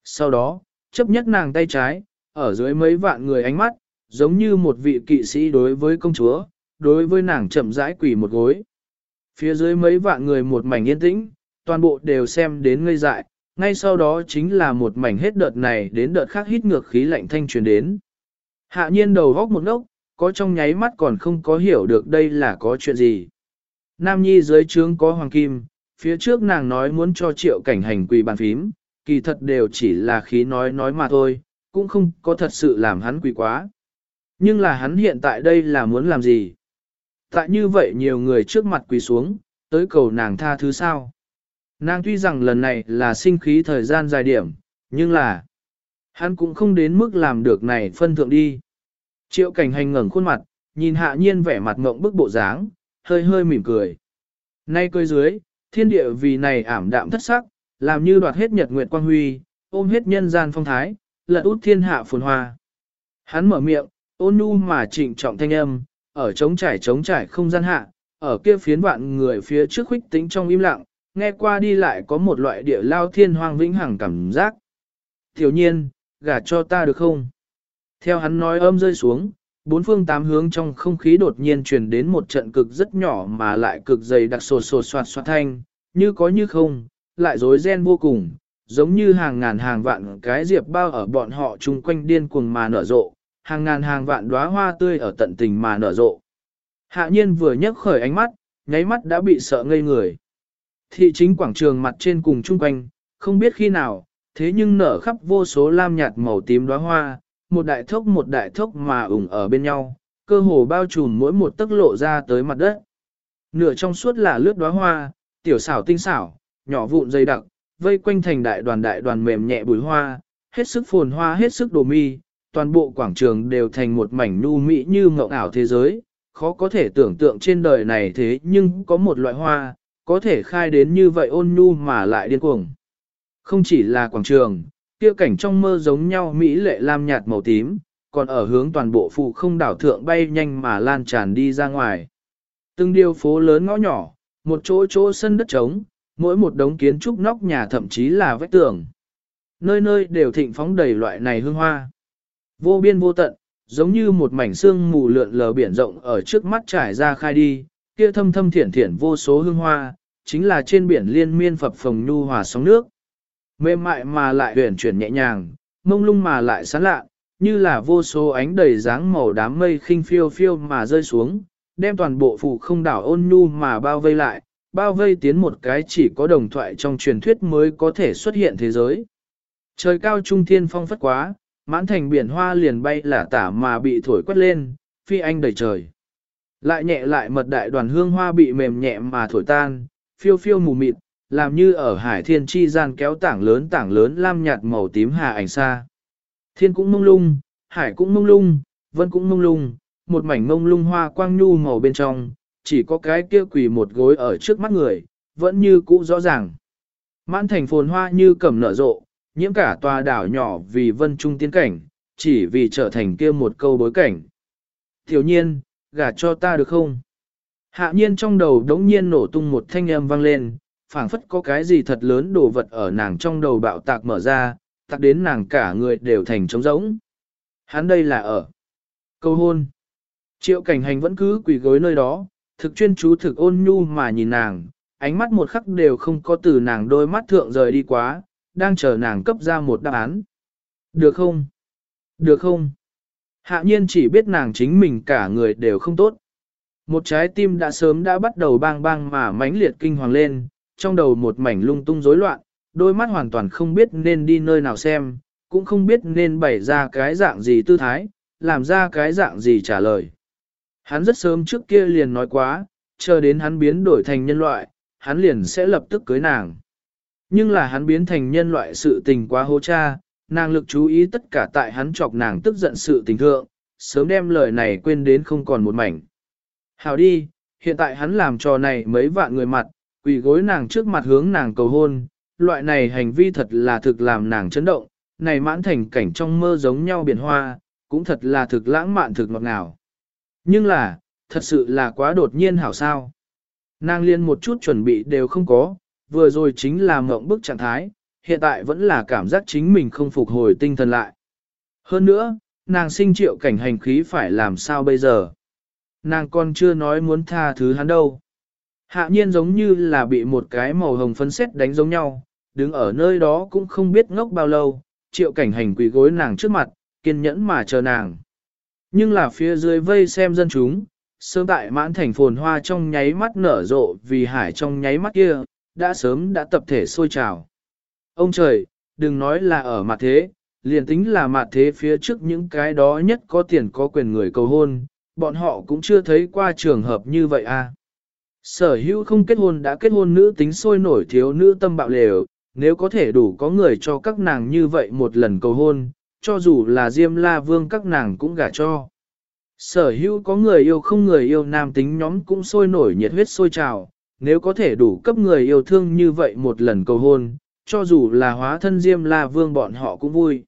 Sau đó, chấp nhất nàng tay trái, ở dưới mấy vạn người ánh mắt, giống như một vị kỵ sĩ đối với công chúa, đối với nàng chậm rãi quỷ một gối. Phía dưới mấy vạn người một mảnh yên tĩnh, toàn bộ đều xem đến ngây dại, ngay sau đó chính là một mảnh hết đợt này đến đợt khác hít ngược khí lạnh thanh truyền đến. Hạ nhiên đầu góc một ngốc, có trong nháy mắt còn không có hiểu được đây là có chuyện gì. Nam Nhi dưới trướng có hoàng kim, phía trước nàng nói muốn cho triệu cảnh hành quỳ bàn phím, kỳ thật đều chỉ là khí nói nói mà thôi, cũng không có thật sự làm hắn quỳ quá. Nhưng là hắn hiện tại đây là muốn làm gì? Tại như vậy nhiều người trước mặt quỳ xuống, tới cầu nàng tha thứ sao? Nàng tuy rằng lần này là sinh khí thời gian dài điểm, nhưng là hắn cũng không đến mức làm được này phân thượng đi. Triệu cảnh hành ngẩng khuôn mặt, nhìn hạ nhiên vẻ mặt ngộng bức bộ dáng, hơi hơi mỉm cười. Nay cười dưới, thiên địa vì này ảm đạm thất sắc, làm như đoạt hết nhật nguyệt quang huy, ôm hết nhân gian phong thái, lật út thiên hạ phồn hoa. Hắn mở miệng, ôn nhu mà trịnh trọng thanh âm, ở trống trải trống trải không gian hạ, ở kia phiến vạn người phía trước khuyết tính trong im lặng, nghe qua đi lại có một loại địa lao thiên hoang vĩnh hằng cảm giác. Tiểu nhiên, gả cho ta được không? Theo hắn nói âm rơi xuống, bốn phương tám hướng trong không khí đột nhiên truyền đến một trận cực rất nhỏ mà lại cực dày đặc sột sột soạt soạt thanh, như có như không, lại rối ren vô cùng, giống như hàng ngàn hàng vạn cái diệp bao ở bọn họ chung quanh điên cuồng mà nở rộ, hàng ngàn hàng vạn đóa hoa tươi ở tận tình mà nở rộ. Hạ nhiên vừa nhấc khởi ánh mắt, nháy mắt đã bị sợ ngây người. Thị chính quảng trường mặt trên cùng chung quanh, không biết khi nào, thế nhưng nở khắp vô số lam nhạt màu tím đóa hoa, một đại thốc một đại thốc mà ủng ở bên nhau, cơ hồ bao trùm mỗi một tấc lộ ra tới mặt đất. Nửa trong suốt là lướt đóa hoa, tiểu xảo tinh xảo, nhỏ vụn dày đặc, vây quanh thành đại đoàn đại đoàn mềm nhẹ bùi hoa, hết sức phồn hoa hết sức đồ mi, toàn bộ quảng trường đều thành một mảnh nu mỹ như mộng ảo thế giới, khó có thể tưởng tượng trên đời này thế nhưng có một loại hoa, có thể khai đến như vậy ôn nhu mà lại điên cuồng. Không chỉ là quảng trường, kia cảnh trong mơ giống nhau mỹ lệ lam nhạt màu tím, còn ở hướng toàn bộ phụ không đảo thượng bay nhanh mà lan tràn đi ra ngoài. Từng điều phố lớn ngõ nhỏ, một chỗ chỗ sân đất trống, mỗi một đống kiến trúc nóc nhà thậm chí là vách tường. Nơi nơi đều thịnh phóng đầy loại này hương hoa. Vô biên vô tận, giống như một mảnh xương mù lượn lờ biển rộng ở trước mắt trải ra khai đi, kia thâm thâm thiển thiển vô số hương hoa, chính là trên biển liên miên phập phồng nhu hòa sóng nước. Mềm mại mà lại huyền chuyển nhẹ nhàng, mông lung mà lại sáng lạ, như là vô số ánh đầy dáng màu đám mây khinh phiêu phiêu mà rơi xuống, đem toàn bộ phủ không đảo ôn nhu mà bao vây lại, bao vây tiến một cái chỉ có đồng thoại trong truyền thuyết mới có thể xuất hiện thế giới. Trời cao trung thiên phong phất quá, mãn thành biển hoa liền bay lả tả mà bị thổi quét lên, phi anh đầy trời. Lại nhẹ lại mật đại đoàn hương hoa bị mềm nhẹ mà thổi tan, phiêu phiêu mù mịt, làm như ở hải thiên chi gian kéo tảng lớn tảng lớn lam nhạt màu tím hà ảnh xa. Thiên cũng mông lung, hải cũng mông lung, vân cũng mông lung, một mảnh mông lung hoa quang nhu màu bên trong, chỉ có cái kia quỳ một gối ở trước mắt người, vẫn như cũ rõ ràng. Mãn thành phồn hoa như cẩm nở rộ, nhiễm cả tòa đảo nhỏ vì vân trung tiến cảnh, chỉ vì trở thành kia một câu bối cảnh. Tiểu nhiên, gả cho ta được không? Hạ nhiên trong đầu đống nhiên nổ tung một thanh âm vang lên, phảng phất có cái gì thật lớn đồ vật ở nàng trong đầu bạo tạc mở ra, tạc đến nàng cả người đều thành trống rỗng. Hắn đây là ở câu hôn. Triệu cảnh hành vẫn cứ quỳ gối nơi đó, thực chuyên chú thực ôn nhu mà nhìn nàng, ánh mắt một khắc đều không có từ nàng đôi mắt thượng rời đi quá, đang chờ nàng cấp ra một đáp án. Được không? Được không? Hạ nhiên chỉ biết nàng chính mình cả người đều không tốt. Một trái tim đã sớm đã bắt đầu bang bang mà mãnh liệt kinh hoàng lên, trong đầu một mảnh lung tung rối loạn, đôi mắt hoàn toàn không biết nên đi nơi nào xem, cũng không biết nên bày ra cái dạng gì tư thái, làm ra cái dạng gì trả lời. Hắn rất sớm trước kia liền nói quá, chờ đến hắn biến đổi thành nhân loại, hắn liền sẽ lập tức cưới nàng. Nhưng là hắn biến thành nhân loại sự tình quá hô cha, nàng lực chú ý tất cả tại hắn chọc nàng tức giận sự tình thượng, sớm đem lời này quên đến không còn một mảnh. Hào đi, hiện tại hắn làm trò này mấy vạn người mặt, quỳ gối nàng trước mặt hướng nàng cầu hôn, loại này hành vi thật là thực làm nàng chấn động, này mãn thành cảnh trong mơ giống nhau biển hoa, cũng thật là thực lãng mạn thực ngọt ngào. Nhưng là, thật sự là quá đột nhiên hảo sao. Nàng liên một chút chuẩn bị đều không có, vừa rồi chính là mộng bức trạng thái, hiện tại vẫn là cảm giác chính mình không phục hồi tinh thần lại. Hơn nữa, nàng sinh triệu cảnh hành khí phải làm sao bây giờ. Nàng còn chưa nói muốn tha thứ hắn đâu. Hạ nhiên giống như là bị một cái màu hồng phấn xét đánh giống nhau, đứng ở nơi đó cũng không biết ngốc bao lâu, triệu cảnh hành quỳ gối nàng trước mặt, kiên nhẫn mà chờ nàng. Nhưng là phía dưới vây xem dân chúng, sớm tại mãn thành phồn hoa trong nháy mắt nở rộ vì hải trong nháy mắt kia, đã sớm đã tập thể sôi trào. Ông trời, đừng nói là ở mặt thế, liền tính là mặt thế phía trước những cái đó nhất có tiền có quyền người cầu hôn, bọn họ cũng chưa thấy qua trường hợp như vậy à. Sở hữu không kết hôn đã kết hôn nữ tính sôi nổi thiếu nữ tâm bạo lều, nếu có thể đủ có người cho các nàng như vậy một lần cầu hôn, cho dù là Diêm La Vương các nàng cũng gả cho. Sở hữu có người yêu không người yêu nam tính nhóm cũng sôi nổi nhiệt huyết sôi trào, nếu có thể đủ cấp người yêu thương như vậy một lần cầu hôn, cho dù là hóa thân Diêm La Vương bọn họ cũng vui.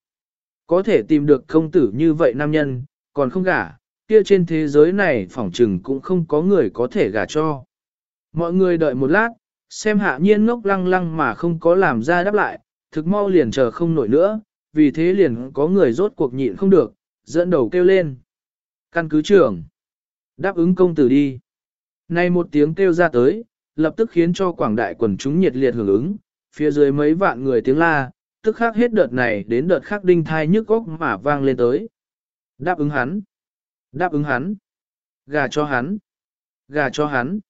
Có thể tìm được công tử như vậy nam nhân, còn không gả, kia trên thế giới này phỏng trừng cũng không có người có thể gả cho. Mọi người đợi một lát, xem hạ nhiên ngốc lăng lăng mà không có làm ra đáp lại, thực mau liền chờ không nổi nữa, vì thế liền có người rốt cuộc nhịn không được, dẫn đầu kêu lên. Căn cứ trưởng, đáp ứng công tử đi. Nay một tiếng kêu ra tới, lập tức khiến cho quảng đại quần chúng nhiệt liệt hưởng ứng, phía dưới mấy vạn người tiếng la, tức khác hết đợt này đến đợt khác đinh thai nhức góc mà vang lên tới. Đáp ứng hắn, đáp ứng hắn, gà cho hắn, gà cho hắn.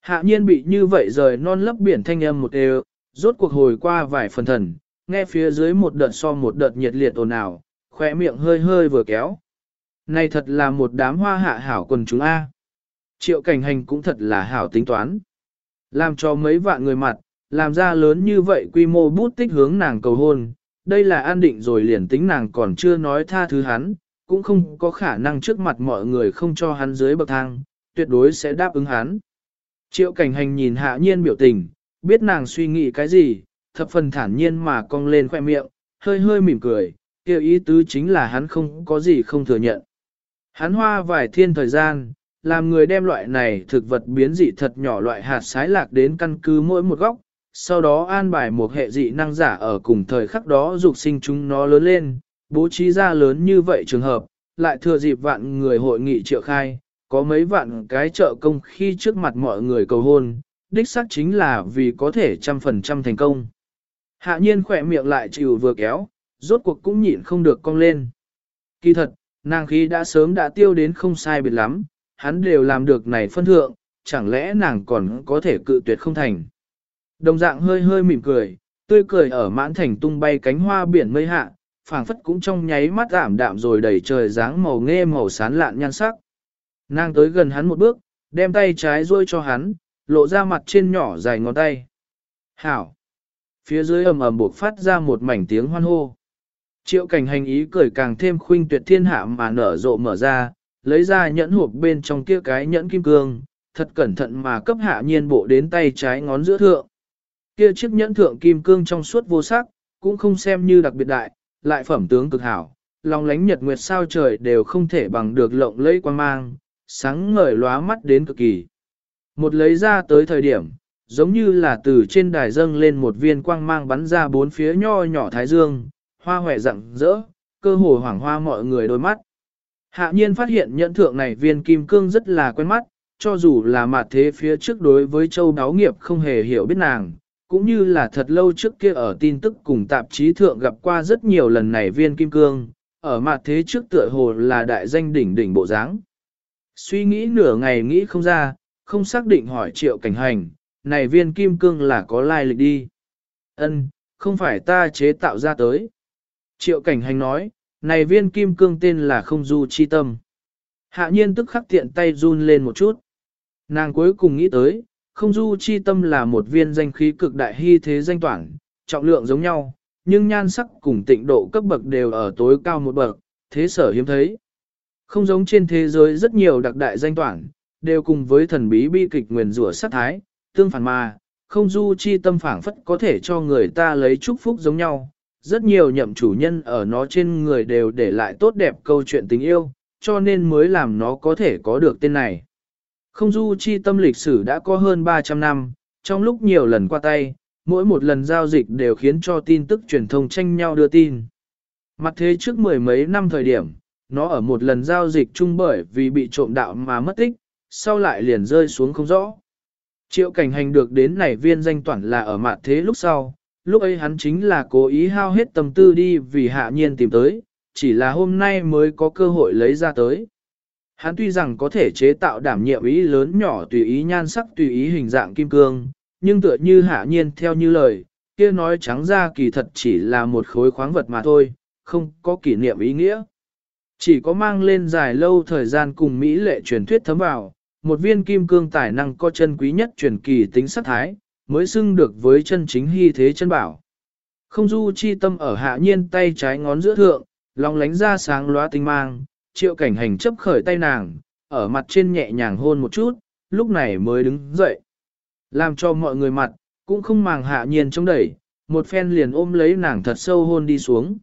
Hạ nhiên bị như vậy rời non lấp biển thanh âm một đều, rốt cuộc hồi qua vài phần thần, nghe phía dưới một đợt so một đợt nhiệt liệt ồn ào, khỏe miệng hơi hơi vừa kéo. Này thật là một đám hoa hạ hảo quần chúng A. Triệu cảnh hành cũng thật là hảo tính toán. Làm cho mấy vạn người mặt, làm ra lớn như vậy quy mô bút tích hướng nàng cầu hôn, đây là an định rồi liền tính nàng còn chưa nói tha thứ hắn, cũng không có khả năng trước mặt mọi người không cho hắn dưới bậc thang, tuyệt đối sẽ đáp ứng hắn. Triệu cảnh hành nhìn hạ nhiên biểu tình, biết nàng suy nghĩ cái gì, thập phần thản nhiên mà cong lên khoe miệng, hơi hơi mỉm cười, kêu ý tứ chính là hắn không có gì không thừa nhận. Hắn hoa vài thiên thời gian, làm người đem loại này thực vật biến dị thật nhỏ loại hạt sái lạc đến căn cứ mỗi một góc, sau đó an bài một hệ dị năng giả ở cùng thời khắc đó dục sinh chúng nó lớn lên, bố trí ra lớn như vậy trường hợp, lại thừa dịp vạn người hội nghị triệu khai, có mấy vạn cái trợ công khi trước mặt mọi người cầu hôn, đích xác chính là vì có thể trăm phần trăm thành công. Hạ nhiên khỏe miệng lại chịu vừa kéo, rốt cuộc cũng nhịn không được cong lên. Kỳ thật, nàng khí đã sớm đã tiêu đến không sai biệt lắm, hắn đều làm được này phân thượng, chẳng lẽ nàng còn có thể cự tuyệt không thành. Đồng dạng hơi hơi mỉm cười, tươi cười ở mãn thành tung bay cánh hoa biển mây hạ, phảng phất cũng trong nháy mắt giảm đạm rồi đầy trời dáng màu nghe màu sán lạn nhan sắc. Nàng tới gần hắn một bước, đem tay trái ruôi cho hắn, lộ ra mặt trên nhỏ dài ngón tay. Hảo! Phía dưới ầm ầm buộc phát ra một mảnh tiếng hoan hô. Triệu cảnh hành ý cười càng thêm khuynh tuyệt thiên hạ mà nở rộ mở ra, lấy ra nhẫn hộp bên trong kia cái nhẫn kim cương, thật cẩn thận mà cấp hạ nhiên bộ đến tay trái ngón giữa thượng. Kia chiếc nhẫn thượng kim cương trong suốt vô sắc, cũng không xem như đặc biệt đại, lại phẩm tướng cực hảo, lòng lánh nhật nguyệt sao trời đều không thể bằng được lộng lẫy quang mang, sáng ngời lóa mắt đến cực kỳ. Một lấy ra tới thời điểm, giống như là từ trên đài dâng lên một viên quang mang bắn ra bốn phía nho nhỏ thái dương, hoa hòe rặng rỡ, cơ hồ hoảng hoa mọi người đôi mắt. Hạ nhiên phát hiện nhận thượng này viên kim cương rất là quen mắt, cho dù là mặt thế phía trước đối với châu đáo nghiệp không hề hiểu biết nàng, cũng như là thật lâu trước kia ở tin tức cùng tạp chí thượng gặp qua rất nhiều lần này viên kim cương, ở mặt thế trước tựa hồ là đại danh đỉnh đỉnh bộ dáng. Suy nghĩ nửa ngày nghĩ không ra, không xác định hỏi triệu cảnh hành, này viên kim cương là có lai lịch đi. Ân, không phải ta chế tạo ra tới. Triệu cảnh hành nói, này viên kim cương tên là không du chi tâm. Hạ nhiên tức khắc tiện tay run lên một chút. Nàng cuối cùng nghĩ tới, không du chi tâm là một viên danh khí cực đại hy thế danh toản, trọng lượng giống nhau, nhưng nhan sắc cùng tịnh độ cấp bậc đều ở tối cao một bậc, thế sở hiếm thấy. Không giống trên thế giới rất nhiều đặc đại danh toản, đều cùng với thần bí bi kịch nguyền rủa sát thái, tương phản mà, không du chi tâm phảng phất có thể cho người ta lấy chúc phúc giống nhau. Rất nhiều nhậm chủ nhân ở nó trên người đều để lại tốt đẹp câu chuyện tình yêu, cho nên mới làm nó có thể có được tên này. Không du chi tâm lịch sử đã có hơn 300 năm, trong lúc nhiều lần qua tay, mỗi một lần giao dịch đều khiến cho tin tức truyền thông tranh nhau đưa tin. Mặt thế trước mười mấy năm thời điểm, nó ở một lần giao dịch chung bởi vì bị trộm đạo mà mất tích, sau lại liền rơi xuống không rõ. Triệu cảnh hành được đến này viên danh toản là ở mặt thế lúc sau, lúc ấy hắn chính là cố ý hao hết tâm tư đi vì hạ nhiên tìm tới, chỉ là hôm nay mới có cơ hội lấy ra tới. Hắn tuy rằng có thể chế tạo đảm nhiệm ý lớn nhỏ tùy ý nhan sắc tùy ý hình dạng kim cương, nhưng tựa như hạ nhiên theo như lời, kia nói trắng ra kỳ thật chỉ là một khối khoáng vật mà thôi, không có kỷ niệm ý nghĩa. Chỉ có mang lên dài lâu thời gian cùng Mỹ lệ truyền thuyết thấm vào, một viên kim cương tài năng có chân quý nhất truyền kỳ tính sắc thái, mới xưng được với chân chính hy thế chân bảo. Không du chi tâm ở hạ nhiên tay trái ngón giữa thượng, lòng lánh ra sáng loa tinh mang, triệu cảnh hành chấp khởi tay nàng, ở mặt trên nhẹ nhàng hôn một chút, lúc này mới đứng dậy. Làm cho mọi người mặt, cũng không màng hạ nhiên chống đẩy, một phen liền ôm lấy nàng thật sâu hôn đi xuống.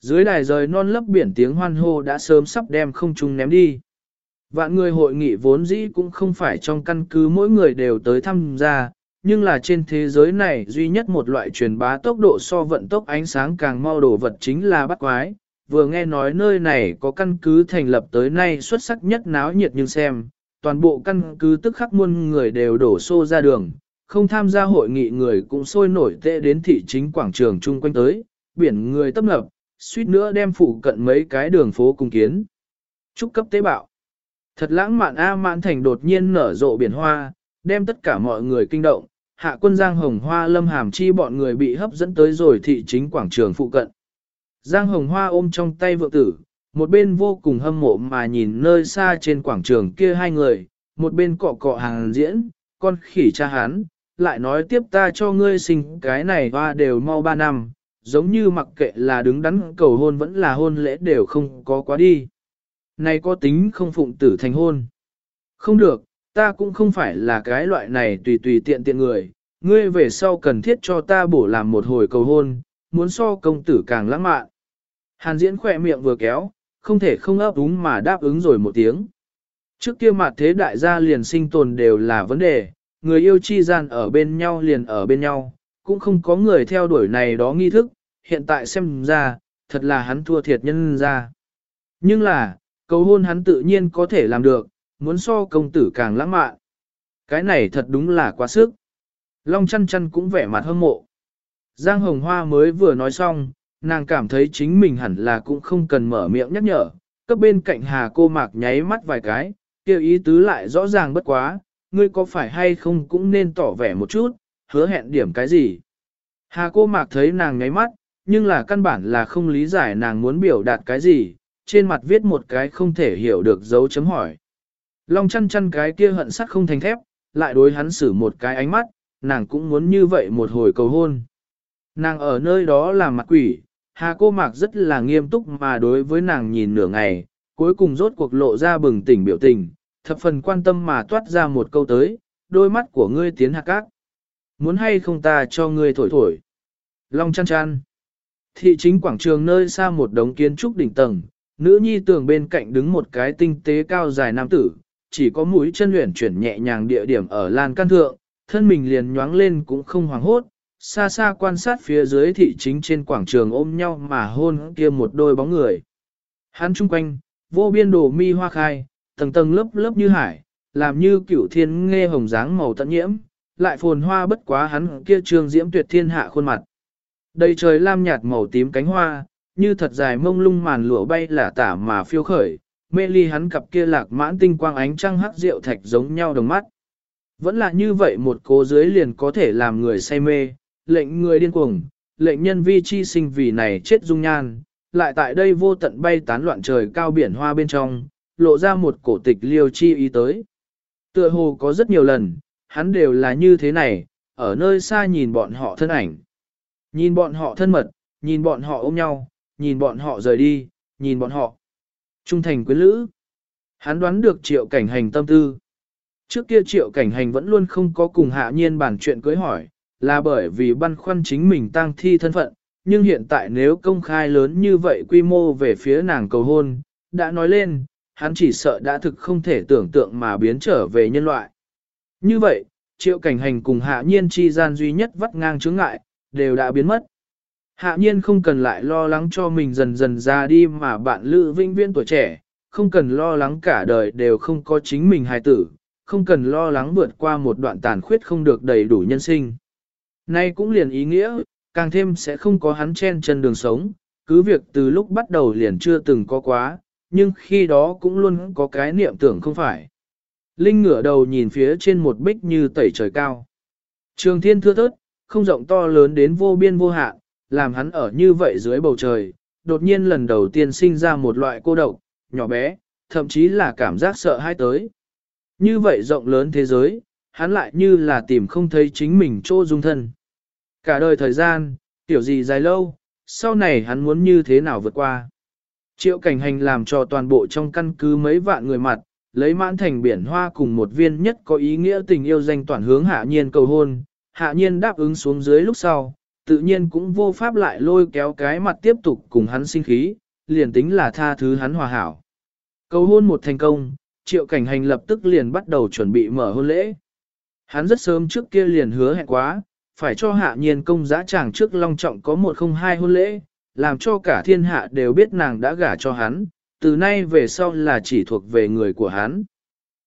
Dưới đài rời non lấp biển tiếng hoan hô đã sớm sắp đem không trung ném đi. Vạn người hội nghị vốn dĩ cũng không phải trong căn cứ mỗi người đều tới tham gia, nhưng là trên thế giới này duy nhất một loại truyền bá tốc độ so vận tốc ánh sáng càng mau đổ vật chính là bắt quái, vừa nghe nói nơi này có căn cứ thành lập tới nay xuất sắc nhất náo nhiệt nhưng xem, toàn bộ căn cứ tức khắc muôn người đều đổ xô ra đường, không tham gia hội nghị người cũng sôi nổi tệ đến thị chính quảng trường chung quanh tới, biển người tấp nập, suýt nữa đem phụ cận mấy cái đường phố cùng kiến. Trúc cấp tế bạo. Thật lãng mạn A mạn thành đột nhiên nở rộ biển hoa, đem tất cả mọi người kinh động, hạ quân giang hồng hoa lâm hàm chi bọn người bị hấp dẫn tới rồi thị chính quảng trường phụ cận. Giang Hồng Hoa ôm trong tay vợ tử, một bên vô cùng hâm mộ mà nhìn nơi xa trên quảng trường kia hai người, một bên cọ cọ hàng diễn, con khỉ cha hắn, lại nói tiếp ta cho ngươi sinh cái này hoa đều mau ba năm, giống như mặc kệ là đứng đắn cầu hôn vẫn là hôn lễ đều không có quá đi. Này có tính không phụng tử thành hôn. Không được, ta cũng không phải là cái loại này tùy tùy tiện tiện người, ngươi về sau cần thiết cho ta bổ làm một hồi cầu hôn, muốn so công tử càng lãng mạn. Hàn diễn khỏe miệng vừa kéo, không thể không ấp úng mà đáp ứng rồi một tiếng. Trước kia mặt thế đại gia liền sinh tồn đều là vấn đề, người yêu chi gian ở bên nhau liền ở bên nhau, cũng không có người theo đuổi này đó nghi thức, hiện tại xem ra, thật là hắn thua thiệt nhân ra. Nhưng là, cầu hôn hắn tự nhiên có thể làm được, muốn so công tử càng lãng mạn. Cái này thật đúng là quá sức. Long chăn chăn cũng vẻ mặt hâm mộ. Giang Hồng Hoa mới vừa nói xong, nàng cảm thấy chính mình hẳn là cũng không cần mở miệng nhắc nhở, cấp bên cạnh hà cô mạc nháy mắt vài cái, kêu ý tứ lại rõ ràng bất quá, ngươi có phải hay không cũng nên tỏ vẻ một chút, hứa hẹn điểm cái gì. Hà cô mạc thấy nàng nháy mắt, nhưng là căn bản là không lý giải nàng muốn biểu đạt cái gì, trên mặt viết một cái không thể hiểu được dấu chấm hỏi. Long chăn chăn cái kia hận sắt không thành thép, lại đối hắn xử một cái ánh mắt, nàng cũng muốn như vậy một hồi cầu hôn. Nàng ở nơi đó là mặt quỷ, Hà cô mạc rất là nghiêm túc mà đối với nàng nhìn nửa ngày, cuối cùng rốt cuộc lộ ra bừng tỉnh biểu tình, thập phần quan tâm mà toát ra một câu tới, đôi mắt của ngươi tiến hạ cát. Muốn hay không ta cho ngươi thổi thổi. Long chăn chăn. Thị chính quảng trường nơi xa một đống kiến trúc đỉnh tầng, nữ nhi tường bên cạnh đứng một cái tinh tế cao dài nam tử, chỉ có mũi chân luyện chuyển nhẹ nhàng địa điểm ở lan can thượng, thân mình liền nhoáng lên cũng không hoảng hốt, xa xa quan sát phía dưới thị chính trên quảng trường ôm nhau mà hôn kia một đôi bóng người. Hắn chung quanh, vô biên đồ mi hoa khai, tầng tầng lớp lớp như hải, làm như cửu thiên nghe hồng dáng màu tận nhiễm, lại phồn hoa bất quá hắn kia trường diễm tuyệt thiên hạ khuôn mặt. Đầy trời lam nhạt màu tím cánh hoa, như thật dài mông lung màn lụa bay là tả mà phiêu khởi, mê ly hắn cặp kia lạc mãn tinh quang ánh trăng hắc rượu thạch giống nhau đồng mắt. Vẫn là như vậy một cố dưới liền có thể làm người say mê, lệnh người điên cuồng, lệnh nhân vi chi sinh vì này chết dung nhan, lại tại đây vô tận bay tán loạn trời cao biển hoa bên trong, lộ ra một cổ tịch liêu chi ý tới. Tựa hồ có rất nhiều lần, hắn đều là như thế này, ở nơi xa nhìn bọn họ thân ảnh. Nhìn bọn họ thân mật, nhìn bọn họ ôm nhau, nhìn bọn họ rời đi, nhìn bọn họ. Trung thành quyến lữ. Hắn đoán được triệu cảnh hành tâm tư. Trước kia triệu cảnh hành vẫn luôn không có cùng hạ nhiên bản chuyện cưới hỏi, là bởi vì băn khoăn chính mình tăng thi thân phận, nhưng hiện tại nếu công khai lớn như vậy quy mô về phía nàng cầu hôn, đã nói lên, hắn chỉ sợ đã thực không thể tưởng tượng mà biến trở về nhân loại. Như vậy, triệu cảnh hành cùng hạ nhiên chi gian duy nhất vắt ngang chướng ngại, đều đã biến mất. Hạ nhiên không cần lại lo lắng cho mình dần dần ra đi mà bạn lữ vinh viên tuổi trẻ, không cần lo lắng cả đời đều không có chính mình hài tử, không cần lo lắng vượt qua một đoạn tàn khuyết không được đầy đủ nhân sinh. Nay cũng liền ý nghĩa, càng thêm sẽ không có hắn chen chân đường sống, cứ việc từ lúc bắt đầu liền chưa từng có quá, nhưng khi đó cũng luôn có cái niệm tưởng không phải. Linh ngửa đầu nhìn phía trên một bích như tẩy trời cao. Trường thiên thưa thớt, không rộng to lớn đến vô biên vô hạn, làm hắn ở như vậy dưới bầu trời, đột nhiên lần đầu tiên sinh ra một loại cô độc, nhỏ bé, thậm chí là cảm giác sợ hãi tới. Như vậy rộng lớn thế giới, hắn lại như là tìm không thấy chính mình chỗ dung thân. Cả đời thời gian, tiểu gì dài lâu, sau này hắn muốn như thế nào vượt qua. Triệu cảnh hành làm cho toàn bộ trong căn cứ mấy vạn người mặt, lấy mãn thành biển hoa cùng một viên nhất có ý nghĩa tình yêu danh toàn hướng hạ nhiên cầu hôn, hạ nhiên đáp ứng xuống dưới lúc sau, tự nhiên cũng vô pháp lại lôi kéo cái mặt tiếp tục cùng hắn sinh khí, liền tính là tha thứ hắn hòa hảo. Cầu hôn một thành công, triệu cảnh hành lập tức liền bắt đầu chuẩn bị mở hôn lễ. Hắn rất sớm trước kia liền hứa hẹn quá, phải cho hạ nhiên công giá chàng trước long trọng có một không hai hôn lễ, làm cho cả thiên hạ đều biết nàng đã gả cho hắn, từ nay về sau là chỉ thuộc về người của hắn.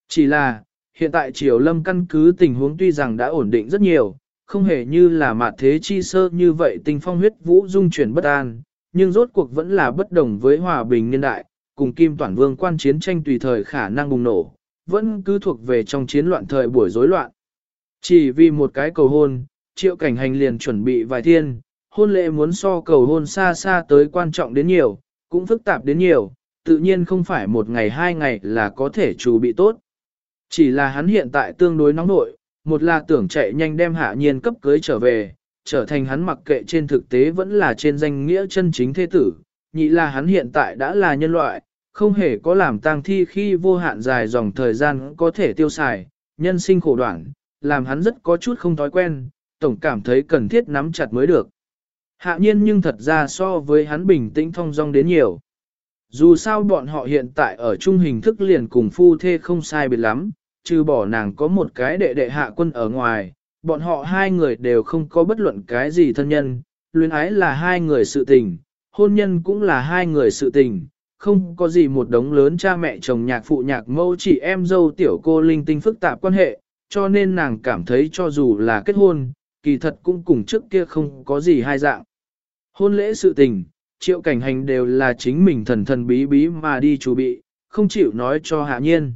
Chỉ là, hiện tại triều lâm căn cứ tình huống tuy rằng đã ổn định rất nhiều, không hề như là mạt thế chi sơ như vậy tình phong huyết vũ dung chuyển bất an, nhưng rốt cuộc vẫn là bất đồng với hòa bình niên đại, cùng kim toàn vương quan chiến tranh tùy thời khả năng bùng nổ, vẫn cứ thuộc về trong chiến loạn thời buổi rối loạn. Chỉ vì một cái cầu hôn, triệu cảnh hành liền chuẩn bị vài thiên, hôn lễ muốn so cầu hôn xa xa tới quan trọng đến nhiều, cũng phức tạp đến nhiều, tự nhiên không phải một ngày hai ngày là có thể chủ bị tốt. Chỉ là hắn hiện tại tương đối nóng nội, một là tưởng chạy nhanh đem hạ nhiên cấp cưới trở về, trở thành hắn mặc kệ trên thực tế vẫn là trên danh nghĩa chân chính thế tử, nhị là hắn hiện tại đã là nhân loại, không hề có làm tang thi khi vô hạn dài dòng thời gian có thể tiêu xài, nhân sinh khổ đoạn, làm hắn rất có chút không thói quen, tổng cảm thấy cần thiết nắm chặt mới được. Hạ nhiên nhưng thật ra so với hắn bình tĩnh thong dong đến nhiều. Dù sao bọn họ hiện tại ở chung hình thức liền cùng phu thê không sai biệt lắm, trừ bỏ nàng có một cái đệ đệ hạ quân ở ngoài, bọn họ hai người đều không có bất luận cái gì thân nhân, luyến ái là hai người sự tình, hôn nhân cũng là hai người sự tình, không có gì một đống lớn cha mẹ chồng nhạc phụ nhạc mẫu chỉ em dâu tiểu cô linh tinh phức tạp quan hệ, cho nên nàng cảm thấy cho dù là kết hôn, kỳ thật cũng cùng trước kia không có gì hai dạng. Hôn lễ sự tình, triệu cảnh hành đều là chính mình thần thần bí bí mà đi chuẩn bị, không chịu nói cho hạ nhiên.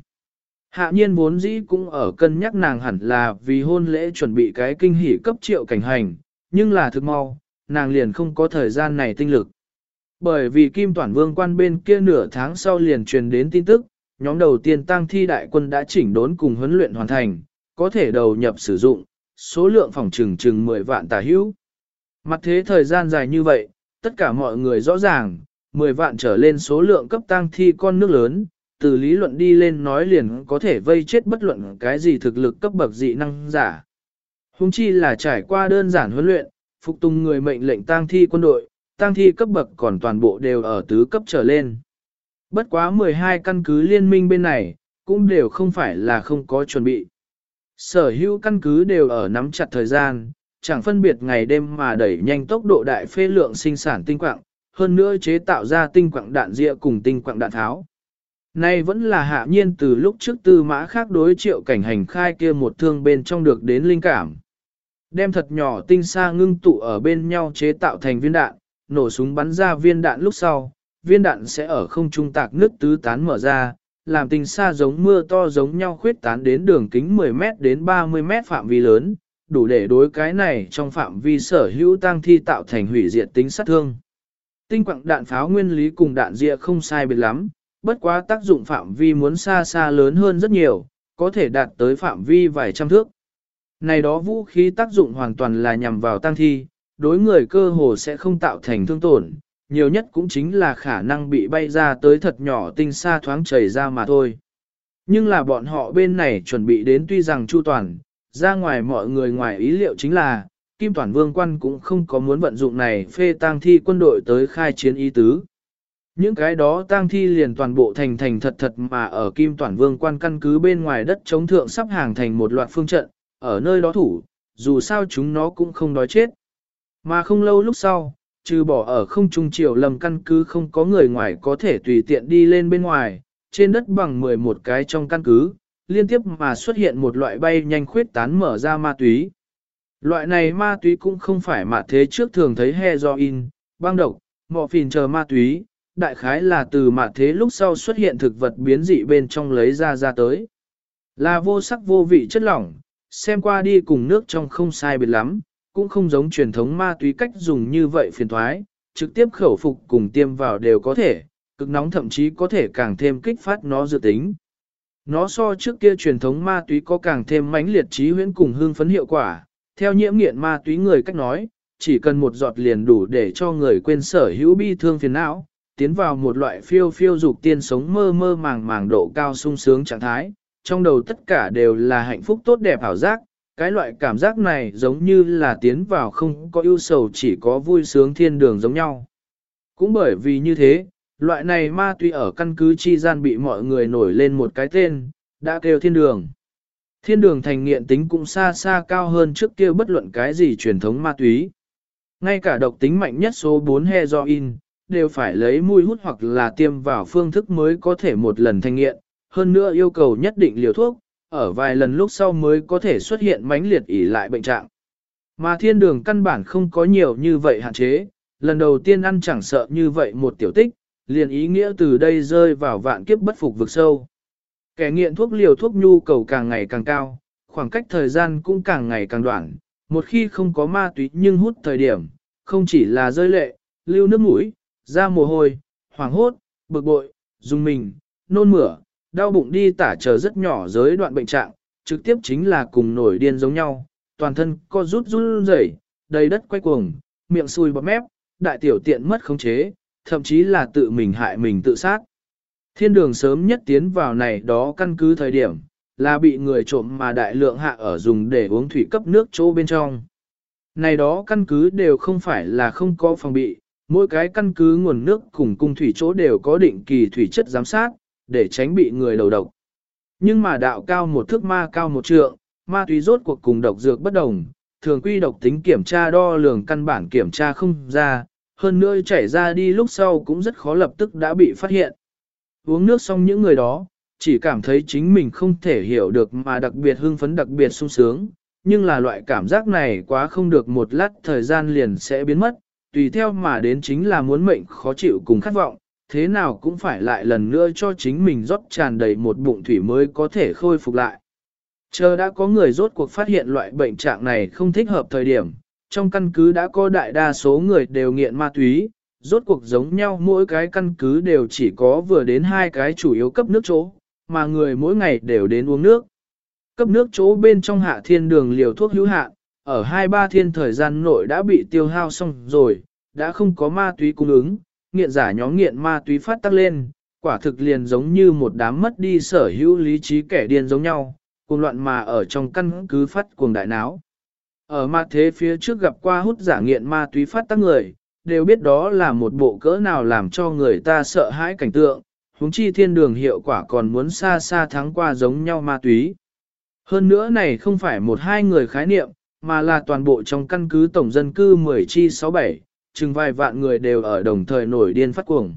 Hạ nhiên vốn dĩ cũng ở cân nhắc nàng hẳn là vì hôn lễ chuẩn bị cái kinh hỉ cấp triệu cảnh hành, nhưng là thực mau, nàng liền không có thời gian này tinh lực. Bởi vì Kim Toản Vương quan bên kia nửa tháng sau liền truyền đến tin tức, nhóm đầu tiên tăng thi đại quân đã chỉnh đốn cùng huấn luyện hoàn thành, có thể đầu nhập sử dụng, số lượng phòng trừng chừng 10 vạn tà hữu. Mặt thế thời gian dài như vậy, tất cả mọi người rõ ràng, 10 vạn trở lên số lượng cấp tăng thi con nước lớn, từ lý luận đi lên nói liền có thể vây chết bất luận cái gì thực lực cấp bậc dị năng giả. Hùng chi là trải qua đơn giản huấn luyện, phục tùng người mệnh lệnh tăng thi quân đội, tăng thi cấp bậc còn toàn bộ đều ở tứ cấp trở lên. Bất quá 12 căn cứ liên minh bên này, cũng đều không phải là không có chuẩn bị. Sở hữu căn cứ đều ở nắm chặt thời gian, chẳng phân biệt ngày đêm mà đẩy nhanh tốc độ đại phê lượng sinh sản tinh quạng, hơn nữa chế tạo ra tinh quạng đạn dịa cùng tinh quạng đạn tháo. Nay vẫn là hạ nhiên từ lúc trước tư mã khác đối triệu cảnh hành khai kia một thương bên trong được đến linh cảm. Đem thật nhỏ tinh xa ngưng tụ ở bên nhau chế tạo thành viên đạn, nổ súng bắn ra viên đạn lúc sau, viên đạn sẽ ở không trung tạc nước tứ tán mở ra, làm tinh xa giống mưa to giống nhau khuyết tán đến đường kính 10 mét đến 30 mét phạm vi lớn, đủ để đối cái này trong phạm vi sở hữu tăng thi tạo thành hủy diệt tính sát thương. Tinh quặng đạn pháo nguyên lý cùng đạn dịa không sai biệt lắm, bất quá tác dụng phạm vi muốn xa xa lớn hơn rất nhiều, có thể đạt tới phạm vi vài trăm thước. Này đó vũ khí tác dụng hoàn toàn là nhằm vào tăng thi, đối người cơ hồ sẽ không tạo thành thương tổn, nhiều nhất cũng chính là khả năng bị bay ra tới thật nhỏ tinh xa thoáng chảy ra mà thôi. Nhưng là bọn họ bên này chuẩn bị đến tuy rằng chu toàn, ra ngoài mọi người ngoài ý liệu chính là, Kim Toàn Vương quan cũng không có muốn vận dụng này phê tang thi quân đội tới khai chiến ý tứ. Những cái đó tang thi liền toàn bộ thành thành thật thật mà ở Kim Toàn Vương quan căn cứ bên ngoài đất chống thượng sắp hàng thành một loạt phương trận, ở nơi đó thủ, dù sao chúng nó cũng không đói chết. Mà không lâu lúc sau, trừ bỏ ở không trung triều lầm căn cứ không có người ngoài có thể tùy tiện đi lên bên ngoài, trên đất bằng 11 cái trong căn cứ, liên tiếp mà xuất hiện một loại bay nhanh khuyết tán mở ra ma túy. Loại này ma túy cũng không phải mà thế trước thường thấy heroin, băng độc, mọ phìn chờ ma túy, đại khái là từ mà thế lúc sau xuất hiện thực vật biến dị bên trong lấy ra ra tới. Là vô sắc vô vị chất lỏng, xem qua đi cùng nước trong không sai biệt lắm, cũng không giống truyền thống ma túy cách dùng như vậy phiền thoái, trực tiếp khẩu phục cùng tiêm vào đều có thể, cực nóng thậm chí có thể càng thêm kích phát nó dự tính. Nó so trước kia truyền thống ma túy có càng thêm mãnh liệt trí huyễn cùng hương phấn hiệu quả, theo nhiễm nghiện ma túy người cách nói, chỉ cần một giọt liền đủ để cho người quên sở hữu bi thương phiền não, tiến vào một loại phiêu phiêu dục tiên sống mơ mơ màng màng độ cao sung sướng trạng thái, trong đầu tất cả đều là hạnh phúc tốt đẹp ảo giác, cái loại cảm giác này giống như là tiến vào không có ưu sầu chỉ có vui sướng thiên đường giống nhau. Cũng bởi vì như thế, loại này ma túy ở căn cứ chi gian bị mọi người nổi lên một cái tên, đã kêu thiên đường. Thiên đường thành nghiện tính cũng xa xa cao hơn trước kia bất luận cái gì truyền thống ma túy. Ngay cả độc tính mạnh nhất số 4 heroin, đều phải lấy mùi hút hoặc là tiêm vào phương thức mới có thể một lần thành nghiện, hơn nữa yêu cầu nhất định liều thuốc, ở vài lần lúc sau mới có thể xuất hiện mãnh liệt ỉ lại bệnh trạng. Mà thiên đường căn bản không có nhiều như vậy hạn chế, lần đầu tiên ăn chẳng sợ như vậy một tiểu tích, liền ý nghĩa từ đây rơi vào vạn kiếp bất phục vực sâu. Kẻ nghiện thuốc liều thuốc nhu cầu càng ngày càng cao, khoảng cách thời gian cũng càng ngày càng đoạn, một khi không có ma túy nhưng hút thời điểm, không chỉ là rơi lệ, lưu nước mũi, ra mồ hôi, hoảng hốt, bực bội, dùng mình, nôn mửa, đau bụng đi tả chờ rất nhỏ giới đoạn bệnh trạng, trực tiếp chính là cùng nổi điên giống nhau, toàn thân co rút run rẩy, đầy đất quay cuồng, miệng sùi bọt mép, đại tiểu tiện mất khống chế, thậm chí là tự mình hại mình tự sát. Thiên đường sớm nhất tiến vào này đó căn cứ thời điểm, là bị người trộm mà đại lượng hạ ở dùng để uống thủy cấp nước chỗ bên trong. Này đó căn cứ đều không phải là không có phòng bị, mỗi cái căn cứ nguồn nước cùng cung thủy chỗ đều có định kỳ thủy chất giám sát, để tránh bị người đầu độc. Nhưng mà đạo cao một thước ma cao một trượng, ma túy rốt cuộc cùng độc dược bất đồng, thường quy độc tính kiểm tra đo lường căn bản kiểm tra không ra, hơn nữa chảy ra đi lúc sau cũng rất khó lập tức đã bị phát hiện. Uống nước xong những người đó, chỉ cảm thấy chính mình không thể hiểu được mà đặc biệt hưng phấn đặc biệt sung sướng, nhưng là loại cảm giác này quá không được một lát thời gian liền sẽ biến mất, tùy theo mà đến chính là muốn mệnh khó chịu cùng khát vọng, thế nào cũng phải lại lần nữa cho chính mình rót tràn đầy một bụng thủy mới có thể khôi phục lại. Chờ đã có người rốt cuộc phát hiện loại bệnh trạng này không thích hợp thời điểm, trong căn cứ đã có đại đa số người đều nghiện ma túy, rốt cuộc giống nhau mỗi cái căn cứ đều chỉ có vừa đến hai cái chủ yếu cấp nước chỗ, mà người mỗi ngày đều đến uống nước. Cấp nước chỗ bên trong hạ thiên đường liều thuốc hữu hạn, ở hai ba thiên thời gian nội đã bị tiêu hao xong rồi, đã không có ma túy cung ứng, nghiện giả nhóm nghiện ma túy phát tắc lên, quả thực liền giống như một đám mất đi sở hữu lý trí kẻ điên giống nhau, cuồng loạn mà ở trong căn cứ phát cuồng đại náo. Ở ma thế phía trước gặp qua hút giả nghiện ma túy phát tắc người, đều biết đó là một bộ cỡ nào làm cho người ta sợ hãi cảnh tượng, huống chi thiên đường hiệu quả còn muốn xa xa thắng qua giống nhau ma túy. Hơn nữa này không phải một hai người khái niệm, mà là toàn bộ trong căn cứ tổng dân cư 10 chi 67, chừng vài vạn người đều ở đồng thời nổi điên phát cuồng.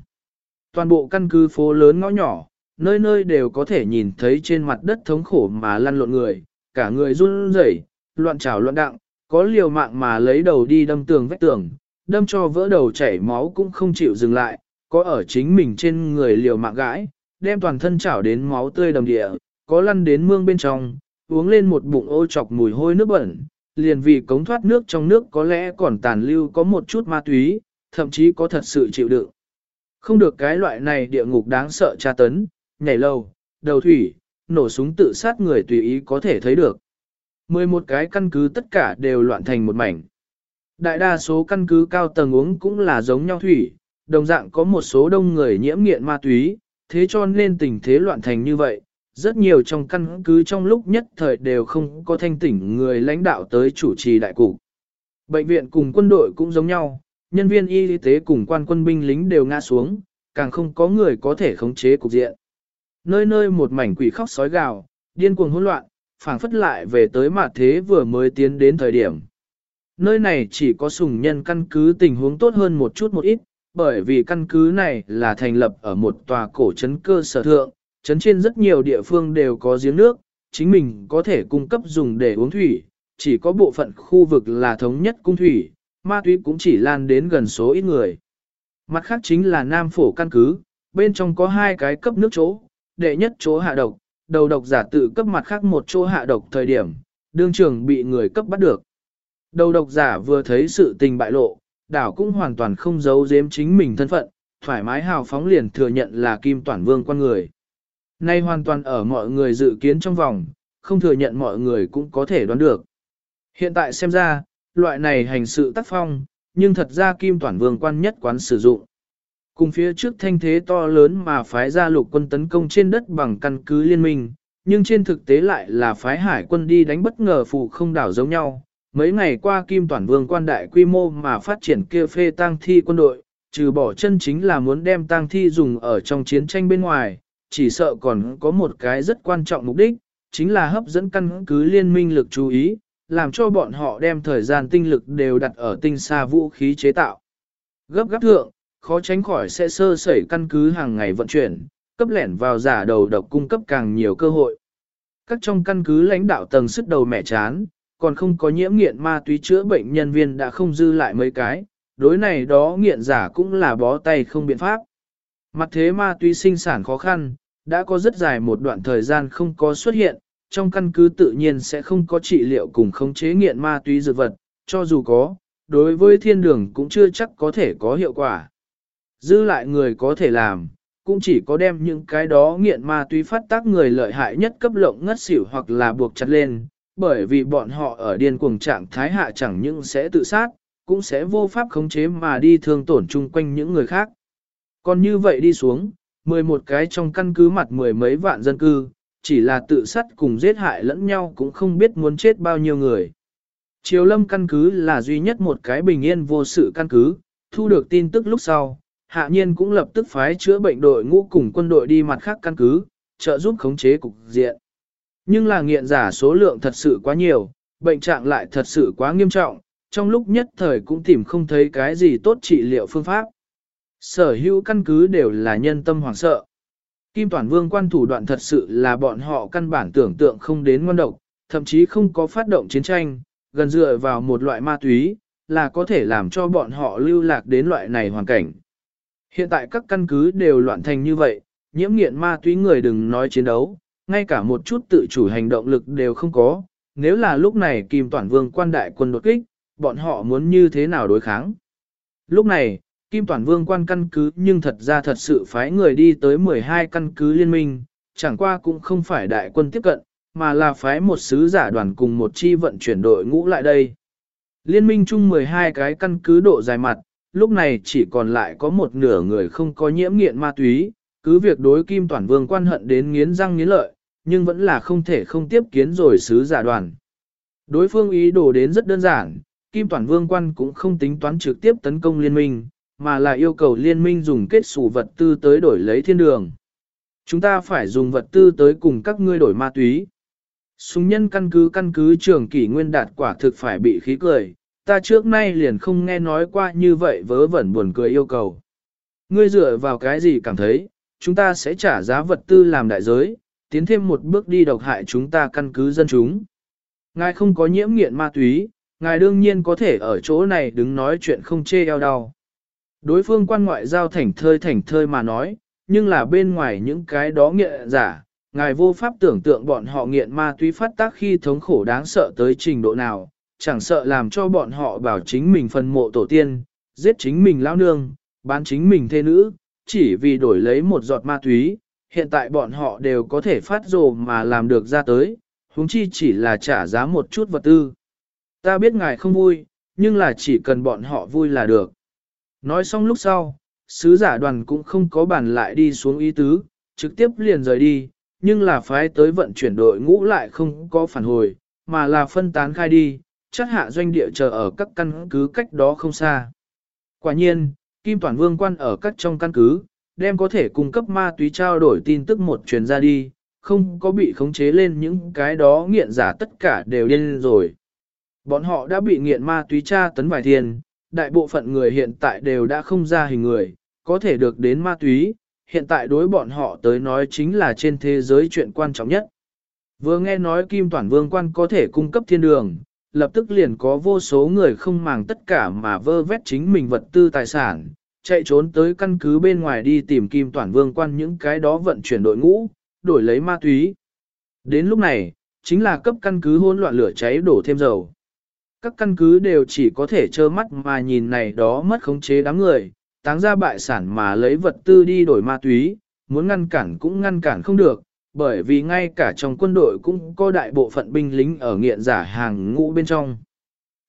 Toàn bộ căn cứ phố lớn ngõ nhỏ, nơi nơi đều có thể nhìn thấy trên mặt đất thống khổ mà lăn lộn người, cả người run rẩy, loạn trào loạn đặng, có liều mạng mà lấy đầu đi đâm tường vách tường, đâm cho vỡ đầu chảy máu cũng không chịu dừng lại, có ở chính mình trên người liều mạng gãi, đem toàn thân chảo đến máu tươi đầm địa, có lăn đến mương bên trong, uống lên một bụng ô chọc mùi hôi nước bẩn, liền vì cống thoát nước trong nước có lẽ còn tàn lưu có một chút ma túy, thậm chí có thật sự chịu đựng. Không được cái loại này địa ngục đáng sợ tra tấn, nhảy lầu, đầu thủy, nổ súng tự sát người tùy ý có thể thấy được. 11 cái căn cứ tất cả đều loạn thành một mảnh. Đại đa số căn cứ cao tầng uống cũng là giống nhau thủy, đồng dạng có một số đông người nhiễm nghiện ma túy, thế cho nên tình thế loạn thành như vậy. Rất nhiều trong căn cứ trong lúc nhất thời đều không có thanh tỉnh người lãnh đạo tới chủ trì đại cục. Bệnh viện cùng quân đội cũng giống nhau, nhân viên y tế cùng quan quân binh lính đều ngã xuống, càng không có người có thể khống chế cục diện. Nơi nơi một mảnh quỷ khóc sói gào, điên cuồng hỗn loạn, phảng phất lại về tới mặt thế vừa mới tiến đến thời điểm. Nơi này chỉ có sùng nhân căn cứ tình huống tốt hơn một chút một ít, bởi vì căn cứ này là thành lập ở một tòa cổ trấn cơ sở thượng, trấn trên rất nhiều địa phương đều có giếng nước, chính mình có thể cung cấp dùng để uống thủy, chỉ có bộ phận khu vực là thống nhất cung thủy, ma túy cũng chỉ lan đến gần số ít người. Mặt khác chính là Nam Phổ căn cứ, bên trong có hai cái cấp nước chỗ, đệ nhất chỗ hạ độc, đầu độc giả tự cấp mặt khác một chỗ hạ độc thời điểm, đương trường bị người cấp bắt được. Đầu độc giả vừa thấy sự tình bại lộ, đảo cũng hoàn toàn không giấu giếm chính mình thân phận, thoải mái hào phóng liền thừa nhận là Kim Toản Vương con người. Nay hoàn toàn ở mọi người dự kiến trong vòng, không thừa nhận mọi người cũng có thể đoán được. Hiện tại xem ra, loại này hành sự tác phong, nhưng thật ra Kim Toản Vương quan nhất quán sử dụng. Cùng phía trước thanh thế to lớn mà phái ra lục quân tấn công trên đất bằng căn cứ liên minh, nhưng trên thực tế lại là phái hải quân đi đánh bất ngờ phụ không đảo giống nhau, mấy ngày qua Kim Toản Vương quan đại quy mô mà phát triển kia phê tang thi quân đội, trừ bỏ chân chính là muốn đem tang thi dùng ở trong chiến tranh bên ngoài, chỉ sợ còn có một cái rất quan trọng mục đích, chính là hấp dẫn căn cứ liên minh lực chú ý, làm cho bọn họ đem thời gian tinh lực đều đặt ở tinh xa vũ khí chế tạo. Gấp gáp thượng, khó tránh khỏi sẽ sơ sẩy căn cứ hàng ngày vận chuyển, cấp lẻn vào giả đầu độc cung cấp càng nhiều cơ hội. Các trong căn cứ lãnh đạo tầng sức đầu mẹ chán, còn không có nhiễm nghiện ma túy chữa bệnh nhân viên đã không dư lại mấy cái, đối này đó nghiện giả cũng là bó tay không biện pháp. Mặt thế ma túy sinh sản khó khăn, đã có rất dài một đoạn thời gian không có xuất hiện, trong căn cứ tự nhiên sẽ không có trị liệu cùng khống chế nghiện ma túy dược vật, cho dù có, đối với thiên đường cũng chưa chắc có thể có hiệu quả. Dư lại người có thể làm, cũng chỉ có đem những cái đó nghiện ma túy phát tác người lợi hại nhất cấp lộng ngất xỉu hoặc là buộc chặt lên, bởi vì bọn họ ở điên cuồng trạng thái hạ chẳng những sẽ tự sát, cũng sẽ vô pháp khống chế mà đi thương tổn chung quanh những người khác. Còn như vậy đi xuống, 11 cái trong căn cứ mặt mười mấy vạn dân cư, chỉ là tự sát cùng giết hại lẫn nhau cũng không biết muốn chết bao nhiêu người. Triều lâm căn cứ là duy nhất một cái bình yên vô sự căn cứ, thu được tin tức lúc sau, hạ nhiên cũng lập tức phái chữa bệnh đội ngũ cùng quân đội đi mặt khác căn cứ, trợ giúp khống chế cục diện. Nhưng là nghiện giả số lượng thật sự quá nhiều, bệnh trạng lại thật sự quá nghiêm trọng, trong lúc nhất thời cũng tìm không thấy cái gì tốt trị liệu phương pháp. Sở hữu căn cứ đều là nhân tâm hoảng sợ. Kim Toàn Vương quan thủ đoạn thật sự là bọn họ căn bản tưởng tượng không đến ngon độc, thậm chí không có phát động chiến tranh, gần dựa vào một loại ma túy, là có thể làm cho bọn họ lưu lạc đến loại này hoàn cảnh. Hiện tại các căn cứ đều loạn thành như vậy, nhiễm nghiện ma túy người đừng nói chiến đấu, ngay cả một chút tự chủ hành động lực đều không có, nếu là lúc này Kim Toản Vương quan đại quân đột kích, bọn họ muốn như thế nào đối kháng. Lúc này, Kim Toàn Vương quan căn cứ nhưng thật ra thật sự phái người đi tới 12 căn cứ liên minh, chẳng qua cũng không phải đại quân tiếp cận, mà là phái một sứ giả đoàn cùng một chi vận chuyển đội ngũ lại đây. Liên minh chung 12 cái căn cứ độ dài mặt, lúc này chỉ còn lại có một nửa người không có nhiễm nghiện ma túy, cứ việc đối Kim Toàn Vương quan hận đến nghiến răng nghiến lợi, nhưng vẫn là không thể không tiếp kiến rồi sứ giả đoàn. Đối phương ý đồ đến rất đơn giản, Kim Toàn Vương quan cũng không tính toán trực tiếp tấn công liên minh, mà là yêu cầu liên minh dùng kết xù vật tư tới đổi lấy thiên đường. Chúng ta phải dùng vật tư tới cùng các ngươi đổi ma túy. Súng nhân căn cứ căn cứ trường kỷ nguyên đạt quả thực phải bị khí cười, ta trước nay liền không nghe nói qua như vậy vớ vẩn buồn cười yêu cầu. Ngươi dựa vào cái gì cảm thấy, chúng ta sẽ trả giá vật tư làm đại giới, tiến thêm một bước đi độc hại chúng ta căn cứ dân chúng. Ngài không có nhiễm nghiện ma túy, ngài đương nhiên có thể ở chỗ này đứng nói chuyện không chê eo đau. Đối phương quan ngoại giao thảnh thơi thảnh thơi mà nói, nhưng là bên ngoài những cái đó nghiện giả, ngài vô pháp tưởng tượng bọn họ nghiện ma túy phát tác khi thống khổ đáng sợ tới trình độ nào, chẳng sợ làm cho bọn họ bảo chính mình phân mộ tổ tiên, giết chính mình lao nương, bán chính mình thê nữ, chỉ vì đổi lấy một giọt ma túy, hiện tại bọn họ đều có thể phát rồ mà làm được ra tới, huống chi chỉ là trả giá một chút vật tư. Ta biết ngài không vui, nhưng là chỉ cần bọn họ vui là được. Nói xong lúc sau, sứ giả đoàn cũng không có bàn lại đi xuống ý tứ, trực tiếp liền rời đi, nhưng là phái tới vận chuyển đội ngũ lại không có phản hồi, mà là phân tán khai đi, chắc hạ doanh địa chờ ở các căn cứ cách đó không xa. Quả nhiên, Kim Toàn Vương quan ở các trong căn cứ, đem có thể cung cấp ma túy trao đổi tin tức một truyền ra đi, không có bị khống chế lên những cái đó nghiện giả tất cả đều điên rồi. Bọn họ đã bị nghiện ma túy tra tấn vài thiên, đại bộ phận người hiện tại đều đã không ra hình người, có thể được đến ma túy, hiện tại đối bọn họ tới nói chính là trên thế giới chuyện quan trọng nhất. Vừa nghe nói Kim Toản Vương quan có thể cung cấp thiên đường, lập tức liền có vô số người không màng tất cả mà vơ vét chính mình vật tư tài sản, chạy trốn tới căn cứ bên ngoài đi tìm Kim Toản Vương quan những cái đó vận chuyển đội ngũ, đổi lấy ma túy. Đến lúc này, chính là cấp căn cứ hỗn loạn lửa cháy đổ thêm dầu. Các căn cứ đều chỉ có thể trơ mắt mà nhìn này đó mất khống chế đám người, táng ra bại sản mà lấy vật tư đi đổi ma túy, muốn ngăn cản cũng ngăn cản không được, bởi vì ngay cả trong quân đội cũng có đại bộ phận binh lính ở nghiện giả hàng ngũ bên trong.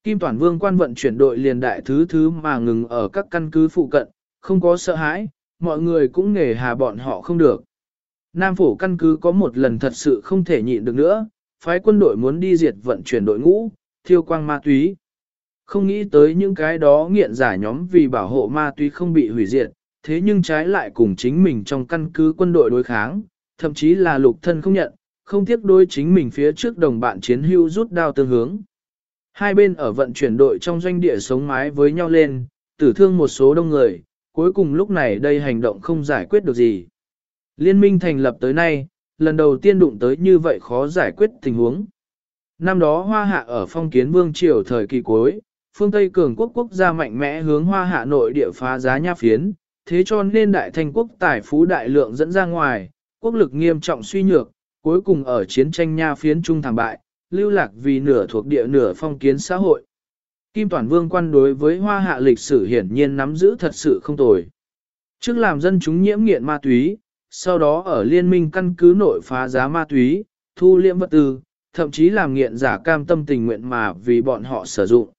Kim Toàn Vương quan vận chuyển đội liền đại thứ thứ mà ngừng ở các căn cứ phụ cận, không có sợ hãi, mọi người cũng nghề hà bọn họ không được. Nam phủ căn cứ có một lần thật sự không thể nhịn được nữa, phái quân đội muốn đi diệt vận chuyển đội ngũ, thiêu quang ma túy. Không nghĩ tới những cái đó nghiện giả nhóm vì bảo hộ ma túy không bị hủy diệt, thế nhưng trái lại cùng chính mình trong căn cứ quân đội đối kháng, thậm chí là lục thân không nhận, không tiếc đối chính mình phía trước đồng bạn chiến hưu rút đao tương hướng. Hai bên ở vận chuyển đội trong doanh địa sống mái với nhau lên, tử thương một số đông người, cuối cùng lúc này đây hành động không giải quyết được gì. Liên minh thành lập tới nay, lần đầu tiên đụng tới như vậy khó giải quyết tình huống. Năm đó Hoa Hạ ở phong kiến vương triều thời kỳ cuối, phương Tây cường quốc quốc gia mạnh mẽ hướng Hoa Hạ nội địa phá giá nha phiến, thế cho nên đại thanh quốc tài phú đại lượng dẫn ra ngoài, quốc lực nghiêm trọng suy nhược, cuối cùng ở chiến tranh nha phiến trung thảm bại, lưu lạc vì nửa thuộc địa nửa phong kiến xã hội. Kim Toàn Vương quan đối với hoa hạ lịch sử hiển nhiên nắm giữ thật sự không tồi. Trước làm dân chúng nhiễm nghiện ma túy, sau đó ở liên minh căn cứ nội phá giá ma túy, thu liễm vật tư, thậm chí làm nghiện giả cam tâm tình nguyện mà vì bọn họ sử dụng.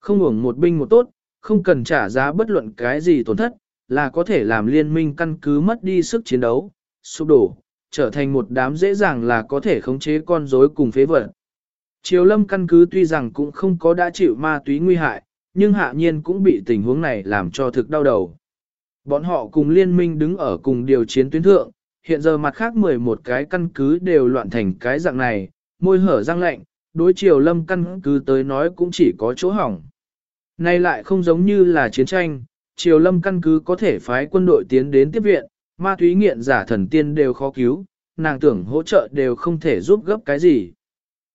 Không hưởng một binh một tốt, không cần trả giá bất luận cái gì tổn thất, là có thể làm liên minh căn cứ mất đi sức chiến đấu, sụp đổ, trở thành một đám dễ dàng là có thể khống chế con rối cùng phế vật. Triều lâm căn cứ tuy rằng cũng không có đã chịu ma túy nguy hại, nhưng hạ nhiên cũng bị tình huống này làm cho thực đau đầu. Bọn họ cùng liên minh đứng ở cùng điều chiến tuyến thượng, hiện giờ mặt khác 11 cái căn cứ đều loạn thành cái dạng này, môi hở răng lạnh, đối triều lâm căn cứ tới nói cũng chỉ có chỗ hỏng. Nay lại không giống như là chiến tranh, triều lâm căn cứ có thể phái quân đội tiến đến tiếp viện, ma túy nghiện giả thần tiên đều khó cứu, nàng tưởng hỗ trợ đều không thể giúp gấp cái gì.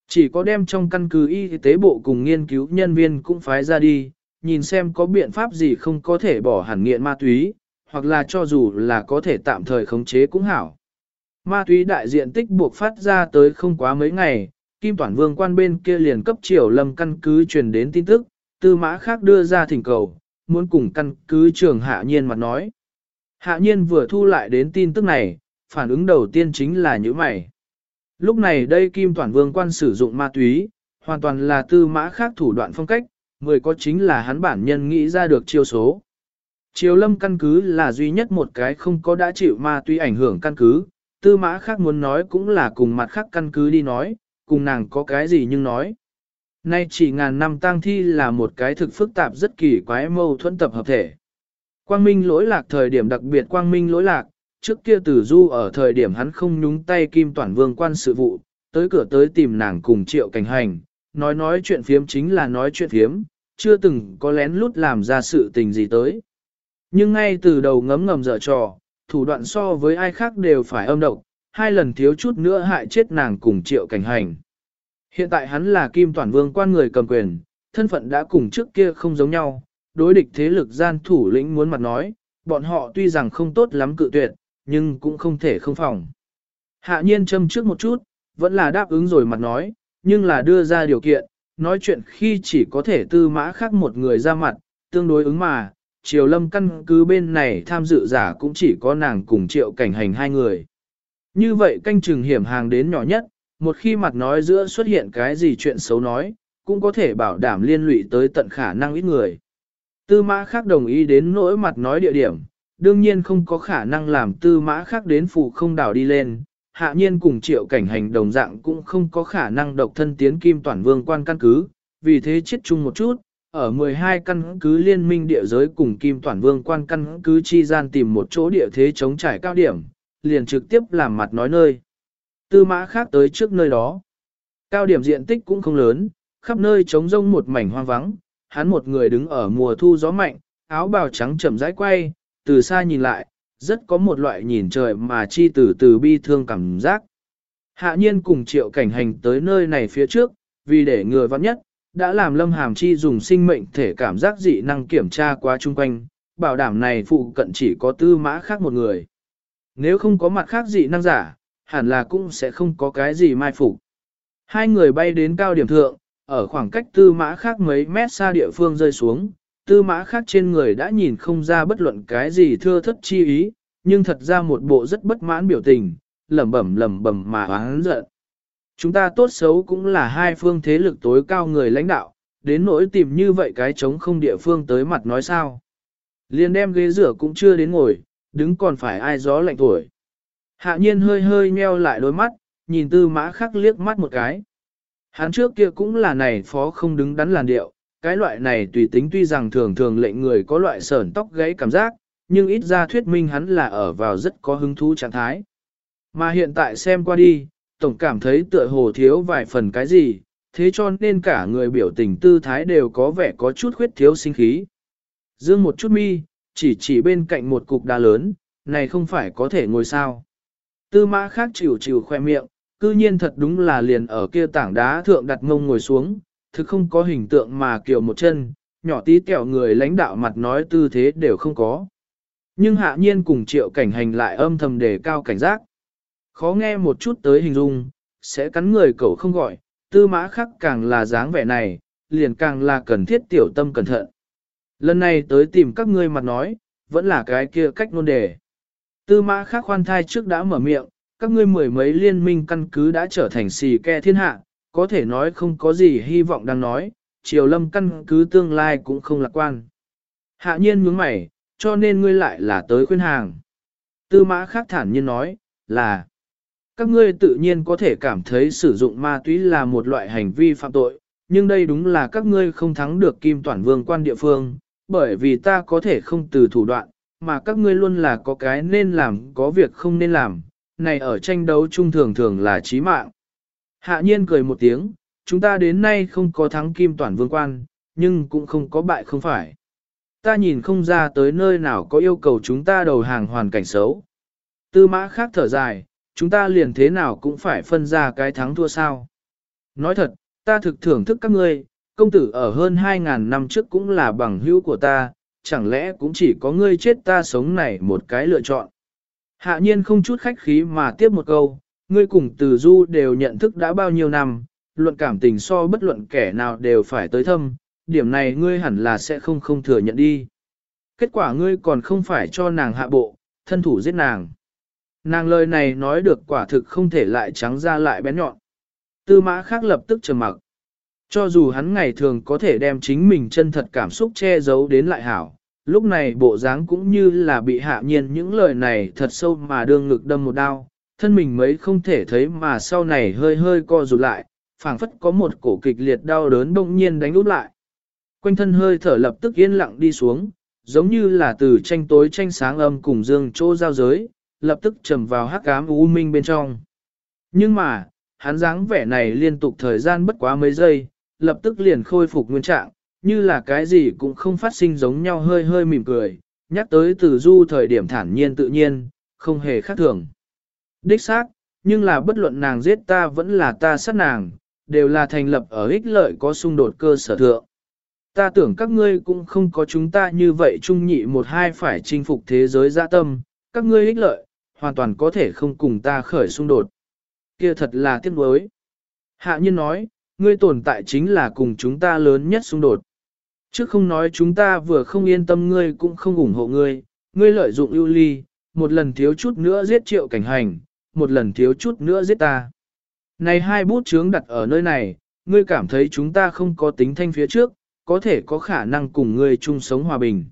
Chỉ có đem trong căn cứ y tế bộ cùng nghiên cứu nhân viên cũng phái ra đi, nhìn xem có biện pháp gì không có thể bỏ hẳn nghiện ma túy, hoặc là cho dù là có thể tạm thời khống chế cũng hảo. Ma túy đại diện tích buộc phát ra tới không quá mấy ngày, Kim Toản Vương quan bên kia liền cấp triều lâm căn cứ truyền đến tin tức, tư mã khác đưa ra thỉnh cầu, muốn cùng căn cứ trường hạ nhiên mặt nói. Hạ nhiên vừa thu lại đến tin tức này, phản ứng đầu tiên chính là như mày. Lúc này đây Kim Toản Vương quan sử dụng ma túy, hoàn toàn là tư mã khác thủ đoạn phong cách, người có chính là hắn bản nhân nghĩ ra được chiêu số. Triều lâm căn cứ là duy nhất một cái không có đã chịu ma túy ảnh hưởng căn cứ, tư mã khác muốn nói cũng là cùng mặt khác căn cứ đi nói, cùng nàng có cái gì nhưng nói. Nay chỉ ngàn năm tang thi là một cái thực phức tạp rất kỳ quái mâu thuẫn tập hợp thể. Quang Minh lỗi lạc thời điểm đặc biệt Quang Minh lỗi lạc, trước kia tử du ở thời điểm hắn không nhúng tay kim toàn vương quan sự vụ, tới cửa tới tìm nàng cùng triệu cảnh hành, nói nói chuyện phiếm chính là nói chuyện phiếm, chưa từng có lén lút làm ra sự tình gì tới. Nhưng ngay từ đầu ngấm ngầm dở trò, thủ đoạn so với ai khác đều phải âm độc, hai lần thiếu chút nữa hại chết nàng cùng triệu cảnh hành. Hiện tại hắn là kim toàn vương quan người cầm quyền, thân phận đã cùng trước kia không giống nhau, đối địch thế lực gian thủ lĩnh muốn mặt nói, bọn họ tuy rằng không tốt lắm cự tuyệt, nhưng cũng không thể không phòng. Hạ nhiên châm trước một chút, vẫn là đáp ứng rồi mặt nói, nhưng là đưa ra điều kiện, nói chuyện khi chỉ có thể tư mã khác một người ra mặt, tương đối ứng mà, triều lâm căn cứ bên này tham dự giả cũng chỉ có nàng cùng triệu cảnh hành hai người. Như vậy canh chừng hiểm hàng đến nhỏ nhất, một khi mặt nói giữa xuất hiện cái gì chuyện xấu nói, cũng có thể bảo đảm liên lụy tới tận khả năng ít người. Tư mã khác đồng ý đến nỗi mặt nói địa điểm, đương nhiên không có khả năng làm tư mã khác đến phụ không đảo đi lên, hạ nhiên cùng triệu cảnh hành đồng dạng cũng không có khả năng độc thân tiến kim toàn vương quan căn cứ, vì thế chết chung một chút, ở 12 căn cứ liên minh địa giới cùng kim Toản vương quan căn cứ chi gian tìm một chỗ địa thế chống trải cao điểm, liền trực tiếp làm mặt nói nơi. Tư mã khác tới trước nơi đó. Cao điểm diện tích cũng không lớn, khắp nơi trống rông một mảnh hoang vắng, hắn một người đứng ở mùa thu gió mạnh, áo bào trắng chậm rãi quay, từ xa nhìn lại, rất có một loại nhìn trời mà chi từ từ bi thương cảm giác. Hạ nhiên cùng triệu cảnh hành tới nơi này phía trước, vì để người vắng nhất, đã làm lâm hàm chi dùng sinh mệnh thể cảm giác dị năng kiểm tra qua chung quanh, bảo đảm này phụ cận chỉ có tư mã khác một người. Nếu không có mặt khác dị năng giả, hẳn là cũng sẽ không có cái gì mai phục. Hai người bay đến cao điểm thượng, ở khoảng cách tư mã khác mấy mét xa địa phương rơi xuống, tư mã khác trên người đã nhìn không ra bất luận cái gì thưa thất chi ý, nhưng thật ra một bộ rất bất mãn biểu tình, lẩm bẩm lẩm bẩm mà oán giận. Chúng ta tốt xấu cũng là hai phương thế lực tối cao người lãnh đạo, đến nỗi tìm như vậy cái chống không địa phương tới mặt nói sao. Liên đem ghế rửa cũng chưa đến ngồi, đứng còn phải ai gió lạnh tuổi. Hạ nhiên hơi hơi meo lại đôi mắt, nhìn tư mã khắc liếc mắt một cái. Hắn trước kia cũng là này phó không đứng đắn làn điệu, cái loại này tùy tính tuy rằng thường thường lệnh người có loại sởn tóc gãy cảm giác, nhưng ít ra thuyết minh hắn là ở vào rất có hứng thú trạng thái. Mà hiện tại xem qua đi, tổng cảm thấy tựa hồ thiếu vài phần cái gì, thế cho nên cả người biểu tình tư thái đều có vẻ có chút khuyết thiếu sinh khí. Dương một chút mi, chỉ chỉ bên cạnh một cục đá lớn, này không phải có thể ngồi sao. Tư mã khác chịu chịu khoe miệng, cư nhiên thật đúng là liền ở kia tảng đá thượng đặt ngông ngồi xuống, thực không có hình tượng mà kiểu một chân, nhỏ tí kẹo người lãnh đạo mặt nói tư thế đều không có. Nhưng hạ nhiên cùng triệu cảnh hành lại âm thầm đề cao cảnh giác. Khó nghe một chút tới hình dung, sẽ cắn người cậu không gọi, tư mã khắc càng là dáng vẻ này, liền càng là cần thiết tiểu tâm cẩn thận. Lần này tới tìm các ngươi mặt nói, vẫn là cái kia cách nôn đề. Tư mã khắc khoan thai trước đã mở miệng, các ngươi mười mấy liên minh căn cứ đã trở thành xì ke thiên hạ, có thể nói không có gì hy vọng đang nói, triều lâm căn cứ tương lai cũng không lạc quan. Hạ nhiên nhướng mày, cho nên ngươi lại là tới khuyên hàng. Tư mã khác thản nhiên nói, là các ngươi tự nhiên có thể cảm thấy sử dụng ma túy là một loại hành vi phạm tội, nhưng đây đúng là các ngươi không thắng được kim toàn vương quan địa phương, bởi vì ta có thể không từ thủ đoạn, mà các ngươi luôn là có cái nên làm, có việc không nên làm, này ở tranh đấu chung thường thường là chí mạng. Hạ nhiên cười một tiếng, chúng ta đến nay không có thắng kim toàn vương quan, nhưng cũng không có bại không phải. Ta nhìn không ra tới nơi nào có yêu cầu chúng ta đầu hàng hoàn cảnh xấu. Tư mã khác thở dài, chúng ta liền thế nào cũng phải phân ra cái thắng thua sao. Nói thật, ta thực thưởng thức các ngươi, công tử ở hơn 2.000 năm trước cũng là bằng hữu của ta, chẳng lẽ cũng chỉ có ngươi chết ta sống này một cái lựa chọn. Hạ nhiên không chút khách khí mà tiếp một câu, ngươi cùng từ du đều nhận thức đã bao nhiêu năm, luận cảm tình so bất luận kẻ nào đều phải tới thâm, điểm này ngươi hẳn là sẽ không không thừa nhận đi. Kết quả ngươi còn không phải cho nàng hạ bộ, thân thủ giết nàng. Nàng lời này nói được quả thực không thể lại trắng ra lại bén nhọn. Tư mã khác lập tức trầm mặc. Cho dù hắn ngày thường có thể đem chính mình chân thật cảm xúc che giấu đến lại hảo, lúc này bộ dáng cũng như là bị hạ nhiên những lời này thật sâu mà đương ngực đâm một đao, thân mình mấy không thể thấy mà sau này hơi hơi co rụt lại, phảng phất có một cổ kịch liệt đau đớn bỗng nhiên đánh úp lại. Quanh thân hơi thở lập tức yên lặng đi xuống, giống như là từ tranh tối tranh sáng âm cùng dương chỗ giao giới, lập tức trầm vào hắc ám u minh bên trong. Nhưng mà, hắn dáng vẻ này liên tục thời gian bất quá mấy giây, lập tức liền khôi phục nguyên trạng, như là cái gì cũng không phát sinh giống nhau hơi hơi mỉm cười, nhắc tới từ du thời điểm thản nhiên tự nhiên, không hề khác thường. Đích xác, nhưng là bất luận nàng giết ta vẫn là ta sát nàng, đều là thành lập ở ích lợi có xung đột cơ sở thượng. Ta tưởng các ngươi cũng không có chúng ta như vậy chung nhị một hai phải chinh phục thế giới dạ tâm, các ngươi ích lợi, hoàn toàn có thể không cùng ta khởi xung đột. Kia thật là tiếc nuối. Hạ nhân nói, ngươi tồn tại chính là cùng chúng ta lớn nhất xung đột. Chứ không nói chúng ta vừa không yên tâm ngươi cũng không ủng hộ ngươi, ngươi lợi dụng ưu ly, một lần thiếu chút nữa giết triệu cảnh hành, một lần thiếu chút nữa giết ta. Này hai bút chướng đặt ở nơi này, ngươi cảm thấy chúng ta không có tính thanh phía trước, có thể có khả năng cùng ngươi chung sống hòa bình.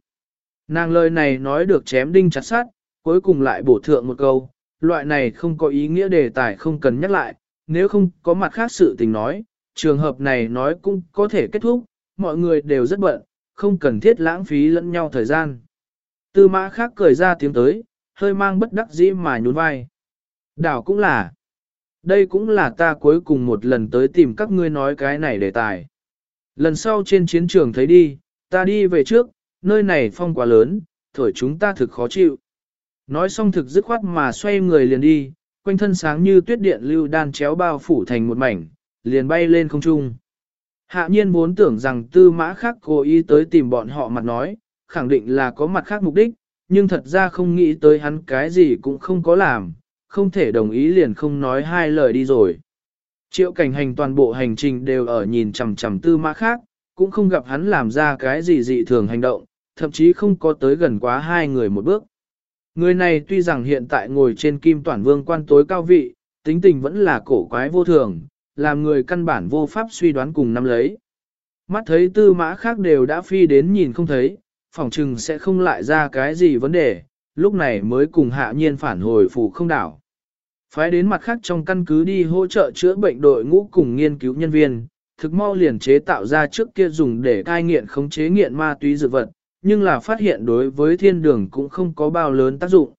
Nàng lời này nói được chém đinh chặt sát, cuối cùng lại bổ thượng một câu, loại này không có ý nghĩa đề tài không cần nhắc lại, nếu không có mặt khác sự tình nói, trường hợp này nói cũng có thể kết thúc, mọi người đều rất bận, không cần thiết lãng phí lẫn nhau thời gian. Tư mã khác cười ra tiếng tới, hơi mang bất đắc dĩ mà nhún vai. Đảo cũng là. Đây cũng là ta cuối cùng một lần tới tìm các ngươi nói cái này đề tài. Lần sau trên chiến trường thấy đi, ta đi về trước, nơi này phong quá lớn, thổi chúng ta thực khó chịu. Nói xong thực dứt khoát mà xoay người liền đi, quanh thân sáng như tuyết điện lưu đan chéo bao phủ thành một mảnh, liền bay lên không trung. Hạ nhiên vốn tưởng rằng tư mã khác cố ý tới tìm bọn họ mặt nói, khẳng định là có mặt khác mục đích, nhưng thật ra không nghĩ tới hắn cái gì cũng không có làm, không thể đồng ý liền không nói hai lời đi rồi. Triệu cảnh hành toàn bộ hành trình đều ở nhìn chằm chằm tư mã khác, cũng không gặp hắn làm ra cái gì dị thường hành động, thậm chí không có tới gần quá hai người một bước. Người này tuy rằng hiện tại ngồi trên kim toàn vương quan tối cao vị, tính tình vẫn là cổ quái vô thường, làm người căn bản vô pháp suy đoán cùng năm lấy. Mắt thấy tư mã khác đều đã phi đến nhìn không thấy, phỏng chừng sẽ không lại ra cái gì vấn đề, lúc này mới cùng hạ nhiên phản hồi phủ không đảo. Phái đến mặt khác trong căn cứ đi hỗ trợ chữa bệnh đội ngũ cùng nghiên cứu nhân viên, thực mau liền chế tạo ra trước kia dùng để cai nghiện khống chế nghiện ma túy dược vật, nhưng là phát hiện đối với thiên đường cũng không có bao lớn tác dụng.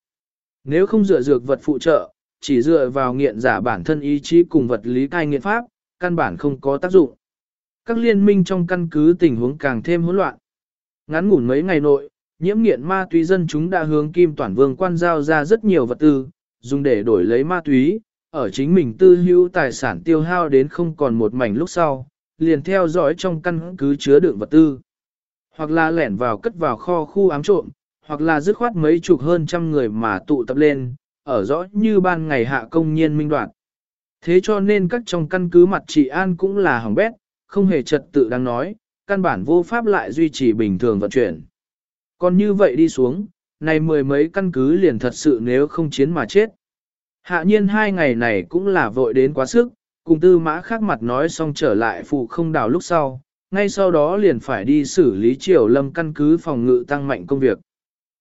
Nếu không dựa dược vật phụ trợ, chỉ dựa vào nghiện giả bản thân ý chí cùng vật lý cai nghiện pháp, căn bản không có tác dụng. Các liên minh trong căn cứ tình huống càng thêm hỗn loạn. Ngắn ngủn mấy ngày nội, nhiễm nghiện ma túy dân chúng đã hướng Kim Toản Vương quan giao ra rất nhiều vật tư, dùng để đổi lấy ma túy, ở chính mình tư hữu tài sản tiêu hao đến không còn một mảnh lúc sau, liền theo dõi trong căn cứ chứa đựng vật tư. Hoặc là lẻn vào cất vào kho khu ám trộm, hoặc là dứt khoát mấy chục hơn trăm người mà tụ tập lên, ở rõ như ban ngày hạ công nhiên minh đoạn. Thế cho nên các trong căn cứ mặt trị an cũng là hỏng bét, không hề trật tự đang nói, căn bản vô pháp lại duy trì bình thường vận chuyển. Còn như vậy đi xuống, này mười mấy căn cứ liền thật sự nếu không chiến mà chết. Hạ nhiên hai ngày này cũng là vội đến quá sức, cùng tư mã khác mặt nói xong trở lại phụ không đào lúc sau, ngay sau đó liền phải đi xử lý triều lâm căn cứ phòng ngự tăng mạnh công việc.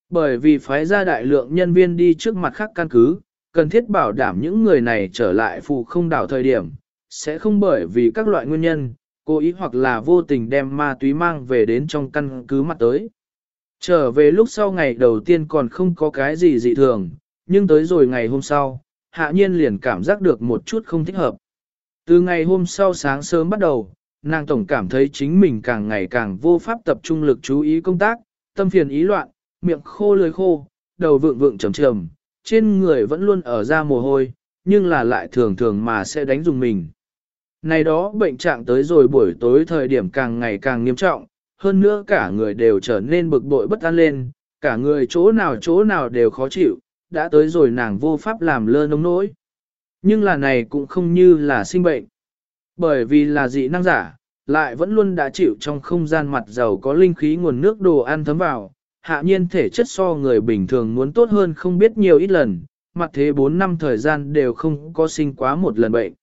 Bởi vì phái ra đại lượng nhân viên đi trước mặt khác căn cứ, cần thiết bảo đảm những người này trở lại phụ không đảo thời điểm, sẽ không bởi vì các loại nguyên nhân, cố ý hoặc là vô tình đem ma túy mang về đến trong căn cứ mặt tới. Trở về lúc sau ngày đầu tiên còn không có cái gì dị thường, nhưng tới rồi ngày hôm sau, hạ nhiên liền cảm giác được một chút không thích hợp. Từ ngày hôm sau sáng sớm bắt đầu, nàng tổng cảm thấy chính mình càng ngày càng vô pháp tập trung lực chú ý công tác, tâm phiền ý loạn, miệng khô lưỡi khô, đầu vượng vượng trầm trầm, trên người vẫn luôn ở ra mồ hôi, nhưng là lại thường thường mà sẽ đánh dùng mình. Này đó bệnh trạng tới rồi buổi tối thời điểm càng ngày càng nghiêm trọng, hơn nữa cả người đều trở nên bực bội bất an lên, cả người chỗ nào chỗ nào đều khó chịu, đã tới rồi nàng vô pháp làm lơ nông nỗi. Nhưng là này cũng không như là sinh bệnh. Bởi vì là dị năng giả, lại vẫn luôn đã chịu trong không gian mặt giàu có linh khí nguồn nước đồ ăn thấm vào, hạ nhiên thể chất so người bình thường muốn tốt hơn không biết nhiều ít lần, mặt thế 4 năm thời gian đều không có sinh quá một lần bệnh.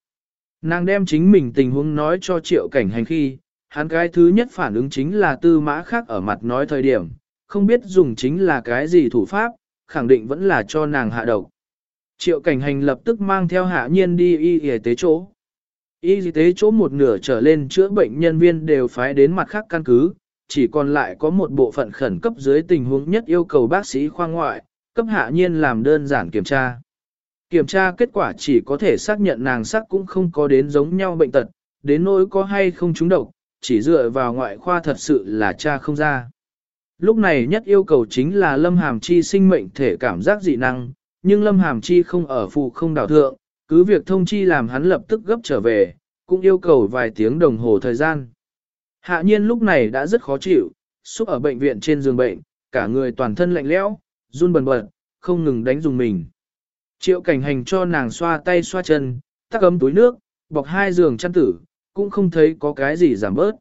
Nàng đem chính mình tình huống nói cho triệu cảnh hành khi, hắn cái thứ nhất phản ứng chính là tư mã khác ở mặt nói thời điểm, không biết dùng chính là cái gì thủ pháp, khẳng định vẫn là cho nàng hạ độc. Triệu cảnh hành lập tức mang theo hạ nhiên đi y y tế chỗ. Y tế chỗ một nửa trở lên chữa bệnh nhân viên đều phái đến mặt khác căn cứ, chỉ còn lại có một bộ phận khẩn cấp dưới tình huống nhất yêu cầu bác sĩ khoa ngoại, cấp hạ nhiên làm đơn giản kiểm tra. Kiểm tra kết quả chỉ có thể xác nhận nàng sắc cũng không có đến giống nhau bệnh tật, đến nỗi có hay không trúng độc, chỉ dựa vào ngoại khoa thật sự là cha không ra. Lúc này nhất yêu cầu chính là Lâm Hàm Chi sinh mệnh thể cảm giác dị năng, nhưng Lâm Hàm Chi không ở phụ không đảo thượng, cứ việc thông chi làm hắn lập tức gấp trở về, cũng yêu cầu vài tiếng đồng hồ thời gian. Hạ nhiên lúc này đã rất khó chịu, xúc ở bệnh viện trên giường bệnh, cả người toàn thân lạnh lẽo, run bần bật, không ngừng đánh dùng mình. Triệu cảnh hành cho nàng xoa tay xoa chân, tắc ấm túi nước, bọc hai giường chăn tử, cũng không thấy có cái gì giảm bớt.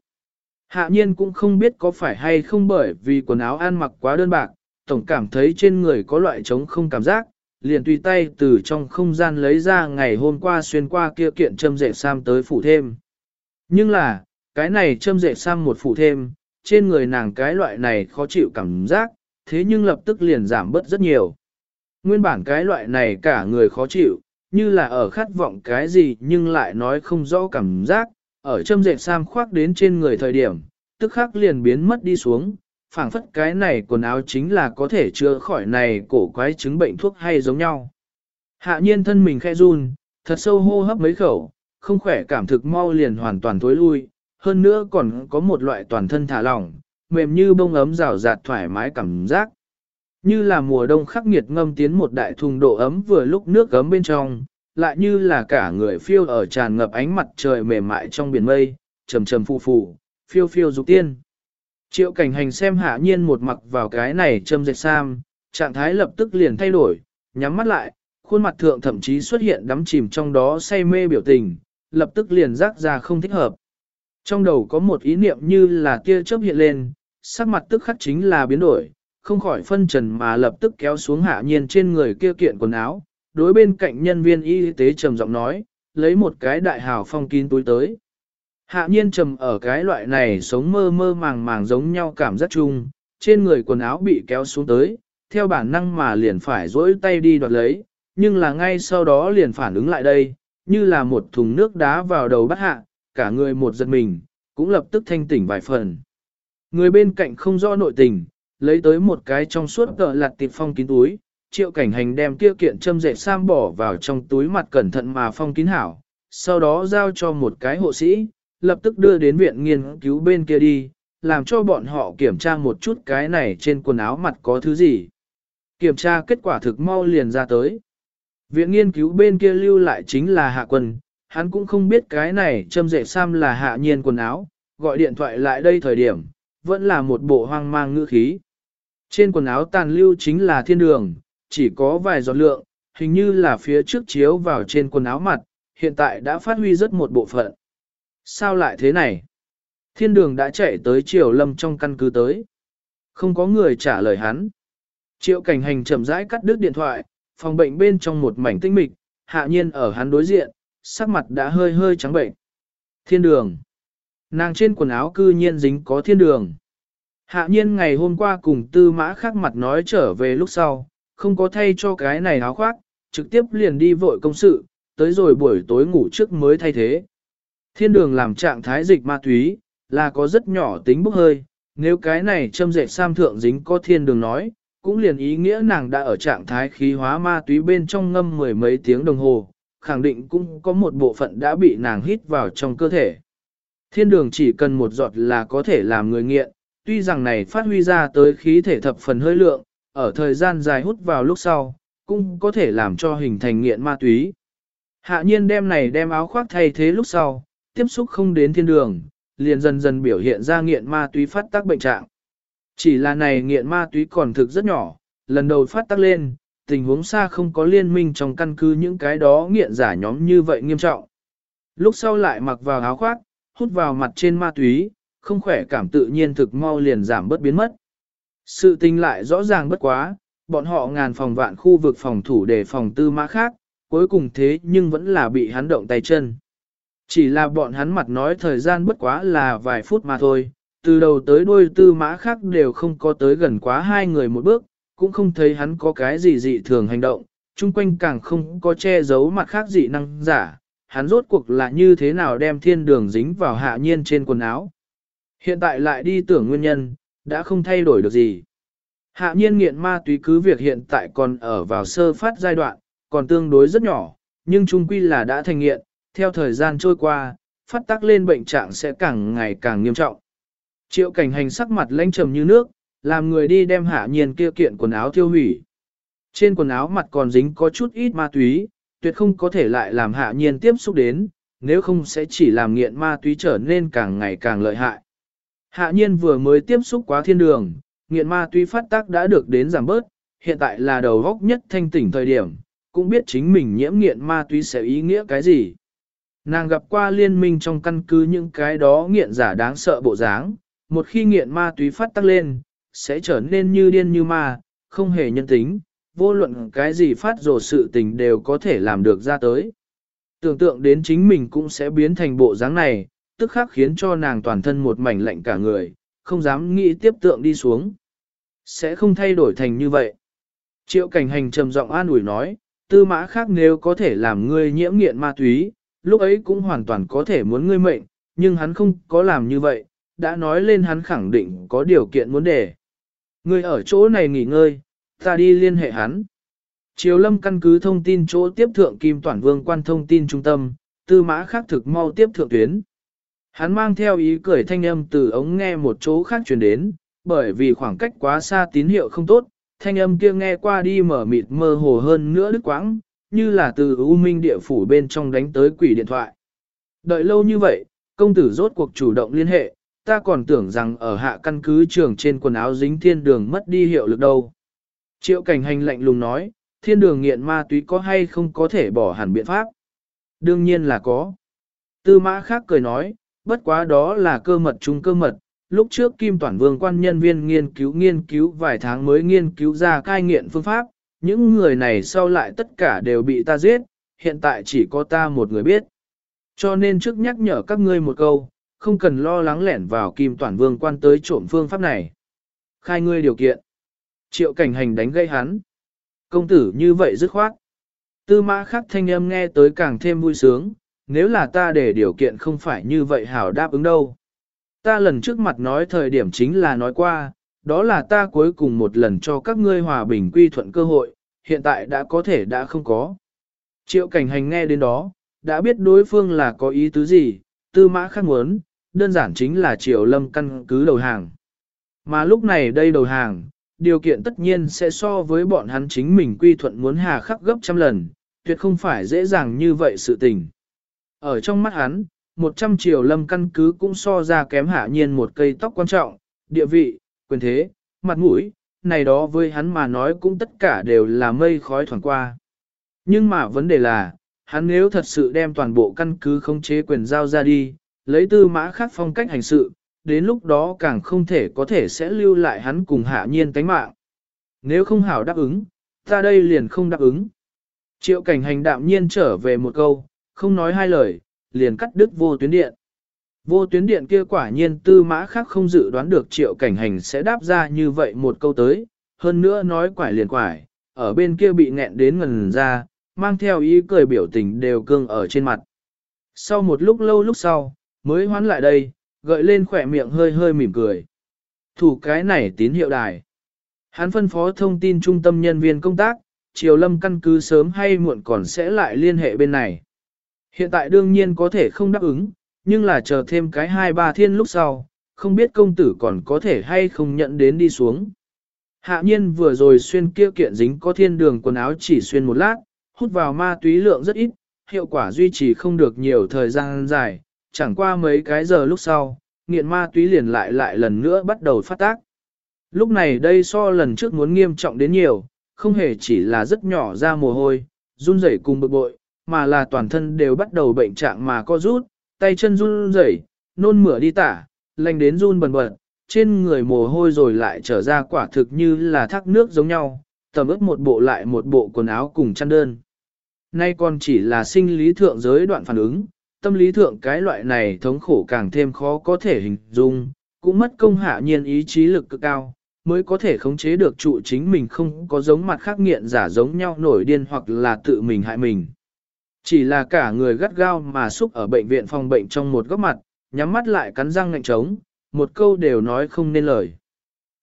Hạ nhiên cũng không biết có phải hay không bởi vì quần áo ăn mặc quá đơn bạc, tổng cảm thấy trên người có loại trống không cảm giác, liền tùy tay từ trong không gian lấy ra ngày hôm qua xuyên qua kia kiện châm dệt sam tới phủ thêm. Nhưng là, cái này châm dệt sam một phủ thêm, trên người nàng cái loại này khó chịu cảm giác, thế nhưng lập tức liền giảm bớt rất nhiều. Nguyên bản cái loại này cả người khó chịu, như là ở khát vọng cái gì nhưng lại nói không rõ cảm giác, ở châm dệt sam khoác đến trên người thời điểm, tức khắc liền biến mất đi xuống, phảng phất cái này quần áo chính là có thể chữa khỏi này cổ quái chứng bệnh thuốc hay giống nhau. Hạ nhiên thân mình khẽ run, thật sâu hô hấp mấy khẩu, không khỏe cảm thực mau liền hoàn toàn tối lui, hơn nữa còn có một loại toàn thân thả lỏng, mềm như bông ấm rào rạt thoải mái cảm giác. Như là mùa đông khắc nghiệt ngâm tiến một đại thùng độ ấm vừa lúc nước gấm bên trong, lại như là cả người phiêu ở tràn ngập ánh mặt trời mềm mại trong biển mây, trầm trầm phù phù, phiêu phiêu dục tiên. Triệu cảnh hành xem hạ nhiên một mặc vào cái này châm dệt sam, trạng thái lập tức liền thay đổi, nhắm mắt lại, khuôn mặt thượng thậm chí xuất hiện đắm chìm trong đó say mê biểu tình, lập tức liền rác ra không thích hợp. Trong đầu có một ý niệm như là tia chớp hiện lên, sắc mặt tức khắc chính là biến đổi, không khỏi phân trần mà lập tức kéo xuống hạ nhiên trên người kia kiện quần áo, đối bên cạnh nhân viên y tế trầm giọng nói, lấy một cái đại hào phong kín túi tới. Hạ nhiên trầm ở cái loại này sống mơ mơ màng màng giống nhau cảm giác chung, trên người quần áo bị kéo xuống tới, theo bản năng mà liền phải dỗi tay đi đoạt lấy, nhưng là ngay sau đó liền phản ứng lại đây, như là một thùng nước đá vào đầu bắt hạ, cả người một giật mình, cũng lập tức thanh tỉnh vài phần. Người bên cạnh không rõ nội tình, lấy tới một cái trong suốt cỡ lặt tịp phong kín túi, triệu cảnh hành đem kia kiện châm dệt sam bỏ vào trong túi mặt cẩn thận mà phong kín hảo, sau đó giao cho một cái hộ sĩ, lập tức đưa đến viện nghiên cứu bên kia đi, làm cho bọn họ kiểm tra một chút cái này trên quần áo mặt có thứ gì. Kiểm tra kết quả thực mau liền ra tới. Viện nghiên cứu bên kia lưu lại chính là hạ quần, hắn cũng không biết cái này châm dệ sam là hạ nhiên quần áo, gọi điện thoại lại đây thời điểm, vẫn là một bộ hoang mang ngữ khí. Trên quần áo tàn lưu chính là thiên đường, chỉ có vài giọt lượng, hình như là phía trước chiếu vào trên quần áo mặt, hiện tại đã phát huy rất một bộ phận. Sao lại thế này? Thiên đường đã chạy tới triều lâm trong căn cứ tới. Không có người trả lời hắn. Triệu cảnh hành chậm rãi cắt đứt điện thoại, phòng bệnh bên trong một mảnh tinh mịch, hạ nhiên ở hắn đối diện, sắc mặt đã hơi hơi trắng bệnh. Thiên đường. Nàng trên quần áo cư nhiên dính có thiên đường. Hạ nhiên ngày hôm qua cùng tư mã khắc mặt nói trở về lúc sau, không có thay cho cái này áo khoác, trực tiếp liền đi vội công sự, tới rồi buổi tối ngủ trước mới thay thế. Thiên đường làm trạng thái dịch ma túy, là có rất nhỏ tính bốc hơi, nếu cái này châm dệt sam thượng dính có thiên đường nói, cũng liền ý nghĩa nàng đã ở trạng thái khí hóa ma túy bên trong ngâm mười mấy tiếng đồng hồ, khẳng định cũng có một bộ phận đã bị nàng hít vào trong cơ thể. Thiên đường chỉ cần một giọt là có thể làm người nghiện, tuy rằng này phát huy ra tới khí thể thập phần hơi lượng, ở thời gian dài hút vào lúc sau, cũng có thể làm cho hình thành nghiện ma túy. Hạ nhiên đem này đem áo khoác thay thế lúc sau, tiếp xúc không đến thiên đường, liền dần dần biểu hiện ra nghiện ma túy phát tác bệnh trạng. Chỉ là này nghiện ma túy còn thực rất nhỏ, lần đầu phát tác lên, tình huống xa không có liên minh trong căn cứ những cái đó nghiện giả nhóm như vậy nghiêm trọng. Lúc sau lại mặc vào áo khoác, hút vào mặt trên ma túy, không khỏe cảm tự nhiên thực mau liền giảm bớt biến mất. Sự tình lại rõ ràng bất quá, bọn họ ngàn phòng vạn khu vực phòng thủ để phòng tư mã khác, cuối cùng thế nhưng vẫn là bị hắn động tay chân. Chỉ là bọn hắn mặt nói thời gian bất quá là vài phút mà thôi, từ đầu tới đuôi tư mã khác đều không có tới gần quá hai người một bước, cũng không thấy hắn có cái gì dị thường hành động, chung quanh càng không có che giấu mặt khác dị năng giả, hắn rốt cuộc là như thế nào đem thiên đường dính vào hạ nhiên trên quần áo. Hiện tại lại đi tưởng nguyên nhân, đã không thay đổi được gì. Hạ nhiên nghiện ma túy cứ việc hiện tại còn ở vào sơ phát giai đoạn, còn tương đối rất nhỏ, nhưng chung quy là đã thành nghiện, theo thời gian trôi qua, phát tác lên bệnh trạng sẽ càng ngày càng nghiêm trọng. Triệu cảnh hành sắc mặt lãnh trầm như nước, làm người đi đem hạ nhiên kia kiện quần áo tiêu hủy. Trên quần áo mặt còn dính có chút ít ma túy, tuyệt không có thể lại làm hạ nhiên tiếp xúc đến, nếu không sẽ chỉ làm nghiện ma túy trở nên càng ngày càng lợi hại. Hạ nhiên vừa mới tiếp xúc quá thiên đường, nghiện ma túy phát tác đã được đến giảm bớt, hiện tại là đầu góc nhất thanh tỉnh thời điểm, cũng biết chính mình nhiễm nghiện ma túy sẽ ý nghĩa cái gì. Nàng gặp qua liên minh trong căn cứ những cái đó nghiện giả đáng sợ bộ dáng, một khi nghiện ma túy phát tăng lên, sẽ trở nên như điên như ma, không hề nhân tính, vô luận cái gì phát rồ sự tình đều có thể làm được ra tới. Tưởng tượng đến chính mình cũng sẽ biến thành bộ dáng này, tức khắc khiến cho nàng toàn thân một mảnh lạnh cả người, không dám nghĩ tiếp tượng đi xuống. Sẽ không thay đổi thành như vậy. Triệu cảnh hành trầm giọng an ủi nói, tư mã khác nếu có thể làm ngươi nhiễm nghiện ma túy, lúc ấy cũng hoàn toàn có thể muốn ngươi mệnh, nhưng hắn không có làm như vậy, đã nói lên hắn khẳng định có điều kiện muốn để. Ngươi ở chỗ này nghỉ ngơi, ta đi liên hệ hắn. Triều lâm căn cứ thông tin chỗ tiếp thượng Kim Toản Vương quan thông tin trung tâm, tư mã khác thực mau tiếp thượng tuyến. Hắn mang theo ý cười thanh âm từ ống nghe một chỗ khác truyền đến, bởi vì khoảng cách quá xa tín hiệu không tốt, thanh âm kia nghe qua đi mở mịt mơ hồ hơn nữa đứt quãng, như là từ U Minh địa phủ bên trong đánh tới quỷ điện thoại. Đợi lâu như vậy, công tử rốt cuộc chủ động liên hệ, ta còn tưởng rằng ở hạ căn cứ trường trên quần áo dính thiên đường mất đi hiệu lực đâu. Triệu cảnh hành lạnh lùng nói, thiên đường nghiện ma túy có hay không có thể bỏ hẳn biện pháp? Đương nhiên là có. Tư mã khác cười nói, bất quá đó là cơ mật chung cơ mật. Lúc trước Kim Toản Vương quan nhân viên nghiên cứu nghiên cứu vài tháng mới nghiên cứu ra cai nghiện phương pháp, những người này sau lại tất cả đều bị ta giết, hiện tại chỉ có ta một người biết. Cho nên trước nhắc nhở các ngươi một câu, không cần lo lắng lẻn vào Kim Toản Vương quan tới trộm phương pháp này. Khai ngươi điều kiện. Triệu cảnh hành đánh gây hắn. Công tử như vậy dứt khoát. Tư mã khắc thanh âm nghe tới càng thêm vui sướng, nếu là ta để điều kiện không phải như vậy hảo đáp ứng đâu. Ta lần trước mặt nói thời điểm chính là nói qua, đó là ta cuối cùng một lần cho các ngươi hòa bình quy thuận cơ hội, hiện tại đã có thể đã không có. Triệu cảnh hành nghe đến đó, đã biết đối phương là có ý tứ gì, tư mã khắc muốn, đơn giản chính là triệu lâm căn cứ đầu hàng. Mà lúc này đây đầu hàng, điều kiện tất nhiên sẽ so với bọn hắn chính mình quy thuận muốn hà khắc gấp trăm lần, tuyệt không phải dễ dàng như vậy sự tình. Ở trong mắt hắn, 100 triệu lâm căn cứ cũng so ra kém hạ nhiên một cây tóc quan trọng, địa vị, quyền thế, mặt mũi, này đó với hắn mà nói cũng tất cả đều là mây khói thoảng qua. Nhưng mà vấn đề là, hắn nếu thật sự đem toàn bộ căn cứ khống chế quyền giao ra đi, lấy tư mã khác phong cách hành sự, đến lúc đó càng không thể có thể sẽ lưu lại hắn cùng hạ nhiên tánh mạng. Nếu không hảo đáp ứng, ta đây liền không đáp ứng. Triệu cảnh hành đạm nhiên trở về một câu, không nói hai lời, liền cắt đứt vô tuyến điện. Vô tuyến điện kia quả nhiên tư mã khác không dự đoán được triệu cảnh hành sẽ đáp ra như vậy một câu tới, hơn nữa nói quải liền quải, ở bên kia bị nghẹn đến ngần ra, mang theo ý cười biểu tình đều cương ở trên mặt. Sau một lúc lâu lúc sau, mới hoán lại đây, gợi lên khỏe miệng hơi hơi mỉm cười. Thủ cái này tín hiệu đài. Hắn phân phó thông tin trung tâm nhân viên công tác, Triều Lâm căn cứ sớm hay muộn còn sẽ lại liên hệ bên này. Hiện tại đương nhiên có thể không đáp ứng, nhưng là chờ thêm cái hai ba thiên lúc sau, không biết công tử còn có thể hay không nhận đến đi xuống. Hạ nhiên vừa rồi xuyên kia kiện dính có thiên đường quần áo chỉ xuyên một lát, hút vào ma túy lượng rất ít, hiệu quả duy trì không được nhiều thời gian dài, chẳng qua mấy cái giờ lúc sau, nghiện ma túy liền lại lại lần nữa bắt đầu phát tác. Lúc này đây so lần trước muốn nghiêm trọng đến nhiều, không hề chỉ là rất nhỏ ra mồ hôi, run rẩy cùng bực bội, mà là toàn thân đều bắt đầu bệnh trạng mà co rút, tay chân run rẩy, nôn mửa đi tả, lành đến run bần bật, trên người mồ hôi rồi lại trở ra quả thực như là thác nước giống nhau, tầm ướp một bộ lại một bộ quần áo cùng chăn đơn. Nay còn chỉ là sinh lý thượng giới đoạn phản ứng, tâm lý thượng cái loại này thống khổ càng thêm khó có thể hình dung, cũng mất công hạ nhiên ý chí lực cực cao, mới có thể khống chế được trụ chính mình không có giống mặt khác nghiện giả giống nhau nổi điên hoặc là tự mình hại mình. Chỉ là cả người gắt gao mà xúc ở bệnh viện phòng bệnh trong một góc mặt, nhắm mắt lại cắn răng ngạnh trống, một câu đều nói không nên lời.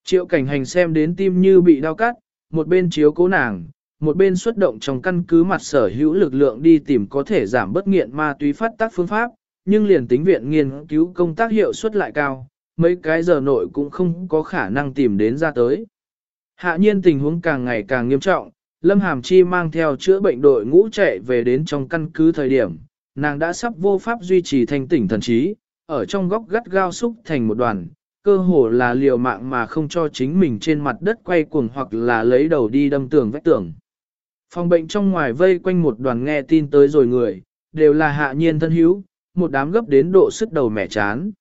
Triệu cảnh hành xem đến tim như bị đau cắt, một bên chiếu cố nàng, một bên xuất động trong căn cứ mặt sở hữu lực lượng đi tìm có thể giảm bất nghiện ma túy phát tác phương pháp, nhưng liền tính viện nghiên cứu công tác hiệu suất lại cao, mấy cái giờ nội cũng không có khả năng tìm đến ra tới. Hạ nhiên tình huống càng ngày càng nghiêm trọng, Lâm Hàm Chi mang theo chữa bệnh đội ngũ chạy về đến trong căn cứ thời điểm, nàng đã sắp vô pháp duy trì thanh tỉnh thần trí, ở trong góc gắt gao xúc thành một đoàn, cơ hồ là liều mạng mà không cho chính mình trên mặt đất quay cuồng hoặc là lấy đầu đi đâm tường vách tường. Phòng bệnh trong ngoài vây quanh một đoàn nghe tin tới rồi người, đều là hạ nhiên thân hữu, một đám gấp đến độ sức đầu mẻ chán.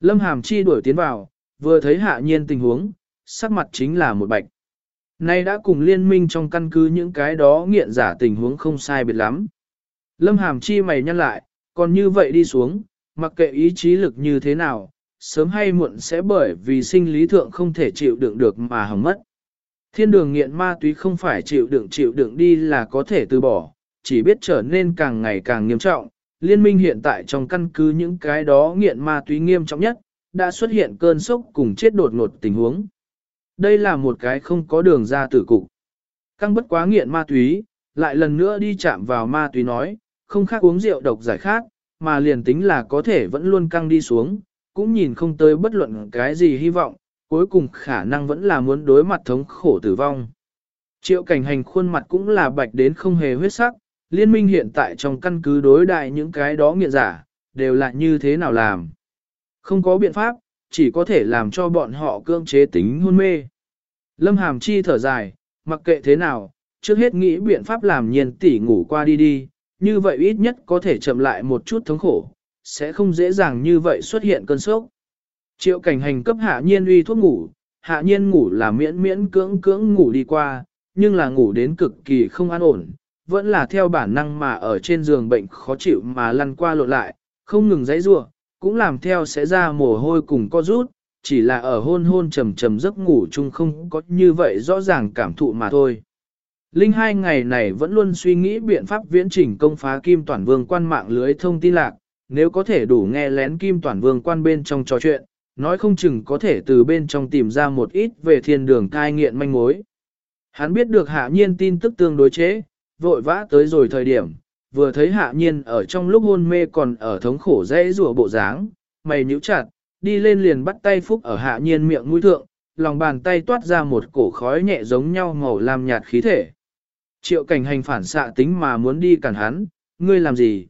Lâm Hàm Chi đuổi tiến vào, vừa thấy hạ nhiên tình huống, sắc mặt chính là một bạch. Nay đã cùng liên minh trong căn cứ những cái đó nghiện giả tình huống không sai biệt lắm. Lâm Hàm Chi mày nhăn lại, còn như vậy đi xuống, mặc kệ ý chí lực như thế nào, sớm hay muộn sẽ bởi vì sinh lý thượng không thể chịu đựng được mà hỏng mất. Thiên đường nghiện ma túy không phải chịu đựng chịu đựng đi là có thể từ bỏ, chỉ biết trở nên càng ngày càng nghiêm trọng. Liên minh hiện tại trong căn cứ những cái đó nghiện ma túy nghiêm trọng nhất, đã xuất hiện cơn sốc cùng chết đột ngột tình huống. Đây là một cái không có đường ra tử cục. Căng bất quá nghiện ma túy, lại lần nữa đi chạm vào ma túy nói, không khác uống rượu độc giải khát, mà liền tính là có thể vẫn luôn căng đi xuống, cũng nhìn không tới bất luận cái gì hy vọng, cuối cùng khả năng vẫn là muốn đối mặt thống khổ tử vong. Triệu cảnh hành khuôn mặt cũng là bạch đến không hề huyết sắc, liên minh hiện tại trong căn cứ đối đại những cái đó nghiện giả, đều là như thế nào làm. Không có biện pháp, chỉ có thể làm cho bọn họ cưỡng chế tính hôn mê. Lâm Hàm Chi thở dài, mặc kệ thế nào, trước hết nghĩ biện pháp làm nhiên tỷ ngủ qua đi đi, như vậy ít nhất có thể chậm lại một chút thống khổ, sẽ không dễ dàng như vậy xuất hiện cơn sốc. Triệu cảnh hành cấp hạ nhiên uy thuốc ngủ, hạ nhiên ngủ là miễn miễn cưỡng cưỡng ngủ đi qua, nhưng là ngủ đến cực kỳ không an ổn, vẫn là theo bản năng mà ở trên giường bệnh khó chịu mà lăn qua lộn lại, không ngừng dãy rua, cũng làm theo sẽ ra mồ hôi cùng co rút, chỉ là ở hôn hôn trầm trầm giấc ngủ chung không có như vậy rõ ràng cảm thụ mà thôi. Linh hai ngày này vẫn luôn suy nghĩ biện pháp viễn chỉnh công phá kim toàn vương quan mạng lưới thông tin lạc, nếu có thể đủ nghe lén kim toàn vương quan bên trong trò chuyện, nói không chừng có thể từ bên trong tìm ra một ít về thiên đường cai nghiện manh mối. Hắn biết được hạ nhiên tin tức tương đối chế, vội vã tới rồi thời điểm, vừa thấy hạ nhiên ở trong lúc hôn mê còn ở thống khổ dễ rùa bộ dáng, mày nhíu chặt, đi lên liền bắt tay phúc ở hạ nhiên miệng mũi thượng, lòng bàn tay toát ra một cổ khói nhẹ giống nhau màu lam nhạt khí thể. Triệu cảnh hành phản xạ tính mà muốn đi cản hắn, ngươi làm gì?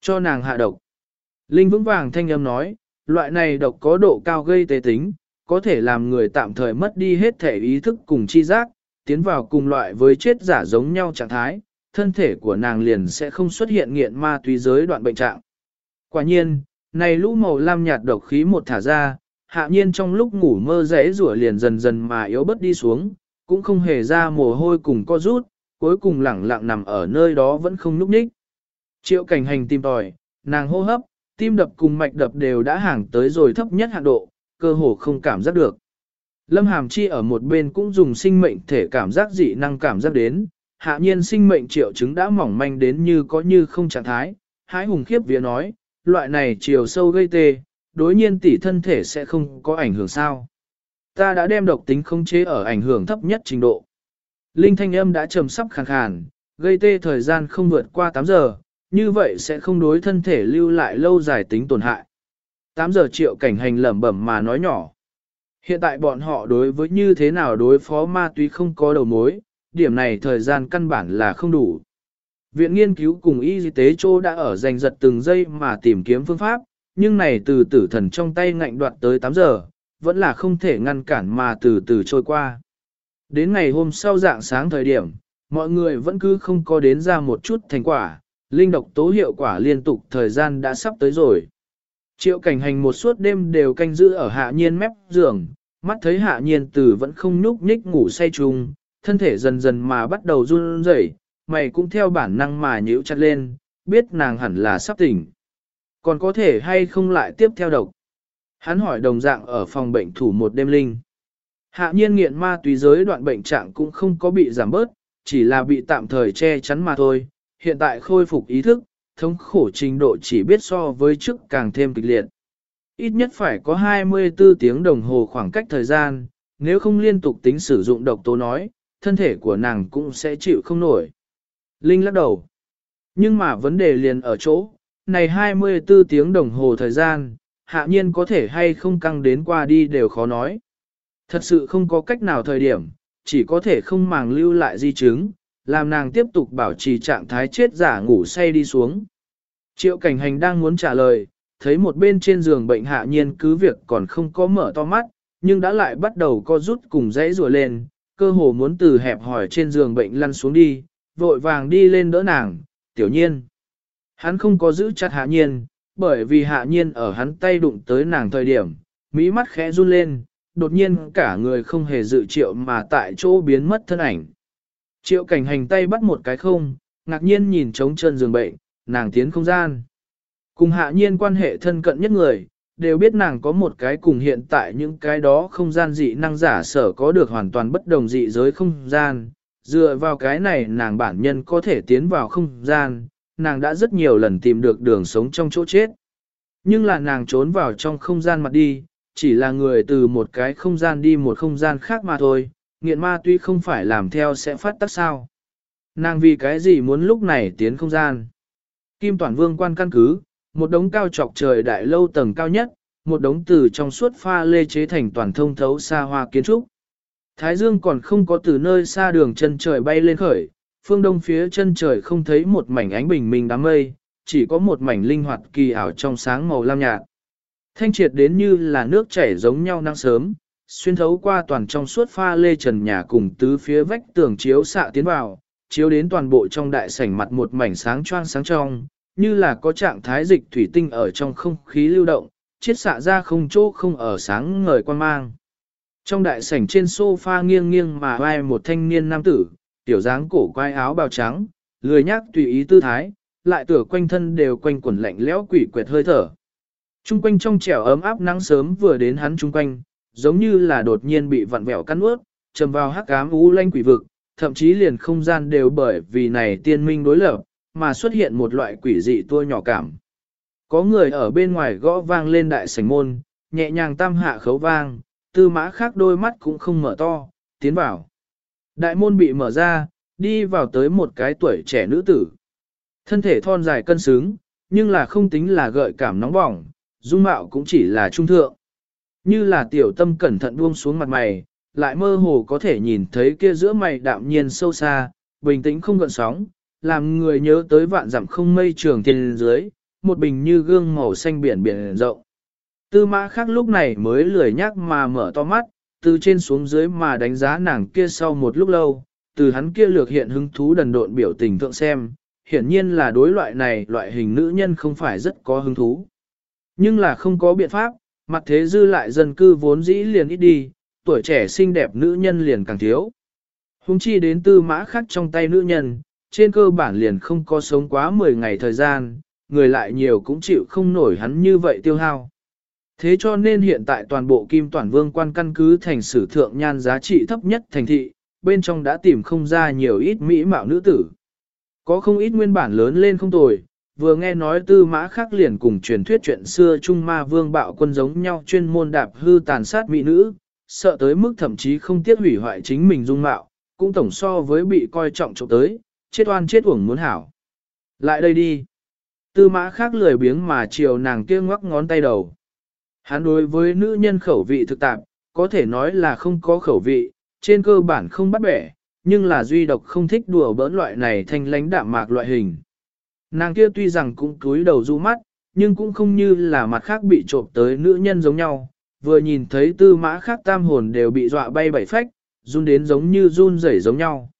Cho nàng hạ độc. Linh vững vàng thanh âm nói, loại này độc có độ cao gây tế tính, có thể làm người tạm thời mất đi hết thể ý thức cùng chi giác, tiến vào cùng loại với chết giả giống nhau trạng thái, thân thể của nàng liền sẽ không xuất hiện nghiện ma túy giới đoạn bệnh trạng. Quả nhiên, này lũ màu lam nhạt độc khí một thả ra, hạ nhiên trong lúc ngủ mơ rẽ rủa liền dần dần mà yếu bớt đi xuống, cũng không hề ra mồ hôi cùng co rút, cuối cùng lẳng lặng nằm ở nơi đó vẫn không núp ních. Triệu cảnh hành tìm tòi, nàng hô hấp, tim đập cùng mạch đập đều đã hàng tới rồi thấp nhất hạn độ, cơ hồ không cảm giác được. Lâm Hàm Chi ở một bên cũng dùng sinh mệnh thể cảm giác dị năng cảm giác đến, hạ nhiên sinh mệnh triệu chứng đã mỏng manh đến như có như không trạng thái, hái hùng khiếp vía nói, loại này chiều sâu gây tê, đối nhiên tỷ thân thể sẽ không có ảnh hưởng sao. Ta đã đem độc tính không chế ở ảnh hưởng thấp nhất trình độ. Linh thanh âm đã trầm sắp khàn khàn, gây tê thời gian không vượt qua 8 giờ, như vậy sẽ không đối thân thể lưu lại lâu dài tính tổn hại. 8 giờ triệu cảnh hành lẩm bẩm mà nói nhỏ. Hiện tại bọn họ đối với như thế nào đối phó ma túy không có đầu mối, điểm này thời gian căn bản là không đủ. Viện nghiên cứu cùng y tế chỗ đã ở giành giật từng giây mà tìm kiếm phương pháp, nhưng này từ tử thần trong tay ngạnh đoạn tới 8 giờ, vẫn là không thể ngăn cản mà từ từ trôi qua. Đến ngày hôm sau dạng sáng thời điểm, mọi người vẫn cứ không có đến ra một chút thành quả, linh độc tố hiệu quả liên tục thời gian đã sắp tới rồi. Triệu cảnh hành một suốt đêm đều canh giữ ở hạ nhiên mép giường, mắt thấy hạ nhiên từ vẫn không nhúc nhích ngủ say chung, thân thể dần dần mà bắt đầu run rẩy, mày cũng theo bản năng mà nhíu chặt lên, biết nàng hẳn là sắp tỉnh. Còn có thể hay không lại tiếp theo độc? Hắn hỏi đồng dạng ở phòng bệnh thủ một đêm linh. Hạ nhiên nghiện ma túy giới đoạn bệnh trạng cũng không có bị giảm bớt, chỉ là bị tạm thời che chắn mà thôi. Hiện tại khôi phục ý thức, thống khổ trình độ chỉ biết so với trước càng thêm kịch liệt. Ít nhất phải có 24 tiếng đồng hồ khoảng cách thời gian, nếu không liên tục tính sử dụng độc tố nói, thân thể của nàng cũng sẽ chịu không nổi. Linh lắc đầu. Nhưng mà vấn đề liền ở chỗ, này 24 tiếng đồng hồ thời gian, hạ nhiên có thể hay không căng đến qua đi đều khó nói. Thật sự không có cách nào thời điểm, chỉ có thể không màng lưu lại di chứng, làm nàng tiếp tục bảo trì trạng thái chết giả ngủ say đi xuống. Triệu cảnh hành đang muốn trả lời, thấy một bên trên giường bệnh hạ nhiên cứ việc còn không có mở to mắt, nhưng đã lại bắt đầu co rút cùng dãy rùa lên, cơ hồ muốn từ hẹp hỏi trên giường bệnh lăn xuống đi, vội vàng đi lên đỡ nàng, tiểu nhiên. Hắn không có giữ chặt hạ nhiên, bởi vì hạ nhiên ở hắn tay đụng tới nàng thời điểm, mỹ mắt khẽ run lên, đột nhiên cả người không hề dự triệu mà tại chỗ biến mất thân ảnh. Triệu cảnh hành tay bắt một cái không, ngạc nhiên nhìn trống chân giường bệnh, nàng tiến không gian. Cùng hạ nhiên quan hệ thân cận nhất người, đều biết nàng có một cái cùng hiện tại những cái đó không gian dị năng giả sở có được hoàn toàn bất đồng dị giới không gian. Dựa vào cái này nàng bản nhân có thể tiến vào không gian, nàng đã rất nhiều lần tìm được đường sống trong chỗ chết. Nhưng là nàng trốn vào trong không gian mặt đi, chỉ là người từ một cái không gian đi một không gian khác mà thôi, nghiện ma tuy không phải làm theo sẽ phát tác sao. Nàng vì cái gì muốn lúc này tiến không gian. Kim Toàn Vương quan căn cứ, một đống cao trọc trời đại lâu tầng cao nhất, một đống từ trong suốt pha lê chế thành toàn thông thấu xa hoa kiến trúc. Thái Dương còn không có từ nơi xa đường chân trời bay lên khởi, phương đông phía chân trời không thấy một mảnh ánh bình minh đám mây, chỉ có một mảnh linh hoạt kỳ ảo trong sáng màu lam nhạt. Thanh triệt đến như là nước chảy giống nhau năng sớm, xuyên thấu qua toàn trong suốt pha lê trần nhà cùng tứ phía vách tường chiếu xạ tiến vào, chiếu đến toàn bộ trong đại sảnh mặt một mảnh sáng choang sáng trong, như là có trạng thái dịch thủy tinh ở trong không khí lưu động, chiết xạ ra không chỗ không ở sáng ngời quan mang. Trong đại sảnh trên sofa nghiêng nghiêng mà vai một thanh niên nam tử, tiểu dáng cổ quai áo bào trắng, lười nhác tùy ý tư thái, lại tựa quanh thân đều quanh quẩn lạnh lẽo quỷ quệt hơi thở. Trung quanh trong trẻo ấm áp nắng sớm vừa đến hắn trung quanh, giống như là đột nhiên bị vặn vẹo cắn ướt, trầm vào hắc ám u lanh quỷ vực, thậm chí liền không gian đều bởi vì này tiên minh đối lập, mà xuất hiện một loại quỷ dị tua nhỏ cảm. Có người ở bên ngoài gõ vang lên đại sảnh môn, nhẹ nhàng tam hạ khấu vang, tư mã khác đôi mắt cũng không mở to, tiến vào. Đại môn bị mở ra, đi vào tới một cái tuổi trẻ nữ tử. Thân thể thon dài cân xứng, nhưng là không tính là gợi cảm nóng bỏng, dung mạo cũng chỉ là trung thượng. Như là tiểu tâm cẩn thận buông xuống mặt mày, lại mơ hồ có thể nhìn thấy kia giữa mày đạm nhiên sâu xa, bình tĩnh không gợn sóng, làm người nhớ tới vạn dặm không mây trường thiên dưới, một bình như gương màu xanh biển biển rộng. Tư mã khác lúc này mới lười nhắc mà mở to mắt, từ trên xuống dưới mà đánh giá nàng kia sau một lúc lâu, từ hắn kia lược hiện hứng thú đần độn biểu tình thượng xem, hiển nhiên là đối loại này loại hình nữ nhân không phải rất có hứng thú. Nhưng là không có biện pháp, mặt thế dư lại dân cư vốn dĩ liền ít đi, tuổi trẻ xinh đẹp nữ nhân liền càng thiếu. Hùng chi đến tư mã khác trong tay nữ nhân, trên cơ bản liền không có sống quá 10 ngày thời gian, người lại nhiều cũng chịu không nổi hắn như vậy tiêu hao. Thế cho nên hiện tại toàn bộ kim toàn vương quan căn cứ thành sử thượng nhan giá trị thấp nhất thành thị, bên trong đã tìm không ra nhiều ít mỹ mạo nữ tử. Có không ít nguyên bản lớn lên không tồi, vừa nghe nói tư mã khác liền cùng truyền thuyết chuyện xưa Trung Ma Vương bạo quân giống nhau chuyên môn đạp hư tàn sát mỹ nữ, sợ tới mức thậm chí không tiếc hủy hoại chính mình dung mạo, cũng tổng so với bị coi trọng trộm tới, chết oan chết uổng muốn hảo. Lại đây đi. Tư mã khác lười biếng mà chiều nàng kia ngoắc ngón tay đầu. Hắn đối với nữ nhân khẩu vị thực tạp, có thể nói là không có khẩu vị, trên cơ bản không bắt bẻ, nhưng là duy độc không thích đùa bỡn loại này thanh lánh đạm mạc loại hình. Nàng kia tuy rằng cũng cúi đầu du mắt, nhưng cũng không như là mặt khác bị trộm tới nữ nhân giống nhau, vừa nhìn thấy tư mã khác tam hồn đều bị dọa bay bảy phách, run đến giống như run rẩy giống nhau.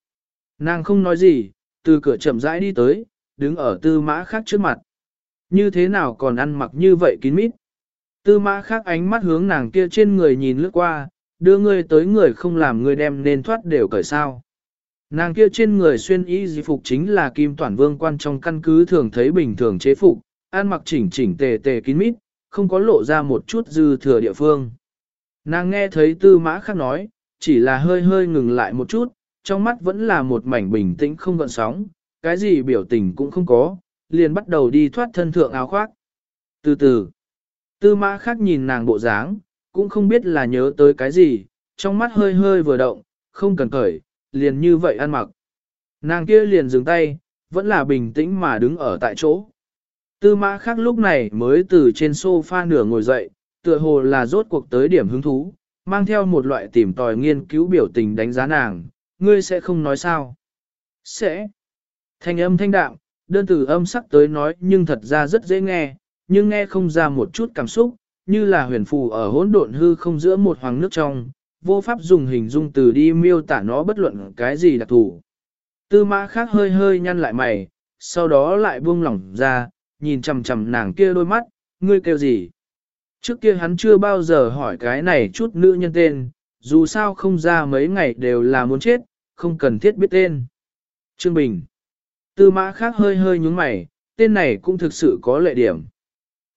Nàng không nói gì, từ cửa chậm rãi đi tới, đứng ở tư mã khác trước mặt. Như thế nào còn ăn mặc như vậy kín mít? Tư mã khác ánh mắt hướng nàng kia trên người nhìn lướt qua, đưa ngươi tới người không làm người đem nên thoát đều cởi sao. Nàng kia trên người xuyên y di phục chính là kim toàn vương quan trong căn cứ thường thấy bình thường chế phục, ăn mặc chỉnh chỉnh tề tề kín mít, không có lộ ra một chút dư thừa địa phương. Nàng nghe thấy tư mã khác nói, chỉ là hơi hơi ngừng lại một chút, trong mắt vẫn là một mảnh bình tĩnh không gợn sóng, cái gì biểu tình cũng không có, liền bắt đầu đi thoát thân thượng áo khoác. Từ từ, tư mã khác nhìn nàng bộ dáng, cũng không biết là nhớ tới cái gì, trong mắt hơi hơi vừa động, không cần cởi, liền như vậy ăn mặc. Nàng kia liền dừng tay, vẫn là bình tĩnh mà đứng ở tại chỗ. Tư mã khác lúc này mới từ trên sofa nửa ngồi dậy, tựa hồ là rốt cuộc tới điểm hứng thú, mang theo một loại tìm tòi nghiên cứu biểu tình đánh giá nàng, ngươi sẽ không nói sao. Sẽ. Thanh âm thanh đạm, đơn từ âm sắc tới nói nhưng thật ra rất dễ nghe, nhưng nghe không ra một chút cảm xúc, như là huyền phù ở hỗn độn hư không giữa một hoàng nước trong, vô pháp dùng hình dung từ đi miêu tả nó bất luận cái gì đặc thù. Tư mã khác hơi hơi nhăn lại mày, sau đó lại buông lỏng ra, nhìn chằm chằm nàng kia đôi mắt, ngươi kêu gì? Trước kia hắn chưa bao giờ hỏi cái này chút nữ nhân tên, dù sao không ra mấy ngày đều là muốn chết, không cần thiết biết tên. Trương Bình. Tư mã khác hơi hơi nhúng mày, tên này cũng thực sự có lệ điểm.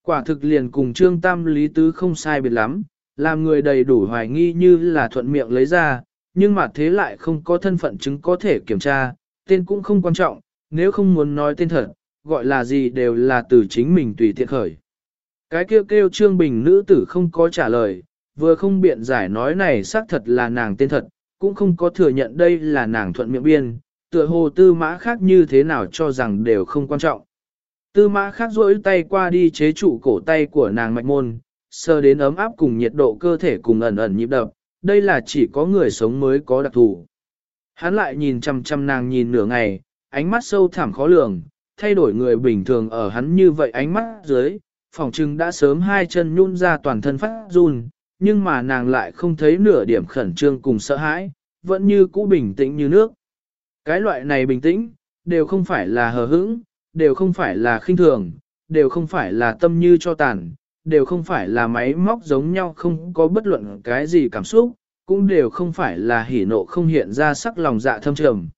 Quả thực liền cùng Trương Tam Lý Tứ không sai biệt lắm, làm người đầy đủ hoài nghi như là thuận miệng lấy ra, nhưng mà thế lại không có thân phận chứng có thể kiểm tra, tên cũng không quan trọng, nếu không muốn nói tên thật, gọi là gì đều là từ chính mình tùy tiện khởi. Cái kêu kêu Trương Bình nữ tử không có trả lời, vừa không biện giải nói này xác thật là nàng tên thật, cũng không có thừa nhận đây là nàng thuận miệng biên, tựa hồ tư mã khác như thế nào cho rằng đều không quan trọng. Tư mã khác rỗi tay qua đi chế trụ cổ tay của nàng mạch môn, sơ đến ấm áp cùng nhiệt độ cơ thể cùng ẩn ẩn nhịp đập, đây là chỉ có người sống mới có đặc thù. Hắn lại nhìn chăm chăm nàng nhìn nửa ngày, ánh mắt sâu thẳm khó lường, thay đổi người bình thường ở hắn như vậy ánh mắt dưới, phòng trưng đã sớm hai chân nhún ra toàn thân phát run, nhưng mà nàng lại không thấy nửa điểm khẩn trương cùng sợ hãi, vẫn như cũ bình tĩnh như nước. Cái loại này bình tĩnh, đều không phải là hờ hững, đều không phải là khinh thường, đều không phải là tâm như cho tàn, đều không phải là máy móc giống nhau không có bất luận cái gì cảm xúc, cũng đều không phải là hỉ nộ không hiện ra sắc lòng dạ thâm trầm,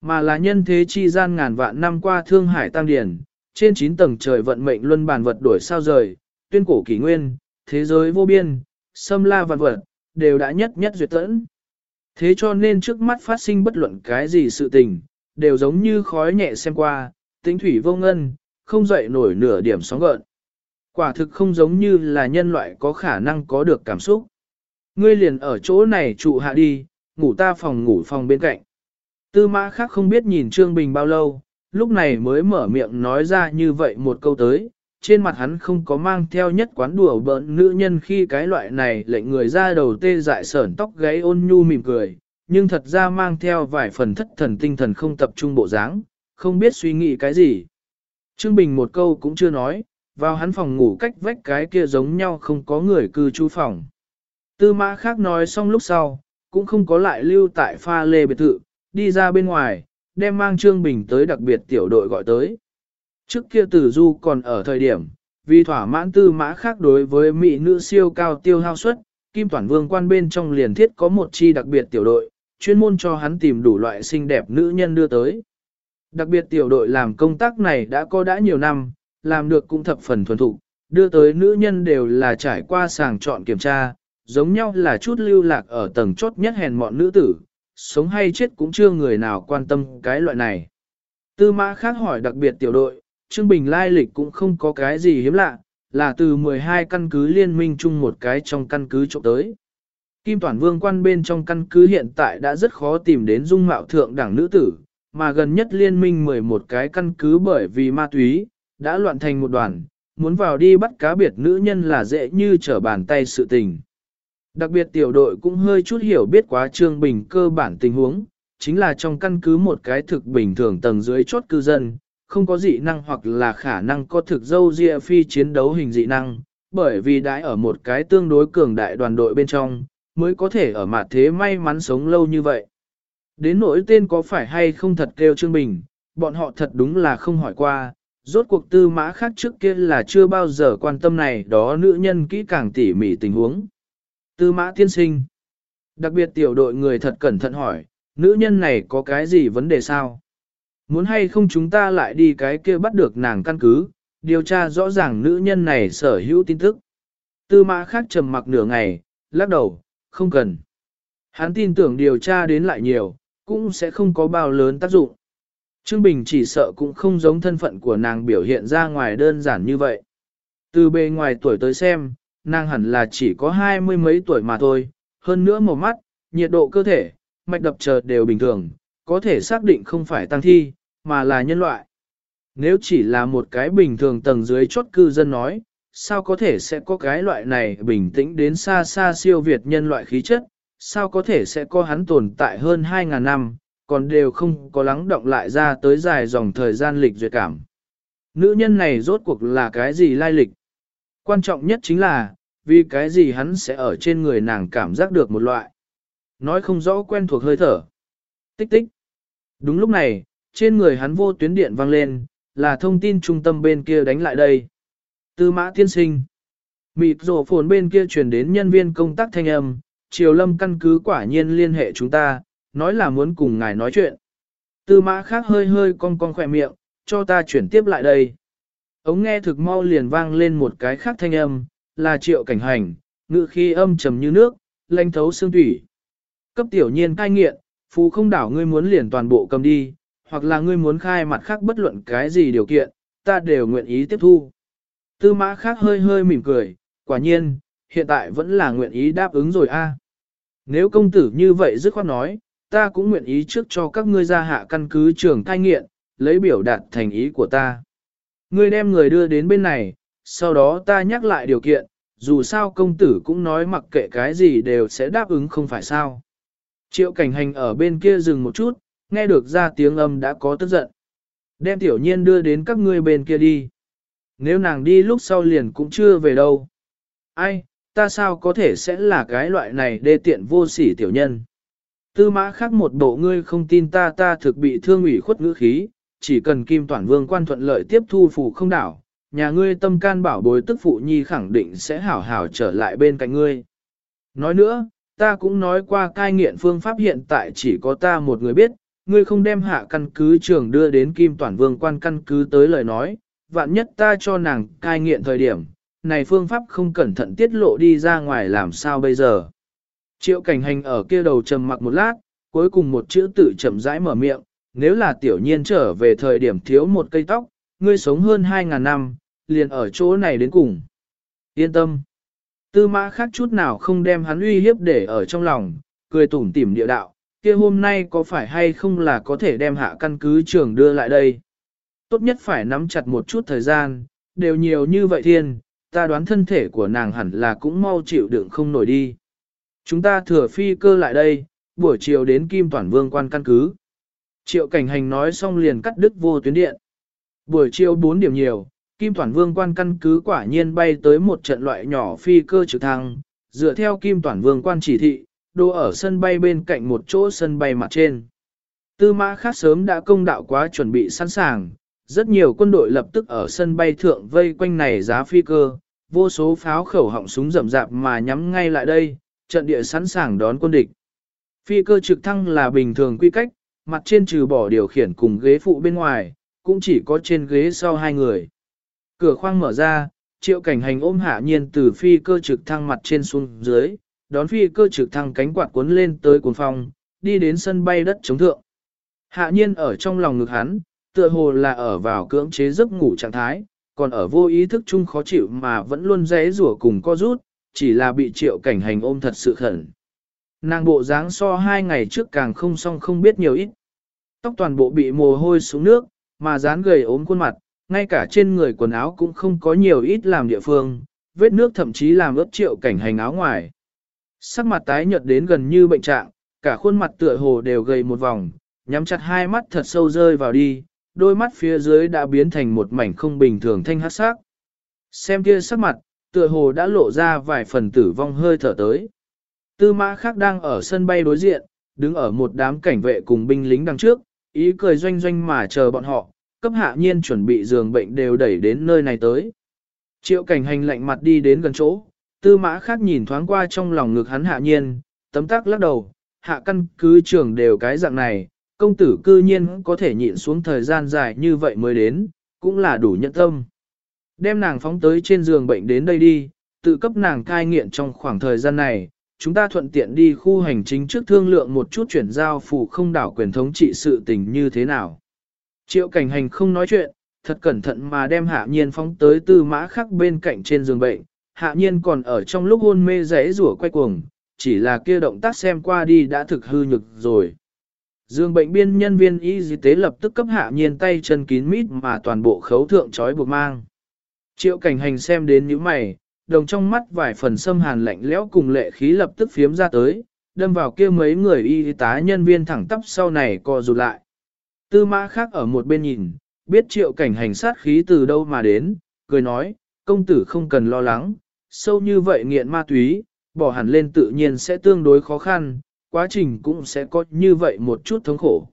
mà là nhân thế chi gian ngàn vạn năm qua thương hải tam điển, trên 9 tầng trời vận mệnh luân bản vật đổi sao rời, tuyên cổ kỷ nguyên, thế giới vô biên, xâm la vạn vật, đều đã nhất nhất duyệt tẫn. Thế cho nên trước mắt phát sinh bất luận cái gì sự tình, đều giống như khói nhẹ xem qua, tính thủy vô ngân, không dậy nổi nửa điểm sóng gợn. Quả thực không giống như là nhân loại có khả năng có được cảm xúc. Ngươi liền ở chỗ này trụ hạ đi, ngủ ta phòng ngủ phòng bên cạnh. Tư mã khác không biết nhìn Trương Bình bao lâu, lúc này mới mở miệng nói ra như vậy một câu tới, trên mặt hắn không có mang theo nhất quán đùa bỡn nữ nhân khi cái loại này lệnh người ra đầu tê dại sởn tóc gáy ôn nhu mỉm cười, nhưng thật ra mang theo vài phần thất thần tinh thần không tập trung bộ dáng, không biết suy nghĩ cái gì. Trương Bình một câu cũng chưa nói, vào hắn phòng ngủ cách vách cái kia giống nhau không có người cư trú phòng. Tư mã khác nói xong lúc sau, cũng không có lại lưu tại pha lê biệt thự, đi ra bên ngoài, đem mang Trương Bình tới đặc biệt tiểu đội gọi tới. Trước kia tử du còn ở thời điểm, vì thỏa mãn tư mã khác đối với mỹ nữ siêu cao tiêu hao suất, Kim Toàn Vương quan bên trong liền thiết có một chi đặc biệt tiểu đội, chuyên môn cho hắn tìm đủ loại xinh đẹp nữ nhân đưa tới. Đặc biệt tiểu đội làm công tác này đã có đã nhiều năm, làm được cũng thập phần thuần thục, đưa tới nữ nhân đều là trải qua sàng chọn kiểm tra, giống nhau là chút lưu lạc ở tầng chốt nhất hèn mọn nữ tử, sống hay chết cũng chưa người nào quan tâm cái loại này. Tư mã khác hỏi đặc biệt tiểu đội, Trương Bình lai lịch cũng không có cái gì hiếm lạ, là từ 12 căn cứ liên minh chung một cái trong căn cứ trộm tới. Kim Toản Vương quan bên trong căn cứ hiện tại đã rất khó tìm đến dung mạo thượng đẳng nữ tử, mà gần nhất liên minh 11 cái căn cứ bởi vì ma túy, đã loạn thành một đoàn, muốn vào đi bắt cá biệt nữ nhân là dễ như trở bàn tay sự tình. Đặc biệt tiểu đội cũng hơi chút hiểu biết quá Trương Bình cơ bản tình huống, chính là trong căn cứ một cái thực bình thường tầng dưới chốt cư dân, không có dị năng hoặc là khả năng có thực dâu dịa phi chiến đấu hình dị năng, bởi vì đãi ở một cái tương đối cường đại đoàn đội bên trong, mới có thể ở mặt thế may mắn sống lâu như vậy. Đến nỗi tên có phải hay không thật kêu Trương Bình, bọn họ thật đúng là không hỏi qua, rốt cuộc tư mã khác trước kia là chưa bao giờ quan tâm này đó nữ nhân kỹ càng tỉ mỉ tình huống. Tư mã tiên sinh. Đặc biệt tiểu đội người thật cẩn thận hỏi, nữ nhân này có cái gì vấn đề sao? Muốn hay không chúng ta lại đi cái kia bắt được nàng căn cứ, điều tra rõ ràng nữ nhân này sở hữu tin tức. Tư mã khác trầm mặc nửa ngày, lắc đầu, không cần. Hắn tin tưởng điều tra đến lại nhiều, cũng sẽ không có bao lớn tác dụng. Trương Bình chỉ sợ cũng không giống thân phận của nàng biểu hiện ra ngoài đơn giản như vậy. Từ bề ngoài tuổi tới xem, nàng hẳn là chỉ có hai mươi mấy tuổi mà thôi, hơn nữa màu mắt, nhiệt độ cơ thể, mạch đập chờ đều bình thường, có thể xác định không phải tăng thi, mà là nhân loại. Nếu chỉ là một cái bình thường tầng dưới chốt cư dân nói, sao có thể sẽ có cái loại này bình tĩnh đến xa xa siêu việt nhân loại khí chất, sao có thể sẽ có hắn tồn tại hơn 2.000 năm, còn đều không có lắng động lại ra tới dài dòng thời gian lịch duyệt cảm. Nữ nhân này rốt cuộc là cái gì lai lịch? Quan trọng nhất chính là, vì cái gì hắn sẽ ở trên người nàng cảm giác được một loại. Nói không rõ quen thuộc hơi thở. Tích tích. Đúng lúc này, trên người hắn vô tuyến điện vang lên, là thông tin trung tâm bên kia đánh lại đây. Tư mã tiên sinh. Mịt rổ phồn bên kia truyền đến nhân viên công tác thanh âm, Triều Lâm căn cứ quả nhiên liên hệ chúng ta, nói là muốn cùng ngài nói chuyện. Tư mã khác hơi hơi cong cong khỏe miệng, cho ta chuyển tiếp lại đây. Ống nghe thực mau liền vang lên một cái khác thanh âm, là triệu cảnh hành, ngự khi âm trầm như nước, lanh thấu xương thủy. Cấp tiểu nhiên cai nghiện, phù không đảo ngươi muốn liền toàn bộ cầm đi, hoặc là ngươi muốn khai mặt khác bất luận cái gì điều kiện, ta đều nguyện ý tiếp thu. Tư mã khác hơi hơi mỉm cười, quả nhiên, hiện tại vẫn là nguyện ý đáp ứng rồi a. Nếu công tử như vậy dứt khoát nói, ta cũng nguyện ý trước cho các ngươi ra hạ căn cứ trường cai nghiện, lấy biểu đạt thành ý của ta. Ngươi đem người đưa đến bên này, sau đó ta nhắc lại điều kiện, dù sao công tử cũng nói mặc kệ cái gì đều sẽ đáp ứng không phải sao. Triệu cảnh hành ở bên kia dừng một chút, nghe được ra tiếng âm đã có tức giận. Đem tiểu nhiên đưa đến các ngươi bên kia đi. Nếu nàng đi lúc sau liền cũng chưa về đâu. Ai, ta sao có thể sẽ là cái loại này đê tiện vô sỉ tiểu nhân. Tư mã khác một bộ ngươi không tin ta ta thực bị thương ủy khuất ngữ khí, chỉ cần kim toàn vương quan thuận lợi tiếp thu phủ không đảo, nhà ngươi tâm can bảo bối tức phụ nhi khẳng định sẽ hảo hảo trở lại bên cạnh ngươi. Nói nữa, ta cũng nói qua cai nghiện phương pháp hiện tại chỉ có ta một người biết, ngươi không đem hạ căn cứ trường đưa đến kim Toản vương quan căn cứ tới lời nói, vạn nhất ta cho nàng cai nghiện thời điểm, này phương pháp không cẩn thận tiết lộ đi ra ngoài làm sao bây giờ. Triệu cảnh hành ở kia đầu trầm mặc một lát, cuối cùng một chữ tự chậm rãi mở miệng, nếu là tiểu nhiên trở về thời điểm thiếu một cây tóc, ngươi sống hơn 2.000 năm, liền ở chỗ này đến cùng. Yên tâm. Tư mã khác chút nào không đem hắn uy hiếp để ở trong lòng, cười tủm tỉm địa đạo, kia hôm nay có phải hay không là có thể đem hạ căn cứ trường đưa lại đây. Tốt nhất phải nắm chặt một chút thời gian, đều nhiều như vậy thiên, ta đoán thân thể của nàng hẳn là cũng mau chịu đựng không nổi đi. Chúng ta thừa phi cơ lại đây, buổi chiều đến Kim Toản Vương quan căn cứ. Triệu cảnh hành nói xong liền cắt đứt vô tuyến điện. Buổi chiều 4 điểm nhiều, Kim Toản Vương quan căn cứ quả nhiên bay tới một trận loại nhỏ phi cơ trực thăng, dựa theo Kim Toản Vương quan chỉ thị, đô ở sân bay bên cạnh một chỗ sân bay mặt trên. Tư mã khác sớm đã công đạo quá chuẩn bị sẵn sàng, rất nhiều quân đội lập tức ở sân bay thượng vây quanh này giá phi cơ, vô số pháo khẩu họng súng rậm rạp mà nhắm ngay lại đây, trận địa sẵn sàng đón quân địch. Phi cơ trực thăng là bình thường quy cách, mặt trên trừ bỏ điều khiển cùng ghế phụ bên ngoài, cũng chỉ có trên ghế sau hai người. Cửa khoang mở ra, triệu cảnh hành ôm hạ nhiên từ phi cơ trực thăng mặt trên xuống dưới, đón phi cơ trực thăng cánh quạt cuốn lên tới cuốn phòng, đi đến sân bay đất chống thượng. Hạ nhiên ở trong lòng ngực hắn, tựa hồ là ở vào cưỡng chế giấc ngủ trạng thái, còn ở vô ý thức chung khó chịu mà vẫn luôn rẽ rủa cùng co rút, chỉ là bị triệu cảnh hành ôm thật sự khẩn. Nàng bộ dáng so hai ngày trước càng không xong không biết nhiều ít. Tóc toàn bộ bị mồ hôi xuống nước, mà dán gầy ốm khuôn mặt, ngay cả trên người quần áo cũng không có nhiều ít làm địa phương, vết nước thậm chí làm ướt triệu cảnh hành áo ngoài. Sắc mặt tái nhợt đến gần như bệnh trạng, cả khuôn mặt tựa hồ đều gầy một vòng, nhắm chặt hai mắt thật sâu rơi vào đi, đôi mắt phía dưới đã biến thành một mảnh không bình thường thanh hát sắc. Xem kia sắc mặt, tựa hồ đã lộ ra vài phần tử vong hơi thở tới. Tư mã khác đang ở sân bay đối diện, đứng ở một đám cảnh vệ cùng binh lính đằng trước, ý cười doanh doanh mà chờ bọn họ, cấp hạ nhiên chuẩn bị giường bệnh đều đẩy đến nơi này tới. Triệu cảnh hành lạnh mặt đi đến gần chỗ, tư mã khác nhìn thoáng qua trong lòng ngực hắn hạ nhiên, tấm tắc lắc đầu, hạ căn cứ trường đều cái dạng này, công tử cư nhiên có thể nhịn xuống thời gian dài như vậy mới đến, cũng là đủ nhận tâm. Đem nàng phóng tới trên giường bệnh đến đây đi, tự cấp nàng cai nghiện trong khoảng thời gian này, chúng ta thuận tiện đi khu hành chính trước thương lượng một chút chuyển giao phủ không đảo quyền thống trị sự tình như thế nào. Triệu cảnh hành không nói chuyện, thật cẩn thận mà đem hạ nhiên phóng tới tư mã khắc bên cạnh trên giường bệnh, hạ nhiên còn ở trong lúc hôn mê rẽ rủa quay cuồng, chỉ là kia động tác xem qua đi đã thực hư nhực rồi. Dương bệnh biên nhân viên y tế lập tức cấp hạ nhiên tay chân kín mít mà toàn bộ khấu thượng trói buộc mang. Triệu cảnh hành xem đến những mày, đồng trong mắt vài phần xâm hàn lạnh lẽo cùng lệ khí lập tức phiếm ra tới, đâm vào kia mấy người y tá nhân viên thẳng tắp sau này co rụt lại. Tư mã khác ở một bên nhìn, biết triệu cảnh hành sát khí từ đâu mà đến, cười nói, công tử không cần lo lắng, sâu như vậy nghiện ma túy, bỏ hẳn lên tự nhiên sẽ tương đối khó khăn, quá trình cũng sẽ có như vậy một chút thống khổ.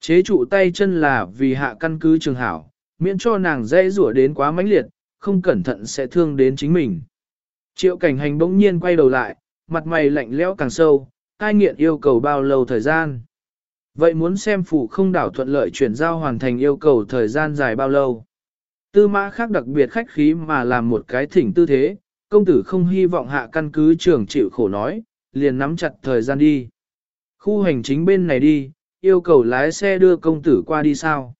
Chế trụ tay chân là vì hạ căn cứ trường hảo, miễn cho nàng dễ rủa đến quá mãnh liệt, không cẩn thận sẽ thương đến chính mình. Triệu cảnh hành bỗng nhiên quay đầu lại, mặt mày lạnh lẽo càng sâu, cai nghiện yêu cầu bao lâu thời gian. Vậy muốn xem phủ không đảo thuận lợi chuyển giao hoàn thành yêu cầu thời gian dài bao lâu. Tư mã khác đặc biệt khách khí mà làm một cái thỉnh tư thế, công tử không hy vọng hạ căn cứ trưởng chịu khổ nói, liền nắm chặt thời gian đi. Khu hành chính bên này đi, yêu cầu lái xe đưa công tử qua đi sao.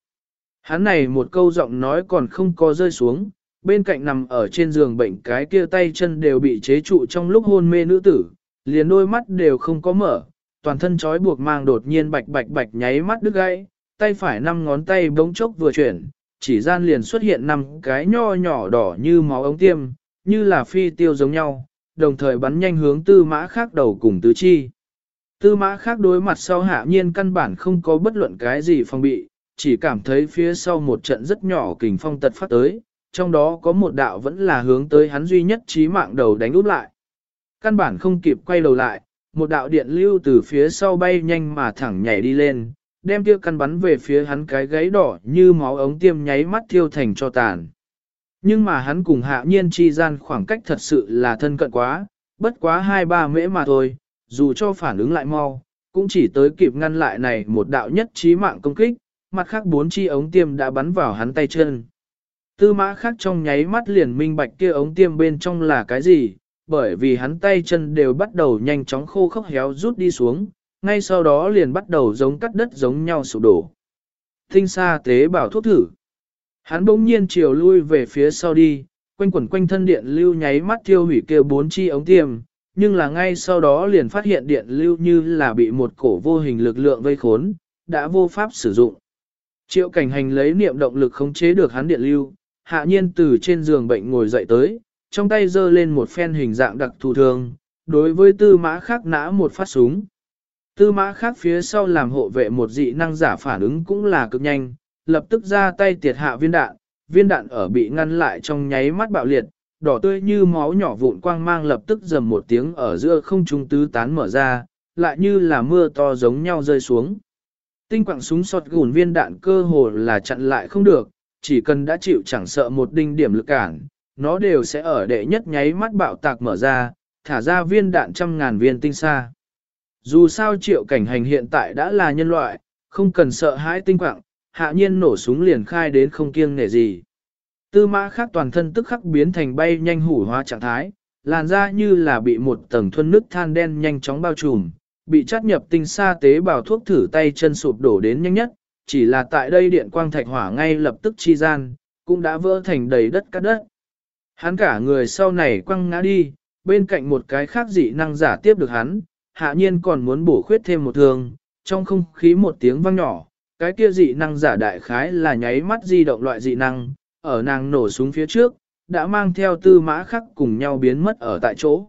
Hắn này một câu giọng nói còn không có rơi xuống, bên cạnh nằm ở trên giường bệnh cái kia tay chân đều bị chế trụ trong lúc hôn mê nữ tử, liền đôi mắt đều không có mở, toàn thân trói buộc mang đột nhiên bạch bạch bạch nháy mắt đứt gãy, tay phải năm ngón tay bỗng chốc vừa chuyển, chỉ gian liền xuất hiện năm cái nho nhỏ đỏ như máu ống tiêm, như là phi tiêu giống nhau, đồng thời bắn nhanh hướng tư mã khác đầu cùng tứ chi. Tư mã khác đối mặt sau hạ nhiên căn bản không có bất luận cái gì phòng bị, chỉ cảm thấy phía sau một trận rất nhỏ kình phong tật phát tới, trong đó có một đạo vẫn là hướng tới hắn duy nhất trí mạng đầu đánh út lại. Căn bản không kịp quay đầu lại, một đạo điện lưu từ phía sau bay nhanh mà thẳng nhảy đi lên, đem tiêu căn bắn về phía hắn cái gáy đỏ như máu ống tiêm nháy mắt thiêu thành cho tàn. Nhưng mà hắn cùng hạ nhiên chi gian khoảng cách thật sự là thân cận quá, bất quá hai ba mễ mà thôi, dù cho phản ứng lại mau, cũng chỉ tới kịp ngăn lại này một đạo nhất trí mạng công kích, mặt khác bốn chi ống tiêm đã bắn vào hắn tay chân. Tư mã khác trong nháy mắt liền minh bạch kia ống tiêm bên trong là cái gì, bởi vì hắn tay chân đều bắt đầu nhanh chóng khô khốc héo rút đi xuống, ngay sau đó liền bắt đầu giống cắt đất giống nhau sụp đổ. Tinh xa tế bảo thuốc thử. Hắn bỗng nhiên chiều lui về phía sau đi, quanh quẩn quanh thân điện lưu nháy mắt thiêu hủy kêu bốn chi ống tiêm, nhưng là ngay sau đó liền phát hiện điện lưu như là bị một cổ vô hình lực lượng vây khốn, đã vô pháp sử dụng. Triệu cảnh hành lấy niệm động lực khống chế được hắn điện lưu, hạ nhiên từ trên giường bệnh ngồi dậy tới, trong tay giơ lên một phen hình dạng đặc thù thường, đối với tư mã khác nã một phát súng. Tư mã khác phía sau làm hộ vệ một dị năng giả phản ứng cũng là cực nhanh, lập tức ra tay tiệt hạ viên đạn, viên đạn ở bị ngăn lại trong nháy mắt bạo liệt, đỏ tươi như máu nhỏ vụn quang mang lập tức dầm một tiếng ở giữa không trung tứ tán mở ra, lại như là mưa to giống nhau rơi xuống. Tinh quạng súng sọt gùn viên đạn cơ hồ là chặn lại không được, chỉ cần đã chịu chẳng sợ một đinh điểm lực cản, nó đều sẽ ở đệ nhất nháy mắt bạo tạc mở ra, thả ra viên đạn trăm ngàn viên tinh xa. Dù sao triệu cảnh hành hiện tại đã là nhân loại, không cần sợ hãi tinh quạng, hạ nhiên nổ súng liền khai đến không kiêng nể gì. Tư mã khác toàn thân tức khắc biến thành bay nhanh hủ hóa trạng thái, làn da như là bị một tầng thuân nước than đen nhanh chóng bao trùm, bị chắt nhập tinh sa tế bào thuốc thử tay chân sụp đổ đến nhanh nhất, chỉ là tại đây điện quang thạch hỏa ngay lập tức chi gian, cũng đã vỡ thành đầy đất cát đất. Hắn cả người sau này quăng ngã đi, bên cạnh một cái khác dị năng giả tiếp được hắn, hạ nhiên còn muốn bổ khuyết thêm một thương, trong không khí một tiếng vang nhỏ, cái kia dị năng giả đại khái là nháy mắt di động loại dị năng, ở nàng nổ súng phía trước, đã mang theo tư mã khắc cùng nhau biến mất ở tại chỗ.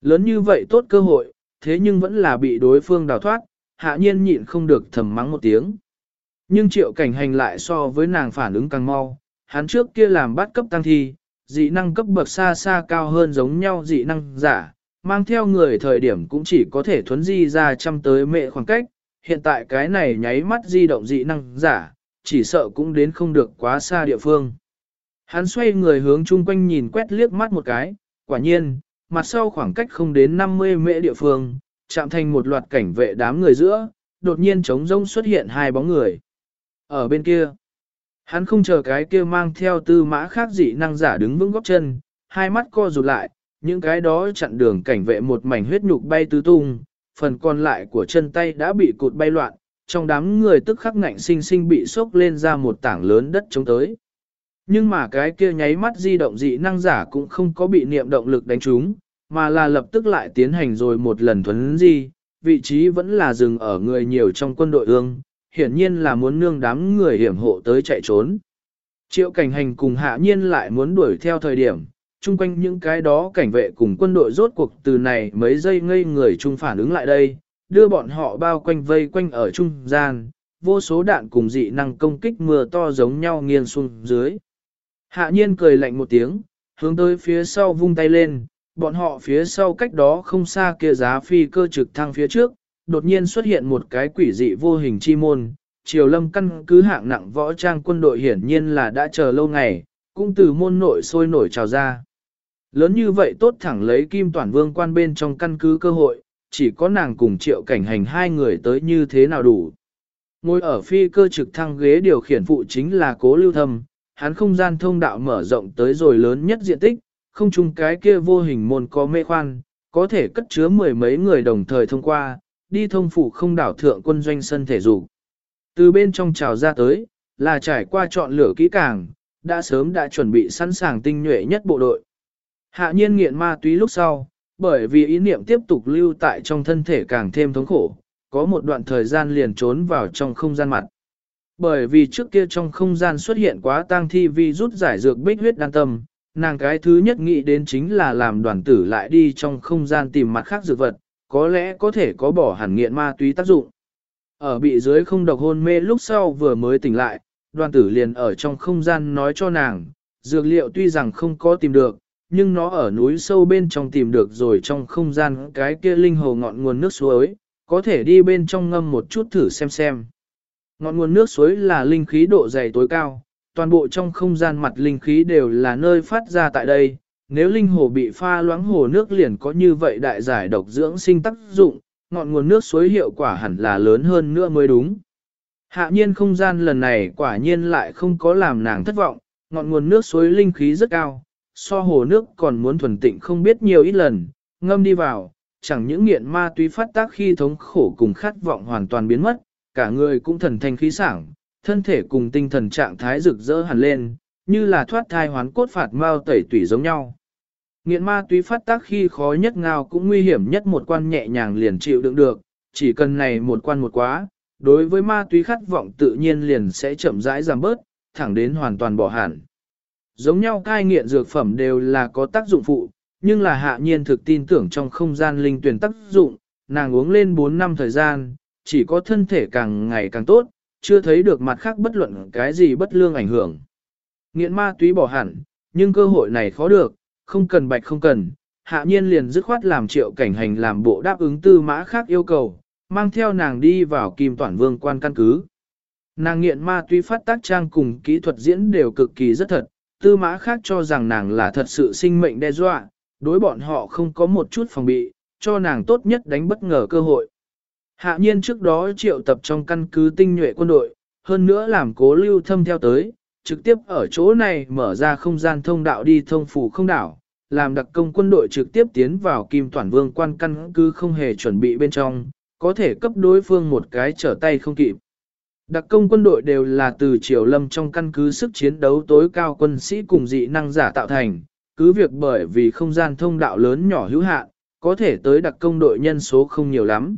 Lớn như vậy tốt cơ hội, thế nhưng vẫn là bị đối phương đào thoát, hạ nhiên nhịn không được thầm mắng một tiếng. Nhưng triệu cảnh hành lại so với nàng phản ứng càng mau, hắn trước kia làm bắt cấp tăng thi, dị năng cấp bậc xa xa cao hơn giống nhau dị năng giả, mang theo người thời điểm cũng chỉ có thể thuấn di ra trăm tới mệ khoảng cách, hiện tại cái này nháy mắt di động dị năng giả, chỉ sợ cũng đến không được quá xa địa phương. Hắn xoay người hướng chung quanh nhìn quét liếc mắt một cái, quả nhiên, mặt sau khoảng cách không đến 50 mệ địa phương, chạm thành một loạt cảnh vệ đám người giữa, đột nhiên trống rông xuất hiện hai bóng người. Ở bên kia, hắn không chờ cái kia mang theo tư mã khác dị năng giả đứng vững góc chân, hai mắt co rụt lại, những cái đó chặn đường cảnh vệ một mảnh huyết nhục bay tứ tung, phần còn lại của chân tay đã bị cụt bay loạn, trong đám người tức khắc ngạnh sinh sinh bị sốc lên ra một tảng lớn đất chống tới. Nhưng mà cái kia nháy mắt di động dị năng giả cũng không có bị niệm động lực đánh trúng, mà là lập tức lại tiến hành rồi một lần thuấn di, vị trí vẫn là dừng ở người nhiều trong quân đội ương, hiển nhiên là muốn nương đám người hiểm hộ tới chạy trốn. Triệu cảnh hành cùng hạ nhiên lại muốn đuổi theo thời điểm, chung quanh những cái đó cảnh vệ cùng quân đội rốt cuộc từ này mấy giây ngây người chung phản ứng lại đây, đưa bọn họ bao quanh vây quanh ở trung gian, vô số đạn cùng dị năng công kích mưa to giống nhau nghiêng xuống dưới. Hạ nhiên cười lạnh một tiếng, hướng tới phía sau vung tay lên, bọn họ phía sau cách đó không xa kia giá phi cơ trực thăng phía trước, đột nhiên xuất hiện một cái quỷ dị vô hình chi môn. Triều lâm căn cứ hạng nặng võ trang quân đội hiển nhiên là đã chờ lâu ngày, cũng từ môn nội sôi nổi trào ra. Lớn như vậy tốt thẳng lấy kim toàn vương quan bên trong căn cứ cơ hội, chỉ có nàng cùng triệu cảnh hành hai người tới như thế nào đủ. Ngồi ở phi cơ trực thăng ghế điều khiển phụ chính là cố lưu thâm, hắn không gian thông đạo mở rộng tới rồi lớn nhất diện tích, không chung cái kia vô hình môn có mê khoan, có thể cất chứa mười mấy người đồng thời thông qua, đi thông phủ không đảo thượng quân doanh sân thể dục. Từ bên trong trào ra tới, là trải qua chọn lửa kỹ càng, đã sớm đã chuẩn bị sẵn sàng tinh nhuệ nhất bộ đội. Hạ nhiên nghiện ma túy lúc sau, bởi vì ý niệm tiếp tục lưu tại trong thân thể càng thêm thống khổ, có một đoạn thời gian liền trốn vào trong không gian mặt. Bởi vì trước kia trong không gian xuất hiện quá tang thi vi rút giải dược bích huyết đan tâm, nàng cái thứ nhất nghĩ đến chính là làm đoàn tử lại đi trong không gian tìm mặt khác dược vật, có lẽ có thể có bỏ hẳn nghiện ma túy tác dụng. Ở bị dưới không độc hôn mê lúc sau vừa mới tỉnh lại, đoàn tử liền ở trong không gian nói cho nàng, dược liệu tuy rằng không có tìm được, nhưng nó ở núi sâu bên trong tìm được rồi trong không gian cái kia linh hồ ngọn nguồn nước suối, có thể đi bên trong ngâm một chút thử xem xem. Ngọn nguồn nước suối là linh khí độ dày tối cao, toàn bộ trong không gian mặt linh khí đều là nơi phát ra tại đây. Nếu linh hồ bị pha loãng hồ nước liền có như vậy đại giải độc dưỡng sinh tác dụng, ngọn nguồn nước suối hiệu quả hẳn là lớn hơn nữa mới đúng. Hạ nhiên không gian lần này quả nhiên lại không có làm nàng thất vọng, ngọn nguồn nước suối linh khí rất cao, so hồ nước còn muốn thuần tịnh không biết nhiều ít lần, ngâm đi vào, chẳng những nghiện ma túy phát tác khi thống khổ cùng khát vọng hoàn toàn biến mất, cả người cũng thần thanh khí sảng, thân thể cùng tinh thần trạng thái rực rỡ hẳn lên, như là thoát thai hoán cốt phạt mau tẩy tủy giống nhau. Nghiện ma túy phát tác khi khó nhất ngao cũng nguy hiểm nhất một quan nhẹ nhàng liền chịu đựng được, chỉ cần này một quan một quá, đối với ma túy khát vọng tự nhiên liền sẽ chậm rãi giảm bớt, thẳng đến hoàn toàn bỏ hẳn. Giống nhau cai nghiện dược phẩm đều là có tác dụng phụ, nhưng là hạ nhiên thực tin tưởng trong không gian linh tuyển tác dụng, nàng uống lên 4 năm thời gian, chỉ có thân thể càng ngày càng tốt, chưa thấy được mặt khác bất luận cái gì bất lương ảnh hưởng. Nghiện ma túy bỏ hẳn, nhưng cơ hội này khó được, không cần bạch không cần, hạ nhiên liền dứt khoát làm triệu cảnh hành làm bộ đáp ứng tư mã khác yêu cầu, mang theo nàng đi vào kim toàn vương quan căn cứ. Nàng nghiện ma túy phát tác trang cùng kỹ thuật diễn đều cực kỳ rất thật, tư mã khác cho rằng nàng là thật sự sinh mệnh đe dọa, đối bọn họ không có một chút phòng bị, cho nàng tốt nhất đánh bất ngờ cơ hội. Hạ nhiên trước đó triệu tập trong căn cứ tinh nhuệ quân đội, hơn nữa làm cố lưu thâm theo tới, trực tiếp ở chỗ này mở ra không gian thông đạo đi thông phủ không đảo, làm đặc công quân đội trực tiếp tiến vào kim toàn vương quan căn cứ không hề chuẩn bị bên trong, có thể cấp đối phương một cái trở tay không kịp. Đặc công quân đội đều là từ triều lâm trong căn cứ sức chiến đấu tối cao quân sĩ cùng dị năng giả tạo thành, cứ việc bởi vì không gian thông đạo lớn nhỏ hữu hạn, có thể tới đặc công đội nhân số không nhiều lắm.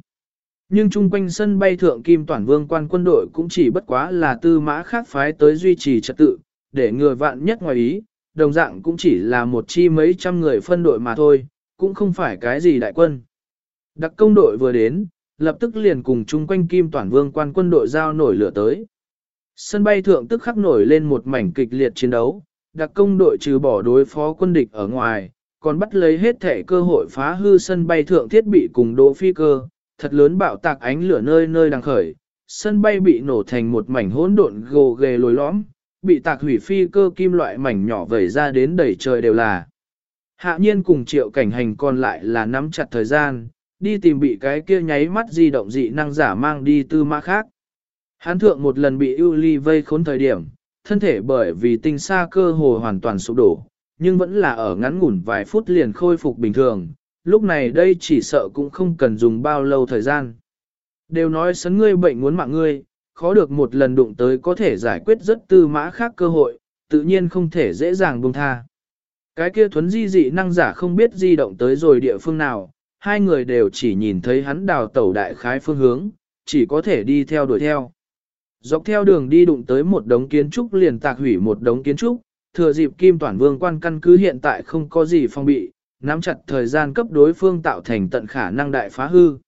Nhưng chung quanh sân bay thượng kim toàn vương quan quân đội cũng chỉ bất quá là tư mã khác phái tới duy trì trật tự, để người vạn nhất ngoài ý, đồng dạng cũng chỉ là một chi mấy trăm người phân đội mà thôi, cũng không phải cái gì đại quân. Đặc công đội vừa đến, lập tức liền cùng chung quanh kim toàn vương quan quân đội giao nổi lửa tới. Sân bay thượng tức khắc nổi lên một mảnh kịch liệt chiến đấu, đặc công đội trừ bỏ đối phó quân địch ở ngoài, còn bắt lấy hết thể cơ hội phá hư sân bay thượng thiết bị cùng đỗ phi cơ, thật lớn bạo tạc ánh lửa nơi nơi đang khởi, sân bay bị nổ thành một mảnh hỗn độn gồ ghề lồi lõm, bị tạc hủy phi cơ kim loại mảnh nhỏ vẩy ra đến đầy trời đều là. Hạ nhiên cùng triệu cảnh hành còn lại là nắm chặt thời gian, đi tìm bị cái kia nháy mắt di động dị năng giả mang đi tư mã khác. Hán thượng một lần bị ưu ly vây khốn thời điểm, thân thể bởi vì tinh xa cơ hồ hoàn toàn sụp đổ, nhưng vẫn là ở ngắn ngủn vài phút liền khôi phục bình thường, lúc này đây chỉ sợ cũng không cần dùng bao lâu thời gian. Đều nói sấn ngươi bệnh muốn mạng ngươi, khó được một lần đụng tới có thể giải quyết rất tư mã khác cơ hội, tự nhiên không thể dễ dàng buông tha. Cái kia thuấn di dị năng giả không biết di động tới rồi địa phương nào, hai người đều chỉ nhìn thấy hắn đào tẩu đại khái phương hướng, chỉ có thể đi theo đuổi theo. Dọc theo đường đi đụng tới một đống kiến trúc liền tạc hủy một đống kiến trúc, thừa dịp kim toàn vương quan căn cứ hiện tại không có gì phong bị, nắm chặt thời gian cấp đối phương tạo thành tận khả năng đại phá hư.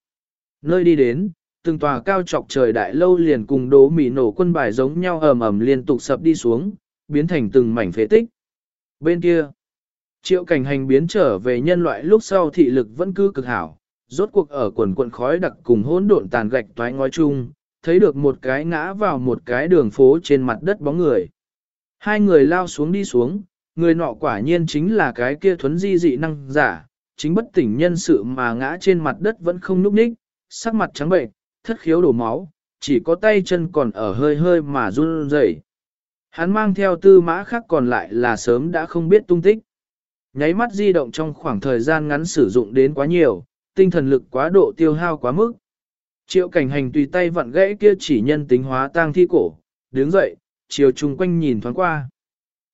Nơi đi đến, từng tòa cao trọc trời đại lâu liền cùng đố mì nổ quân bài giống nhau ầm ầm liên tục sập đi xuống, biến thành từng mảnh phế tích. Bên kia, triệu cảnh hành biến trở về nhân loại lúc sau thị lực vẫn cứ cực hảo, rốt cuộc ở quần quận khói đặc cùng hỗn độn tàn gạch toái ngói chung, thấy được một cái ngã vào một cái đường phố trên mặt đất bóng người. Hai người lao xuống đi xuống, người nọ quả nhiên chính là cái kia thuấn di dị năng giả, chính bất tỉnh nhân sự mà ngã trên mặt đất vẫn không núp ních, sắc mặt trắng bệnh, thất khiếu đổ máu, chỉ có tay chân còn ở hơi hơi mà run rẩy. Hắn mang theo tư mã khác còn lại là sớm đã không biết tung tích. Nháy mắt di động trong khoảng thời gian ngắn sử dụng đến quá nhiều, tinh thần lực quá độ tiêu hao quá mức. Triệu cảnh hành tùy tay vặn gãy kia chỉ nhân tính hóa tang thi cổ, đứng dậy, chiều chung quanh nhìn thoáng qua.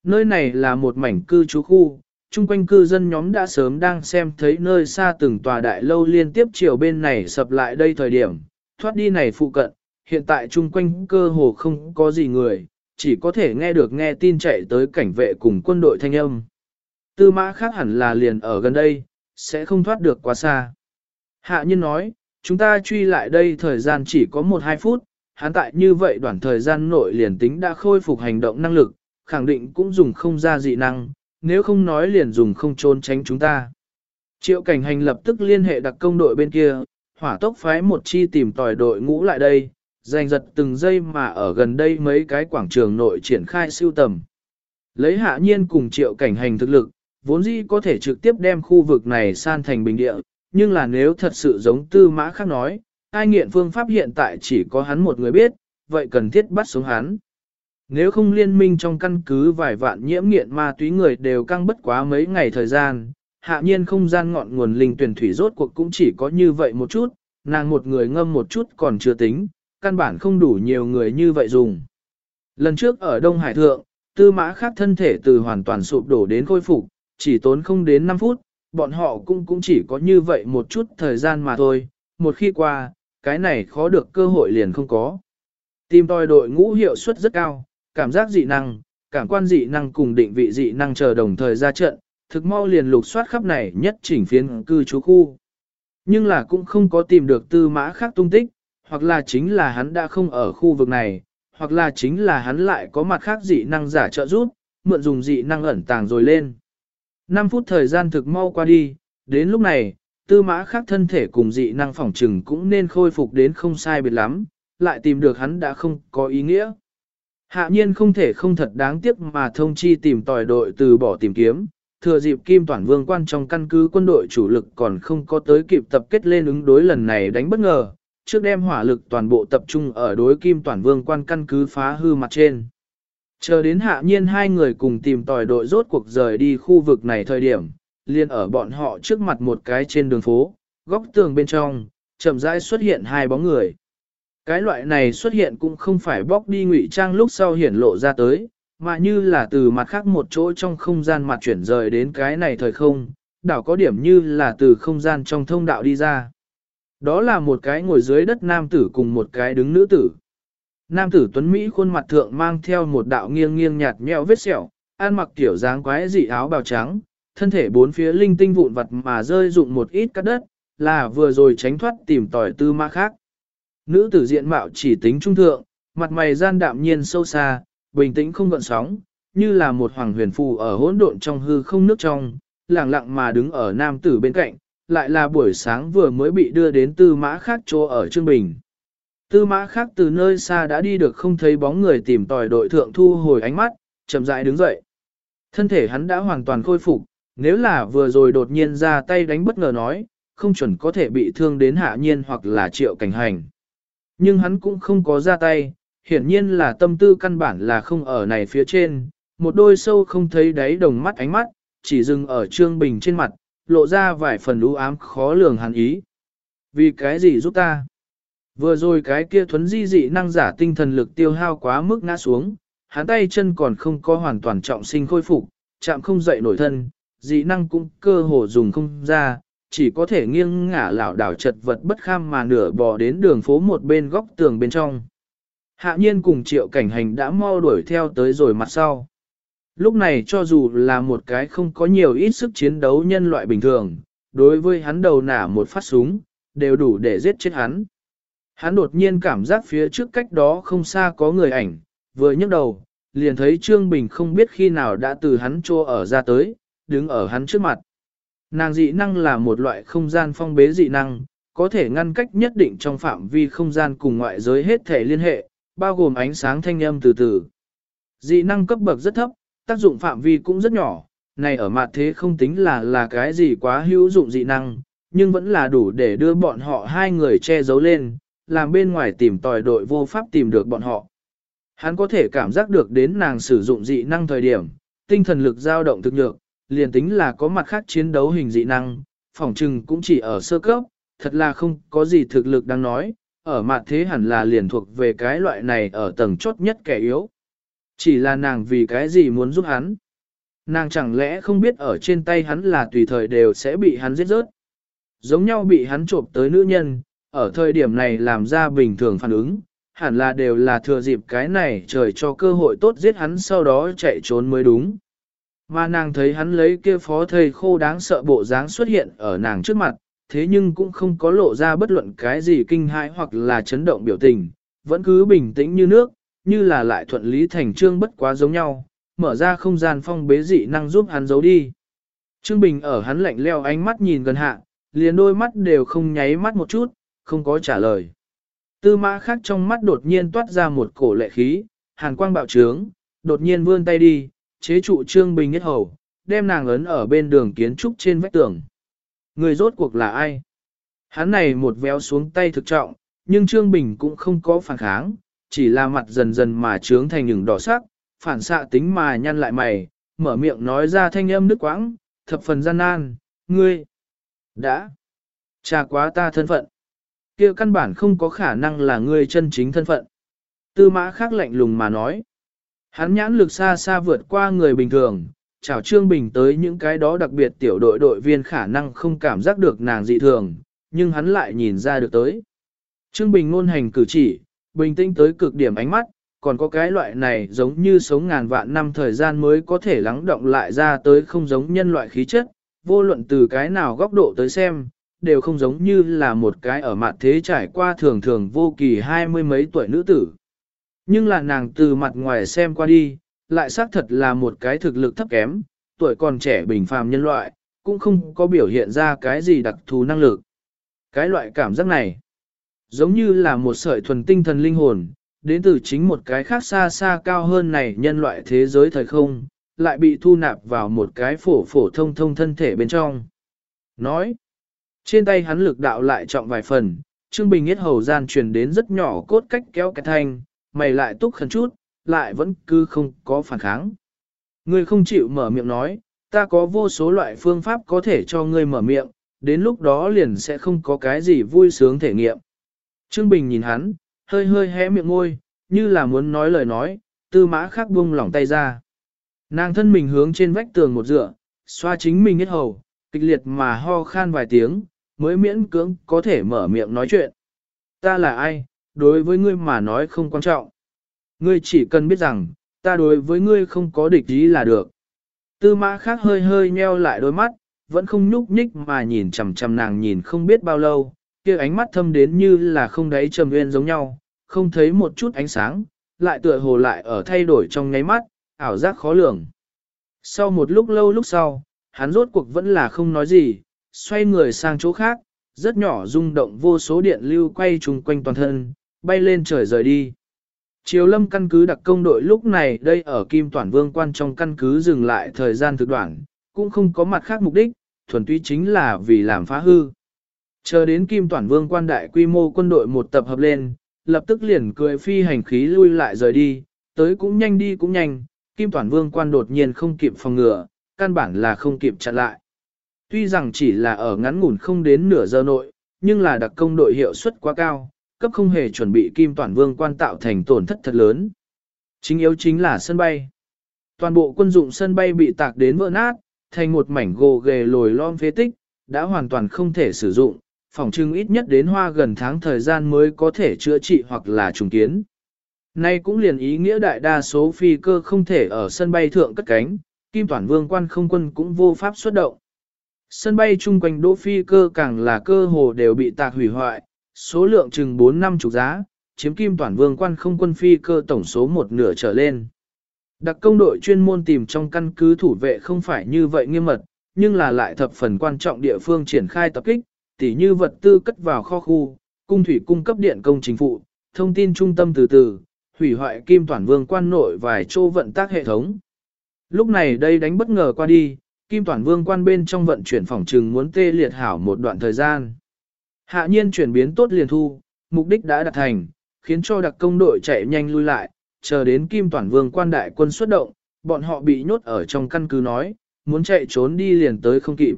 Nơi này là một mảnh cư trú khu, chung quanh cư dân nhóm đã sớm đang xem thấy nơi xa từng tòa đại lâu liên tiếp chiều bên này sập lại đây thời điểm, thoát đi này phụ cận, hiện tại chung quanh cơ hồ không có gì người, chỉ có thể nghe được nghe tin chạy tới cảnh vệ cùng quân đội thanh âm. Tư mã khác hẳn là liền ở gần đây, sẽ không thoát được quá xa. Hạ nhân nói, chúng ta truy lại đây thời gian chỉ có 1-2 phút, hắn tại như vậy đoạn thời gian nội liền tính đã khôi phục hành động năng lực, khẳng định cũng dùng không ra dị năng, nếu không nói liền dùng không trốn tránh chúng ta. Triệu cảnh hành lập tức liên hệ đặc công đội bên kia, hỏa tốc phái một chi tìm tòi đội ngũ lại đây, giành giật từng giây mà ở gần đây mấy cái quảng trường nội triển khai siêu tầm. Lấy hạ nhiên cùng triệu cảnh hành thực lực, vốn dĩ có thể trực tiếp đem khu vực này san thành bình địa, nhưng là nếu thật sự giống tư mã khác nói, ai nghiện phương pháp hiện tại chỉ có hắn một người biết, vậy cần thiết bắt sống hắn. Nếu không liên minh trong căn cứ vài vạn nhiễm nghiện ma túy người đều căng bất quá mấy ngày thời gian, hạ nhiên không gian ngọn nguồn linh tuyển thủy rốt cuộc cũng chỉ có như vậy một chút, nàng một người ngâm một chút còn chưa tính, căn bản không đủ nhiều người như vậy dùng. Lần trước ở Đông Hải Thượng, tư mã khác thân thể từ hoàn toàn sụp đổ đến khôi phục, chỉ tốn không đến 5 phút, bọn họ cũng cũng chỉ có như vậy một chút thời gian mà thôi, một khi qua, cái này khó được cơ hội liền không có. Tìm tòi đội ngũ hiệu suất rất cao, cảm giác dị năng, cảm quan dị năng cùng định vị dị năng chờ đồng thời ra trận, thực mau liền lục soát khắp này nhất chỉnh phiến cư trú khu. Nhưng là cũng không có tìm được tư mã khác tung tích, hoặc là chính là hắn đã không ở khu vực này, hoặc là chính là hắn lại có mặt khác dị năng giả trợ giúp, mượn dùng dị năng ẩn tàng rồi lên. 5 phút thời gian thực mau qua đi, đến lúc này, tư mã khác thân thể cùng dị năng phỏng trừng cũng nên khôi phục đến không sai biệt lắm, lại tìm được hắn đã không có ý nghĩa. Hạ nhiên không thể không thật đáng tiếc mà thông chi tìm tòi đội từ bỏ tìm kiếm, thừa dịp Kim Toản Vương quan trong căn cứ quân đội chủ lực còn không có tới kịp tập kết lên ứng đối lần này đánh bất ngờ, trước đem hỏa lực toàn bộ tập trung ở đối Kim Toản Vương quan căn cứ phá hư mặt trên. Chờ đến hạ nhiên hai người cùng tìm tòi đội rốt cuộc rời đi khu vực này thời điểm, liền ở bọn họ trước mặt một cái trên đường phố, góc tường bên trong, chậm rãi xuất hiện hai bóng người. Cái loại này xuất hiện cũng không phải bóc đi ngụy trang lúc sau hiển lộ ra tới, mà như là từ mặt khác một chỗ trong không gian mặt chuyển rời đến cái này thời không, đảo có điểm như là từ không gian trong thông đạo đi ra. Đó là một cái ngồi dưới đất nam tử cùng một cái đứng nữ tử. Nam tử Tuấn Mỹ khuôn mặt thượng mang theo một đạo nghiêng nghiêng nhạt nhẽo vết sẹo, ăn mặc tiểu dáng quái dị áo bào trắng, thân thể bốn phía linh tinh vụn vật mà rơi dụng một ít cắt đất, là vừa rồi tránh thoát tìm tỏi tư ma khác. Nữ tử diện mạo chỉ tính trung thượng, mặt mày gian đạm nhiên sâu xa, bình tĩnh không gợn sóng, như là một hoàng huyền phù ở hỗn độn trong hư không nước trong, lặng lặng mà đứng ở nam tử bên cạnh, lại là buổi sáng vừa mới bị đưa đến tư mã khác chỗ ở Trương Bình. Tư mã khác từ nơi xa đã đi được không thấy bóng người tìm tòi đội thượng thu hồi ánh mắt, chậm rãi đứng dậy. Thân thể hắn đã hoàn toàn khôi phục, nếu là vừa rồi đột nhiên ra tay đánh bất ngờ nói, không chuẩn có thể bị thương đến hạ nhiên hoặc là triệu cảnh hành. Nhưng hắn cũng không có ra tay, hiển nhiên là tâm tư căn bản là không ở này phía trên, một đôi sâu không thấy đáy đồng mắt ánh mắt, chỉ dừng ở Trương Bình trên mặt, lộ ra vài phần u ám khó lường hàn ý. Vì cái gì giúp ta? Vừa rồi cái kia thuấn di dị năng giả tinh thần lực tiêu hao quá mức ngã xuống, hắn tay chân còn không có hoàn toàn trọng sinh khôi phục, chạm không dậy nổi thân, dị năng cũng cơ hồ dùng không ra, chỉ có thể nghiêng ngả lảo đảo chật vật bất kham mà nửa bò đến đường phố một bên góc tường bên trong. Hạ nhiên cùng triệu cảnh hành đã mau đuổi theo tới rồi mặt sau. Lúc này cho dù là một cái không có nhiều ít sức chiến đấu nhân loại bình thường, đối với hắn đầu nả một phát súng, đều đủ để giết chết hắn. Hắn đột nhiên cảm giác phía trước cách đó không xa có người ảnh, vừa nhấc đầu, liền thấy Trương Bình không biết khi nào đã từ hắn trô ở ra tới, đứng ở hắn trước mặt. Nàng dị năng là một loại không gian phong bế dị năng, có thể ngăn cách nhất định trong phạm vi không gian cùng ngoại giới hết thể liên hệ, bao gồm ánh sáng thanh âm từ từ. Dị năng cấp bậc rất thấp, tác dụng phạm vi cũng rất nhỏ, này ở mặt thế không tính là là cái gì quá hữu dụng dị năng, nhưng vẫn là đủ để đưa bọn họ hai người che giấu lên, làm bên ngoài tìm tòi đội vô pháp tìm được bọn họ. Hắn có thể cảm giác được đến nàng sử dụng dị năng thời điểm, tinh thần lực dao động thực nhược, liền tính là có mặt khác chiến đấu hình dị năng, phỏng trừng cũng chỉ ở sơ cấp, thật là không có gì thực lực đang nói, ở mặt thế hẳn là liền thuộc về cái loại này ở tầng chốt nhất kẻ yếu. Chỉ là nàng vì cái gì muốn giúp hắn. Nàng chẳng lẽ không biết ở trên tay hắn là tùy thời đều sẽ bị hắn giết rớt. Giống nhau bị hắn trộm tới nữ nhân, ở thời điểm này làm ra bình thường phản ứng, hẳn là đều là thừa dịp cái này trời cho cơ hội tốt giết hắn sau đó chạy trốn mới đúng. Mà nàng thấy hắn lấy kia phó thầy khô đáng sợ bộ dáng xuất hiện ở nàng trước mặt, thế nhưng cũng không có lộ ra bất luận cái gì kinh hãi hoặc là chấn động biểu tình, vẫn cứ bình tĩnh như nước, như là lại thuận lý thành trương bất quá giống nhau, mở ra không gian phong bế dị năng giúp hắn giấu đi. Trương Bình ở hắn lạnh leo ánh mắt nhìn gần hạ, liền đôi mắt đều không nháy mắt một chút, không có trả lời. Tư mã khác trong mắt đột nhiên toát ra một cổ lệ khí, hàn quang bạo trướng, đột nhiên vươn tay đi, chế trụ Trương Bình nhất hầu, đem nàng ấn ở bên đường kiến trúc trên vách tường. Người rốt cuộc là ai? Hắn này một véo xuống tay thực trọng, nhưng Trương Bình cũng không có phản kháng, chỉ là mặt dần dần mà trướng thành những đỏ sắc, phản xạ tính mà nhăn lại mày, mở miệng nói ra thanh âm nước quãng, thập phần gian nan, ngươi, đã, trà quá ta thân phận kia căn bản không có khả năng là ngươi chân chính thân phận. Tư mã khác lạnh lùng mà nói. Hắn nhãn lực xa xa vượt qua người bình thường, chào Trương Bình tới những cái đó đặc biệt tiểu đội đội viên khả năng không cảm giác được nàng dị thường, nhưng hắn lại nhìn ra được tới. Trương Bình ngôn hành cử chỉ, bình tĩnh tới cực điểm ánh mắt, còn có cái loại này giống như sống ngàn vạn năm thời gian mới có thể lắng động lại ra tới không giống nhân loại khí chất, vô luận từ cái nào góc độ tới xem, đều không giống như là một cái ở mặt thế trải qua thường thường vô kỳ hai mươi mấy tuổi nữ tử. Nhưng là nàng từ mặt ngoài xem qua đi, lại xác thật là một cái thực lực thấp kém, tuổi còn trẻ bình phàm nhân loại, cũng không có biểu hiện ra cái gì đặc thù năng lực. Cái loại cảm giác này, giống như là một sợi thuần tinh thần linh hồn, đến từ chính một cái khác xa xa cao hơn này nhân loại thế giới thời không, lại bị thu nạp vào một cái phổ phổ thông thông thân thể bên trong. Nói, trên tay hắn lực đạo lại trọng vài phần, Trương Bình Yết hầu gian truyền đến rất nhỏ cốt cách kéo cái thanh, mày lại túc khẩn chút, lại vẫn cứ không có phản kháng. Ngươi không chịu mở miệng nói, ta có vô số loại phương pháp có thể cho ngươi mở miệng, đến lúc đó liền sẽ không có cái gì vui sướng thể nghiệm. Trương Bình nhìn hắn, hơi hơi hé miệng ngôi, như là muốn nói lời nói, tư mã khắc buông lỏng tay ra. Nàng thân mình hướng trên vách tường một dựa, xoa chính mình hết hầu, kịch liệt mà ho khan vài tiếng, mới miễn cưỡng có thể mở miệng nói chuyện. Ta là ai, đối với ngươi mà nói không quan trọng. Ngươi chỉ cần biết rằng, ta đối với ngươi không có địch ý là được. Tư mã khác hơi hơi nheo lại đôi mắt, vẫn không nhúc nhích mà nhìn chằm chằm nàng nhìn không biết bao lâu, kia ánh mắt thâm đến như là không đáy trầm nguyên giống nhau, không thấy một chút ánh sáng, lại tựa hồ lại ở thay đổi trong nháy mắt, ảo giác khó lường. Sau một lúc lâu lúc sau, hắn rốt cuộc vẫn là không nói gì, xoay người sang chỗ khác, rất nhỏ rung động vô số điện lưu quay chung quanh toàn thân, bay lên trời rời đi. Triều lâm căn cứ đặc công đội lúc này đây ở Kim Toản Vương quan trong căn cứ dừng lại thời gian thực đoạn, cũng không có mặt khác mục đích, thuần túy chính là vì làm phá hư. Chờ đến Kim Toản Vương quan đại quy mô quân đội một tập hợp lên, lập tức liền cười phi hành khí lui lại rời đi, tới cũng nhanh đi cũng nhanh, Kim Toản Vương quan đột nhiên không kịp phòng ngừa, căn bản là không kịp chặn lại. Tuy rằng chỉ là ở ngắn ngủn không đến nửa giờ nội, nhưng là đặc công đội hiệu suất quá cao, cấp không hề chuẩn bị Kim Toàn Vương quan tạo thành tổn thất thật lớn. Chính yếu chính là sân bay. Toàn bộ quân dụng sân bay bị tạc đến vỡ nát, thành một mảnh gồ ghề lồi lom phế tích, đã hoàn toàn không thể sử dụng, phòng trưng ít nhất đến hoa gần tháng thời gian mới có thể chữa trị hoặc là trùng kiến. Nay cũng liền ý nghĩa đại đa số phi cơ không thể ở sân bay thượng cất cánh, Kim Toàn Vương quan không quân cũng vô pháp xuất động. Sân bay chung quanh đỗ phi cơ càng là cơ hồ đều bị tạc hủy hoại, số lượng chừng 4 năm chục giá, chiếm Kim toàn Vương quan không quân phi cơ tổng số một nửa trở lên. Đặc công đội chuyên môn tìm trong căn cứ thủ vệ không phải như vậy nghiêm mật, nhưng là lại thập phần quan trọng địa phương triển khai tập kích, tỉ như vật tư cất vào kho khu, cung thủy cung cấp điện công chính phụ, thông tin trung tâm từ từ, hủy hoại kim toàn vương quan nội vài chỗ vận tác hệ thống. Lúc này đây đánh bất ngờ qua đi, kim toàn vương quan bên trong vận chuyển phòng trừng muốn tê liệt hảo một đoạn thời gian. Hạ nhiên chuyển biến tốt liền thu, mục đích đã đạt thành, khiến cho đặc công đội chạy nhanh lui lại, chờ đến kim Toản vương quan đại quân xuất động, bọn họ bị nhốt ở trong căn cứ nói, muốn chạy trốn đi liền tới không kịp.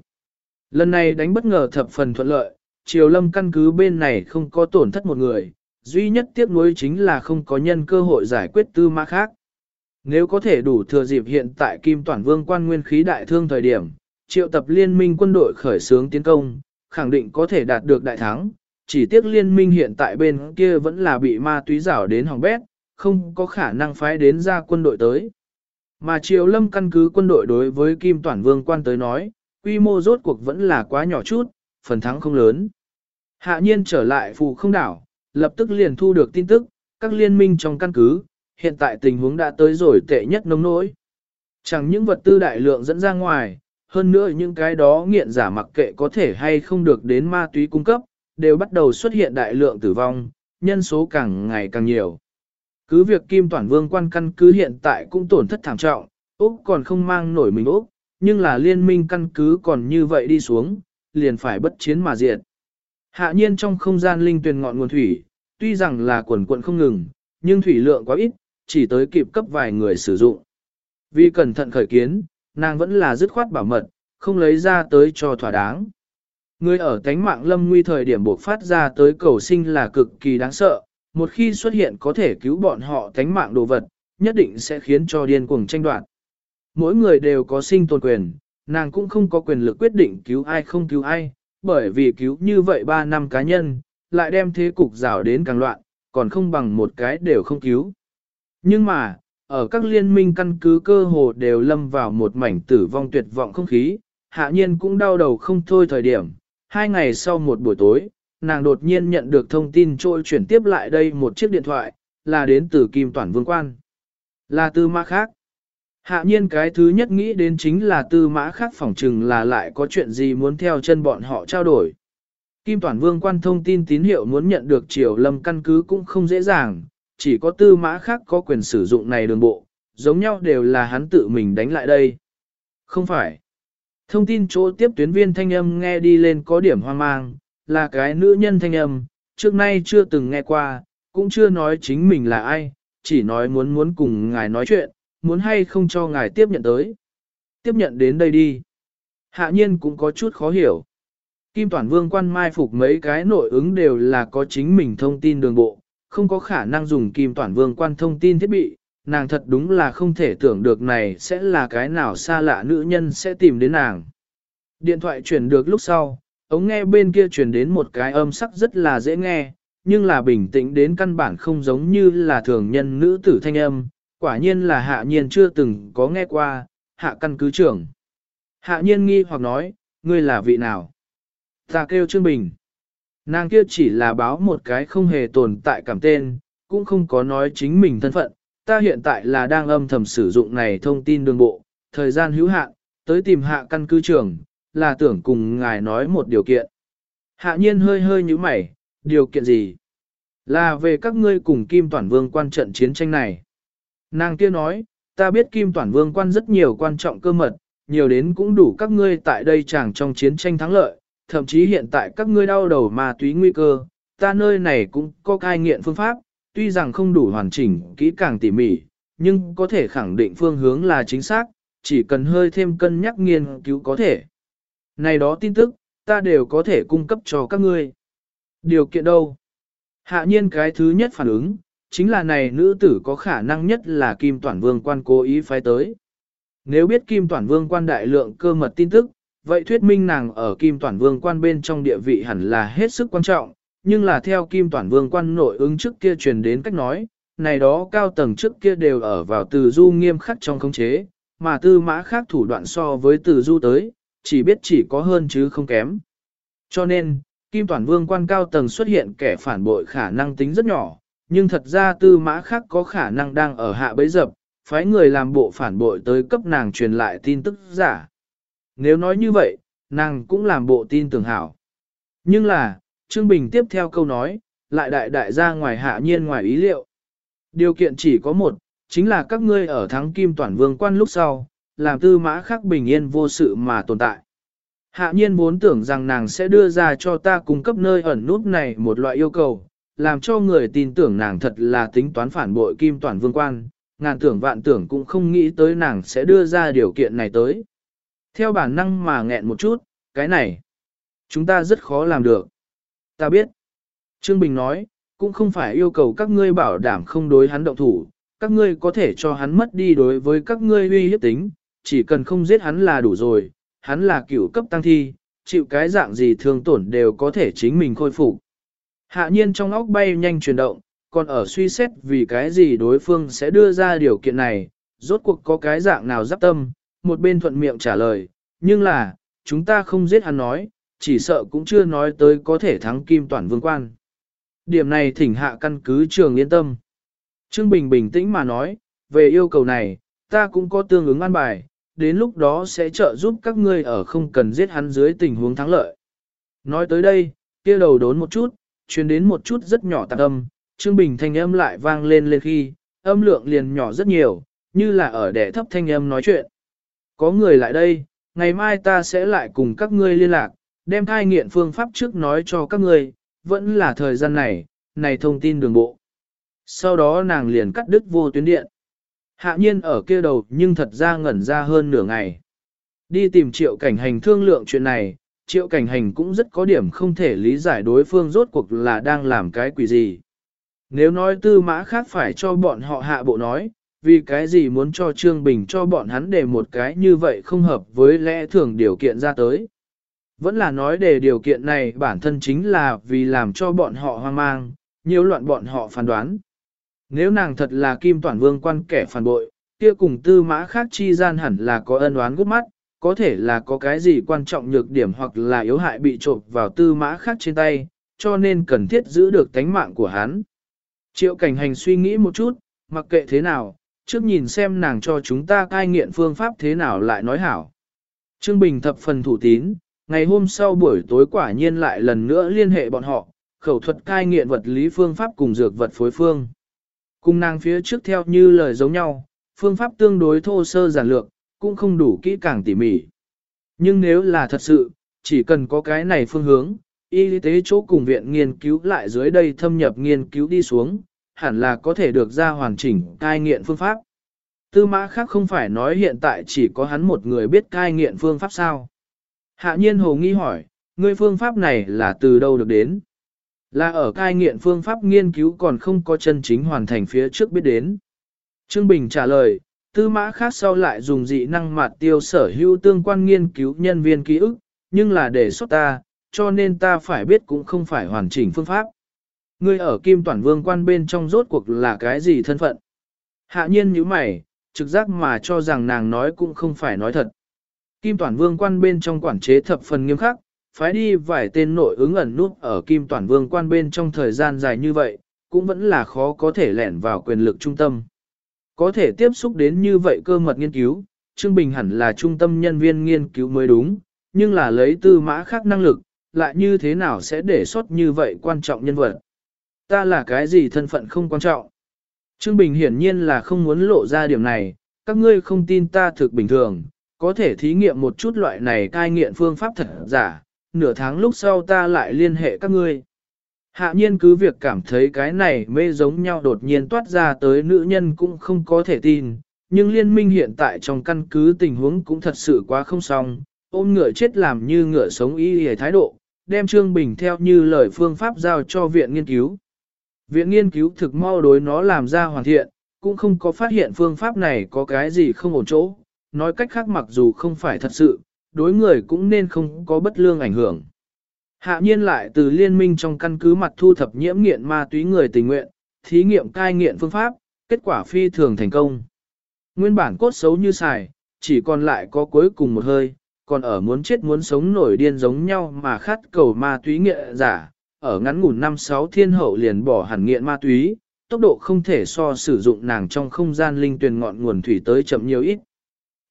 Lần này đánh bất ngờ thập phần thuận lợi, triều lâm căn cứ bên này không có tổn thất một người, duy nhất tiếc nuối chính là không có nhân cơ hội giải quyết tư mã khác. Nếu có thể đủ thừa dịp hiện tại Kim Toản Vương quan nguyên khí đại thương thời điểm, triệu tập liên minh quân đội khởi xướng tiến công, khẳng định có thể đạt được đại thắng, chỉ tiếc liên minh hiện tại bên kia vẫn là bị ma túy rảo đến hỏng bét, không có khả năng phái đến ra quân đội tới. Mà triều lâm căn cứ quân đội đối với Kim Toản Vương quan tới nói, quy mô rốt cuộc vẫn là quá nhỏ chút, phần thắng không lớn. Hạ nhiên trở lại phù không đảo, lập tức liền thu được tin tức, các liên minh trong căn cứ, hiện tại tình huống đã tới rồi tệ nhất nông nỗi. Chẳng những vật tư đại lượng dẫn ra ngoài, hơn nữa những cái đó nghiện giả mặc kệ có thể hay không được đến ma túy cung cấp, đều bắt đầu xuất hiện đại lượng tử vong, nhân số càng ngày càng nhiều. Cứ việc Kim Toản Vương quan căn cứ hiện tại cũng tổn thất thảm trọng, Úc còn không mang nổi mình Úc, nhưng là liên minh căn cứ còn như vậy đi xuống, liền phải bất chiến mà diệt. Hạ nhiên trong không gian linh tuyền ngọn nguồn thủy, tuy rằng là quần quận không ngừng, nhưng thủy lượng quá ít, chỉ tới kịp cấp vài người sử dụng. Vì cẩn thận khởi kiến, nàng vẫn là dứt khoát bảo mật, không lấy ra tới cho thỏa đáng. Người ở cánh mạng lâm nguy thời điểm buộc phát ra tới cầu sinh là cực kỳ đáng sợ, một khi xuất hiện có thể cứu bọn họ cánh mạng đồ vật, nhất định sẽ khiến cho điên cuồng tranh đoạt. Mỗi người đều có sinh tồn quyền, nàng cũng không có quyền lực quyết định cứu ai không cứu ai, bởi vì cứu như vậy 3 năm cá nhân, lại đem thế cục rào đến càng loạn, còn không bằng một cái đều không cứu. Nhưng mà, ở các liên minh căn cứ cơ hồ đều lâm vào một mảnh tử vong tuyệt vọng không khí, hạ nhiên cũng đau đầu không thôi thời điểm. Hai ngày sau một buổi tối, nàng đột nhiên nhận được thông tin trôi chuyển tiếp lại đây một chiếc điện thoại, là đến từ Kim Toản Vương Quan. Là tư mã khác. Hạ nhiên cái thứ nhất nghĩ đến chính là tư mã khác phỏng chừng là lại có chuyện gì muốn theo chân bọn họ trao đổi. Kim Toản Vương quan thông tin tín hiệu muốn nhận được triều lâm căn cứ cũng không dễ dàng, chỉ có tư mã khác có quyền sử dụng này đường bộ, giống nhau đều là hắn tự mình đánh lại đây. Không phải. Thông tin chỗ tiếp tuyến viên thanh âm nghe đi lên có điểm hoang mang, là cái nữ nhân thanh âm, trước nay chưa từng nghe qua, cũng chưa nói chính mình là ai, chỉ nói muốn muốn cùng ngài nói chuyện, muốn hay không cho ngài tiếp nhận tới. Tiếp nhận đến đây đi. Hạ nhiên cũng có chút khó hiểu. Kim Toàn Vương quan mai phục mấy cái nội ứng đều là có chính mình thông tin đường bộ, không có khả năng dùng Kim Toàn Vương quan thông tin thiết bị, nàng thật đúng là không thể tưởng được này sẽ là cái nào xa lạ nữ nhân sẽ tìm đến nàng. Điện thoại chuyển được lúc sau, ống nghe bên kia truyền đến một cái âm sắc rất là dễ nghe, nhưng là bình tĩnh đến căn bản không giống như là thường nhân nữ tử thanh âm, quả nhiên là hạ nhiên chưa từng có nghe qua, hạ căn cứ trưởng. Hạ nhiên nghi hoặc nói, ngươi là vị nào? Ta kêu Trương Bình. Nàng kia chỉ là báo một cái không hề tồn tại cảm tên, cũng không có nói chính mình thân phận. Ta hiện tại là đang âm thầm sử dụng này thông tin đường bộ, thời gian hữu hạn, tới tìm hạ căn cứ trưởng, là tưởng cùng ngài nói một điều kiện. Hạ nhiên hơi hơi như mày, điều kiện gì? Là về các ngươi cùng Kim Toản Vương quan trận chiến tranh này. Nàng kia nói, ta biết Kim Toản Vương quan rất nhiều quan trọng cơ mật, nhiều đến cũng đủ các ngươi tại đây chẳng trong chiến tranh thắng lợi, thậm chí hiện tại các ngươi đau đầu ma túy nguy cơ, ta nơi này cũng có cai nghiện phương pháp, tuy rằng không đủ hoàn chỉnh, kỹ càng tỉ mỉ, nhưng có thể khẳng định phương hướng là chính xác, chỉ cần hơi thêm cân nhắc nghiên cứu có thể. Này đó tin tức, ta đều có thể cung cấp cho các ngươi. Điều kiện đâu? Hạ nhiên cái thứ nhất phản ứng, chính là này nữ tử có khả năng nhất là Kim Toản Vương quan cố ý phái tới. Nếu biết Kim Toản Vương quan đại lượng cơ mật tin tức, vậy thuyết minh nàng ở Kim Toản Vương quan bên trong địa vị hẳn là hết sức quan trọng, nhưng là theo Kim Toản Vương quan nội ứng trước kia truyền đến cách nói, này đó cao tầng trước kia đều ở vào từ du nghiêm khắc trong khống chế, mà tư mã khác thủ đoạn so với từ du tới, chỉ biết chỉ có hơn chứ không kém. Cho nên, Kim Toản Vương quan cao tầng xuất hiện kẻ phản bội khả năng tính rất nhỏ, nhưng thật ra tư mã khác có khả năng đang ở hạ bấy dập, phái người làm bộ phản bội tới cấp nàng truyền lại tin tức giả. Nếu nói như vậy, nàng cũng làm bộ tin tưởng hảo. Nhưng là, Trương Bình tiếp theo câu nói, lại đại đại ra ngoài hạ nhiên ngoài ý liệu. Điều kiện chỉ có một, chính là các ngươi ở thắng kim toàn vương quan lúc sau, làm tư mã khắc bình yên vô sự mà tồn tại. Hạ nhiên muốn tưởng rằng nàng sẽ đưa ra cho ta cung cấp nơi ẩn nút này một loại yêu cầu, làm cho người tin tưởng nàng thật là tính toán phản bội kim toàn vương quan, ngàn tưởng vạn tưởng cũng không nghĩ tới nàng sẽ đưa ra điều kiện này tới. Theo bản năng mà nghẹn một chút, cái này, chúng ta rất khó làm được. Ta biết. Trương Bình nói, cũng không phải yêu cầu các ngươi bảo đảm không đối hắn động thủ, các ngươi có thể cho hắn mất đi đối với các ngươi uy hiếp tính, chỉ cần không giết hắn là đủ rồi, hắn là cửu cấp tăng thi, chịu cái dạng gì thương tổn đều có thể chính mình khôi phục. Hạ nhiên trong óc bay nhanh chuyển động, còn ở suy xét vì cái gì đối phương sẽ đưa ra điều kiện này, rốt cuộc có cái dạng nào giáp tâm, một bên thuận miệng trả lời, nhưng là, chúng ta không giết hắn nói, chỉ sợ cũng chưa nói tới có thể thắng kim toàn vương quan. Điểm này thỉnh hạ căn cứ trường yên tâm. Trương Bình bình tĩnh mà nói, về yêu cầu này, ta cũng có tương ứng an bài, đến lúc đó sẽ trợ giúp các ngươi ở không cần giết hắn dưới tình huống thắng lợi. Nói tới đây, kia đầu đốn một chút, truyền đến một chút rất nhỏ tạc âm, Trương Bình thanh âm lại vang lên lên khi, âm lượng liền nhỏ rất nhiều, như là ở đẻ thấp thanh âm nói chuyện. Có người lại đây, ngày mai ta sẽ lại cùng các ngươi liên lạc, đem thai nghiện phương pháp trước nói cho các ngươi, vẫn là thời gian này, này thông tin đường bộ. Sau đó nàng liền cắt đứt vô tuyến điện. Hạ nhiên ở kia đầu nhưng thật ra ngẩn ra hơn nửa ngày. Đi tìm triệu cảnh hành thương lượng chuyện này, triệu cảnh hành cũng rất có điểm không thể lý giải đối phương rốt cuộc là đang làm cái quỷ gì. Nếu nói tư mã khác phải cho bọn họ hạ bộ nói, vì cái gì muốn cho Trương Bình cho bọn hắn để một cái như vậy không hợp với lẽ thường điều kiện ra tới. Vẫn là nói để điều kiện này bản thân chính là vì làm cho bọn họ hoang mang, nhiều loạn bọn họ phán đoán. Nếu nàng thật là kim toàn vương quan kẻ phản bội, kia cùng tư mã khác chi gian hẳn là có ân oán gút mắt, có thể là có cái gì quan trọng nhược điểm hoặc là yếu hại bị trộm vào tư mã khác trên tay, cho nên cần thiết giữ được tánh mạng của hắn. Triệu cảnh hành suy nghĩ một chút, mặc kệ thế nào, trước nhìn xem nàng cho chúng ta cai nghiện phương pháp thế nào lại nói hảo. Trương Bình thập phần thủ tín, ngày hôm sau buổi tối quả nhiên lại lần nữa liên hệ bọn họ, khẩu thuật cai nghiện vật lý phương pháp cùng dược vật phối phương. Cùng nàng phía trước theo như lời giống nhau, phương pháp tương đối thô sơ giản lược, cũng không đủ kỹ càng tỉ mỉ. Nhưng nếu là thật sự, chỉ cần có cái này phương hướng, y tế chỗ cùng viện nghiên cứu lại dưới đây thâm nhập nghiên cứu đi xuống, hẳn là có thể được ra hoàn chỉnh cai nghiện phương pháp. Tư mã khác không phải nói hiện tại chỉ có hắn một người biết cai nghiện phương pháp sao. Hạ nhiên hồ nghi hỏi, ngươi phương pháp này là từ đâu được đến? Là ở cai nghiện phương pháp nghiên cứu còn không có chân chính hoàn thành phía trước biết đến. Trương Bình trả lời, tư mã khác sau lại dùng dị năng mặt tiêu sở hữu tương quan nghiên cứu nhân viên ký ức, nhưng là để xuất ta, cho nên ta phải biết cũng không phải hoàn chỉnh phương pháp. Ngươi ở Kim Toản Vương quan bên trong rốt cuộc là cái gì thân phận? Hạ nhiên như mày, trực giác mà cho rằng nàng nói cũng không phải nói thật. Kim Toản Vương quan bên trong quản chế thập phần nghiêm khắc, phái đi vài tên nội ứng ẩn nút ở Kim Toản Vương quan bên trong thời gian dài như vậy, cũng vẫn là khó có thể lẻn vào quyền lực trung tâm. Có thể tiếp xúc đến như vậy cơ mật nghiên cứu, Trương Bình hẳn là trung tâm nhân viên nghiên cứu mới đúng, nhưng là lấy tư mã khác năng lực, lại như thế nào sẽ để sót như vậy quan trọng nhân vật. Ta là cái gì thân phận không quan trọng. Trương Bình hiển nhiên là không muốn lộ ra điểm này, các ngươi không tin ta thực bình thường, có thể thí nghiệm một chút loại này cai nghiện phương pháp thật giả, nửa tháng lúc sau ta lại liên hệ các ngươi. Hạ nhiên cứ việc cảm thấy cái này mê giống nhau đột nhiên toát ra tới nữ nhân cũng không có thể tin, nhưng liên minh hiện tại trong căn cứ tình huống cũng thật sự quá không xong, ôm ngựa chết làm như ngựa sống y hề thái độ, đem Trương Bình theo như lời phương pháp giao cho viện nghiên cứu. Viện nghiên cứu thực mau đối nó làm ra hoàn thiện, cũng không có phát hiện phương pháp này có cái gì không ổn chỗ, nói cách khác mặc dù không phải thật sự, đối người cũng nên không có bất lương ảnh hưởng. Hạ nhiên lại từ liên minh trong căn cứ mặt thu thập nhiễm nghiện ma túy người tình nguyện, thí nghiệm cai nghiện phương pháp, kết quả phi thường thành công. Nguyên bản cốt xấu như xài, chỉ còn lại có cuối cùng một hơi, còn ở muốn chết muốn sống nổi điên giống nhau mà khát cầu ma túy nghiện giả, ở ngắn ngủn năm sáu thiên hậu liền bỏ hẳn nghiện ma túy, tốc độ không thể so sử dụng nàng trong không gian linh tuyền ngọn nguồn thủy tới chậm nhiều ít.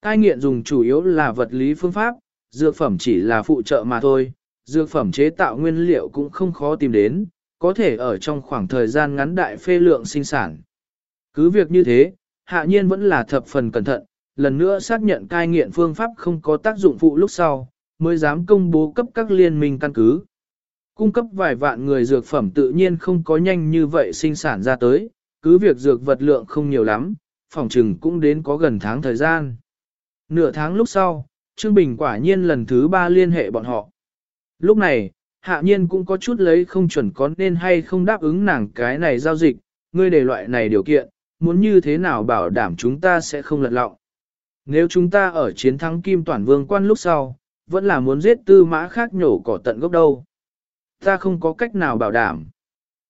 Cai nghiện dùng chủ yếu là vật lý phương pháp, dược phẩm chỉ là phụ trợ mà thôi, dược phẩm chế tạo nguyên liệu cũng không khó tìm đến, có thể ở trong khoảng thời gian ngắn đại phê lượng sinh sản. Cứ việc như thế, hạ nhiên vẫn là thập phần cẩn thận, lần nữa xác nhận cai nghiện phương pháp không có tác dụng phụ lúc sau, mới dám công bố cấp các liên minh căn cứ. Cung cấp vài vạn người dược phẩm tự nhiên không có nhanh như vậy sinh sản ra tới, cứ việc dược vật lượng không nhiều lắm, phòng trừng cũng đến có gần tháng thời gian. Nửa tháng lúc sau, Trương Bình quả nhiên lần thứ ba liên hệ bọn họ. Lúc này, hạ nhiên cũng có chút lấy không chuẩn có nên hay không đáp ứng nàng cái này giao dịch, ngươi đề loại này điều kiện, muốn như thế nào bảo đảm chúng ta sẽ không lật lọng. Nếu chúng ta ở chiến thắng Kim Toản Vương quan lúc sau, vẫn là muốn giết tư mã khác nhổ cỏ tận gốc đâu. Ta không có cách nào bảo đảm.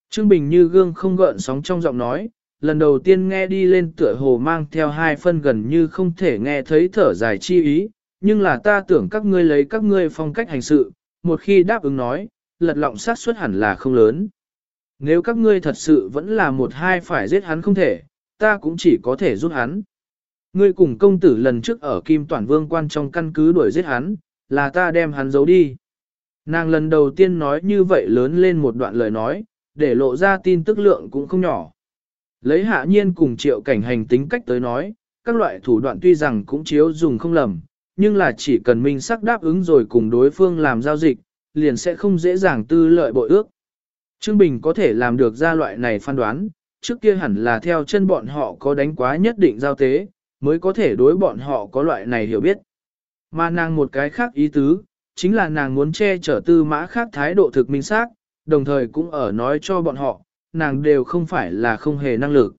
Trương Bình như gương không gợn sóng trong giọng nói, lần đầu tiên nghe đi lên tựa hồ mang theo hai phân gần như không thể nghe thấy thở dài chi ý, nhưng là ta tưởng các ngươi lấy các ngươi phong cách hành sự, một khi đáp ứng nói, lật lọng sát suất hẳn là không lớn. Nếu các ngươi thật sự vẫn là một hai phải giết hắn không thể, ta cũng chỉ có thể giúp hắn. Ngươi cùng công tử lần trước ở Kim Toản Vương quan trong căn cứ đuổi giết hắn, là ta đem hắn giấu đi. Nàng lần đầu tiên nói như vậy lớn lên một đoạn lời nói, để lộ ra tin tức lượng cũng không nhỏ. Lấy hạ nhiên cùng triệu cảnh hành tính cách tới nói, các loại thủ đoạn tuy rằng cũng chiếu dùng không lầm, nhưng là chỉ cần minh sắc đáp ứng rồi cùng đối phương làm giao dịch, liền sẽ không dễ dàng tư lợi bội ước. Trương Bình có thể làm được ra loại này phán đoán, trước kia hẳn là theo chân bọn họ có đánh quá nhất định giao tế, mới có thể đối bọn họ có loại này hiểu biết. Mà nàng một cái khác ý tứ, chính là nàng muốn che chở tư mã khác thái độ thực minh xác, đồng thời cũng ở nói cho bọn họ, nàng đều không phải là không hề năng lực.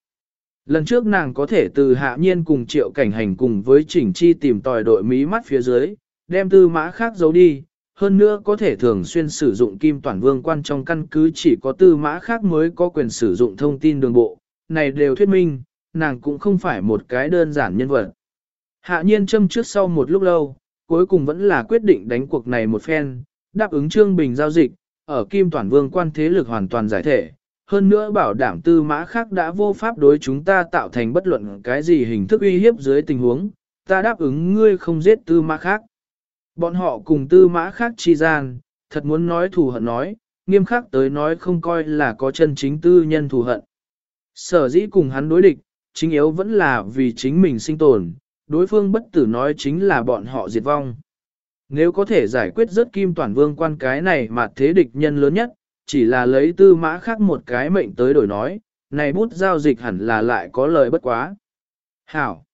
Lần trước nàng có thể từ hạ nhiên cùng triệu cảnh hành cùng với chỉnh chi tìm tòi đội mí mắt phía dưới, đem tư mã khác giấu đi, hơn nữa có thể thường xuyên sử dụng kim toàn vương quan trong căn cứ chỉ có tư mã khác mới có quyền sử dụng thông tin đường bộ, này đều thuyết minh, nàng cũng không phải một cái đơn giản nhân vật. Hạ nhiên châm trước sau một lúc lâu, cuối cùng vẫn là quyết định đánh cuộc này một phen, đáp ứng Trương Bình giao dịch, ở Kim Toàn Vương quan thế lực hoàn toàn giải thể, hơn nữa bảo đảm tư mã khác đã vô pháp đối chúng ta tạo thành bất luận cái gì hình thức uy hiếp dưới tình huống, ta đáp ứng ngươi không giết tư mã khác. Bọn họ cùng tư mã khác chi gian, thật muốn nói thù hận nói, nghiêm khắc tới nói không coi là có chân chính tư nhân thù hận. Sở dĩ cùng hắn đối địch, chính yếu vẫn là vì chính mình sinh tồn, đối phương bất tử nói chính là bọn họ diệt vong. Nếu có thể giải quyết rớt kim toàn vương quan cái này mà thế địch nhân lớn nhất, chỉ là lấy tư mã khác một cái mệnh tới đổi nói, này bút giao dịch hẳn là lại có lời bất quá. Hảo!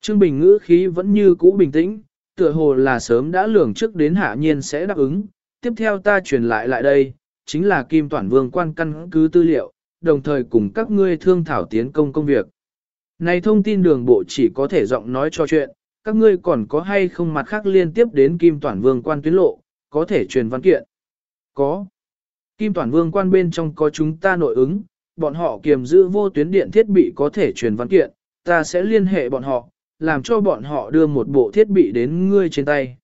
Trương Bình ngữ khí vẫn như cũ bình tĩnh, tựa hồ là sớm đã lường trước đến hạ nhiên sẽ đáp ứng. Tiếp theo ta truyền lại lại đây, chính là Kim toàn Vương quan căn cứ tư liệu, đồng thời cùng các ngươi thương thảo tiến công công việc. Này thông tin đường bộ chỉ có thể giọng nói cho chuyện, các ngươi còn có hay không mặt khác liên tiếp đến Kim Toản Vương quan tuyến lộ, có thể truyền văn kiện. Có. Kim Toản Vương quan bên trong có chúng ta nội ứng, bọn họ kiềm giữ vô tuyến điện thiết bị có thể truyền văn kiện, ta sẽ liên hệ bọn họ, làm cho bọn họ đưa một bộ thiết bị đến ngươi trên tay.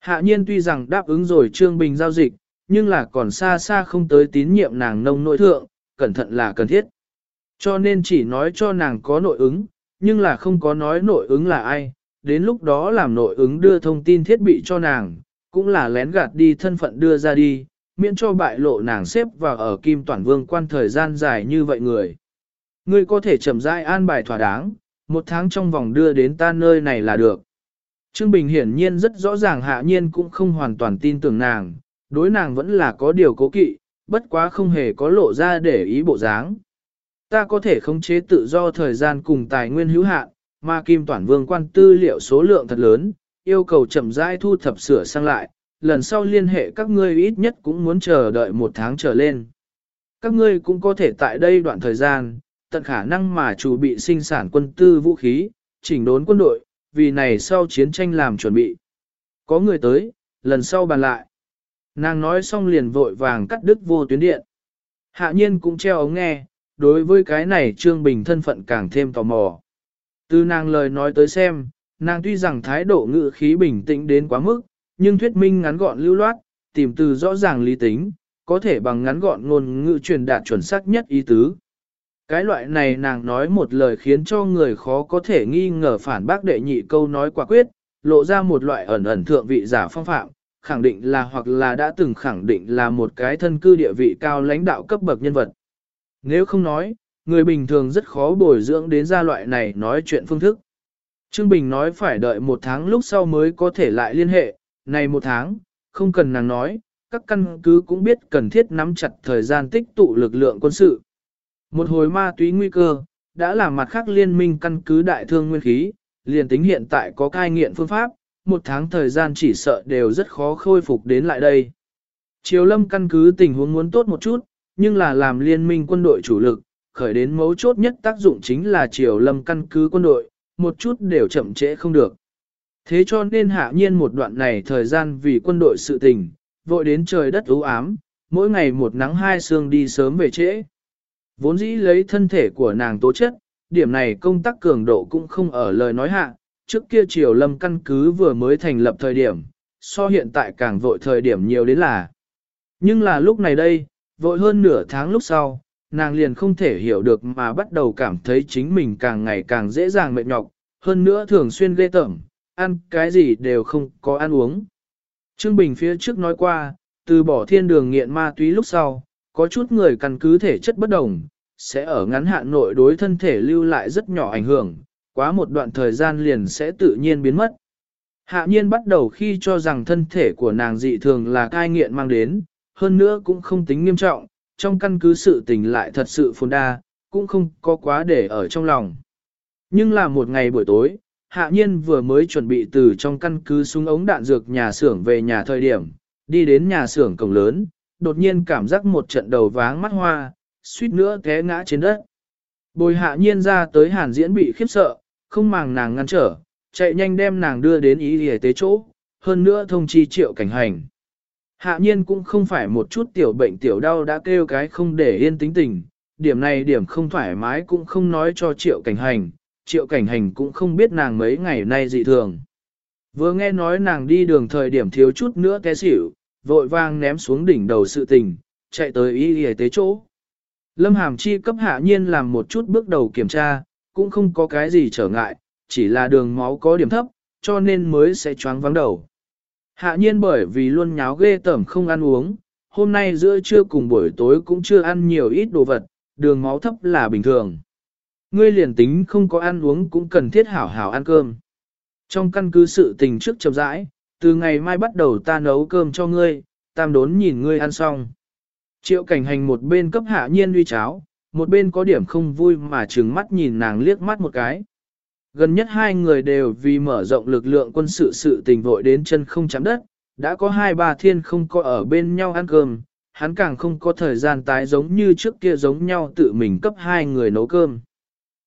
Hạ nhiên tuy rằng đáp ứng rồi Trương Bình giao dịch, nhưng là còn xa xa không tới tín nhiệm nàng nông nội thượng, cẩn thận là cần thiết. Cho nên chỉ nói cho nàng có nội ứng, nhưng là không có nói nội ứng là ai, đến lúc đó làm nội ứng đưa thông tin thiết bị cho nàng, cũng là lén gạt đi thân phận đưa ra đi, miễn cho bại lộ nàng xếp vào ở Kim Toản Vương quan thời gian dài như vậy người. Ngươi có thể chậm rãi an bài thỏa đáng, một tháng trong vòng đưa đến ta nơi này là được. Trương Bình hiển nhiên rất rõ ràng hạ nhiên cũng không hoàn toàn tin tưởng nàng, đối nàng vẫn là có điều cố kỵ, bất quá không hề có lộ ra để ý bộ dáng. Ta có thể khống chế tự do thời gian cùng tài nguyên hữu hạn, mà Kim Toản Vương quan tư liệu số lượng thật lớn, yêu cầu chậm rãi thu thập sửa sang lại, lần sau liên hệ các ngươi ít nhất cũng muốn chờ đợi một tháng trở lên. Các ngươi cũng có thể tại đây đoạn thời gian, tận khả năng mà chủ bị sinh sản quân tư vũ khí, chỉnh đốn quân đội, vì này sau chiến tranh làm chuẩn bị. Có người tới, lần sau bàn lại. Nàng nói xong liền vội vàng cắt đứt vô tuyến điện. Hạ nhiên cũng treo ống nghe, đối với cái này Trương Bình thân phận càng thêm tò mò. Từ nàng lời nói tới xem, nàng tuy rằng thái độ ngự khí bình tĩnh đến quá mức, nhưng thuyết minh ngắn gọn lưu loát, tìm từ rõ ràng lý tính, có thể bằng ngắn gọn ngôn ngữ truyền đạt chuẩn xác nhất ý tứ. Cái loại này nàng nói một lời khiến cho người khó có thể nghi ngờ phản bác đệ nhị câu nói quả quyết, lộ ra một loại ẩn ẩn thượng vị giả phong phạm, khẳng định là hoặc là đã từng khẳng định là một cái thân cư địa vị cao lãnh đạo cấp bậc nhân vật. Nếu không nói, người bình thường rất khó bồi dưỡng đến gia loại này nói chuyện phương thức. Trương Bình nói phải đợi một tháng lúc sau mới có thể lại liên hệ, này một tháng, không cần nàng nói, các căn cứ cũng biết cần thiết nắm chặt thời gian tích tụ lực lượng quân sự. Một hồi ma túy nguy cơ, đã làm mặt khác liên minh căn cứ đại thương nguyên khí, liền tính hiện tại có cai nghiện phương pháp, một tháng thời gian chỉ sợ đều rất khó khôi phục đến lại đây. Triều lâm căn cứ tình huống muốn tốt một chút, nhưng là làm liên minh quân đội chủ lực, khởi đến mấu chốt nhất tác dụng chính là triều lâm căn cứ quân đội, một chút đều chậm trễ không được. Thế cho nên hạ nhiên một đoạn này thời gian vì quân đội sự tình, vội đến trời đất ưu ám, mỗi ngày một nắng hai sương đi sớm về trễ. Vốn dĩ lấy thân thể của nàng tố chất, điểm này công tác cường độ cũng không ở lời nói hạ, trước kia triều lâm căn cứ vừa mới thành lập thời điểm, so hiện tại càng vội thời điểm nhiều đến là. Nhưng là lúc này đây, vội hơn nửa tháng lúc sau, nàng liền không thể hiểu được mà bắt đầu cảm thấy chính mình càng ngày càng dễ dàng mệt nhọc, hơn nữa thường xuyên ghê tởm, ăn cái gì đều không có ăn uống. Trương Bình phía trước nói qua, từ bỏ thiên đường nghiện ma túy lúc sau, có chút người căn cứ thể chất bất đồng, sẽ ở ngắn hạn nội đối thân thể lưu lại rất nhỏ ảnh hưởng, quá một đoạn thời gian liền sẽ tự nhiên biến mất. Hạ nhiên bắt đầu khi cho rằng thân thể của nàng dị thường là cai nghiện mang đến, hơn nữa cũng không tính nghiêm trọng, trong căn cứ sự tình lại thật sự phồn đa, cũng không có quá để ở trong lòng. Nhưng là một ngày buổi tối, hạ nhiên vừa mới chuẩn bị từ trong căn cứ súng ống đạn dược nhà xưởng về nhà thời điểm, đi đến nhà xưởng cổng lớn, đột nhiên cảm giác một trận đầu váng mắt hoa, suýt nữa té ngã trên đất. Bồi hạ nhiên ra tới hàn diễn bị khiếp sợ, không màng nàng ngăn trở, chạy nhanh đem nàng đưa đến ý y tế chỗ, hơn nữa thông chi triệu cảnh hành. Hạ nhiên cũng không phải một chút tiểu bệnh tiểu đau đã kêu cái không để yên tính tình, điểm này điểm không thoải mái cũng không nói cho triệu cảnh hành, triệu cảnh hành cũng không biết nàng mấy ngày nay dị thường. Vừa nghe nói nàng đi đường thời điểm thiếu chút nữa té xỉu, vội vang ném xuống đỉnh đầu sự tình, chạy tới y y tế chỗ. Lâm Hàm Chi cấp hạ nhiên làm một chút bước đầu kiểm tra, cũng không có cái gì trở ngại, chỉ là đường máu có điểm thấp, cho nên mới sẽ choáng vắng đầu. Hạ nhiên bởi vì luôn nháo ghê tởm không ăn uống, hôm nay giữa trưa cùng buổi tối cũng chưa ăn nhiều ít đồ vật, đường máu thấp là bình thường. Ngươi liền tính không có ăn uống cũng cần thiết hảo hảo ăn cơm. Trong căn cứ sự tình trước chậm rãi, từ ngày mai bắt đầu ta nấu cơm cho ngươi, tam đốn nhìn ngươi ăn xong. Triệu cảnh hành một bên cấp hạ nhiên uy cháo, một bên có điểm không vui mà trừng mắt nhìn nàng liếc mắt một cái. Gần nhất hai người đều vì mở rộng lực lượng quân sự sự tình vội đến chân không chạm đất, đã có hai ba thiên không có ở bên nhau ăn cơm, hắn càng không có thời gian tái giống như trước kia giống nhau tự mình cấp hai người nấu cơm.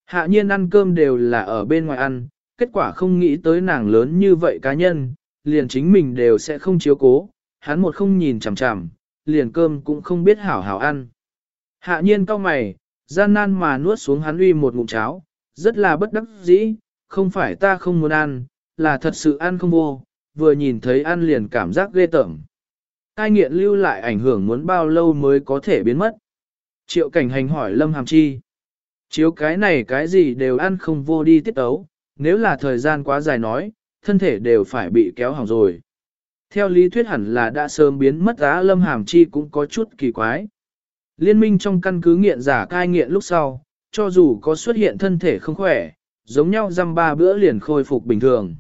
Hạ nhiên ăn cơm đều là ở bên ngoài ăn, kết quả không nghĩ tới nàng lớn như vậy cá nhân, liền chính mình đều sẽ không chiếu cố, hắn một không nhìn chằm chằm, liền cơm cũng không biết hảo hảo ăn. Hạ nhiên cau mày, gian nan mà nuốt xuống hắn uy một ngụm cháo, rất là bất đắc dĩ, không phải ta không muốn ăn, là thật sự ăn không vô, vừa nhìn thấy ăn liền cảm giác ghê tởm. Cai nghiện lưu lại ảnh hưởng muốn bao lâu mới có thể biến mất. Triệu cảnh hành hỏi Lâm Hàm Chi. Chiếu cái này cái gì đều ăn không vô đi tiết ấu, nếu là thời gian quá dài nói, thân thể đều phải bị kéo hỏng rồi. Theo lý thuyết hẳn là đã sớm biến mất giá Lâm Hàm Chi cũng có chút kỳ quái. Liên minh trong căn cứ nghiện giả cai nghiện lúc sau, cho dù có xuất hiện thân thể không khỏe, giống nhau dăm ba bữa liền khôi phục bình thường.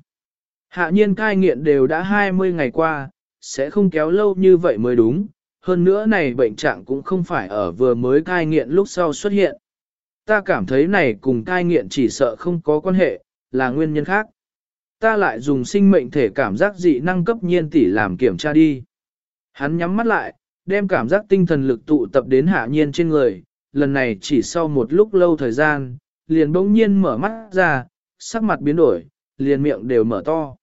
Hạ nhiên cai nghiện đều đã 20 ngày qua, sẽ không kéo lâu như vậy mới đúng, hơn nữa này bệnh trạng cũng không phải ở vừa mới cai nghiện lúc sau xuất hiện. Ta cảm thấy này cùng cai nghiện chỉ sợ không có quan hệ, là nguyên nhân khác. Ta lại dùng sinh mệnh thể cảm giác dị năng cấp nhiên tỷ làm kiểm tra đi. Hắn nhắm mắt lại, đem cảm giác tinh thần lực tụ tập đến hạ nhiên trên người, lần này chỉ sau một lúc lâu thời gian, liền bỗng nhiên mở mắt ra, sắc mặt biến đổi, liền miệng đều mở to.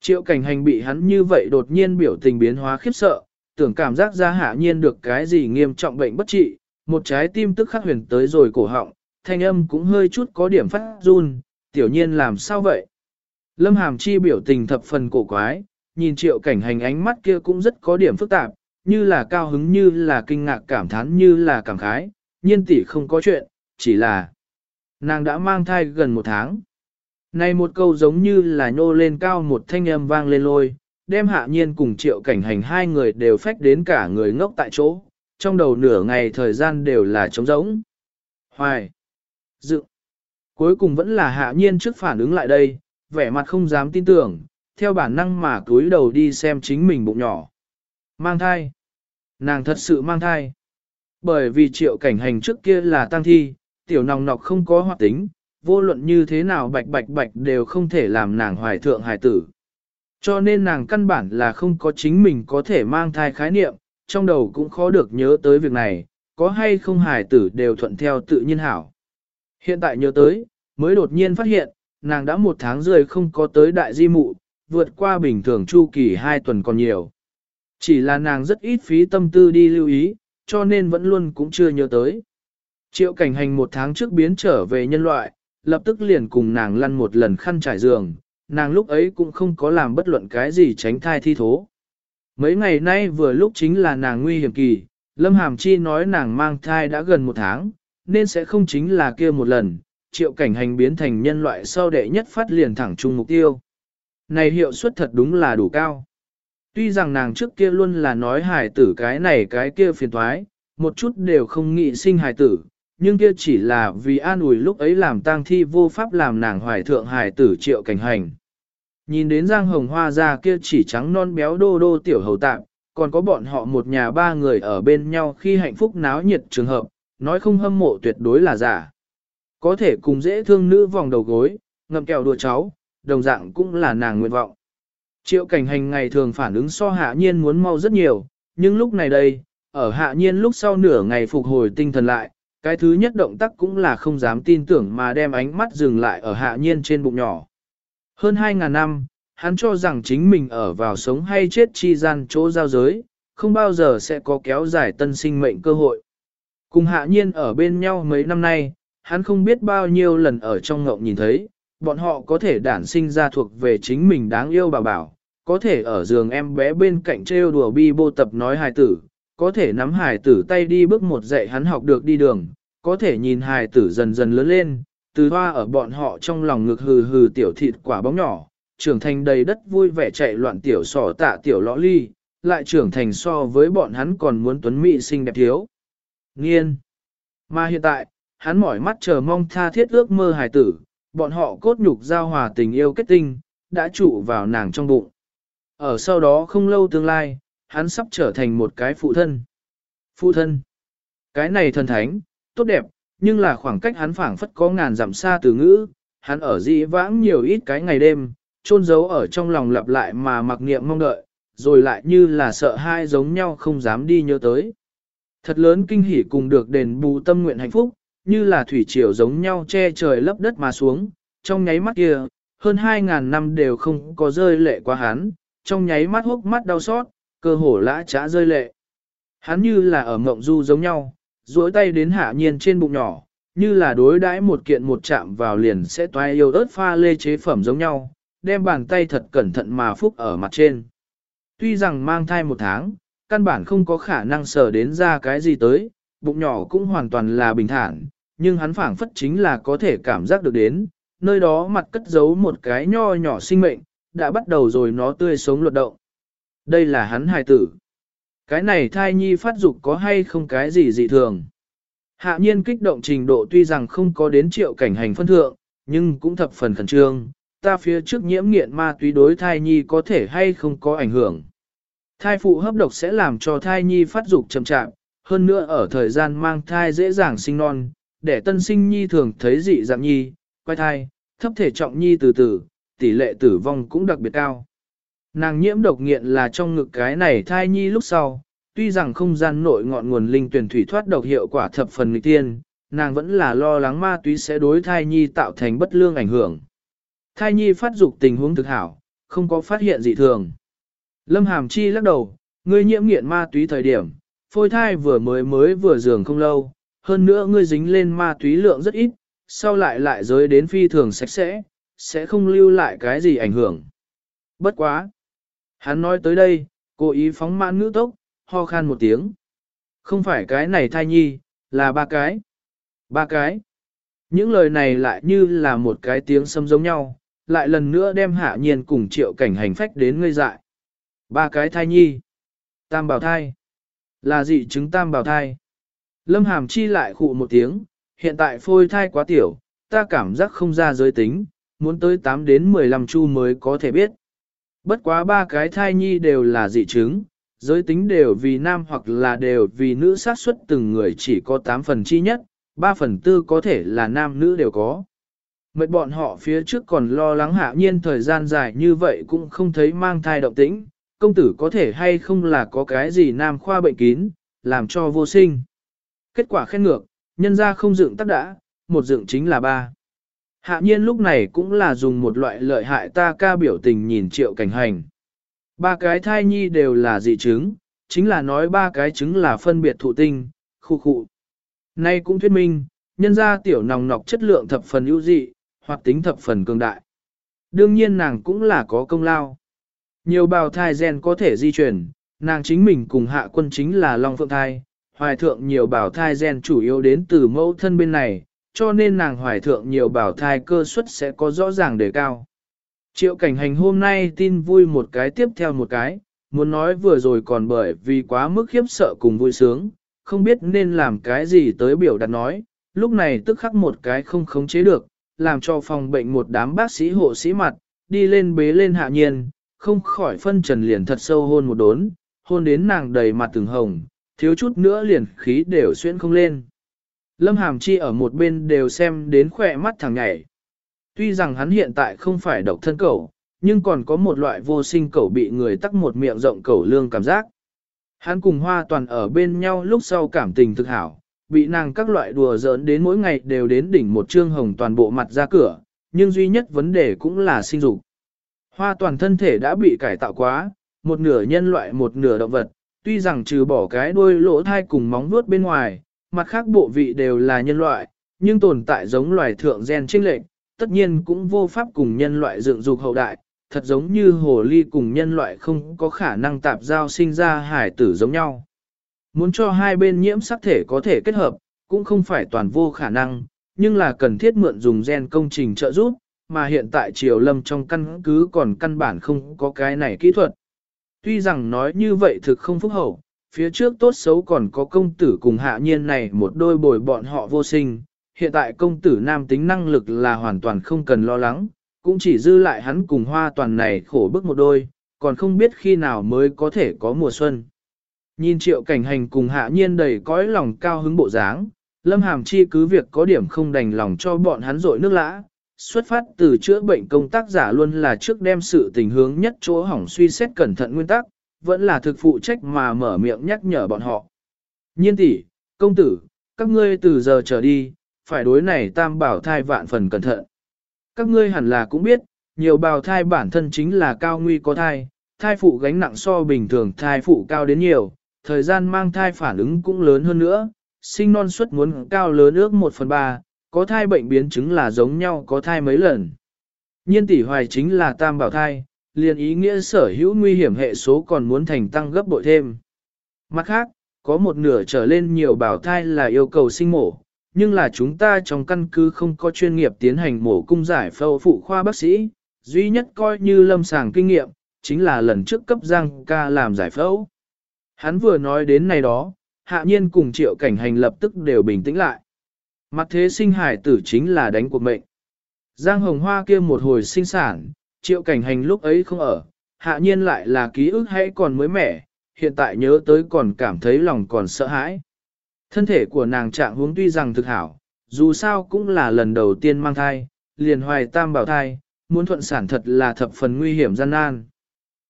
Triệu cảnh hành bị hắn như vậy đột nhiên biểu tình biến hóa khiếp sợ, tưởng cảm giác ra hạ nhiên được cái gì nghiêm trọng bệnh bất trị, một trái tim tức khắc huyền tới rồi cổ họng, thanh âm cũng hơi chút có điểm phát run, tiểu nhiên làm sao vậy? Lâm Hàm Chi biểu tình thập phần cổ quái, nhìn triệu cảnh hành ánh mắt kia cũng rất có điểm phức tạp, như là cao hứng như là kinh ngạc cảm thán như là cảm khái, nhiên tỷ không có chuyện, chỉ là nàng đã mang thai gần một tháng. Này một câu giống như là nhô lên cao một thanh âm vang lên lôi, đem hạ nhiên cùng triệu cảnh hành hai người đều phách đến cả người ngốc tại chỗ, trong đầu nửa ngày thời gian đều là trống rỗng. Hoài! Dự! Cuối cùng vẫn là hạ nhiên trước phản ứng lại đây, vẻ mặt không dám tin tưởng, theo bản năng mà cúi đầu đi xem chính mình bụng nhỏ. Mang thai! Nàng thật sự mang thai! Bởi vì triệu cảnh hành trước kia là tăng thi, tiểu nòng nọc không có hoạt tính, vô luận như thế nào bạch bạch bạch đều không thể làm nàng hoài thượng hài tử. Cho nên nàng căn bản là không có chính mình có thể mang thai khái niệm, trong đầu cũng khó được nhớ tới việc này, có hay không hài tử đều thuận theo tự nhiên hảo. Hiện tại nhớ tới, mới đột nhiên phát hiện, nàng đã một tháng rưỡi không có tới đại di mụ, vượt qua bình thường chu kỳ hai tuần còn nhiều. Chỉ là nàng rất ít phí tâm tư đi lưu ý, cho nên vẫn luôn cũng chưa nhớ tới. Triệu cảnh hành một tháng trước biến trở về nhân loại, lập tức liền cùng nàng lăn một lần khăn trải giường, nàng lúc ấy cũng không có làm bất luận cái gì tránh thai thi thố. Mấy ngày nay vừa lúc chính là nàng nguy hiểm kỳ, Lâm Hàm Chi nói nàng mang thai đã gần một tháng, nên sẽ không chính là kia một lần, triệu cảnh hành biến thành nhân loại sau đệ nhất phát liền thẳng chung mục tiêu. Này hiệu suất thật đúng là đủ cao. Tuy rằng nàng trước kia luôn là nói hài tử cái này cái kia phiền thoái, một chút đều không nghĩ sinh hài tử, nhưng kia chỉ là vì an ủi lúc ấy làm tang thi vô pháp làm nàng hoài thượng hài tử triệu cảnh hành. Nhìn đến Giang Hồng Hoa ra kia chỉ trắng non béo đô đô tiểu hầu tạm, còn có bọn họ một nhà ba người ở bên nhau khi hạnh phúc náo nhiệt trường hợp, nói không hâm mộ tuyệt đối là giả. Có thể cùng dễ thương nữ vòng đầu gối, ngậm kẹo đùa cháu, đồng dạng cũng là nàng nguyện vọng. Triệu cảnh hành ngày thường phản ứng so hạ nhiên muốn mau rất nhiều, nhưng lúc này đây, ở hạ nhiên lúc sau nửa ngày phục hồi tinh thần lại, cái thứ nhất động tác cũng là không dám tin tưởng mà đem ánh mắt dừng lại ở hạ nhiên trên bụng nhỏ. Hơn 2.000 năm, hắn cho rằng chính mình ở vào sống hay chết chi gian chỗ giao giới, không bao giờ sẽ có kéo dài tân sinh mệnh cơ hội. Cùng hạ nhiên ở bên nhau mấy năm nay, hắn không biết bao nhiêu lần ở trong ngộng nhìn thấy, bọn họ có thể đản sinh ra thuộc về chính mình đáng yêu bảo bảo, có thể ở giường em bé bên cạnh trêu đùa bi bô tập nói hài tử, có thể nắm hài tử tay đi bước một dạy hắn học được đi đường, có thể nhìn hài tử dần dần lớn lên, từ hoa ở bọn họ trong lòng ngực hừ hừ tiểu thịt quả bóng nhỏ, trưởng thành đầy đất vui vẻ chạy loạn tiểu sỏ tạ tiểu lõ ly, lại trưởng thành so với bọn hắn còn muốn tuấn mỹ xinh đẹp thiếu. Nghiên. Mà hiện tại, hắn mỏi mắt chờ mong tha thiết ước mơ hài tử, bọn họ cốt nhục giao hòa tình yêu kết tinh, đã trụ vào nàng trong bụng. Ở sau đó không lâu tương lai, hắn sắp trở thành một cái phụ thân. Phụ thân. Cái này thần thánh, tốt đẹp, nhưng là khoảng cách hắn phảng phất có ngàn dặm xa từ ngữ, hắn ở dĩ vãng nhiều ít cái ngày đêm, chôn giấu ở trong lòng lặp lại mà mặc niệm mong đợi, rồi lại như là sợ hai giống nhau không dám đi nhớ tới. Thật lớn kinh hỉ cùng được đền bù tâm nguyện hạnh phúc, như là thủy triều giống nhau che trời lấp đất mà xuống, trong nháy mắt kia, hơn 2.000 năm đều không có rơi lệ qua hắn, trong nháy mắt hốc mắt đau xót, cơ hồ lã trá rơi lệ. Hắn như là ở mộng du giống nhau, duỗi tay đến hạ nhiên trên bụng nhỏ, như là đối đãi một kiện một chạm vào liền sẽ toai yêu ớt pha lê chế phẩm giống nhau, đem bàn tay thật cẩn thận mà phúc ở mặt trên. Tuy rằng mang thai một tháng, căn bản không có khả năng sờ đến ra cái gì tới, bụng nhỏ cũng hoàn toàn là bình thản, nhưng hắn phảng phất chính là có thể cảm giác được đến, nơi đó mặt cất giấu một cái nho nhỏ sinh mệnh, đã bắt đầu rồi nó tươi sống luật động. Đây là hắn hài tử. Cái này thai nhi phát dục có hay không cái gì dị thường. Hạ nhiên kích động trình độ tuy rằng không có đến triệu cảnh hành phân thượng, nhưng cũng thập phần khẩn trương, ta phía trước nhiễm nghiện ma túy đối thai nhi có thể hay không có ảnh hưởng. Thai phụ hấp độc sẽ làm cho thai nhi phát dục chậm chạp, hơn nữa ở thời gian mang thai dễ dàng sinh non, để tân sinh nhi thường thấy dị dạng nhi, quay thai, thấp thể trọng nhi từ từ, tỷ lệ tử vong cũng đặc biệt cao. Nàng nhiễm độc nghiện là trong ngực cái này thai nhi lúc sau, tuy rằng không gian nội ngọn nguồn linh tuyển thủy thoát độc hiệu quả thập phần nghịch tiên, nàng vẫn là lo lắng ma túy sẽ đối thai nhi tạo thành bất lương ảnh hưởng. Thai nhi phát dục tình huống thực hảo, không có phát hiện dị thường. Lâm Hàm Chi lắc đầu, ngươi nhiễm nghiện ma túy thời điểm, phôi thai vừa mới mới vừa dường không lâu, hơn nữa ngươi dính lên ma túy lượng rất ít, sau lại lại giới đến phi thường sạch sẽ, sẽ không lưu lại cái gì ảnh hưởng. Bất quá. Hắn nói tới đây, cố ý phóng mãn ngữ tốc, ho khan một tiếng. Không phải cái này thai nhi, là ba cái. Ba cái. Những lời này lại như là một cái tiếng sâm giống nhau, lại lần nữa đem hạ nhiên cùng triệu cảnh hành phách đến ngây dại. Ba cái thai nhi. Tam bào thai. Là dị chứng tam bào thai. Lâm hàm chi lại khụ một tiếng, hiện tại phôi thai quá tiểu, ta cảm giác không ra giới tính, muốn tới 8 đến 15 chu mới có thể biết. Bất quá ba cái thai nhi đều là dị chứng, giới tính đều vì nam hoặc là đều vì nữ sát suất từng người chỉ có 8 phần chi nhất, 3 phần tư có thể là nam nữ đều có. Mệt bọn họ phía trước còn lo lắng hạ nhiên thời gian dài như vậy cũng không thấy mang thai động tĩnh, công tử có thể hay không là có cái gì nam khoa bệnh kín, làm cho vô sinh. Kết quả khen ngược, nhân ra không dựng tắc đã, một dựng chính là ba. Hạ nhiên lúc này cũng là dùng một loại lợi hại ta ca biểu tình nhìn triệu cảnh hành. Ba cái thai nhi đều là dị chứng, chính là nói ba cái chứng là phân biệt thụ tinh, khu khu. Nay cũng thuyết minh, nhân ra tiểu nòng nọc chất lượng thập phần ưu dị, hoặc tính thập phần cường đại. Đương nhiên nàng cũng là có công lao. Nhiều bào thai gen có thể di chuyển, nàng chính mình cùng hạ quân chính là Long Phượng thai, hoài thượng nhiều bào thai gen chủ yếu đến từ mẫu thân bên này, cho nên nàng hoài thượng nhiều bảo thai cơ suất sẽ có rõ ràng đề cao. Triệu cảnh hành hôm nay tin vui một cái tiếp theo một cái, muốn nói vừa rồi còn bởi vì quá mức khiếp sợ cùng vui sướng, không biết nên làm cái gì tới biểu đạt nói, lúc này tức khắc một cái không khống chế được, làm cho phòng bệnh một đám bác sĩ hộ sĩ mặt, đi lên bế lên hạ nhiên, không khỏi phân trần liền thật sâu hôn một đốn, hôn đến nàng đầy mặt từng hồng, thiếu chút nữa liền khí đều xuyên không lên. Lâm Hàm Chi ở một bên đều xem đến khỏe mắt thằng nhảy. Tuy rằng hắn hiện tại không phải độc thân cẩu, nhưng còn có một loại vô sinh cẩu bị người tắc một miệng rộng cẩu lương cảm giác. Hắn cùng hoa toàn ở bên nhau lúc sau cảm tình thực hảo, bị nàng các loại đùa giỡn đến mỗi ngày đều đến đỉnh một trương hồng toàn bộ mặt ra cửa, nhưng duy nhất vấn đề cũng là sinh dục. Hoa toàn thân thể đã bị cải tạo quá, một nửa nhân loại một nửa động vật, tuy rằng trừ bỏ cái đuôi lỗ thai cùng móng vuốt bên ngoài, mặt khác bộ vị đều là nhân loại, nhưng tồn tại giống loài thượng gen trinh lệch tất nhiên cũng vô pháp cùng nhân loại dựng dục hậu đại, thật giống như hồ ly cùng nhân loại không có khả năng tạp giao sinh ra hải tử giống nhau. Muốn cho hai bên nhiễm sắc thể có thể kết hợp, cũng không phải toàn vô khả năng, nhưng là cần thiết mượn dùng gen công trình trợ giúp, mà hiện tại triều lâm trong căn cứ còn căn bản không có cái này kỹ thuật. Tuy rằng nói như vậy thực không phúc hậu, phía trước tốt xấu còn có công tử cùng hạ nhiên này một đôi bồi bọn họ vô sinh, hiện tại công tử nam tính năng lực là hoàn toàn không cần lo lắng, cũng chỉ dư lại hắn cùng hoa toàn này khổ bức một đôi, còn không biết khi nào mới có thể có mùa xuân. Nhìn triệu cảnh hành cùng hạ nhiên đầy cõi lòng cao hứng bộ dáng, lâm hàm chi cứ việc có điểm không đành lòng cho bọn hắn rội nước lã, xuất phát từ chữa bệnh công tác giả luôn là trước đem sự tình hướng nhất chỗ hỏng suy xét cẩn thận nguyên tắc, vẫn là thực phụ trách mà mở miệng nhắc nhở bọn họ. Nhiên tỷ, công tử, các ngươi từ giờ trở đi, phải đối này tam bảo thai vạn phần cẩn thận. Các ngươi hẳn là cũng biết, nhiều bào thai bản thân chính là cao nguy có thai, thai phụ gánh nặng so bình thường thai phụ cao đến nhiều, thời gian mang thai phản ứng cũng lớn hơn nữa, sinh non suất muốn cao lớn ước 1 phần 3, có thai bệnh biến chứng là giống nhau có thai mấy lần. Nhiên tỷ hoài chính là tam bảo thai, liền ý nghĩa sở hữu nguy hiểm hệ số còn muốn thành tăng gấp bội thêm. Mặt khác, có một nửa trở lên nhiều bảo thai là yêu cầu sinh mổ, nhưng là chúng ta trong căn cứ không có chuyên nghiệp tiến hành mổ cung giải phẫu phụ khoa bác sĩ, duy nhất coi như lâm sàng kinh nghiệm, chính là lần trước cấp Giang ca làm giải phẫu. Hắn vừa nói đến này đó, hạ nhiên cùng triệu cảnh hành lập tức đều bình tĩnh lại. Mặt thế sinh hải tử chính là đánh cuộc mệnh. Giang hồng hoa kia một hồi sinh sản, triệu cảnh hành lúc ấy không ở, hạ nhiên lại là ký ức hay còn mới mẻ, hiện tại nhớ tới còn cảm thấy lòng còn sợ hãi. Thân thể của nàng trạng huống tuy rằng thực hảo, dù sao cũng là lần đầu tiên mang thai, liền hoài tam bảo thai, muốn thuận sản thật là thập phần nguy hiểm gian nan.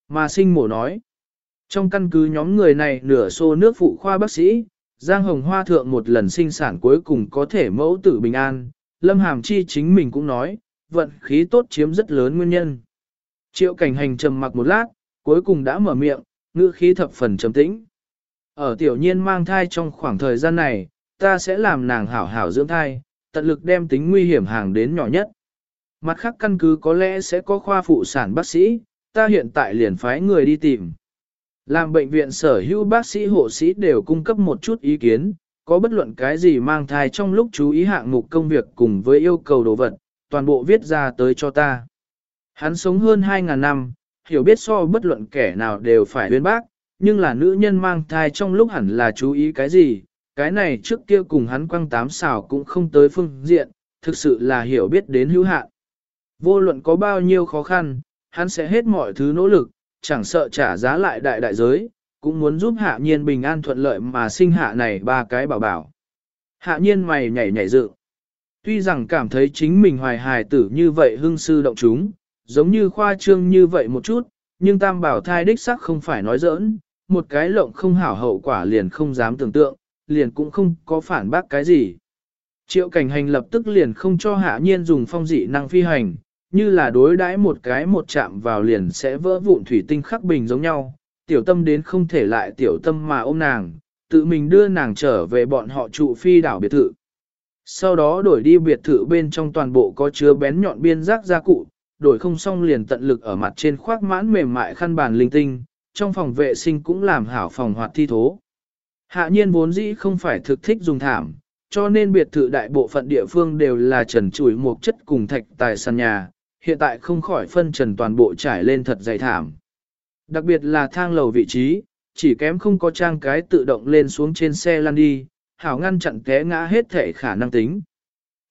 Mà sinh mổ nói, trong căn cứ nhóm người này nửa xô nước phụ khoa bác sĩ, Giang Hồng Hoa thượng một lần sinh sản cuối cùng có thể mẫu tử bình an, Lâm Hàm Chi chính mình cũng nói, vận khí tốt chiếm rất lớn nguyên nhân. Triệu cảnh hành trầm mặc một lát, cuối cùng đã mở miệng, ngữ khí thập phần trầm tĩnh. Ở tiểu nhiên mang thai trong khoảng thời gian này, ta sẽ làm nàng hảo hảo dưỡng thai, tận lực đem tính nguy hiểm hàng đến nhỏ nhất. Mặt khác căn cứ có lẽ sẽ có khoa phụ sản bác sĩ, ta hiện tại liền phái người đi tìm. Làm bệnh viện sở hữu bác sĩ hộ sĩ đều cung cấp một chút ý kiến, có bất luận cái gì mang thai trong lúc chú ý hạng mục công việc cùng với yêu cầu đồ vật, toàn bộ viết ra tới cho ta. Hắn sống hơn 2.000 năm, hiểu biết so bất luận kẻ nào đều phải huyên bác, nhưng là nữ nhân mang thai trong lúc hẳn là chú ý cái gì, cái này trước kia cùng hắn quăng tám xào cũng không tới phương diện, thực sự là hiểu biết đến hữu hạn. Vô luận có bao nhiêu khó khăn, hắn sẽ hết mọi thứ nỗ lực, chẳng sợ trả giá lại đại đại giới, cũng muốn giúp hạ nhiên bình an thuận lợi mà sinh hạ này ba cái bảo bảo. Hạ nhiên mày nhảy nhảy dự. Tuy rằng cảm thấy chính mình hoài hài tử như vậy hưng sư động chúng, giống như khoa trương như vậy một chút, nhưng tam bảo thai đích sắc không phải nói giỡn, một cái lộng không hảo hậu quả liền không dám tưởng tượng, liền cũng không có phản bác cái gì. Triệu cảnh hành lập tức liền không cho hạ nhiên dùng phong dị năng phi hành, như là đối đãi một cái một chạm vào liền sẽ vỡ vụn thủy tinh khắc bình giống nhau, tiểu tâm đến không thể lại tiểu tâm mà ôm nàng, tự mình đưa nàng trở về bọn họ trụ phi đảo biệt thự. Sau đó đổi đi biệt thự bên trong toàn bộ có chứa bén nhọn biên giác gia cụ, đổi không xong liền tận lực ở mặt trên khoác mãn mềm mại khăn bàn linh tinh, trong phòng vệ sinh cũng làm hảo phòng hoạt thi thố. Hạ nhiên vốn dĩ không phải thực thích dùng thảm, cho nên biệt thự đại bộ phận địa phương đều là trần chuỗi một chất cùng thạch tài sàn nhà, hiện tại không khỏi phân trần toàn bộ trải lên thật dày thảm. Đặc biệt là thang lầu vị trí, chỉ kém không có trang cái tự động lên xuống trên xe lăn đi, hảo ngăn chặn té ngã hết thể khả năng tính.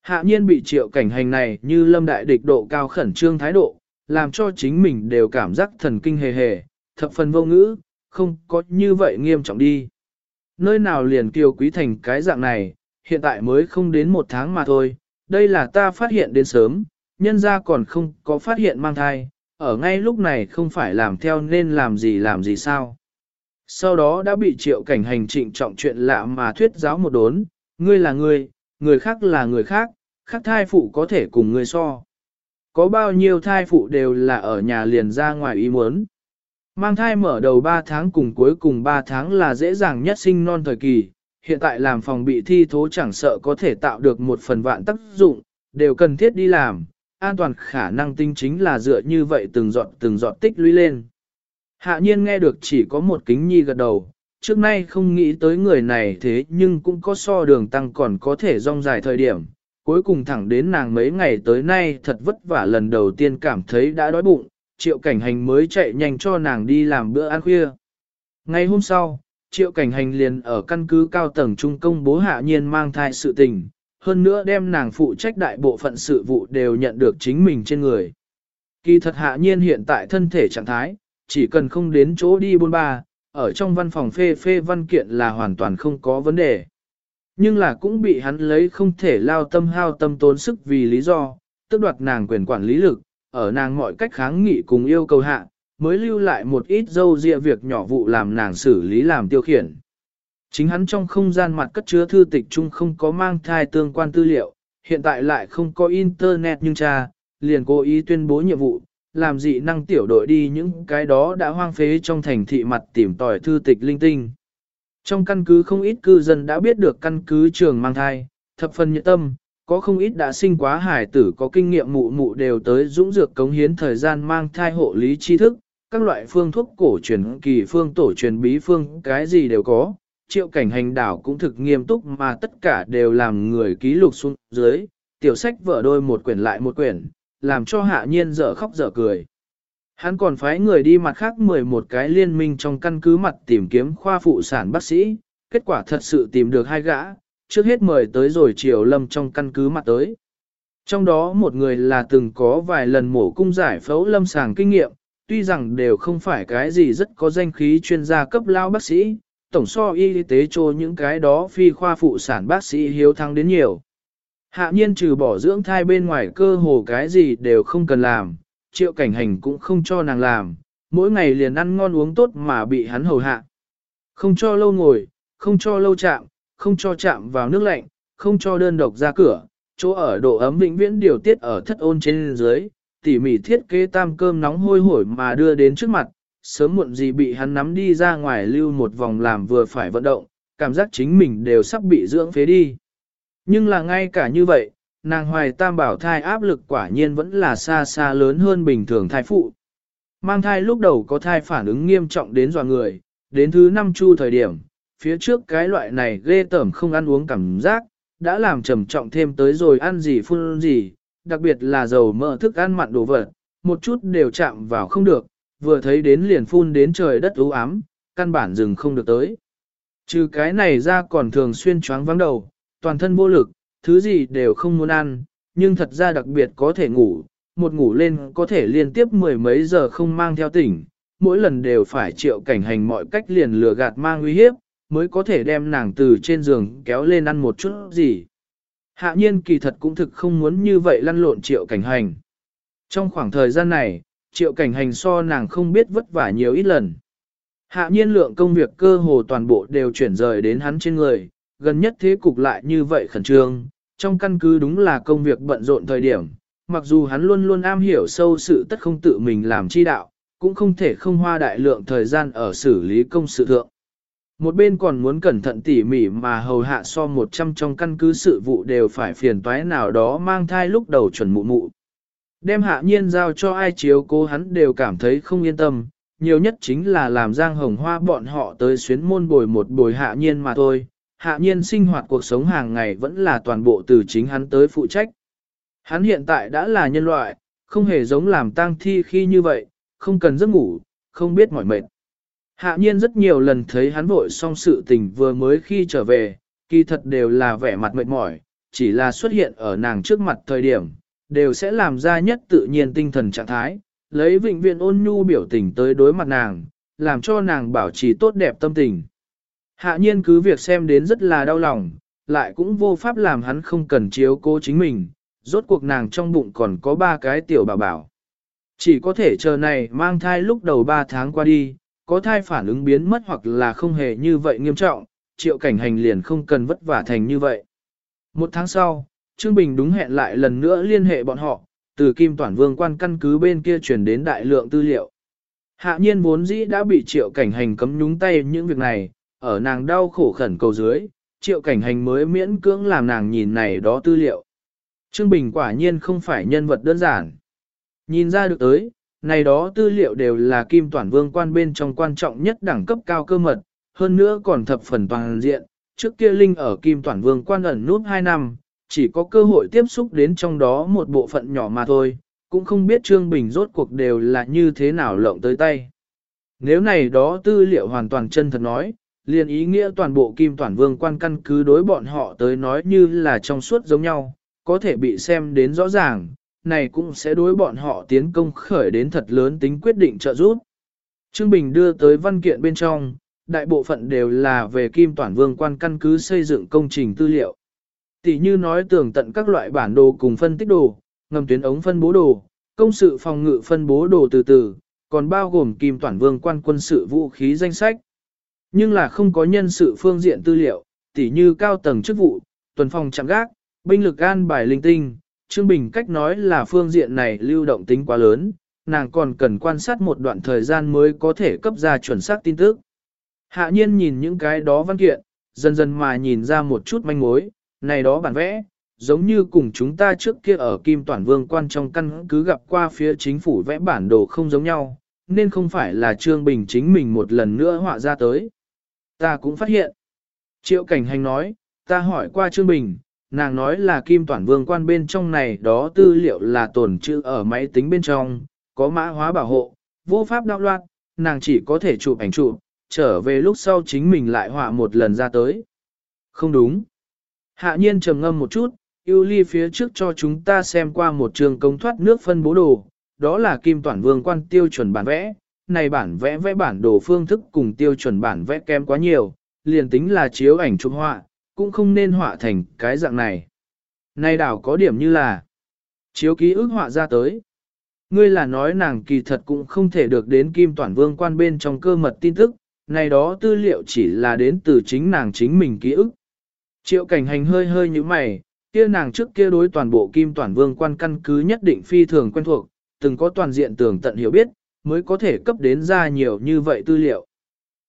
Hạ nhiên bị triệu cảnh hành này như lâm đại địch độ cao khẩn trương thái độ, làm cho chính mình đều cảm giác thần kinh hề hề, thập phần vô ngữ, không có như vậy nghiêm trọng đi. Nơi nào liền kiều quý thành cái dạng này, hiện tại mới không đến một tháng mà thôi, đây là ta phát hiện đến sớm, nhân ra còn không có phát hiện mang thai, ở ngay lúc này không phải làm theo nên làm gì làm gì sao. Sau đó đã bị triệu cảnh hành trịnh trọng chuyện lạ mà thuyết giáo một đốn, ngươi là ngươi, người khác là người khác, khác thai phụ có thể cùng ngươi so. Có bao nhiêu thai phụ đều là ở nhà liền ra ngoài ý muốn. Mang thai mở đầu 3 tháng cùng cuối cùng 3 tháng là dễ dàng nhất sinh non thời kỳ, hiện tại làm phòng bị thi thố chẳng sợ có thể tạo được một phần vạn tác dụng, đều cần thiết đi làm, an toàn khả năng tinh chính là dựa như vậy từng giọt từng giọt tích lũy lên. Hạ nhiên nghe được chỉ có một kính nhi gật đầu, trước nay không nghĩ tới người này thế nhưng cũng có so đường tăng còn có thể rong dài thời điểm, cuối cùng thẳng đến nàng mấy ngày tới nay thật vất vả lần đầu tiên cảm thấy đã đói bụng, triệu cảnh hành mới chạy nhanh cho nàng đi làm bữa ăn khuya. Ngày hôm sau, triệu cảnh hành liền ở căn cứ cao tầng trung công bố hạ nhiên mang thai sự tình, hơn nữa đem nàng phụ trách đại bộ phận sự vụ đều nhận được chính mình trên người. Kỳ thật hạ nhiên hiện tại thân thể trạng thái, chỉ cần không đến chỗ đi bôn ba, ở trong văn phòng phê phê văn kiện là hoàn toàn không có vấn đề. Nhưng là cũng bị hắn lấy không thể lao tâm hao tâm tốn sức vì lý do, tức đoạt nàng quyền quản lý lực, ở nàng mọi cách kháng nghị cùng yêu cầu hạ, mới lưu lại một ít dâu dịa việc nhỏ vụ làm nàng xử lý làm tiêu khiển. Chính hắn trong không gian mặt cất chứa thư tịch chung không có mang thai tương quan tư liệu, hiện tại lại không có internet nhưng cha, liền cố ý tuyên bố nhiệm vụ, làm dị năng tiểu đội đi những cái đó đã hoang phế trong thành thị mặt tìm tòi thư tịch linh tinh. Trong căn cứ không ít cư dân đã biết được căn cứ trường mang thai, thập phần nhiệt tâm, có không ít đã sinh quá hải tử có kinh nghiệm mụ mụ đều tới dũng dược cống hiến thời gian mang thai hộ lý tri thức, các loại phương thuốc cổ truyền kỳ phương tổ truyền bí phương cái gì đều có. Triệu cảnh hành đảo cũng thực nghiêm túc mà tất cả đều làm người ký lục xuống dưới, tiểu sách vở đôi một quyển lại một quyển, làm cho hạ nhiên dở khóc dở cười. Hắn còn phái người đi mặt khác 11 cái liên minh trong căn cứ mặt tìm kiếm khoa phụ sản bác sĩ, kết quả thật sự tìm được hai gã, trước hết mời tới rồi triều lâm trong căn cứ mặt tới. Trong đó một người là từng có vài lần mổ cung giải phẫu lâm sàng kinh nghiệm, tuy rằng đều không phải cái gì rất có danh khí chuyên gia cấp lao bác sĩ, tổng so y tế cho những cái đó phi khoa phụ sản bác sĩ hiếu thăng đến nhiều. Hạ nhiên trừ bỏ dưỡng thai bên ngoài cơ hồ cái gì đều không cần làm, triệu cảnh hành cũng không cho nàng làm, mỗi ngày liền ăn ngon uống tốt mà bị hắn hầu hạ. Không cho lâu ngồi, không cho lâu chạm, không cho chạm vào nước lạnh, không cho đơn độc ra cửa, chỗ ở độ ấm vĩnh viễn điều tiết ở thất ôn trên dưới, tỉ mỉ thiết kế tam cơm nóng hôi hổi mà đưa đến trước mặt, sớm muộn gì bị hắn nắm đi ra ngoài lưu một vòng làm vừa phải vận động, cảm giác chính mình đều sắp bị dưỡng phế đi. Nhưng là ngay cả như vậy, nàng hoài tam bảo thai áp lực quả nhiên vẫn là xa xa lớn hơn bình thường thai phụ. Mang thai lúc đầu có thai phản ứng nghiêm trọng đến dọa người, đến thứ năm chu thời điểm, phía trước cái loại này ghê tởm không ăn uống cảm giác, đã làm trầm trọng thêm tới rồi ăn gì phun gì, đặc biệt là dầu mỡ thức ăn mặn đồ vật, một chút đều chạm vào không được, vừa thấy đến liền phun đến trời đất u ám, căn bản dừng không được tới. Trừ cái này ra còn thường xuyên choáng vắng đầu, toàn thân vô lực, thứ gì đều không muốn ăn, nhưng thật ra đặc biệt có thể ngủ, một ngủ lên có thể liên tiếp mười mấy giờ không mang theo tỉnh, mỗi lần đều phải triệu cảnh hành mọi cách liền lừa gạt mang uy hiếp, mới có thể đem nàng từ trên giường kéo lên ăn một chút gì. Hạ nhiên kỳ thật cũng thực không muốn như vậy lăn lộn triệu cảnh hành. Trong khoảng thời gian này, triệu cảnh hành so nàng không biết vất vả nhiều ít lần. Hạ nhiên lượng công việc cơ hồ toàn bộ đều chuyển rời đến hắn trên người, gần nhất thế cục lại như vậy khẩn trương, trong căn cứ đúng là công việc bận rộn thời điểm, mặc dù hắn luôn luôn am hiểu sâu sự tất không tự mình làm chi đạo, cũng không thể không hoa đại lượng thời gian ở xử lý công sự thượng. Một bên còn muốn cẩn thận tỉ mỉ mà hầu hạ so 100 trong căn cứ sự vụ đều phải phiền toái nào đó mang thai lúc đầu chuẩn mụ mụ. Đem hạ nhiên giao cho ai chiếu cố hắn đều cảm thấy không yên tâm, nhiều nhất chính là làm giang hồng hoa bọn họ tới xuyến môn bồi một bồi hạ nhiên mà thôi, hạ nhiên sinh hoạt cuộc sống hàng ngày vẫn là toàn bộ từ chính hắn tới phụ trách. Hắn hiện tại đã là nhân loại, không hề giống làm tang thi khi như vậy, không cần giấc ngủ, không biết mỏi mệt. Hạ nhiên rất nhiều lần thấy hắn vội xong sự tình vừa mới khi trở về, kỳ thật đều là vẻ mặt mệt mỏi, chỉ là xuất hiện ở nàng trước mặt thời điểm, đều sẽ làm ra nhất tự nhiên tinh thần trạng thái, lấy vịnh viện ôn nhu biểu tình tới đối mặt nàng, làm cho nàng bảo trì tốt đẹp tâm tình. Hạ nhiên cứ việc xem đến rất là đau lòng, lại cũng vô pháp làm hắn không cần chiếu cố chính mình, rốt cuộc nàng trong bụng còn có ba cái tiểu bảo bảo. Chỉ có thể chờ này mang thai lúc đầu ba tháng qua đi, có thai phản ứng biến mất hoặc là không hề như vậy nghiêm trọng, triệu cảnh hành liền không cần vất vả thành như vậy. Một tháng sau, Trương Bình đúng hẹn lại lần nữa liên hệ bọn họ, từ Kim Toản Vương quan căn cứ bên kia chuyển đến đại lượng tư liệu. Hạ nhiên vốn dĩ đã bị triệu cảnh hành cấm nhúng tay những việc này, ở nàng đau khổ khẩn cầu dưới, triệu cảnh hành mới miễn cưỡng làm nàng nhìn này đó tư liệu. Trương Bình quả nhiên không phải nhân vật đơn giản. Nhìn ra được tới, này đó tư liệu đều là kim toàn vương quan bên trong quan trọng nhất đẳng cấp cao cơ mật, hơn nữa còn thập phần toàn diện. Trước kia Linh ở kim toàn vương quan ẩn nút 2 năm, chỉ có cơ hội tiếp xúc đến trong đó một bộ phận nhỏ mà thôi, cũng không biết Trương Bình rốt cuộc đều là như thế nào lộng tới tay. Nếu này đó tư liệu hoàn toàn chân thật nói, liền ý nghĩa toàn bộ kim toàn vương quan căn cứ đối bọn họ tới nói như là trong suốt giống nhau, có thể bị xem đến rõ ràng, này cũng sẽ đối bọn họ tiến công khởi đến thật lớn tính quyết định trợ giúp. Trương Bình đưa tới văn kiện bên trong, đại bộ phận đều là về kim toàn vương quan căn cứ xây dựng công trình tư liệu. Tỷ như nói tường tận các loại bản đồ cùng phân tích đồ, ngầm tuyến ống phân bố đồ, công sự phòng ngự phân bố đồ từ từ, còn bao gồm kim toàn vương quan quân sự vũ khí danh sách. Nhưng là không có nhân sự phương diện tư liệu, tỉ như cao tầng chức vụ, tuần phòng chạm gác, binh lực an bài linh tinh, Trương Bình cách nói là phương diện này lưu động tính quá lớn, nàng còn cần quan sát một đoạn thời gian mới có thể cấp ra chuẩn xác tin tức. Hạ nhiên nhìn những cái đó văn kiện, dần dần mà nhìn ra một chút manh mối, này đó bản vẽ, giống như cùng chúng ta trước kia ở Kim Toản Vương quan trong căn cứ gặp qua phía chính phủ vẽ bản đồ không giống nhau, nên không phải là Trương Bình chính mình một lần nữa họa ra tới. Ta cũng phát hiện. Triệu Cảnh Hành nói, ta hỏi qua Trương Bình, nàng nói là Kim Toản Vương quan bên trong này đó tư liệu là tồn trữ ở máy tính bên trong, có mã hóa bảo hộ, vô pháp đạo loạn, nàng chỉ có thể chụp ảnh chụp, trở về lúc sau chính mình lại họa một lần ra tới. Không đúng. Hạ nhiên trầm ngâm một chút, yêu ly phía trước cho chúng ta xem qua một trường công thoát nước phân bố đồ, đó là kim toàn vương quan tiêu chuẩn bản vẽ, này bản vẽ vẽ bản đồ phương thức cùng tiêu chuẩn bản vẽ kém quá nhiều, liền tính là chiếu ảnh chụp họa, cũng không nên họa thành cái dạng này. Này đảo có điểm như là chiếu ký ức họa ra tới. Ngươi là nói nàng kỳ thật cũng không thể được đến kim toàn vương quan bên trong cơ mật tin tức, này đó tư liệu chỉ là đến từ chính nàng chính mình ký ức. Triệu cảnh hành hơi hơi như mày, kia nàng trước kia đối toàn bộ kim toàn vương quan căn cứ nhất định phi thường quen thuộc, từng có toàn diện tường tận hiểu biết, mới có thể cấp đến ra nhiều như vậy tư liệu.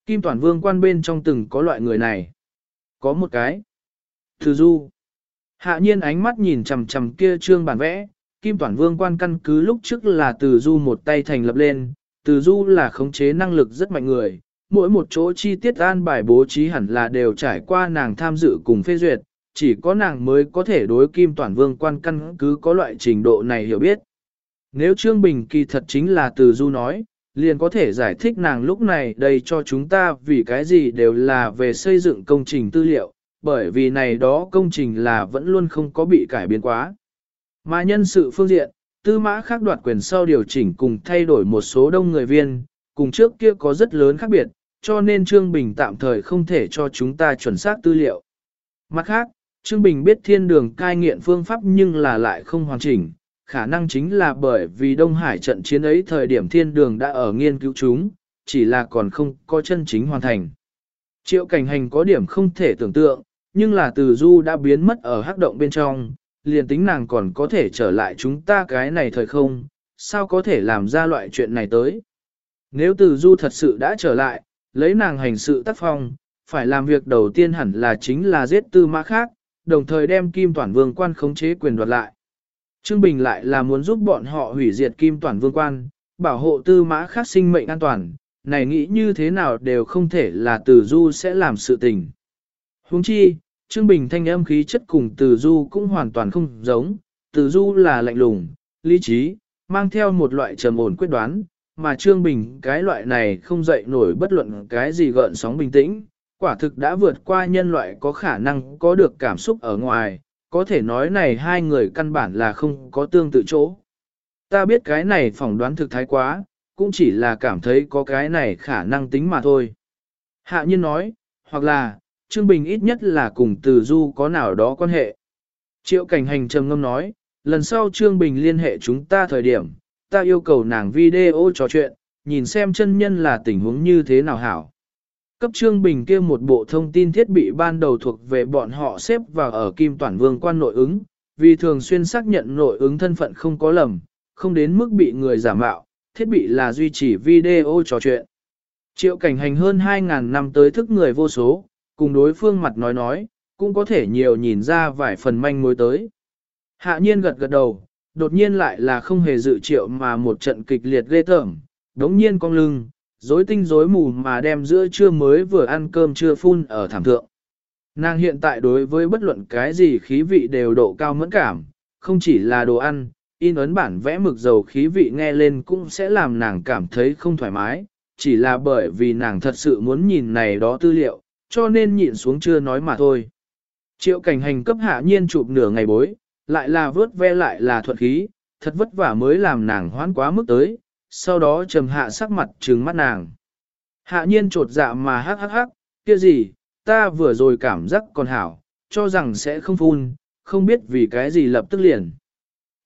Kim toàn vương quan bên trong từng có loại người này. Có một cái. Từ du. Hạ nhiên ánh mắt nhìn chầm chầm kia trương bản vẽ, Kim Toàn Vương quan căn cứ lúc trước là từ du một tay thành lập lên, từ du là khống chế năng lực rất mạnh người, mỗi một chỗ chi tiết an bài bố trí hẳn là đều trải qua nàng tham dự cùng phê duyệt, chỉ có nàng mới có thể đối Kim Toàn Vương quan căn cứ có loại trình độ này hiểu biết. Nếu Trương Bình kỳ thật chính là từ du nói, liền có thể giải thích nàng lúc này đây cho chúng ta vì cái gì đều là về xây dựng công trình tư liệu, bởi vì này đó công trình là vẫn luôn không có bị cải biến quá. Mà nhân sự phương diện, tư mã khác đoạt quyền sau điều chỉnh cùng thay đổi một số đông người viên, cùng trước kia có rất lớn khác biệt, cho nên Trương Bình tạm thời không thể cho chúng ta chuẩn xác tư liệu. Mặt khác, Trương Bình biết thiên đường cai nghiện phương pháp nhưng là lại không hoàn chỉnh, khả năng chính là bởi vì Đông Hải trận chiến ấy thời điểm thiên đường đã ở nghiên cứu chúng, chỉ là còn không có chân chính hoàn thành. Triệu cảnh hành có điểm không thể tưởng tượng, nhưng là từ du đã biến mất ở hắc động bên trong, liền tính nàng còn có thể trở lại chúng ta cái này thời không, sao có thể làm ra loại chuyện này tới. Nếu từ du thật sự đã trở lại, lấy nàng hành sự tác phong, phải làm việc đầu tiên hẳn là chính là giết tư mã khác, đồng thời đem kim toàn vương quan khống chế quyền đoạt lại. Trương Bình lại là muốn giúp bọn họ hủy diệt kim toàn vương quan, bảo hộ tư mã khác sinh mệnh an toàn, này nghĩ như thế nào đều không thể là từ du sẽ làm sự tình. Huống chi, Trương Bình thanh âm khí chất cùng Từ Du cũng hoàn toàn không giống, Từ Du là lạnh lùng, lý trí, mang theo một loại trầm ổn quyết đoán, mà Trương Bình cái loại này không dậy nổi bất luận cái gì gợn sóng bình tĩnh, quả thực đã vượt qua nhân loại có khả năng có được cảm xúc ở ngoài, có thể nói này hai người căn bản là không có tương tự chỗ. Ta biết cái này phỏng đoán thực thái quá, cũng chỉ là cảm thấy có cái này khả năng tính mà thôi. Hạ nhân nói, hoặc là, Trương Bình ít nhất là cùng Từ Du có nào đó quan hệ. Triệu cảnh hành trầm ngâm nói, lần sau Trương Bình liên hệ chúng ta thời điểm, ta yêu cầu nàng video trò chuyện, nhìn xem chân nhân là tình huống như thế nào hảo. Cấp Trương Bình kia một bộ thông tin thiết bị ban đầu thuộc về bọn họ xếp vào ở Kim Toản Vương quan nội ứng, vì thường xuyên xác nhận nội ứng thân phận không có lầm, không đến mức bị người giả mạo, thiết bị là duy trì video trò chuyện. Triệu cảnh hành hơn 2.000 năm tới thức người vô số, cùng đối phương mặt nói nói, cũng có thể nhiều nhìn ra vài phần manh mối tới. Hạ nhiên gật gật đầu, đột nhiên lại là không hề dự triệu mà một trận kịch liệt ghê tởm, đống nhiên cong lưng, rối tinh rối mù mà đem giữa trưa mới vừa ăn cơm trưa phun ở thảm thượng. Nàng hiện tại đối với bất luận cái gì khí vị đều độ cao mẫn cảm, không chỉ là đồ ăn, in ấn bản vẽ mực dầu khí vị nghe lên cũng sẽ làm nàng cảm thấy không thoải mái, chỉ là bởi vì nàng thật sự muốn nhìn này đó tư liệu, cho nên nhịn xuống chưa nói mà thôi. Triệu cảnh hành cấp hạ nhiên chụp nửa ngày bối, lại là vớt ve lại là thuật khí, thật vất vả mới làm nàng hoán quá mức tới, sau đó trầm hạ sắc mặt trừng mắt nàng. Hạ nhiên trột dạ mà hắc hắc hắc, kia gì, ta vừa rồi cảm giác còn hảo, cho rằng sẽ không phun, không biết vì cái gì lập tức liền.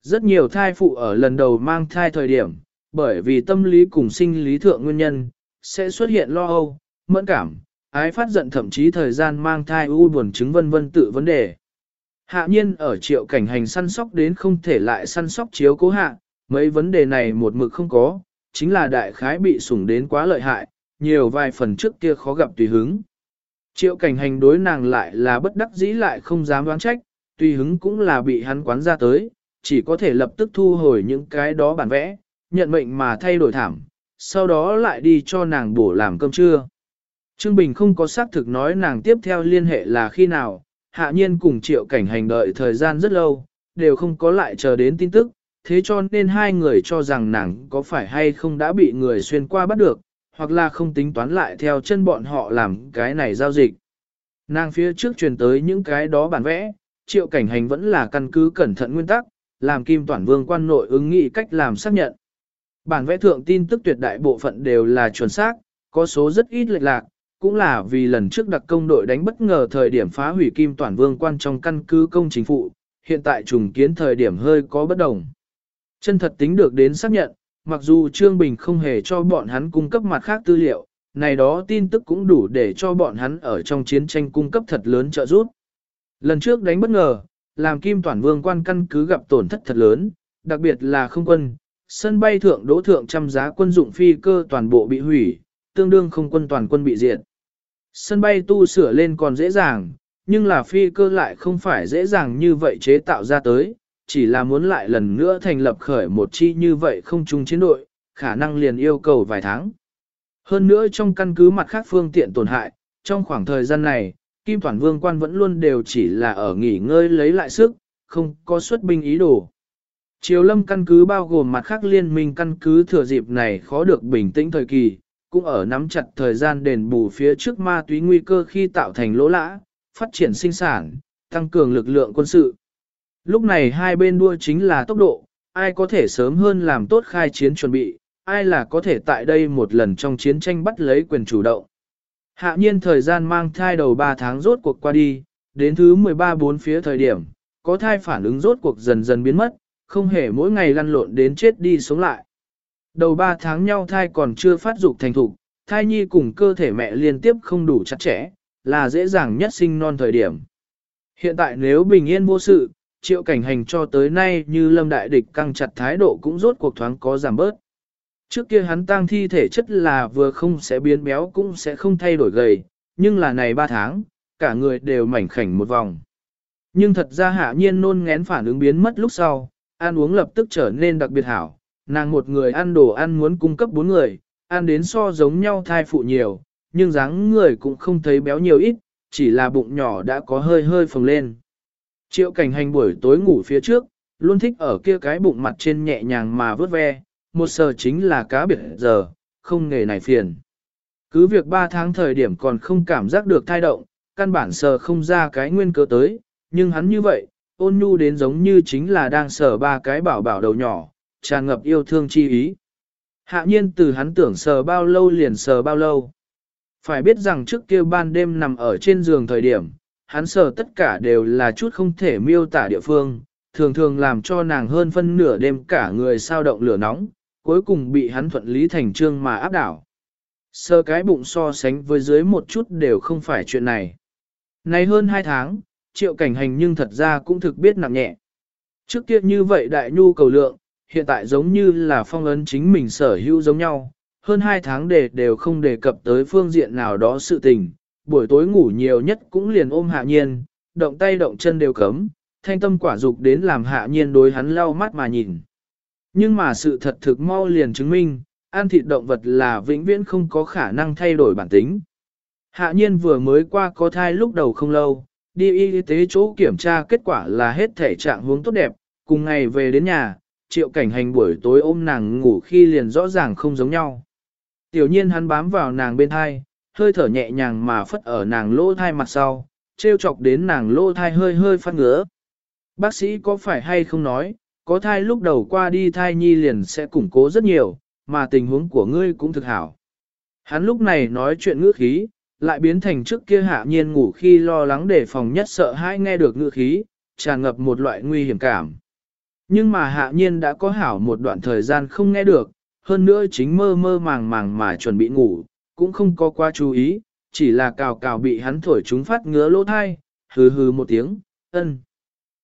Rất nhiều thai phụ ở lần đầu mang thai thời điểm, bởi vì tâm lý cùng sinh lý thượng nguyên nhân, sẽ xuất hiện lo âu, mẫn cảm, ái phát giận thậm chí thời gian mang thai u buồn chứng vân vân tự vấn đề. Hạ nhiên ở triệu cảnh hành săn sóc đến không thể lại săn sóc chiếu cố hạ, mấy vấn đề này một mực không có, chính là đại khái bị sủng đến quá lợi hại, nhiều vài phần trước kia khó gặp tùy hứng. Triệu cảnh hành đối nàng lại là bất đắc dĩ lại không dám đoán trách, tùy hứng cũng là bị hắn quán ra tới, chỉ có thể lập tức thu hồi những cái đó bản vẽ, nhận mệnh mà thay đổi thảm, sau đó lại đi cho nàng bổ làm cơm trưa. Trương Bình không có xác thực nói nàng tiếp theo liên hệ là khi nào, hạ nhiên cùng triệu cảnh hành đợi thời gian rất lâu, đều không có lại chờ đến tin tức, thế cho nên hai người cho rằng nàng có phải hay không đã bị người xuyên qua bắt được, hoặc là không tính toán lại theo chân bọn họ làm cái này giao dịch. Nàng phía trước truyền tới những cái đó bản vẽ, triệu cảnh hành vẫn là căn cứ cẩn thận nguyên tắc, làm kim toàn vương quan nội ứng nghị cách làm xác nhận. Bản vẽ thượng tin tức tuyệt đại bộ phận đều là chuẩn xác, có số rất ít lệch lạc, cũng là vì lần trước đặc công đội đánh bất ngờ thời điểm phá hủy kim toàn vương quan trong căn cứ công chính phụ, hiện tại trùng kiến thời điểm hơi có bất đồng. Chân thật tính được đến xác nhận, mặc dù Trương Bình không hề cho bọn hắn cung cấp mặt khác tư liệu, này đó tin tức cũng đủ để cho bọn hắn ở trong chiến tranh cung cấp thật lớn trợ giúp. Lần trước đánh bất ngờ, làm Kim Toản Vương quan căn cứ gặp tổn thất thật lớn, đặc biệt là không quân, sân bay thượng đỗ thượng trăm giá quân dụng phi cơ toàn bộ bị hủy, tương đương không quân toàn quân bị diệt. Sân bay tu sửa lên còn dễ dàng, nhưng là phi cơ lại không phải dễ dàng như vậy chế tạo ra tới, chỉ là muốn lại lần nữa thành lập khởi một chi như vậy không chung chiến đội, khả năng liền yêu cầu vài tháng. Hơn nữa trong căn cứ mặt khác phương tiện tổn hại, trong khoảng thời gian này, Kim Toàn Vương quan vẫn luôn đều chỉ là ở nghỉ ngơi lấy lại sức, không có xuất binh ý đồ. Triều lâm căn cứ bao gồm mặt khác liên minh căn cứ thừa dịp này khó được bình tĩnh thời kỳ, cũng ở nắm chặt thời gian đền bù phía trước ma túy nguy cơ khi tạo thành lỗ lã, phát triển sinh sản, tăng cường lực lượng quân sự. Lúc này hai bên đua chính là tốc độ, ai có thể sớm hơn làm tốt khai chiến chuẩn bị, ai là có thể tại đây một lần trong chiến tranh bắt lấy quyền chủ động. Hạ nhiên thời gian mang thai đầu 3 tháng rốt cuộc qua đi, đến thứ 13 bốn phía thời điểm, có thai phản ứng rốt cuộc dần dần biến mất, không hề mỗi ngày lăn lộn đến chết đi sống lại. Đầu 3 tháng nhau thai còn chưa phát dục thành thục, thai nhi cùng cơ thể mẹ liên tiếp không đủ chặt chẽ, là dễ dàng nhất sinh non thời điểm. Hiện tại nếu bình yên vô sự, triệu cảnh hành cho tới nay như lâm đại địch căng chặt thái độ cũng rốt cuộc thoáng có giảm bớt. Trước kia hắn tang thi thể chất là vừa không sẽ biến béo cũng sẽ không thay đổi gầy, nhưng là này 3 tháng, cả người đều mảnh khảnh một vòng. Nhưng thật ra hạ nhiên nôn ngén phản ứng biến mất lúc sau, ăn uống lập tức trở nên đặc biệt hảo, nàng một người ăn đồ ăn muốn cung cấp bốn người, ăn đến so giống nhau thai phụ nhiều, nhưng dáng người cũng không thấy béo nhiều ít, chỉ là bụng nhỏ đã có hơi hơi phồng lên. Triệu cảnh hành buổi tối ngủ phía trước, luôn thích ở kia cái bụng mặt trên nhẹ nhàng mà vớt ve, một sờ chính là cá biệt giờ, không nghề này phiền. Cứ việc 3 tháng thời điểm còn không cảm giác được thai động, căn bản sờ không ra cái nguyên cớ tới, nhưng hắn như vậy, ôn nhu đến giống như chính là đang sờ ba cái bảo bảo đầu nhỏ, tràn ngập yêu thương chi ý. Hạ nhiên từ hắn tưởng sờ bao lâu liền sờ bao lâu. Phải biết rằng trước kia ban đêm nằm ở trên giường thời điểm, hắn sờ tất cả đều là chút không thể miêu tả địa phương, thường thường làm cho nàng hơn phân nửa đêm cả người sao động lửa nóng, cuối cùng bị hắn thuận lý thành trương mà áp đảo. Sơ cái bụng so sánh với dưới một chút đều không phải chuyện này. Nay hơn hai tháng, triệu cảnh hành nhưng thật ra cũng thực biết nặng nhẹ. Trước kia như vậy đại nhu cầu lượng, hiện tại giống như là phong ấn chính mình sở hữu giống nhau, hơn hai tháng để đều không đề cập tới phương diện nào đó sự tình, buổi tối ngủ nhiều nhất cũng liền ôm hạ nhiên, động tay động chân đều cấm, thanh tâm quả dục đến làm hạ nhiên đối hắn lau mắt mà nhìn. Nhưng mà sự thật thực mau liền chứng minh, ăn thịt động vật là vĩnh viễn không có khả năng thay đổi bản tính. Hạ nhiên vừa mới qua có thai lúc đầu không lâu, đi y tế chỗ kiểm tra kết quả là hết thể trạng hướng tốt đẹp, cùng ngày về đến nhà, triệu cảnh hành buổi tối ôm nàng ngủ khi liền rõ ràng không giống nhau. Tiểu nhiên hắn bám vào nàng bên thai, hơi thở nhẹ nhàng mà phất ở nàng lỗ thai mặt sau, treo chọc đến nàng lỗ thai hơi hơi phát ngứa. Bác sĩ có phải hay không nói, có thai lúc đầu qua đi thai nhi liền sẽ củng cố rất nhiều, mà tình huống của ngươi cũng thực hảo. Hắn lúc này nói chuyện ngữ khí, lại biến thành trước kia hạ nhiên ngủ khi lo lắng để phòng nhất sợ hãi nghe được ngữ khí, tràn ngập một loại nguy hiểm cảm. Nhưng mà hạ nhiên đã có hảo một đoạn thời gian không nghe được, hơn nữa chính mơ mơ màng màng mà chuẩn bị ngủ, cũng không có quá chú ý, chỉ là cào cào bị hắn thổi chúng phát ngứa lỗ thai, hừ hừ một tiếng, ân.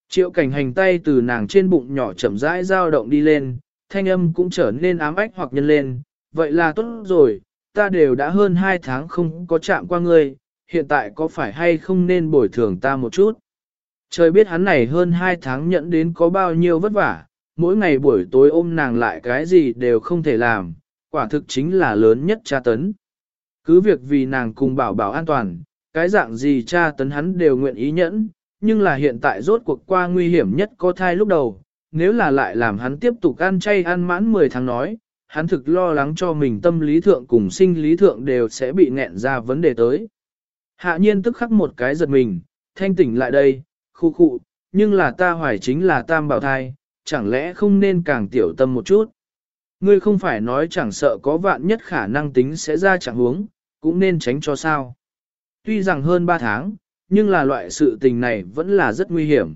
Triệu cảnh hành tay từ nàng trên bụng nhỏ chậm rãi dao động đi lên, thanh âm cũng trở nên ám ách hoặc nhân lên, vậy là tốt rồi, ta đều đã hơn hai tháng không có chạm qua ngươi, hiện tại có phải hay không nên bồi thường ta một chút. Trời biết hắn này hơn 2 tháng nhận đến có bao nhiêu vất vả, mỗi ngày buổi tối ôm nàng lại cái gì đều không thể làm, quả thực chính là lớn nhất tra tấn. Cứ việc vì nàng cùng bảo bảo an toàn, cái dạng gì cha tấn hắn đều nguyện ý nhẫn, nhưng là hiện tại rốt cuộc qua nguy hiểm nhất có thai lúc đầu, nếu là lại làm hắn tiếp tục ăn chay ăn mãn 10 tháng nói, hắn thực lo lắng cho mình tâm lý thượng cùng sinh lý thượng đều sẽ bị nghẹn ra vấn đề tới. Hạ nhiên tức khắc một cái giật mình, thanh tỉnh lại đây, khu khu, nhưng là ta hoài chính là tam bảo thai, chẳng lẽ không nên càng tiểu tâm một chút. Ngươi không phải nói chẳng sợ có vạn nhất khả năng tính sẽ ra chẳng huống, cũng nên tránh cho sao. Tuy rằng hơn 3 tháng, nhưng là loại sự tình này vẫn là rất nguy hiểm.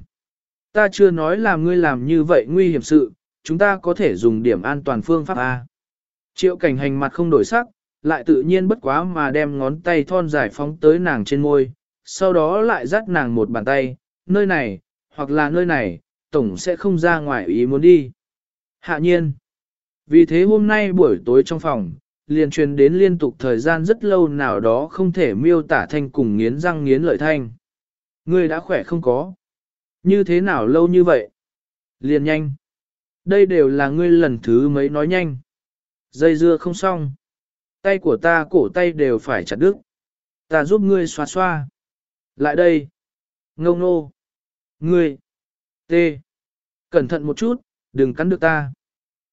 Ta chưa nói là ngươi làm như vậy nguy hiểm sự, chúng ta có thể dùng điểm an toàn phương pháp A. Triệu cảnh hành mặt không đổi sắc, lại tự nhiên bất quá mà đem ngón tay thon dài phóng tới nàng trên môi, sau đó lại dắt nàng một bàn tay, nơi này, hoặc là nơi này, tổng sẽ không ra ngoài ý muốn đi. Hạ nhiên. Vì thế hôm nay buổi tối trong phòng, liền truyền đến liên tục thời gian rất lâu nào đó không thể miêu tả thanh cùng nghiến răng nghiến lợi thanh. Ngươi đã khỏe không có. Như thế nào lâu như vậy? Liền nhanh. Đây đều là ngươi lần thứ mấy nói nhanh. Dây dưa không xong. Tay của ta cổ tay đều phải chặt đứt. Ta giúp ngươi xoa xoa. Lại đây. Ngông nô. Ngươi. T. Cẩn thận một chút, đừng cắn được ta.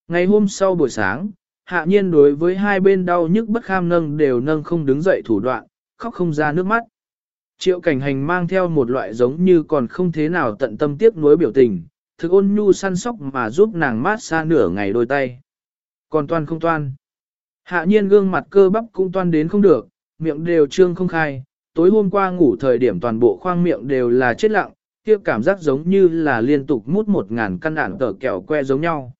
Ngày hôm sau buổi sáng, hạ nhiên đối với hai bên đau nhức bất kham nâng đều nâng không đứng dậy thủ đoạn, khóc không ra nước mắt. Triệu cảnh hành mang theo một loại giống như còn không thế nào tận tâm tiếc nuối biểu tình, thực ôn nhu săn sóc mà giúp nàng mát xa nửa ngày đôi tay. Còn toan không toan. Hạ nhiên gương mặt cơ bắp cũng toan đến không được, miệng đều trương không khai, tối hôm qua ngủ thời điểm toàn bộ khoang miệng đều là chết lặng, kia cảm giác giống như là liên tục mút một ngàn căn ản tờ kẹo que giống nhau.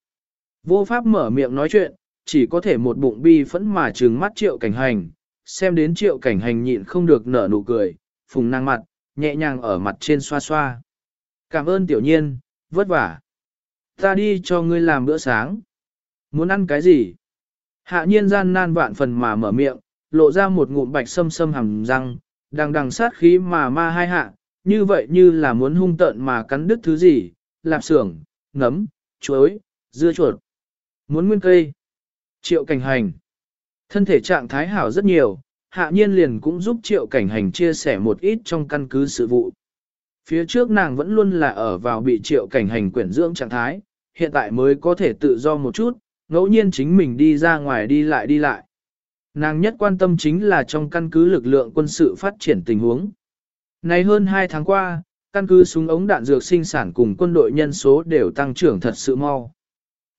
Vô pháp mở miệng nói chuyện, chỉ có thể một bụng bi phẫn mà trừng mắt triệu cảnh hành, xem đến triệu cảnh hành nhịn không được nở nụ cười, phùng năng mặt, nhẹ nhàng ở mặt trên xoa xoa. Cảm ơn tiểu nhiên, vất vả. Ta đi cho ngươi làm bữa sáng. Muốn ăn cái gì? Hạ nhiên gian nan vạn phần mà mở miệng, lộ ra một ngụm bạch sâm sâm hầm răng, đằng đằng sát khí mà ma hai hạ, như vậy như là muốn hung tợn mà cắn đứt thứ gì, lạp xưởng, ngấm, chuối, dưa chuột. Muốn nguyên cây. Triệu cảnh hành. Thân thể trạng thái hảo rất nhiều, hạ nhiên liền cũng giúp triệu cảnh hành chia sẻ một ít trong căn cứ sự vụ. Phía trước nàng vẫn luôn là ở vào bị triệu cảnh hành quyển dưỡng trạng thái, hiện tại mới có thể tự do một chút, ngẫu nhiên chính mình đi ra ngoài đi lại đi lại. Nàng nhất quan tâm chính là trong căn cứ lực lượng quân sự phát triển tình huống. Này hơn 2 tháng qua, căn cứ súng ống đạn dược sinh sản cùng quân đội nhân số đều tăng trưởng thật sự mau.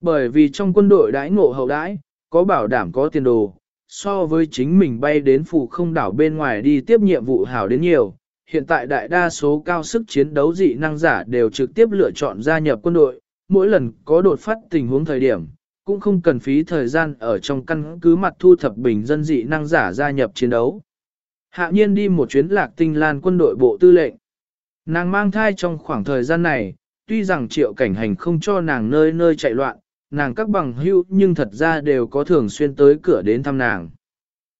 Bởi vì trong quân đội đãi ngộ hậu đãi, có bảo đảm có tiền đồ, so với chính mình bay đến phù không đảo bên ngoài đi tiếp nhiệm vụ hảo đến nhiều. Hiện tại đại đa số cao sức chiến đấu dị năng giả đều trực tiếp lựa chọn gia nhập quân đội, mỗi lần có đột phát tình huống thời điểm, cũng không cần phí thời gian ở trong căn cứ mặt thu thập bình dân dị năng giả gia nhập chiến đấu. Hạ nhiên đi một chuyến lạc tinh lan quân đội bộ tư lệnh. Nàng mang thai trong khoảng thời gian này, tuy rằng triệu cảnh hành không cho nàng nơi nơi chạy loạn, nàng các bằng hữu nhưng thật ra đều có thường xuyên tới cửa đến thăm nàng.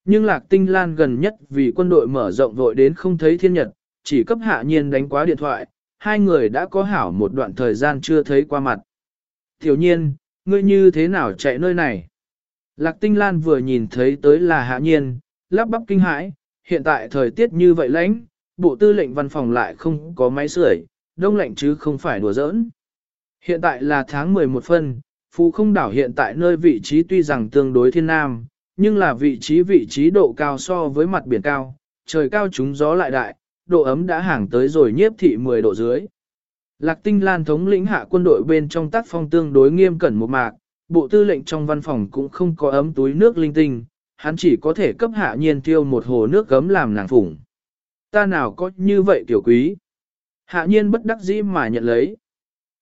Nhưng lạc tinh lan gần nhất vì quân đội mở rộng vội đến không thấy thiên nhật, chỉ cấp hạ nhiên đánh quá điện thoại, hai người đã có hảo một đoạn thời gian chưa thấy qua mặt. Tiểu nhiên, ngươi như thế nào chạy nơi này? Lạc tinh lan vừa nhìn thấy tới là hạ nhiên, lắp bắp kinh hãi, hiện tại thời tiết như vậy lãnh, bộ tư lệnh văn phòng lại không có máy sưởi, đông lạnh chứ không phải đùa giỡn. Hiện tại là tháng 11 phân, Phú không đảo hiện tại nơi vị trí tuy rằng tương đối thiên nam, nhưng là vị trí vị trí độ cao so với mặt biển cao, trời cao chúng gió lại đại, độ ấm đã hàng tới rồi nhiếp thị 10 độ dưới. Lạc tinh lan thống lĩnh hạ quân đội bên trong tác phong tương đối nghiêm cẩn một mạc, bộ tư lệnh trong văn phòng cũng không có ấm túi nước linh tinh, hắn chỉ có thể cấp hạ nhiên tiêu một hồ nước gấm làm nàng phủng. Ta nào có như vậy tiểu quý. Hạ nhiên bất đắc dĩ mà nhận lấy.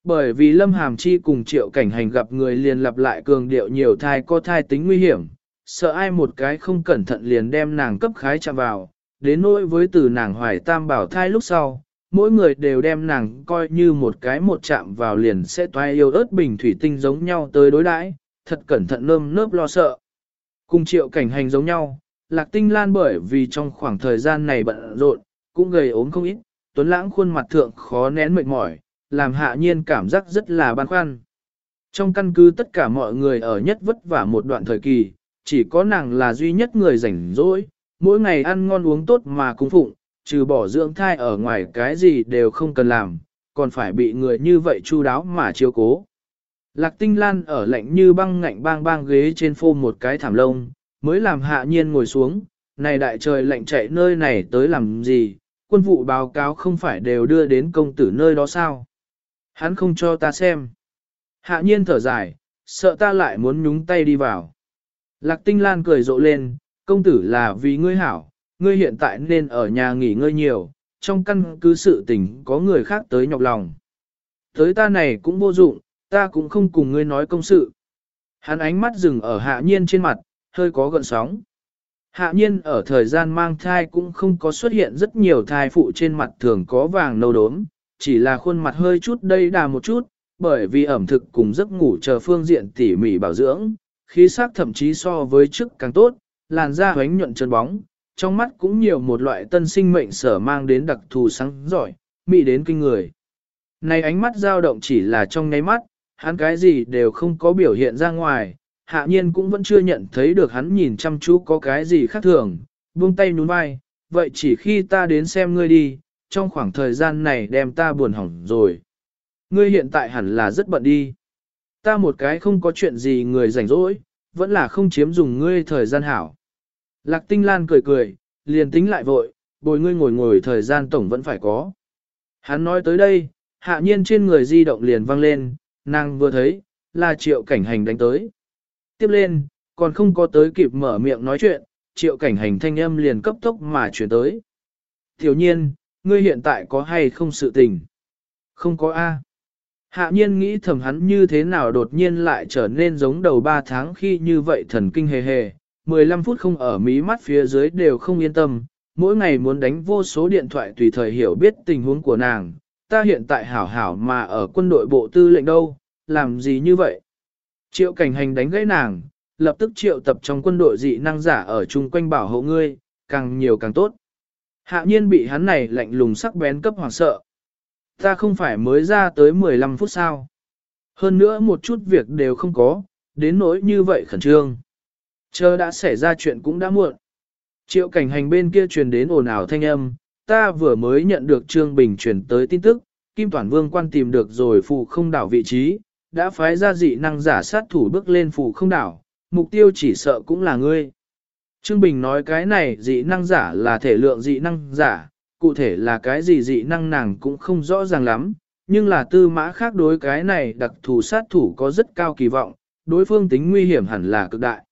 Bởi vì Lâm Hàm Chi cùng triệu cảnh hành gặp người liền lặp lại cường điệu nhiều thai có thai tính nguy hiểm, sợ ai một cái không cẩn thận liền đem nàng cấp khái chạm vào, đến nỗi với từ nàng hoài tam bảo thai lúc sau, mỗi người đều đem nàng coi như một cái một chạm vào liền sẽ toai yêu ớt bình thủy tinh giống nhau tới đối đãi, thật cẩn thận nơm nớp lo sợ. Cùng triệu cảnh hành giống nhau, lạc tinh lan bởi vì trong khoảng thời gian này bận rộn, cũng gầy ốm không ít, tuấn lãng khuôn mặt thượng khó nén mệt mỏi, làm hạ nhiên cảm giác rất là băn khoăn. Trong căn cứ tất cả mọi người ở nhất vất vả một đoạn thời kỳ, chỉ có nàng là duy nhất người rảnh rỗi, mỗi ngày ăn ngon uống tốt mà cung phụng, trừ bỏ dưỡng thai ở ngoài cái gì đều không cần làm, còn phải bị người như vậy chu đáo mà chiếu cố. Lạc tinh lan ở lạnh như băng ngạnh bang bang ghế trên phô một cái thảm lông, mới làm hạ nhiên ngồi xuống, này đại trời lạnh chạy nơi này tới làm gì, quân vụ báo cáo không phải đều đưa đến công tử nơi đó sao. Hắn không cho ta xem. Hạ nhiên thở dài, sợ ta lại muốn nhúng tay đi vào. Lạc tinh lan cười rộ lên, công tử là vì ngươi hảo, ngươi hiện tại nên ở nhà nghỉ ngơi nhiều, trong căn cứ sự tình có người khác tới nhọc lòng. Tới ta này cũng vô dụng, ta cũng không cùng ngươi nói công sự. Hắn ánh mắt dừng ở hạ nhiên trên mặt, hơi có gợn sóng. Hạ nhiên ở thời gian mang thai cũng không có xuất hiện rất nhiều thai phụ trên mặt thường có vàng nâu đốm, chỉ là khuôn mặt hơi chút đây đà một chút, bởi vì ẩm thực cùng giấc ngủ chờ phương diện tỉ mỉ bảo dưỡng, khí sắc thậm chí so với trước càng tốt, làn da hoánh nhuận chân bóng, trong mắt cũng nhiều một loại tân sinh mệnh sở mang đến đặc thù sáng giỏi, mị đến kinh người. Này ánh mắt dao động chỉ là trong nháy mắt, hắn cái gì đều không có biểu hiện ra ngoài, hạ nhiên cũng vẫn chưa nhận thấy được hắn nhìn chăm chú có cái gì khác thường, buông tay nhún vai, vậy chỉ khi ta đến xem ngươi đi, trong khoảng thời gian này đem ta buồn hỏng rồi. Ngươi hiện tại hẳn là rất bận đi. Ta một cái không có chuyện gì người rảnh rỗi, vẫn là không chiếm dùng ngươi thời gian hảo. Lạc tinh lan cười cười, liền tính lại vội, bồi ngươi ngồi ngồi thời gian tổng vẫn phải có. Hắn nói tới đây, hạ nhiên trên người di động liền vang lên, nàng vừa thấy, là triệu cảnh hành đánh tới. Tiếp lên, còn không có tới kịp mở miệng nói chuyện, triệu cảnh hành thanh âm liền cấp tốc mà chuyển tới. Tiểu nhiên, ngươi hiện tại có hay không sự tình? Không có A. Hạ nhiên nghĩ thầm hắn như thế nào đột nhiên lại trở nên giống đầu 3 tháng khi như vậy thần kinh hề hề, 15 phút không ở mí mắt phía dưới đều không yên tâm, mỗi ngày muốn đánh vô số điện thoại tùy thời hiểu biết tình huống của nàng, ta hiện tại hảo hảo mà ở quân đội bộ tư lệnh đâu, làm gì như vậy? Triệu cảnh hành đánh gãy nàng, lập tức triệu tập trong quân đội dị năng giả ở chung quanh bảo hộ ngươi, càng nhiều càng tốt. Hạ nhiên bị hắn này lạnh lùng sắc bén cấp hoàng sợ. Ta không phải mới ra tới 15 phút sao. Hơn nữa một chút việc đều không có, đến nỗi như vậy khẩn trương. Chờ đã xảy ra chuyện cũng đã muộn. Triệu cảnh hành bên kia truyền đến ồn ào thanh âm, ta vừa mới nhận được Trương Bình truyền tới tin tức, Kim Toản Vương quan tìm được rồi phụ không đảo vị trí, đã phái ra dị năng giả sát thủ bước lên phụ không đảo, mục tiêu chỉ sợ cũng là ngươi. Trương Bình nói cái này dị năng giả là thể lượng dị năng giả, cụ thể là cái gì dị năng nàng cũng không rõ ràng lắm, nhưng là tư mã khác đối cái này đặc thù sát thủ có rất cao kỳ vọng, đối phương tính nguy hiểm hẳn là cực đại.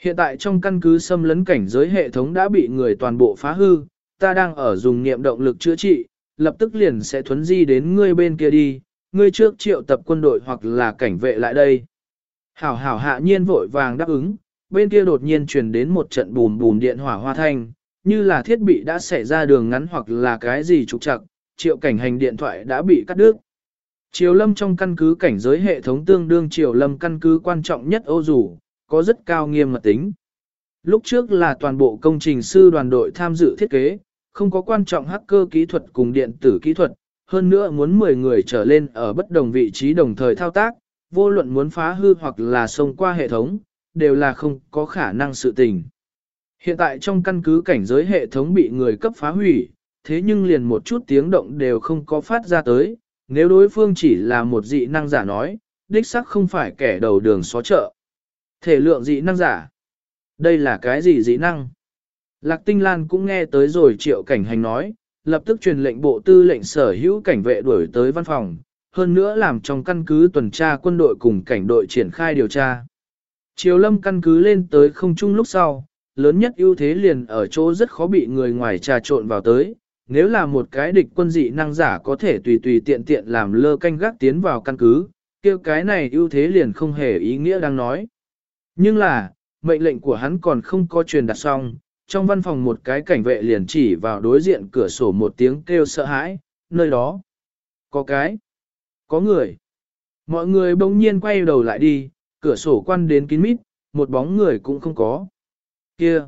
Hiện tại trong căn cứ xâm lấn cảnh giới hệ thống đã bị người toàn bộ phá hư, ta đang ở dùng niệm động lực chữa trị, lập tức liền sẽ thuấn di đến ngươi bên kia đi, ngươi trước triệu tập quân đội hoặc là cảnh vệ lại đây. Hảo hảo hạ nhiên vội vàng đáp ứng, bên kia đột nhiên truyền đến một trận bùm bùm điện hỏa hoa thanh, như là thiết bị đã xảy ra đường ngắn hoặc là cái gì trục trặc, triệu cảnh hành điện thoại đã bị cắt đứt. Triều lâm trong căn cứ cảnh giới hệ thống tương đương triều lâm căn cứ quan trọng nhất ô rủ, có rất cao nghiêm mật tính. Lúc trước là toàn bộ công trình sư đoàn đội tham dự thiết kế, không có quan trọng hacker kỹ thuật cùng điện tử kỹ thuật, hơn nữa muốn 10 người trở lên ở bất đồng vị trí đồng thời thao tác, vô luận muốn phá hư hoặc là xông qua hệ thống, đều là không có khả năng sự tình. Hiện tại trong căn cứ cảnh giới hệ thống bị người cấp phá hủy, thế nhưng liền một chút tiếng động đều không có phát ra tới, nếu đối phương chỉ là một dị năng giả nói, đích sắc không phải kẻ đầu đường xó chợ. Thể lượng dị năng giả. Đây là cái gì dị năng? Lạc Tinh Lan cũng nghe tới rồi triệu cảnh hành nói, lập tức truyền lệnh bộ tư lệnh sở hữu cảnh vệ đuổi tới văn phòng, hơn nữa làm trong căn cứ tuần tra quân đội cùng cảnh đội triển khai điều tra. Triều lâm căn cứ lên tới không trung lúc sau, lớn nhất ưu thế liền ở chỗ rất khó bị người ngoài trà trộn vào tới. Nếu là một cái địch quân dị năng giả có thể tùy tùy tiện tiện làm lơ canh gác tiến vào căn cứ, kêu cái này ưu thế liền không hề ý nghĩa đang nói. Nhưng là, mệnh lệnh của hắn còn không có truyền đạt xong, trong văn phòng một cái cảnh vệ liền chỉ vào đối diện cửa sổ một tiếng kêu sợ hãi, nơi đó. Có cái. Có người. Mọi người bỗng nhiên quay đầu lại đi, cửa sổ quan đến kín mít, một bóng người cũng không có. Kia.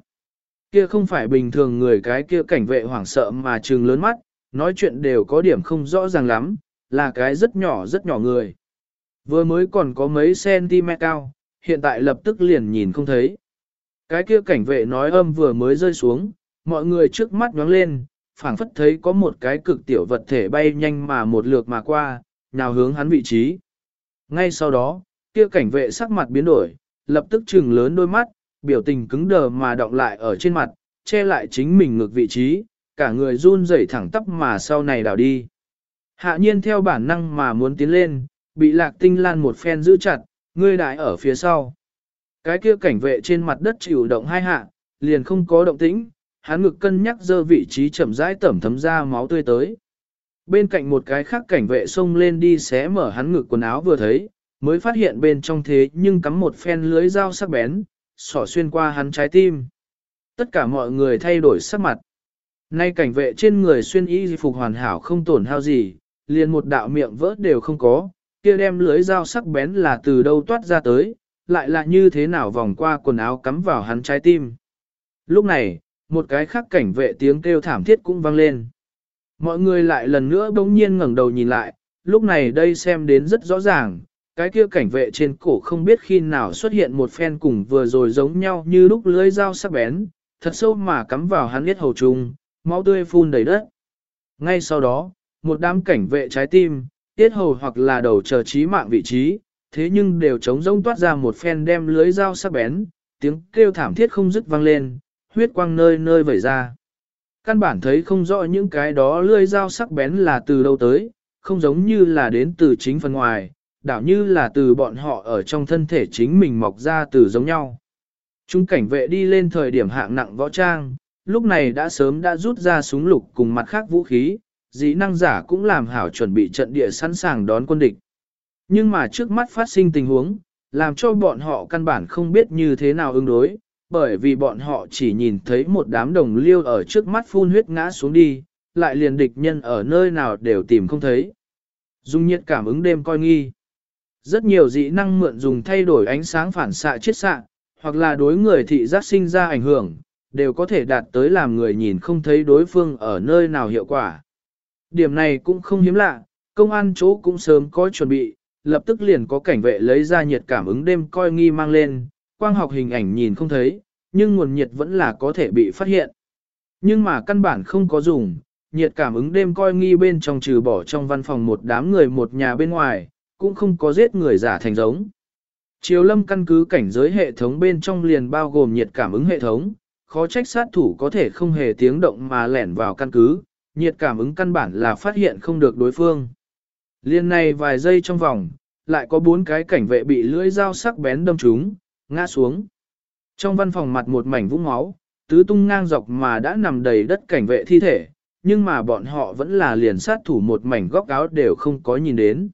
Kia không phải bình thường người cái kia cảnh vệ hoảng sợ mà trừng lớn mắt, nói chuyện đều có điểm không rõ ràng lắm, là cái rất nhỏ rất nhỏ người. Vừa mới còn có mấy cm cao, hiện tại lập tức liền nhìn không thấy. Cái kia cảnh vệ nói âm vừa mới rơi xuống, mọi người trước mắt nhóng lên, phảng phất thấy có một cái cực tiểu vật thể bay nhanh mà một lượt mà qua, nào hướng hắn vị trí. Ngay sau đó, kia cảnh vệ sắc mặt biến đổi, lập tức trừng lớn đôi mắt, biểu tình cứng đờ mà động lại ở trên mặt, che lại chính mình ngược vị trí, cả người run rẩy thẳng tắp mà sau này đảo đi. Hạ nhiên theo bản năng mà muốn tiến lên, bị lạc tinh lan một phen giữ chặt, ngươi đại ở phía sau. Cái kia cảnh vệ trên mặt đất chịu động hai hạ, liền không có động tĩnh, hắn ngực cân nhắc dơ vị trí chậm rãi tẩm thấm ra máu tươi tới. Bên cạnh một cái khác cảnh vệ xông lên đi xé mở hắn ngực quần áo vừa thấy, mới phát hiện bên trong thế nhưng cắm một phen lưới dao sắc bén, sỏ xuyên qua hắn trái tim. Tất cả mọi người thay đổi sắc mặt. Nay cảnh vệ trên người xuyên y phục hoàn hảo không tổn hao gì, liền một đạo miệng vỡ đều không có, kia đem lưới dao sắc bén là từ đâu toát ra tới, lại là như thế nào vòng qua quần áo cắm vào hắn trái tim. Lúc này, một cái khác cảnh vệ tiếng kêu thảm thiết cũng vang lên. Mọi người lại lần nữa bỗng nhiên ngẩng đầu nhìn lại, lúc này đây xem đến rất rõ ràng, cái kia cảnh vệ trên cổ không biết khi nào xuất hiện một phen cùng vừa rồi giống nhau như lúc lưỡi dao sắc bén, thật sâu mà cắm vào hắn biết hầu trùng, máu tươi phun đầy đất. Ngay sau đó, một đám cảnh vệ trái tim, tiết hầu hoặc là đầu chờ trí mạng vị trí, thế nhưng đều chống rông toát ra một phen đem lưới dao sắc bén, tiếng kêu thảm thiết không dứt vang lên, huyết quang nơi nơi vẩy ra. Căn bản thấy không rõ những cái đó lưới dao sắc bén là từ đâu tới, không giống như là đến từ chính phần ngoài, đảo như là từ bọn họ ở trong thân thể chính mình mọc ra từ giống nhau. Trung cảnh vệ đi lên thời điểm hạng nặng võ trang, lúc này đã sớm đã rút ra súng lục cùng mặt khác vũ khí, dĩ năng giả cũng làm hảo chuẩn bị trận địa sẵn sàng đón quân địch. Nhưng mà trước mắt phát sinh tình huống, làm cho bọn họ căn bản không biết như thế nào ứng đối, bởi vì bọn họ chỉ nhìn thấy một đám đồng liêu ở trước mắt phun huyết ngã xuống đi, lại liền địch nhân ở nơi nào đều tìm không thấy. Dung nhiệt cảm ứng đêm coi nghi. Rất nhiều dị năng mượn dùng thay đổi ánh sáng phản xạ chiết xạ, hoặc là đối người thị giác sinh ra ảnh hưởng, đều có thể đạt tới làm người nhìn không thấy đối phương ở nơi nào hiệu quả. Điểm này cũng không hiếm lạ, công an chỗ cũng sớm có chuẩn bị, lập tức liền có cảnh vệ lấy ra nhiệt cảm ứng đêm coi nghi mang lên, quang học hình ảnh nhìn không thấy, nhưng nguồn nhiệt vẫn là có thể bị phát hiện. Nhưng mà căn bản không có dùng, nhiệt cảm ứng đêm coi nghi bên trong trừ bỏ trong văn phòng một đám người một nhà bên ngoài, cũng không có giết người giả thành giống. Triều lâm căn cứ cảnh giới hệ thống bên trong liền bao gồm nhiệt cảm ứng hệ thống, khó trách sát thủ có thể không hề tiếng động mà lẻn vào căn cứ, nhiệt cảm ứng căn bản là phát hiện không được đối phương. Liên này vài giây trong vòng, lại có bốn cái cảnh vệ bị lưỡi dao sắc bén đâm trúng, ngã xuống. Trong văn phòng mặt một mảnh vũng máu, tứ tung ngang dọc mà đã nằm đầy đất cảnh vệ thi thể, nhưng mà bọn họ vẫn là liền sát thủ một mảnh góc áo đều không có nhìn đến.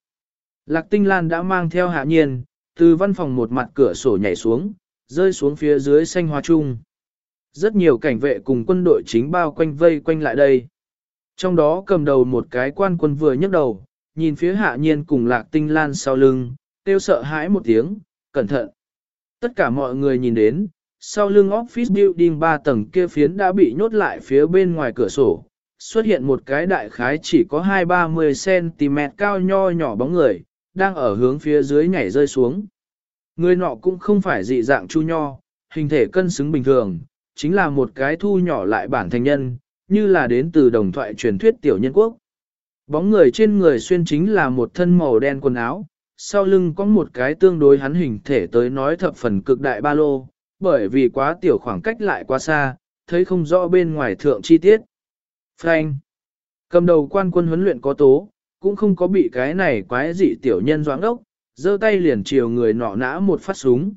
Lạc Tinh Lan đã mang theo hạ nhiên, từ văn phòng một mặt cửa sổ nhảy xuống, rơi xuống phía dưới xanh hoa trung. Rất nhiều cảnh vệ cùng quân đội chính bao quanh vây quanh lại đây. Trong đó cầm đầu một cái quan quân vừa nhấc đầu, nhìn phía hạ nhiên cùng lạc tinh lan sau lưng, tiêu sợ hãi một tiếng, cẩn thận. Tất cả mọi người nhìn đến, sau lưng office building 3 tầng kia phiến đã bị nhốt lại phía bên ngoài cửa sổ, xuất hiện một cái đại khái chỉ có 2-30cm cao nho nhỏ bóng người, đang ở hướng phía dưới nhảy rơi xuống. Người nọ cũng không phải dị dạng chu nho, hình thể cân xứng bình thường, chính là một cái thu nhỏ lại bản thành nhân, như là đến từ đồng thoại truyền thuyết tiểu nhân quốc. Bóng người trên người xuyên chính là một thân màu đen quần áo, sau lưng có một cái tương đối hắn hình thể tới nói thập phần cực đại ba lô, bởi vì quá tiểu khoảng cách lại quá xa, thấy không rõ bên ngoài thượng chi tiết. Frank Cầm đầu quan quân huấn luyện có tố, cũng không có bị cái này quái dị tiểu nhân doãn ốc, giơ tay liền chiều người nọ nã một phát súng.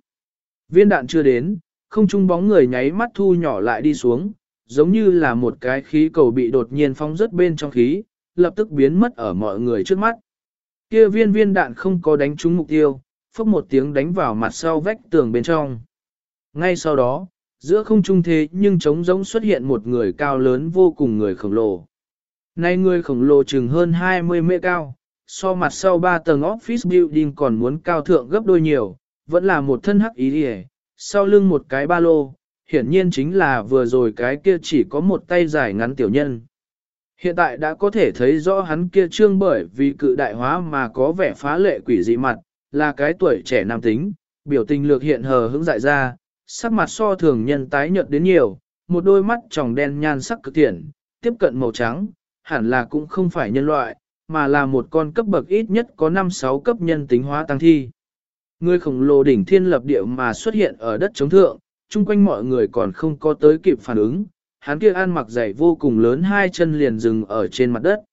Viên đạn chưa đến, không trung bóng người nháy mắt thu nhỏ lại đi xuống, giống như là một cái khí cầu bị đột nhiên phóng rất bên trong khí, lập tức biến mất ở mọi người trước mắt. Kia viên viên đạn không có đánh trúng mục tiêu, phốc một tiếng đánh vào mặt sau vách tường bên trong. Ngay sau đó, giữa không trung thế nhưng trống rỗng xuất hiện một người cao lớn vô cùng người khổng lồ. Nay người khổng lồ chừng hơn 20 mét cao, so mặt sau 3 tầng office building còn muốn cao thượng gấp đôi nhiều, vẫn là một thân hắc ý đi sau lưng một cái ba lô, hiển nhiên chính là vừa rồi cái kia chỉ có một tay dài ngắn tiểu nhân. Hiện tại đã có thể thấy rõ hắn kia trương bởi vì cự đại hóa mà có vẻ phá lệ quỷ dị mặt, là cái tuổi trẻ nam tính, biểu tình lược hiện hờ hững dại ra, sắc mặt so thường nhân tái nhợt đến nhiều, một đôi mắt tròng đen nhan sắc cực thiện, tiếp cận màu trắng, hẳn là cũng không phải nhân loại, mà là một con cấp bậc ít nhất có 5-6 cấp nhân tính hóa tăng thi. Người khổng lồ đỉnh thiên lập địa mà xuất hiện ở đất chống thượng, chung quanh mọi người còn không có tới kịp phản ứng, hắn kia ăn mặc dày vô cùng lớn hai chân liền dừng ở trên mặt đất.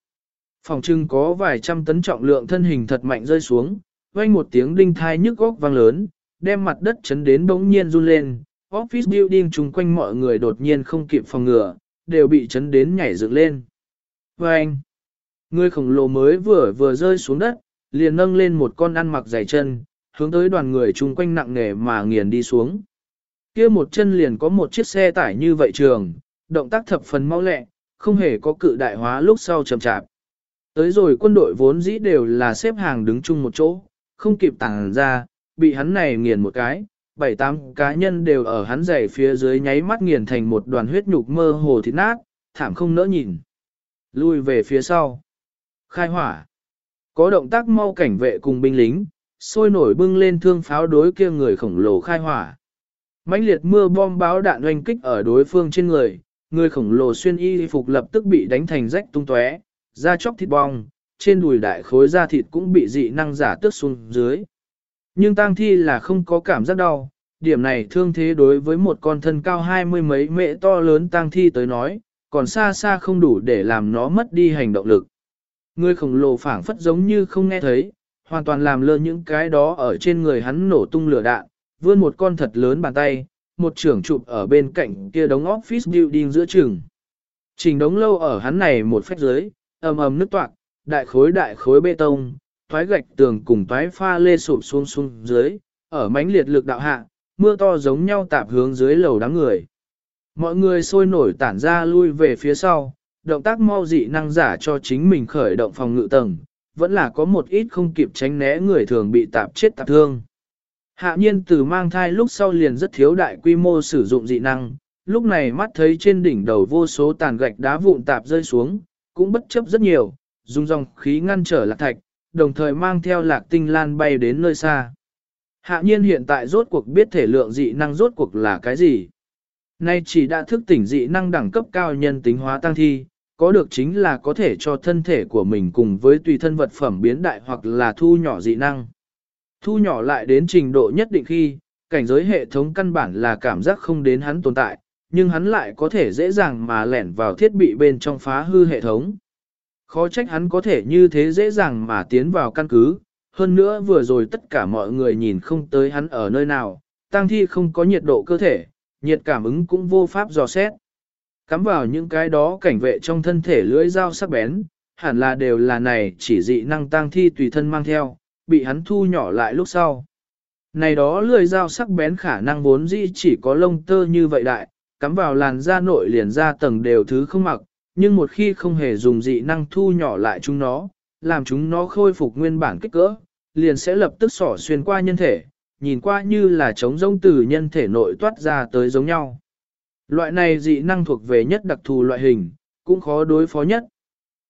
Phòng trưng có vài trăm tấn trọng lượng thân hình thật mạnh rơi xuống, vang một tiếng đinh thai nhức góc vang lớn, đem mặt đất chấn đến bỗng nhiên run lên. Office building chung quanh mọi người đột nhiên không kịp phòng ngừa, đều bị chấn đến nhảy dựng lên anh, Người khổng lồ mới vừa vừa rơi xuống đất, liền nâng lên một con ăn mặc dày chân, hướng tới đoàn người chung quanh nặng nề mà nghiền đi xuống. kia một chân liền có một chiếc xe tải như vậy trường, động tác thập phần mau lẹ, không hề có cự đại hóa lúc sau chậm chạp. Tới rồi quân đội vốn dĩ đều là xếp hàng đứng chung một chỗ, không kịp tàng ra, bị hắn này nghiền một cái, bảy tám cá nhân đều ở hắn giày phía dưới nháy mắt nghiền thành một đoàn huyết nhục mơ hồ thịt nát, thảm không nỡ nhìn. Lui về phía sau. Khai hỏa. Có động tác mau cảnh vệ cùng binh lính, sôi nổi bưng lên thương pháo đối kia người khổng lồ khai hỏa. mãnh liệt mưa bom báo đạn oanh kích ở đối phương trên người, người khổng lồ xuyên y phục lập tức bị đánh thành rách tung tóe, da chóc thịt bong, trên đùi đại khối da thịt cũng bị dị năng giả tước xuống dưới. Nhưng tang thi là không có cảm giác đau, điểm này thương thế đối với một con thân cao hai mươi mấy mệ to lớn tang thi tới nói, còn xa xa không đủ để làm nó mất đi hành động lực. Người khổng lồ phảng phất giống như không nghe thấy, hoàn toàn làm lơ những cái đó ở trên người hắn nổ tung lửa đạn, vươn một con thật lớn bàn tay, một trưởng chụp ở bên cạnh kia đống office building giữa trường. Trình đống lâu ở hắn này một phách dưới, ầm ầm nứt toạc, đại khối đại khối bê tông, thoái gạch tường cùng thoái pha lê sụp xuống xuống dưới, ở mãnh liệt lực đạo hạ, mưa to giống nhau tạp hướng dưới lầu đám người. Mọi người sôi nổi tản ra lui về phía sau, động tác mau dị năng giả cho chính mình khởi động phòng ngự tầng, vẫn là có một ít không kịp tránh né người thường bị tạp chết tạp thương. Hạ nhiên từ mang thai lúc sau liền rất thiếu đại quy mô sử dụng dị năng, lúc này mắt thấy trên đỉnh đầu vô số tàn gạch đá vụn tạp rơi xuống, cũng bất chấp rất nhiều, dùng dòng khí ngăn trở lạc thạch, đồng thời mang theo lạc tinh lan bay đến nơi xa. Hạ nhiên hiện tại rốt cuộc biết thể lượng dị năng rốt cuộc là cái gì. Nay chỉ đã thức tỉnh dị năng đẳng cấp cao nhân tính hóa tăng thi, có được chính là có thể cho thân thể của mình cùng với tùy thân vật phẩm biến đại hoặc là thu nhỏ dị năng. Thu nhỏ lại đến trình độ nhất định khi, cảnh giới hệ thống căn bản là cảm giác không đến hắn tồn tại, nhưng hắn lại có thể dễ dàng mà lẻn vào thiết bị bên trong phá hư hệ thống. Khó trách hắn có thể như thế dễ dàng mà tiến vào căn cứ, hơn nữa vừa rồi tất cả mọi người nhìn không tới hắn ở nơi nào, tăng thi không có nhiệt độ cơ thể, nhiệt cảm ứng cũng vô pháp dò xét. Cắm vào những cái đó cảnh vệ trong thân thể lưỡi dao sắc bén, hẳn là đều là này chỉ dị năng tăng thi tùy thân mang theo, bị hắn thu nhỏ lại lúc sau. Này đó lưỡi dao sắc bén khả năng vốn dĩ chỉ có lông tơ như vậy đại, cắm vào làn da nội liền ra tầng đều thứ không mặc, nhưng một khi không hề dùng dị năng thu nhỏ lại chúng nó, làm chúng nó khôi phục nguyên bản kích cỡ, liền sẽ lập tức sỏ xuyên qua nhân thể, nhìn qua như là trống rỗng từ nhân thể nội toát ra tới giống nhau. Loại này dị năng thuộc về nhất đặc thù loại hình, cũng khó đối phó nhất.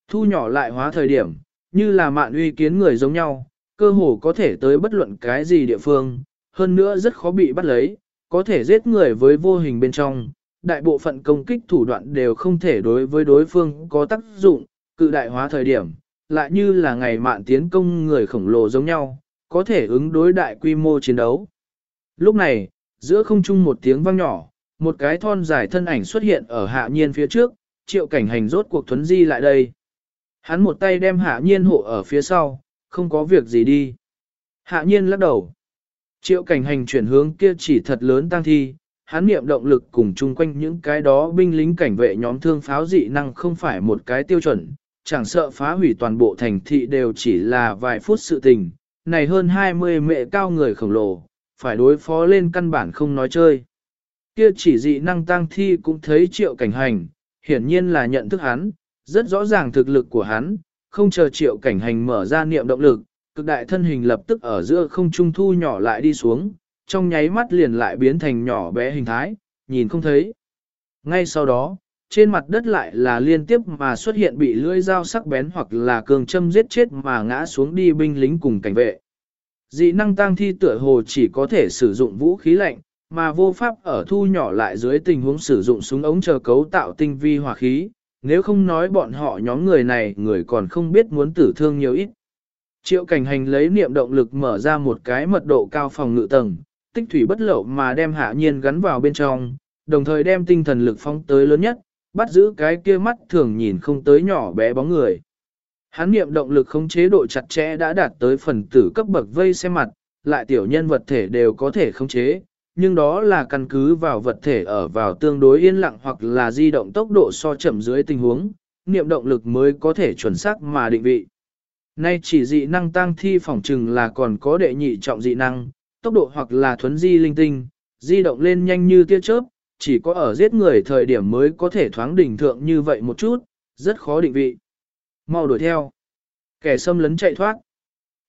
Thu nhỏ lại hóa thời điểm, như là mạn uy kiến người giống nhau, cơ hồ có thể tới bất luận cái gì địa phương, hơn nữa rất khó bị bắt lấy, có thể giết người với vô hình bên trong, đại bộ phận công kích thủ đoạn đều không thể đối với đối phương có tác dụng, cự đại hóa thời điểm, lại như là ngày mạn tiến công người khổng lồ giống nhau, có thể ứng đối đại quy mô chiến đấu. Lúc này, giữa không trung một tiếng vang nhỏ, một cái thon dài thân ảnh xuất hiện ở hạ nhiên phía trước, triệu cảnh hành rốt cuộc thuấn di lại đây. Hắn một tay đem hạ nhiên hộ ở phía sau, không có việc gì đi. Hạ nhiên lắc đầu. Triệu cảnh hành chuyển hướng kia chỉ thật lớn tăng thi, hắn niệm động lực cùng chung quanh những cái đó binh lính cảnh vệ nhóm thương pháo dị năng không phải một cái tiêu chuẩn, chẳng sợ phá hủy toàn bộ thành thị đều chỉ là vài phút sự tình, này hơn 20 mẹ cao người khổng lồ, phải đối phó lên căn bản không nói chơi. Kia chỉ dị năng tăng thi cũng thấy triệu cảnh hành, hiển nhiên là nhận thức hắn, rất rõ ràng thực lực của hắn, không chờ triệu cảnh hành mở ra niệm động lực, cực đại thân hình lập tức ở giữa không trung thu nhỏ lại đi xuống, trong nháy mắt liền lại biến thành nhỏ bé hình thái, nhìn không thấy. Ngay sau đó, trên mặt đất lại là liên tiếp mà xuất hiện bị lưỡi dao sắc bén hoặc là cường châm giết chết mà ngã xuống đi binh lính cùng cảnh vệ. Dị năng tăng thi tựa hồ chỉ có thể sử dụng vũ khí lạnh, mà vô pháp ở thu nhỏ lại dưới tình huống sử dụng súng ống chờ cấu tạo tinh vi hỏa khí, nếu không nói bọn họ nhóm người này người còn không biết muốn tử thương nhiều ít. Triệu cảnh hành lấy niệm động lực mở ra một cái mật độ cao phòng ngự tầng, tích thủy bất lậu mà đem hạ nhiên gắn vào bên trong, đồng thời đem tinh thần lực phóng tới lớn nhất, bắt giữ cái kia mắt thường nhìn không tới nhỏ bé bóng người. Hắn niệm động lực khống chế độ chặt chẽ đã đạt tới phần tử cấp bậc vây xem mặt, lại tiểu nhân vật thể đều có thể khống chế, nhưng đó là căn cứ vào vật thể ở vào tương đối yên lặng hoặc là di động tốc độ so chậm dưới tình huống, niệm động lực mới có thể chuẩn xác mà định vị. Nay chỉ dị năng tăng thi phỏng trừng là còn có đệ nhị trọng dị năng, tốc độ hoặc là thuấn di linh tinh, di động lên nhanh như tia chớp, chỉ có ở giết người thời điểm mới có thể thoáng đỉnh thượng như vậy một chút, rất khó định vị. Mau đuổi theo. Kẻ xâm lấn chạy thoát.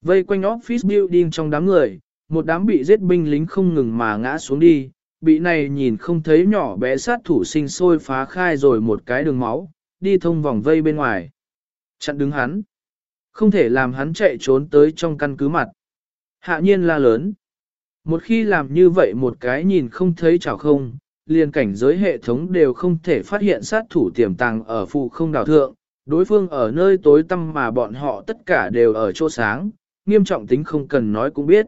Vây quanh office building trong đám người, một đám bị giết binh lính không ngừng mà ngã xuống đi, bị này nhìn không thấy nhỏ bé sát thủ sinh sôi phá khai rồi một cái đường máu, đi thông vòng vây bên ngoài. Chặn đứng hắn. Không thể làm hắn chạy trốn tới trong căn cứ mặt. Hạ nhiên la lớn. Một khi làm như vậy một cái nhìn không thấy chảo không, liền cảnh giới hệ thống đều không thể phát hiện sát thủ tiềm tàng ở phụ không đảo thượng, đối phương ở nơi tối tăm mà bọn họ tất cả đều ở chỗ sáng, nghiêm trọng tính không cần nói cũng biết.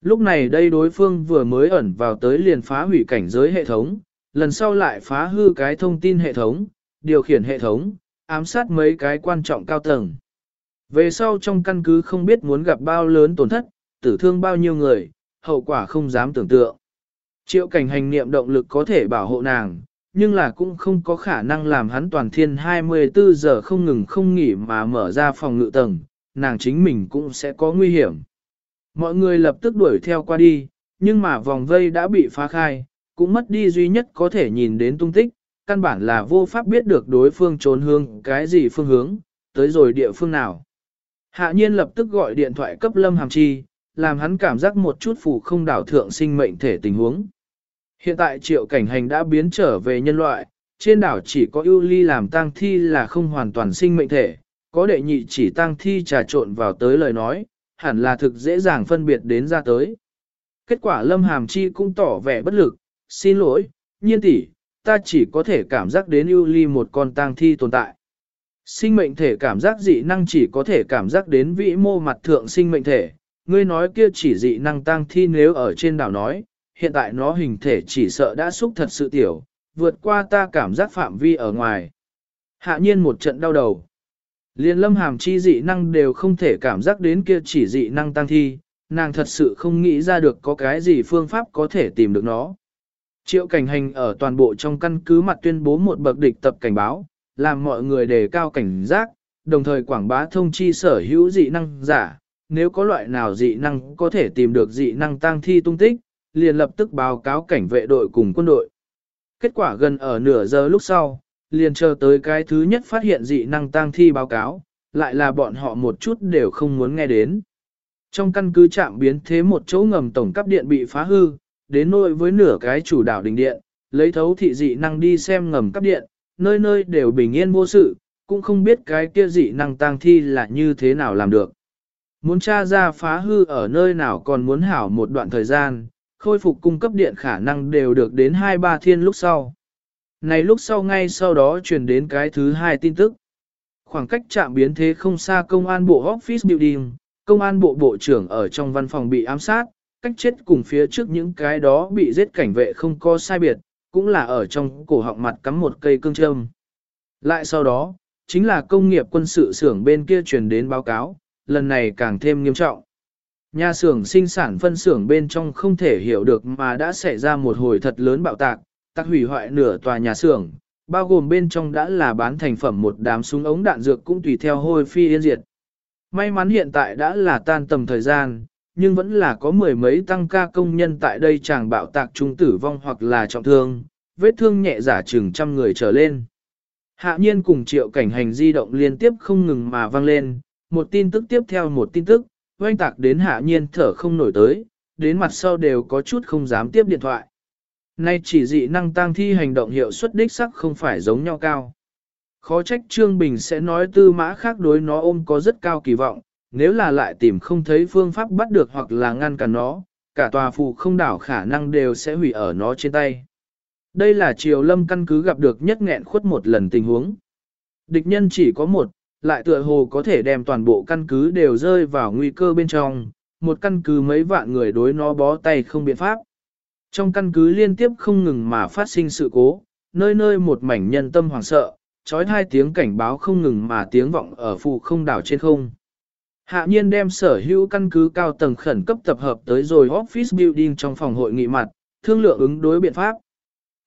Lúc này đây đối phương vừa mới ẩn vào tới liền phá hủy cảnh giới hệ thống, lần sau lại phá hư cái thông tin hệ thống, điều khiển hệ thống, ám sát mấy cái quan trọng cao tầng. Về sau trong căn cứ không biết muốn gặp bao lớn tổn thất, tử thương bao nhiêu người, hậu quả không dám tưởng tượng. Triệu cảnh hành niệm động lực có thể bảo hộ nàng, nhưng là cũng không có khả năng làm hắn toàn thiên 24 giờ không ngừng không nghỉ mà mở ra phòng ngự tầng, nàng chính mình cũng sẽ có nguy hiểm. Mọi người lập tức đuổi theo qua đi, nhưng mà vòng vây đã bị phá khai, cũng mất đi duy nhất có thể nhìn đến tung tích, căn bản là vô pháp biết được đối phương trốn hướng cái gì phương hướng, tới rồi địa phương nào. Hạ nhiên lập tức gọi điện thoại cấp Lâm Hàm Chi, làm hắn cảm giác một chút phù không đảo thượng sinh mệnh thể tình huống. Hiện tại triệu cảnh hành đã biến trở về nhân loại, trên đảo chỉ có ưu ly làm tang thi là không hoàn toàn sinh mệnh thể, có đệ nhị chỉ tang thi trà trộn vào tới lời nói, hẳn là thực dễ dàng phân biệt đến ra tới. Kết quả Lâm Hàm Chi cũng tỏ vẻ bất lực, xin lỗi, nhiên tỷ, ta chỉ có thể cảm giác đến ưu ly một con tang thi tồn tại. Sinh mệnh thể cảm giác dị năng chỉ có thể cảm giác đến vĩ mô mặt thượng sinh mệnh thể, ngươi nói kia chỉ dị năng tang thi nếu ở trên đảo nói, hiện tại nó hình thể chỉ sợ đã xúc thật sự tiểu, vượt qua ta cảm giác phạm vi ở ngoài. Hạ nhiên một trận đau đầu. Liên lâm hàm chi dị năng đều không thể cảm giác đến kia chỉ dị năng tăng thi, nàng thật sự không nghĩ ra được có cái gì phương pháp có thể tìm được nó. Triệu cảnh hành ở toàn bộ trong căn cứ mặt tuyên bố một bậc địch tập cảnh báo, làm mọi người đề cao cảnh giác, đồng thời quảng bá thông chi sở hữu dị năng giả, nếu có loại nào dị năng có thể tìm được dị năng tăng thi tung tích, liền lập tức báo cáo cảnh vệ đội cùng quân đội. Kết quả gần ở nửa giờ lúc sau, liền chờ tới cái thứ nhất phát hiện dị năng tăng thi báo cáo, lại là bọn họ một chút đều không muốn nghe đến. Trong căn cứ chạm biến thế một chỗ ngầm tổng cấp điện bị phá hư, đến nỗi với nửa cái chủ đảo đình điện, lấy thấu thị dị năng đi xem ngầm cấp điện, nơi nơi đều bình yên vô sự, cũng không biết cái kia dị năng tăng thi là như thế nào làm được. Muốn tra ra phá hư ở nơi nào còn muốn hảo một đoạn thời gian, khôi phục cung cấp điện khả năng đều được đến 2-3 thiên lúc sau. Này lúc sau ngay sau đó truyền đến cái thứ hai tin tức. Khoảng cách chạm biến thế không xa công an bộ office building, công an bộ bộ trưởng ở trong văn phòng bị ám sát, cách chết cùng phía trước những cái đó bị giết cảnh vệ không có sai biệt, cũng là ở trong cổ họng mặt cắm một cây cương châm. Lại sau đó, chính là công nghiệp quân sự xưởng bên kia truyền đến báo cáo, lần này càng thêm nghiêm trọng. Nhà xưởng sinh sản phân xưởng bên trong không thể hiểu được mà đã xảy ra một hồi thật lớn bạo tạc, tạc hủy hoại nửa tòa nhà xưởng, bao gồm bên trong đã là bán thành phẩm một đám súng ống đạn dược cũng tùy theo hôi phi yên diệt. May mắn hiện tại đã là tan tầm thời gian, nhưng vẫn là có mười mấy tăng ca công nhân tại đây chàng bạo tạc trung tử vong hoặc là trọng thương, vết thương nhẹ giả chừng trăm người trở lên. Hạ nhiên cùng triệu cảnh hành di động liên tiếp không ngừng mà vang lên, một tin tức tiếp theo một tin tức, oanh tạc đến hạ nhiên thở không nổi tới, đến mặt sau đều có chút không dám tiếp điện thoại. Nay chỉ dị năng tăng thi hành động hiệu suất đích sắc không phải giống nhau cao. Khó trách Trương Bình sẽ nói tư mã khác đối nó ôm có rất cao kỳ vọng, nếu là lại tìm không thấy phương pháp bắt được hoặc là ngăn cản nó, cả tòa phù không đảo khả năng đều sẽ hủy ở nó trên tay. Đây là triều lâm căn cứ gặp được nhất nghẹn khuất một lần tình huống. Địch nhân chỉ có một, lại tựa hồ có thể đem toàn bộ căn cứ đều rơi vào nguy cơ bên trong, một căn cứ mấy vạn người đối nó bó tay không biện pháp. Trong căn cứ liên tiếp không ngừng mà phát sinh sự cố, nơi nơi một mảnh nhân tâm hoảng sợ, trói hai tiếng cảnh báo không ngừng mà tiếng vọng ở phù không đảo trên không. Hạ nhiên đem sở hữu căn cứ cao tầng khẩn cấp tập hợp tới rồi office building trong phòng hội nghị mặt, thương lượng ứng đối biện pháp.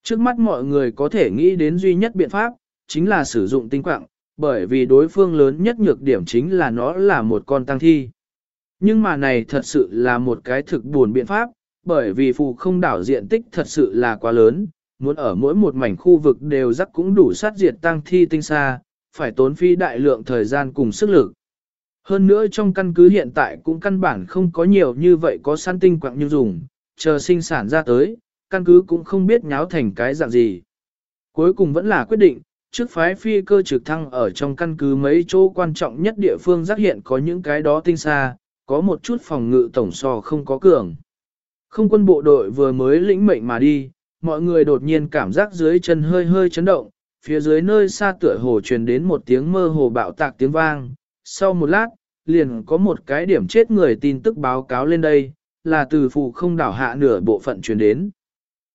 Trước mắt mọi người có thể nghĩ đến duy nhất biện pháp, chính là sử dụng tinh quạng, bởi vì đối phương lớn nhất nhược điểm chính là nó là một con tăng thi. Nhưng mà này thật sự là một cái thực buồn biện pháp, bởi vì phù không đảo diện tích thật sự là quá lớn, muốn ở mỗi một mảnh khu vực đều rắc cũng đủ sát diệt tăng thi tinh xa, phải tốn phi đại lượng thời gian cùng sức lực. Hơn nữa trong căn cứ hiện tại cũng căn bản không có nhiều như vậy có săn tinh quạng như dùng, chờ sinh sản ra tới, căn cứ cũng không biết nháo thành cái dạng gì. Cuối cùng vẫn là quyết định, trước phái phi cơ trực thăng ở trong căn cứ mấy chỗ quan trọng nhất địa phương giác hiện có những cái đó tinh xa, có một chút phòng ngự tổng so không có cường. Không quân bộ đội vừa mới lĩnh mệnh mà đi, mọi người đột nhiên cảm giác dưới chân hơi hơi chấn động, phía dưới nơi xa tựa hồ truyền đến một tiếng mơ hồ bạo tạc tiếng vang. Sau một lát, liền có một cái điểm chết người tin tức báo cáo lên đây, là từ phụ không đảo hạ nửa bộ phận truyền đến.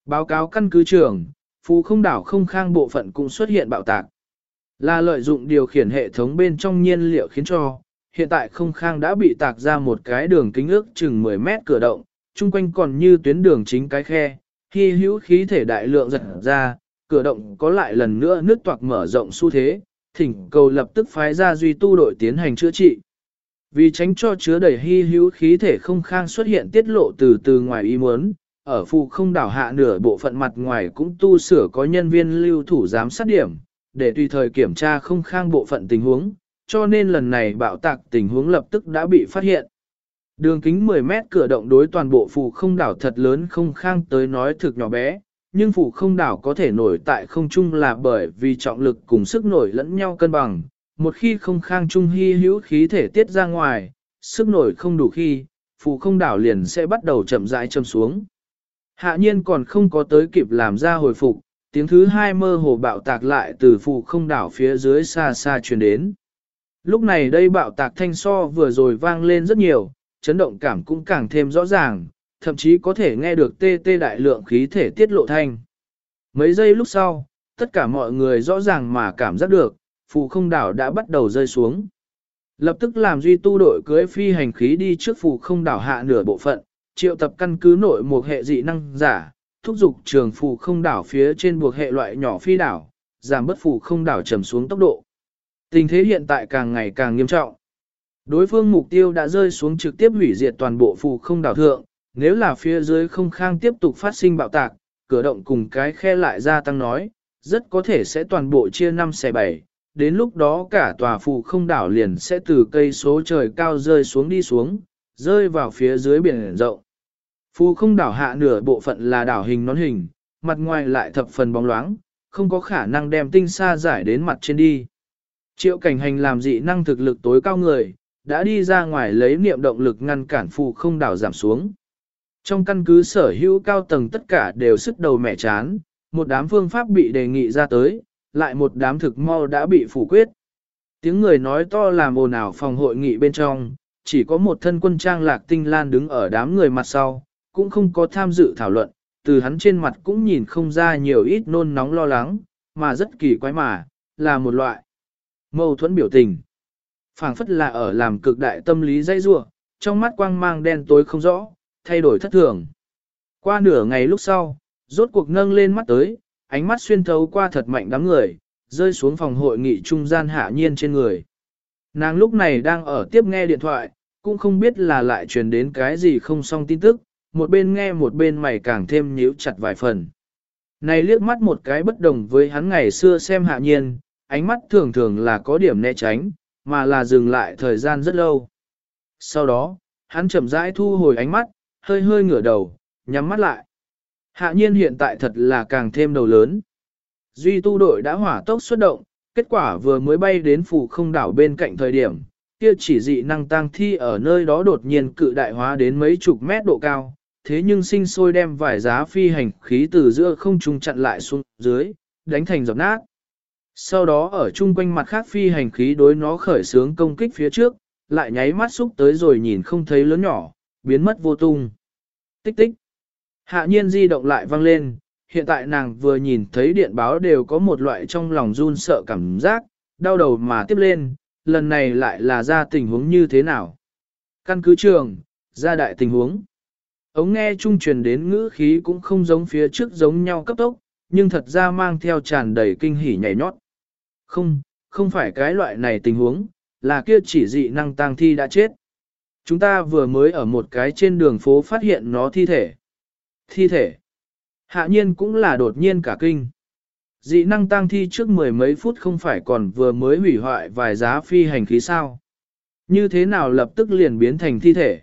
Báo cáo căn cứ trưởng, Phù không đảo không khang bộ phận cũng xuất hiện bạo tạc. Là lợi dụng điều khiển hệ thống bên trong nhiên liệu khiến cho, hiện tại không khang đã bị tạc ra một cái đường kính ước chừng 10 mét cửa động, chung quanh còn như tuyến đường chính cái khe, khi hữu khí thể đại lượng giật ra, cửa động có lại lần nữa nước toạc mở rộng xu thế, thỉnh cầu lập tức phái ra duy tu đội tiến hành chữa trị. Vì tránh cho chứa đầy hy hữu khí thể không khang xuất hiện tiết lộ từ từ ngoài ý muốn, ở phụ không đảo hạ nửa bộ phận mặt ngoài cũng tu sửa có nhân viên lưu thủ giám sát điểm, để tùy thời kiểm tra không khang bộ phận tình huống, cho nên lần này bạo tạc tình huống lập tức đã bị phát hiện. Đường kính 10 mét cửa động đối toàn bộ phù không đảo thật lớn không khang tới nói thực nhỏ bé, nhưng phù không đảo có thể nổi tại không trung là bởi vì trọng lực cùng sức nổi lẫn nhau cân bằng. Một khi không khang trung hy hữu khí thể tiết ra ngoài, sức nổi không đủ khi, phù không đảo liền sẽ bắt đầu chậm rãi châm xuống. Hạ nhiên còn không có tới kịp làm ra hồi phục, tiếng thứ hai mơ hồ bạo tạc lại từ phụ không đảo phía dưới xa xa truyền đến. Lúc này đây bạo tạc thanh so vừa rồi vang lên rất nhiều, chấn động cảm cũng càng thêm rõ ràng, thậm chí có thể nghe được tê tê đại lượng khí thể tiết lộ thanh. Mấy giây lúc sau, tất cả mọi người rõ ràng mà cảm giác được, phù không đảo đã bắt đầu rơi xuống. Lập tức làm duy tu đội cưới phi hành khí đi trước phù không đảo hạ nửa bộ phận, triệu tập căn cứ nội một hệ dị năng giả, thúc giục trường phù không đảo phía trên buộc hệ loại nhỏ phi đảo, giảm bất phù không đảo trầm xuống tốc độ. Tình thế hiện tại càng ngày càng nghiêm trọng. Đối phương mục tiêu đã rơi xuống trực tiếp hủy diệt toàn bộ phù không đảo thượng, nếu là phía dưới không khang tiếp tục phát sinh bạo tạc, cửa động cùng cái khe lại gia tăng nói, rất có thể sẽ toàn bộ chia 5 xe 7, đến lúc đó cả tòa phù không đảo liền sẽ từ cây số trời cao rơi xuống đi xuống, rơi vào phía dưới biển rộng. Phù không đảo hạ nửa bộ phận là đảo hình nón hình, mặt ngoài lại thập phần bóng loáng, không có khả năng đem tinh xa giải đến mặt trên đi. Triệu cảnh hành làm dị năng thực lực tối cao người, đã đi ra ngoài lấy niệm động lực ngăn cản phù không đảo giảm xuống. Trong căn cứ sở hữu cao tầng tất cả đều sức đầu mẻ chán, một đám phương pháp bị đề nghị ra tới, lại một đám thực mau đã bị phủ quyết. Tiếng người nói to làm ồn ào phòng hội nghị bên trong, chỉ có một thân quân trang lạc tinh lan đứng ở đám người mặt sau, cũng không có tham dự thảo luận, từ hắn trên mặt cũng nhìn không ra nhiều ít nôn nóng lo lắng, mà rất kỳ quái mà, là một loại mâu thuẫn biểu tình phảng phất là ở làm cực đại tâm lý dây rua, trong mắt quang mang đen tối không rõ, thay đổi thất thường. Qua nửa ngày lúc sau, rốt cuộc nâng lên mắt tới, ánh mắt xuyên thấu qua thật mạnh đám người, rơi xuống phòng hội nghị trung gian hạ nhiên trên người. Nàng lúc này đang ở tiếp nghe điện thoại, cũng không biết là lại truyền đến cái gì không xong tin tức, một bên nghe một bên mày càng thêm nhíu chặt vài phần. Này liếc mắt một cái bất đồng với hắn ngày xưa xem hạ nhiên, ánh mắt thường thường là có điểm né tránh, mà là dừng lại thời gian rất lâu. Sau đó, hắn chậm rãi thu hồi ánh mắt, hơi hơi ngửa đầu, nhắm mắt lại. Hạ nhiên hiện tại thật là càng thêm đầu lớn. Duy tu đội đã hỏa tốc xuất động, kết quả vừa mới bay đến phủ không đảo bên cạnh thời điểm, kia chỉ dị năng tăng thi ở nơi đó đột nhiên cự đại hóa đến mấy chục mét độ cao, thế nhưng sinh sôi đem vài giá phi hành khí từ giữa không trung chặn lại xuống dưới, đánh thành giọt nát. Sau đó ở chung quanh mặt khác phi hành khí đối nó khởi sướng công kích phía trước, lại nháy mắt xúc tới rồi nhìn không thấy lớn nhỏ, biến mất vô tung. Tích tích. Hạ nhiên di động lại vang lên, hiện tại nàng vừa nhìn thấy điện báo đều có một loại trong lòng run sợ cảm giác, đau đầu mà tiếp lên, lần này lại là ra tình huống như thế nào. Căn cứ trường, ra đại tình huống. Ống nghe trung truyền đến ngữ khí cũng không giống phía trước giống nhau cấp tốc, nhưng thật ra mang theo tràn đầy kinh hỉ nhảy nhót. Không, không phải cái loại này tình huống, là kia chỉ dị năng tang thi đã chết. Chúng ta vừa mới ở một cái trên đường phố phát hiện nó thi thể. Thi thể. Hạ nhiên cũng là đột nhiên cả kinh. Dị năng tang thi trước mười mấy phút không phải còn vừa mới hủy hoại vài giá phi hành khí sao. Như thế nào lập tức liền biến thành thi thể.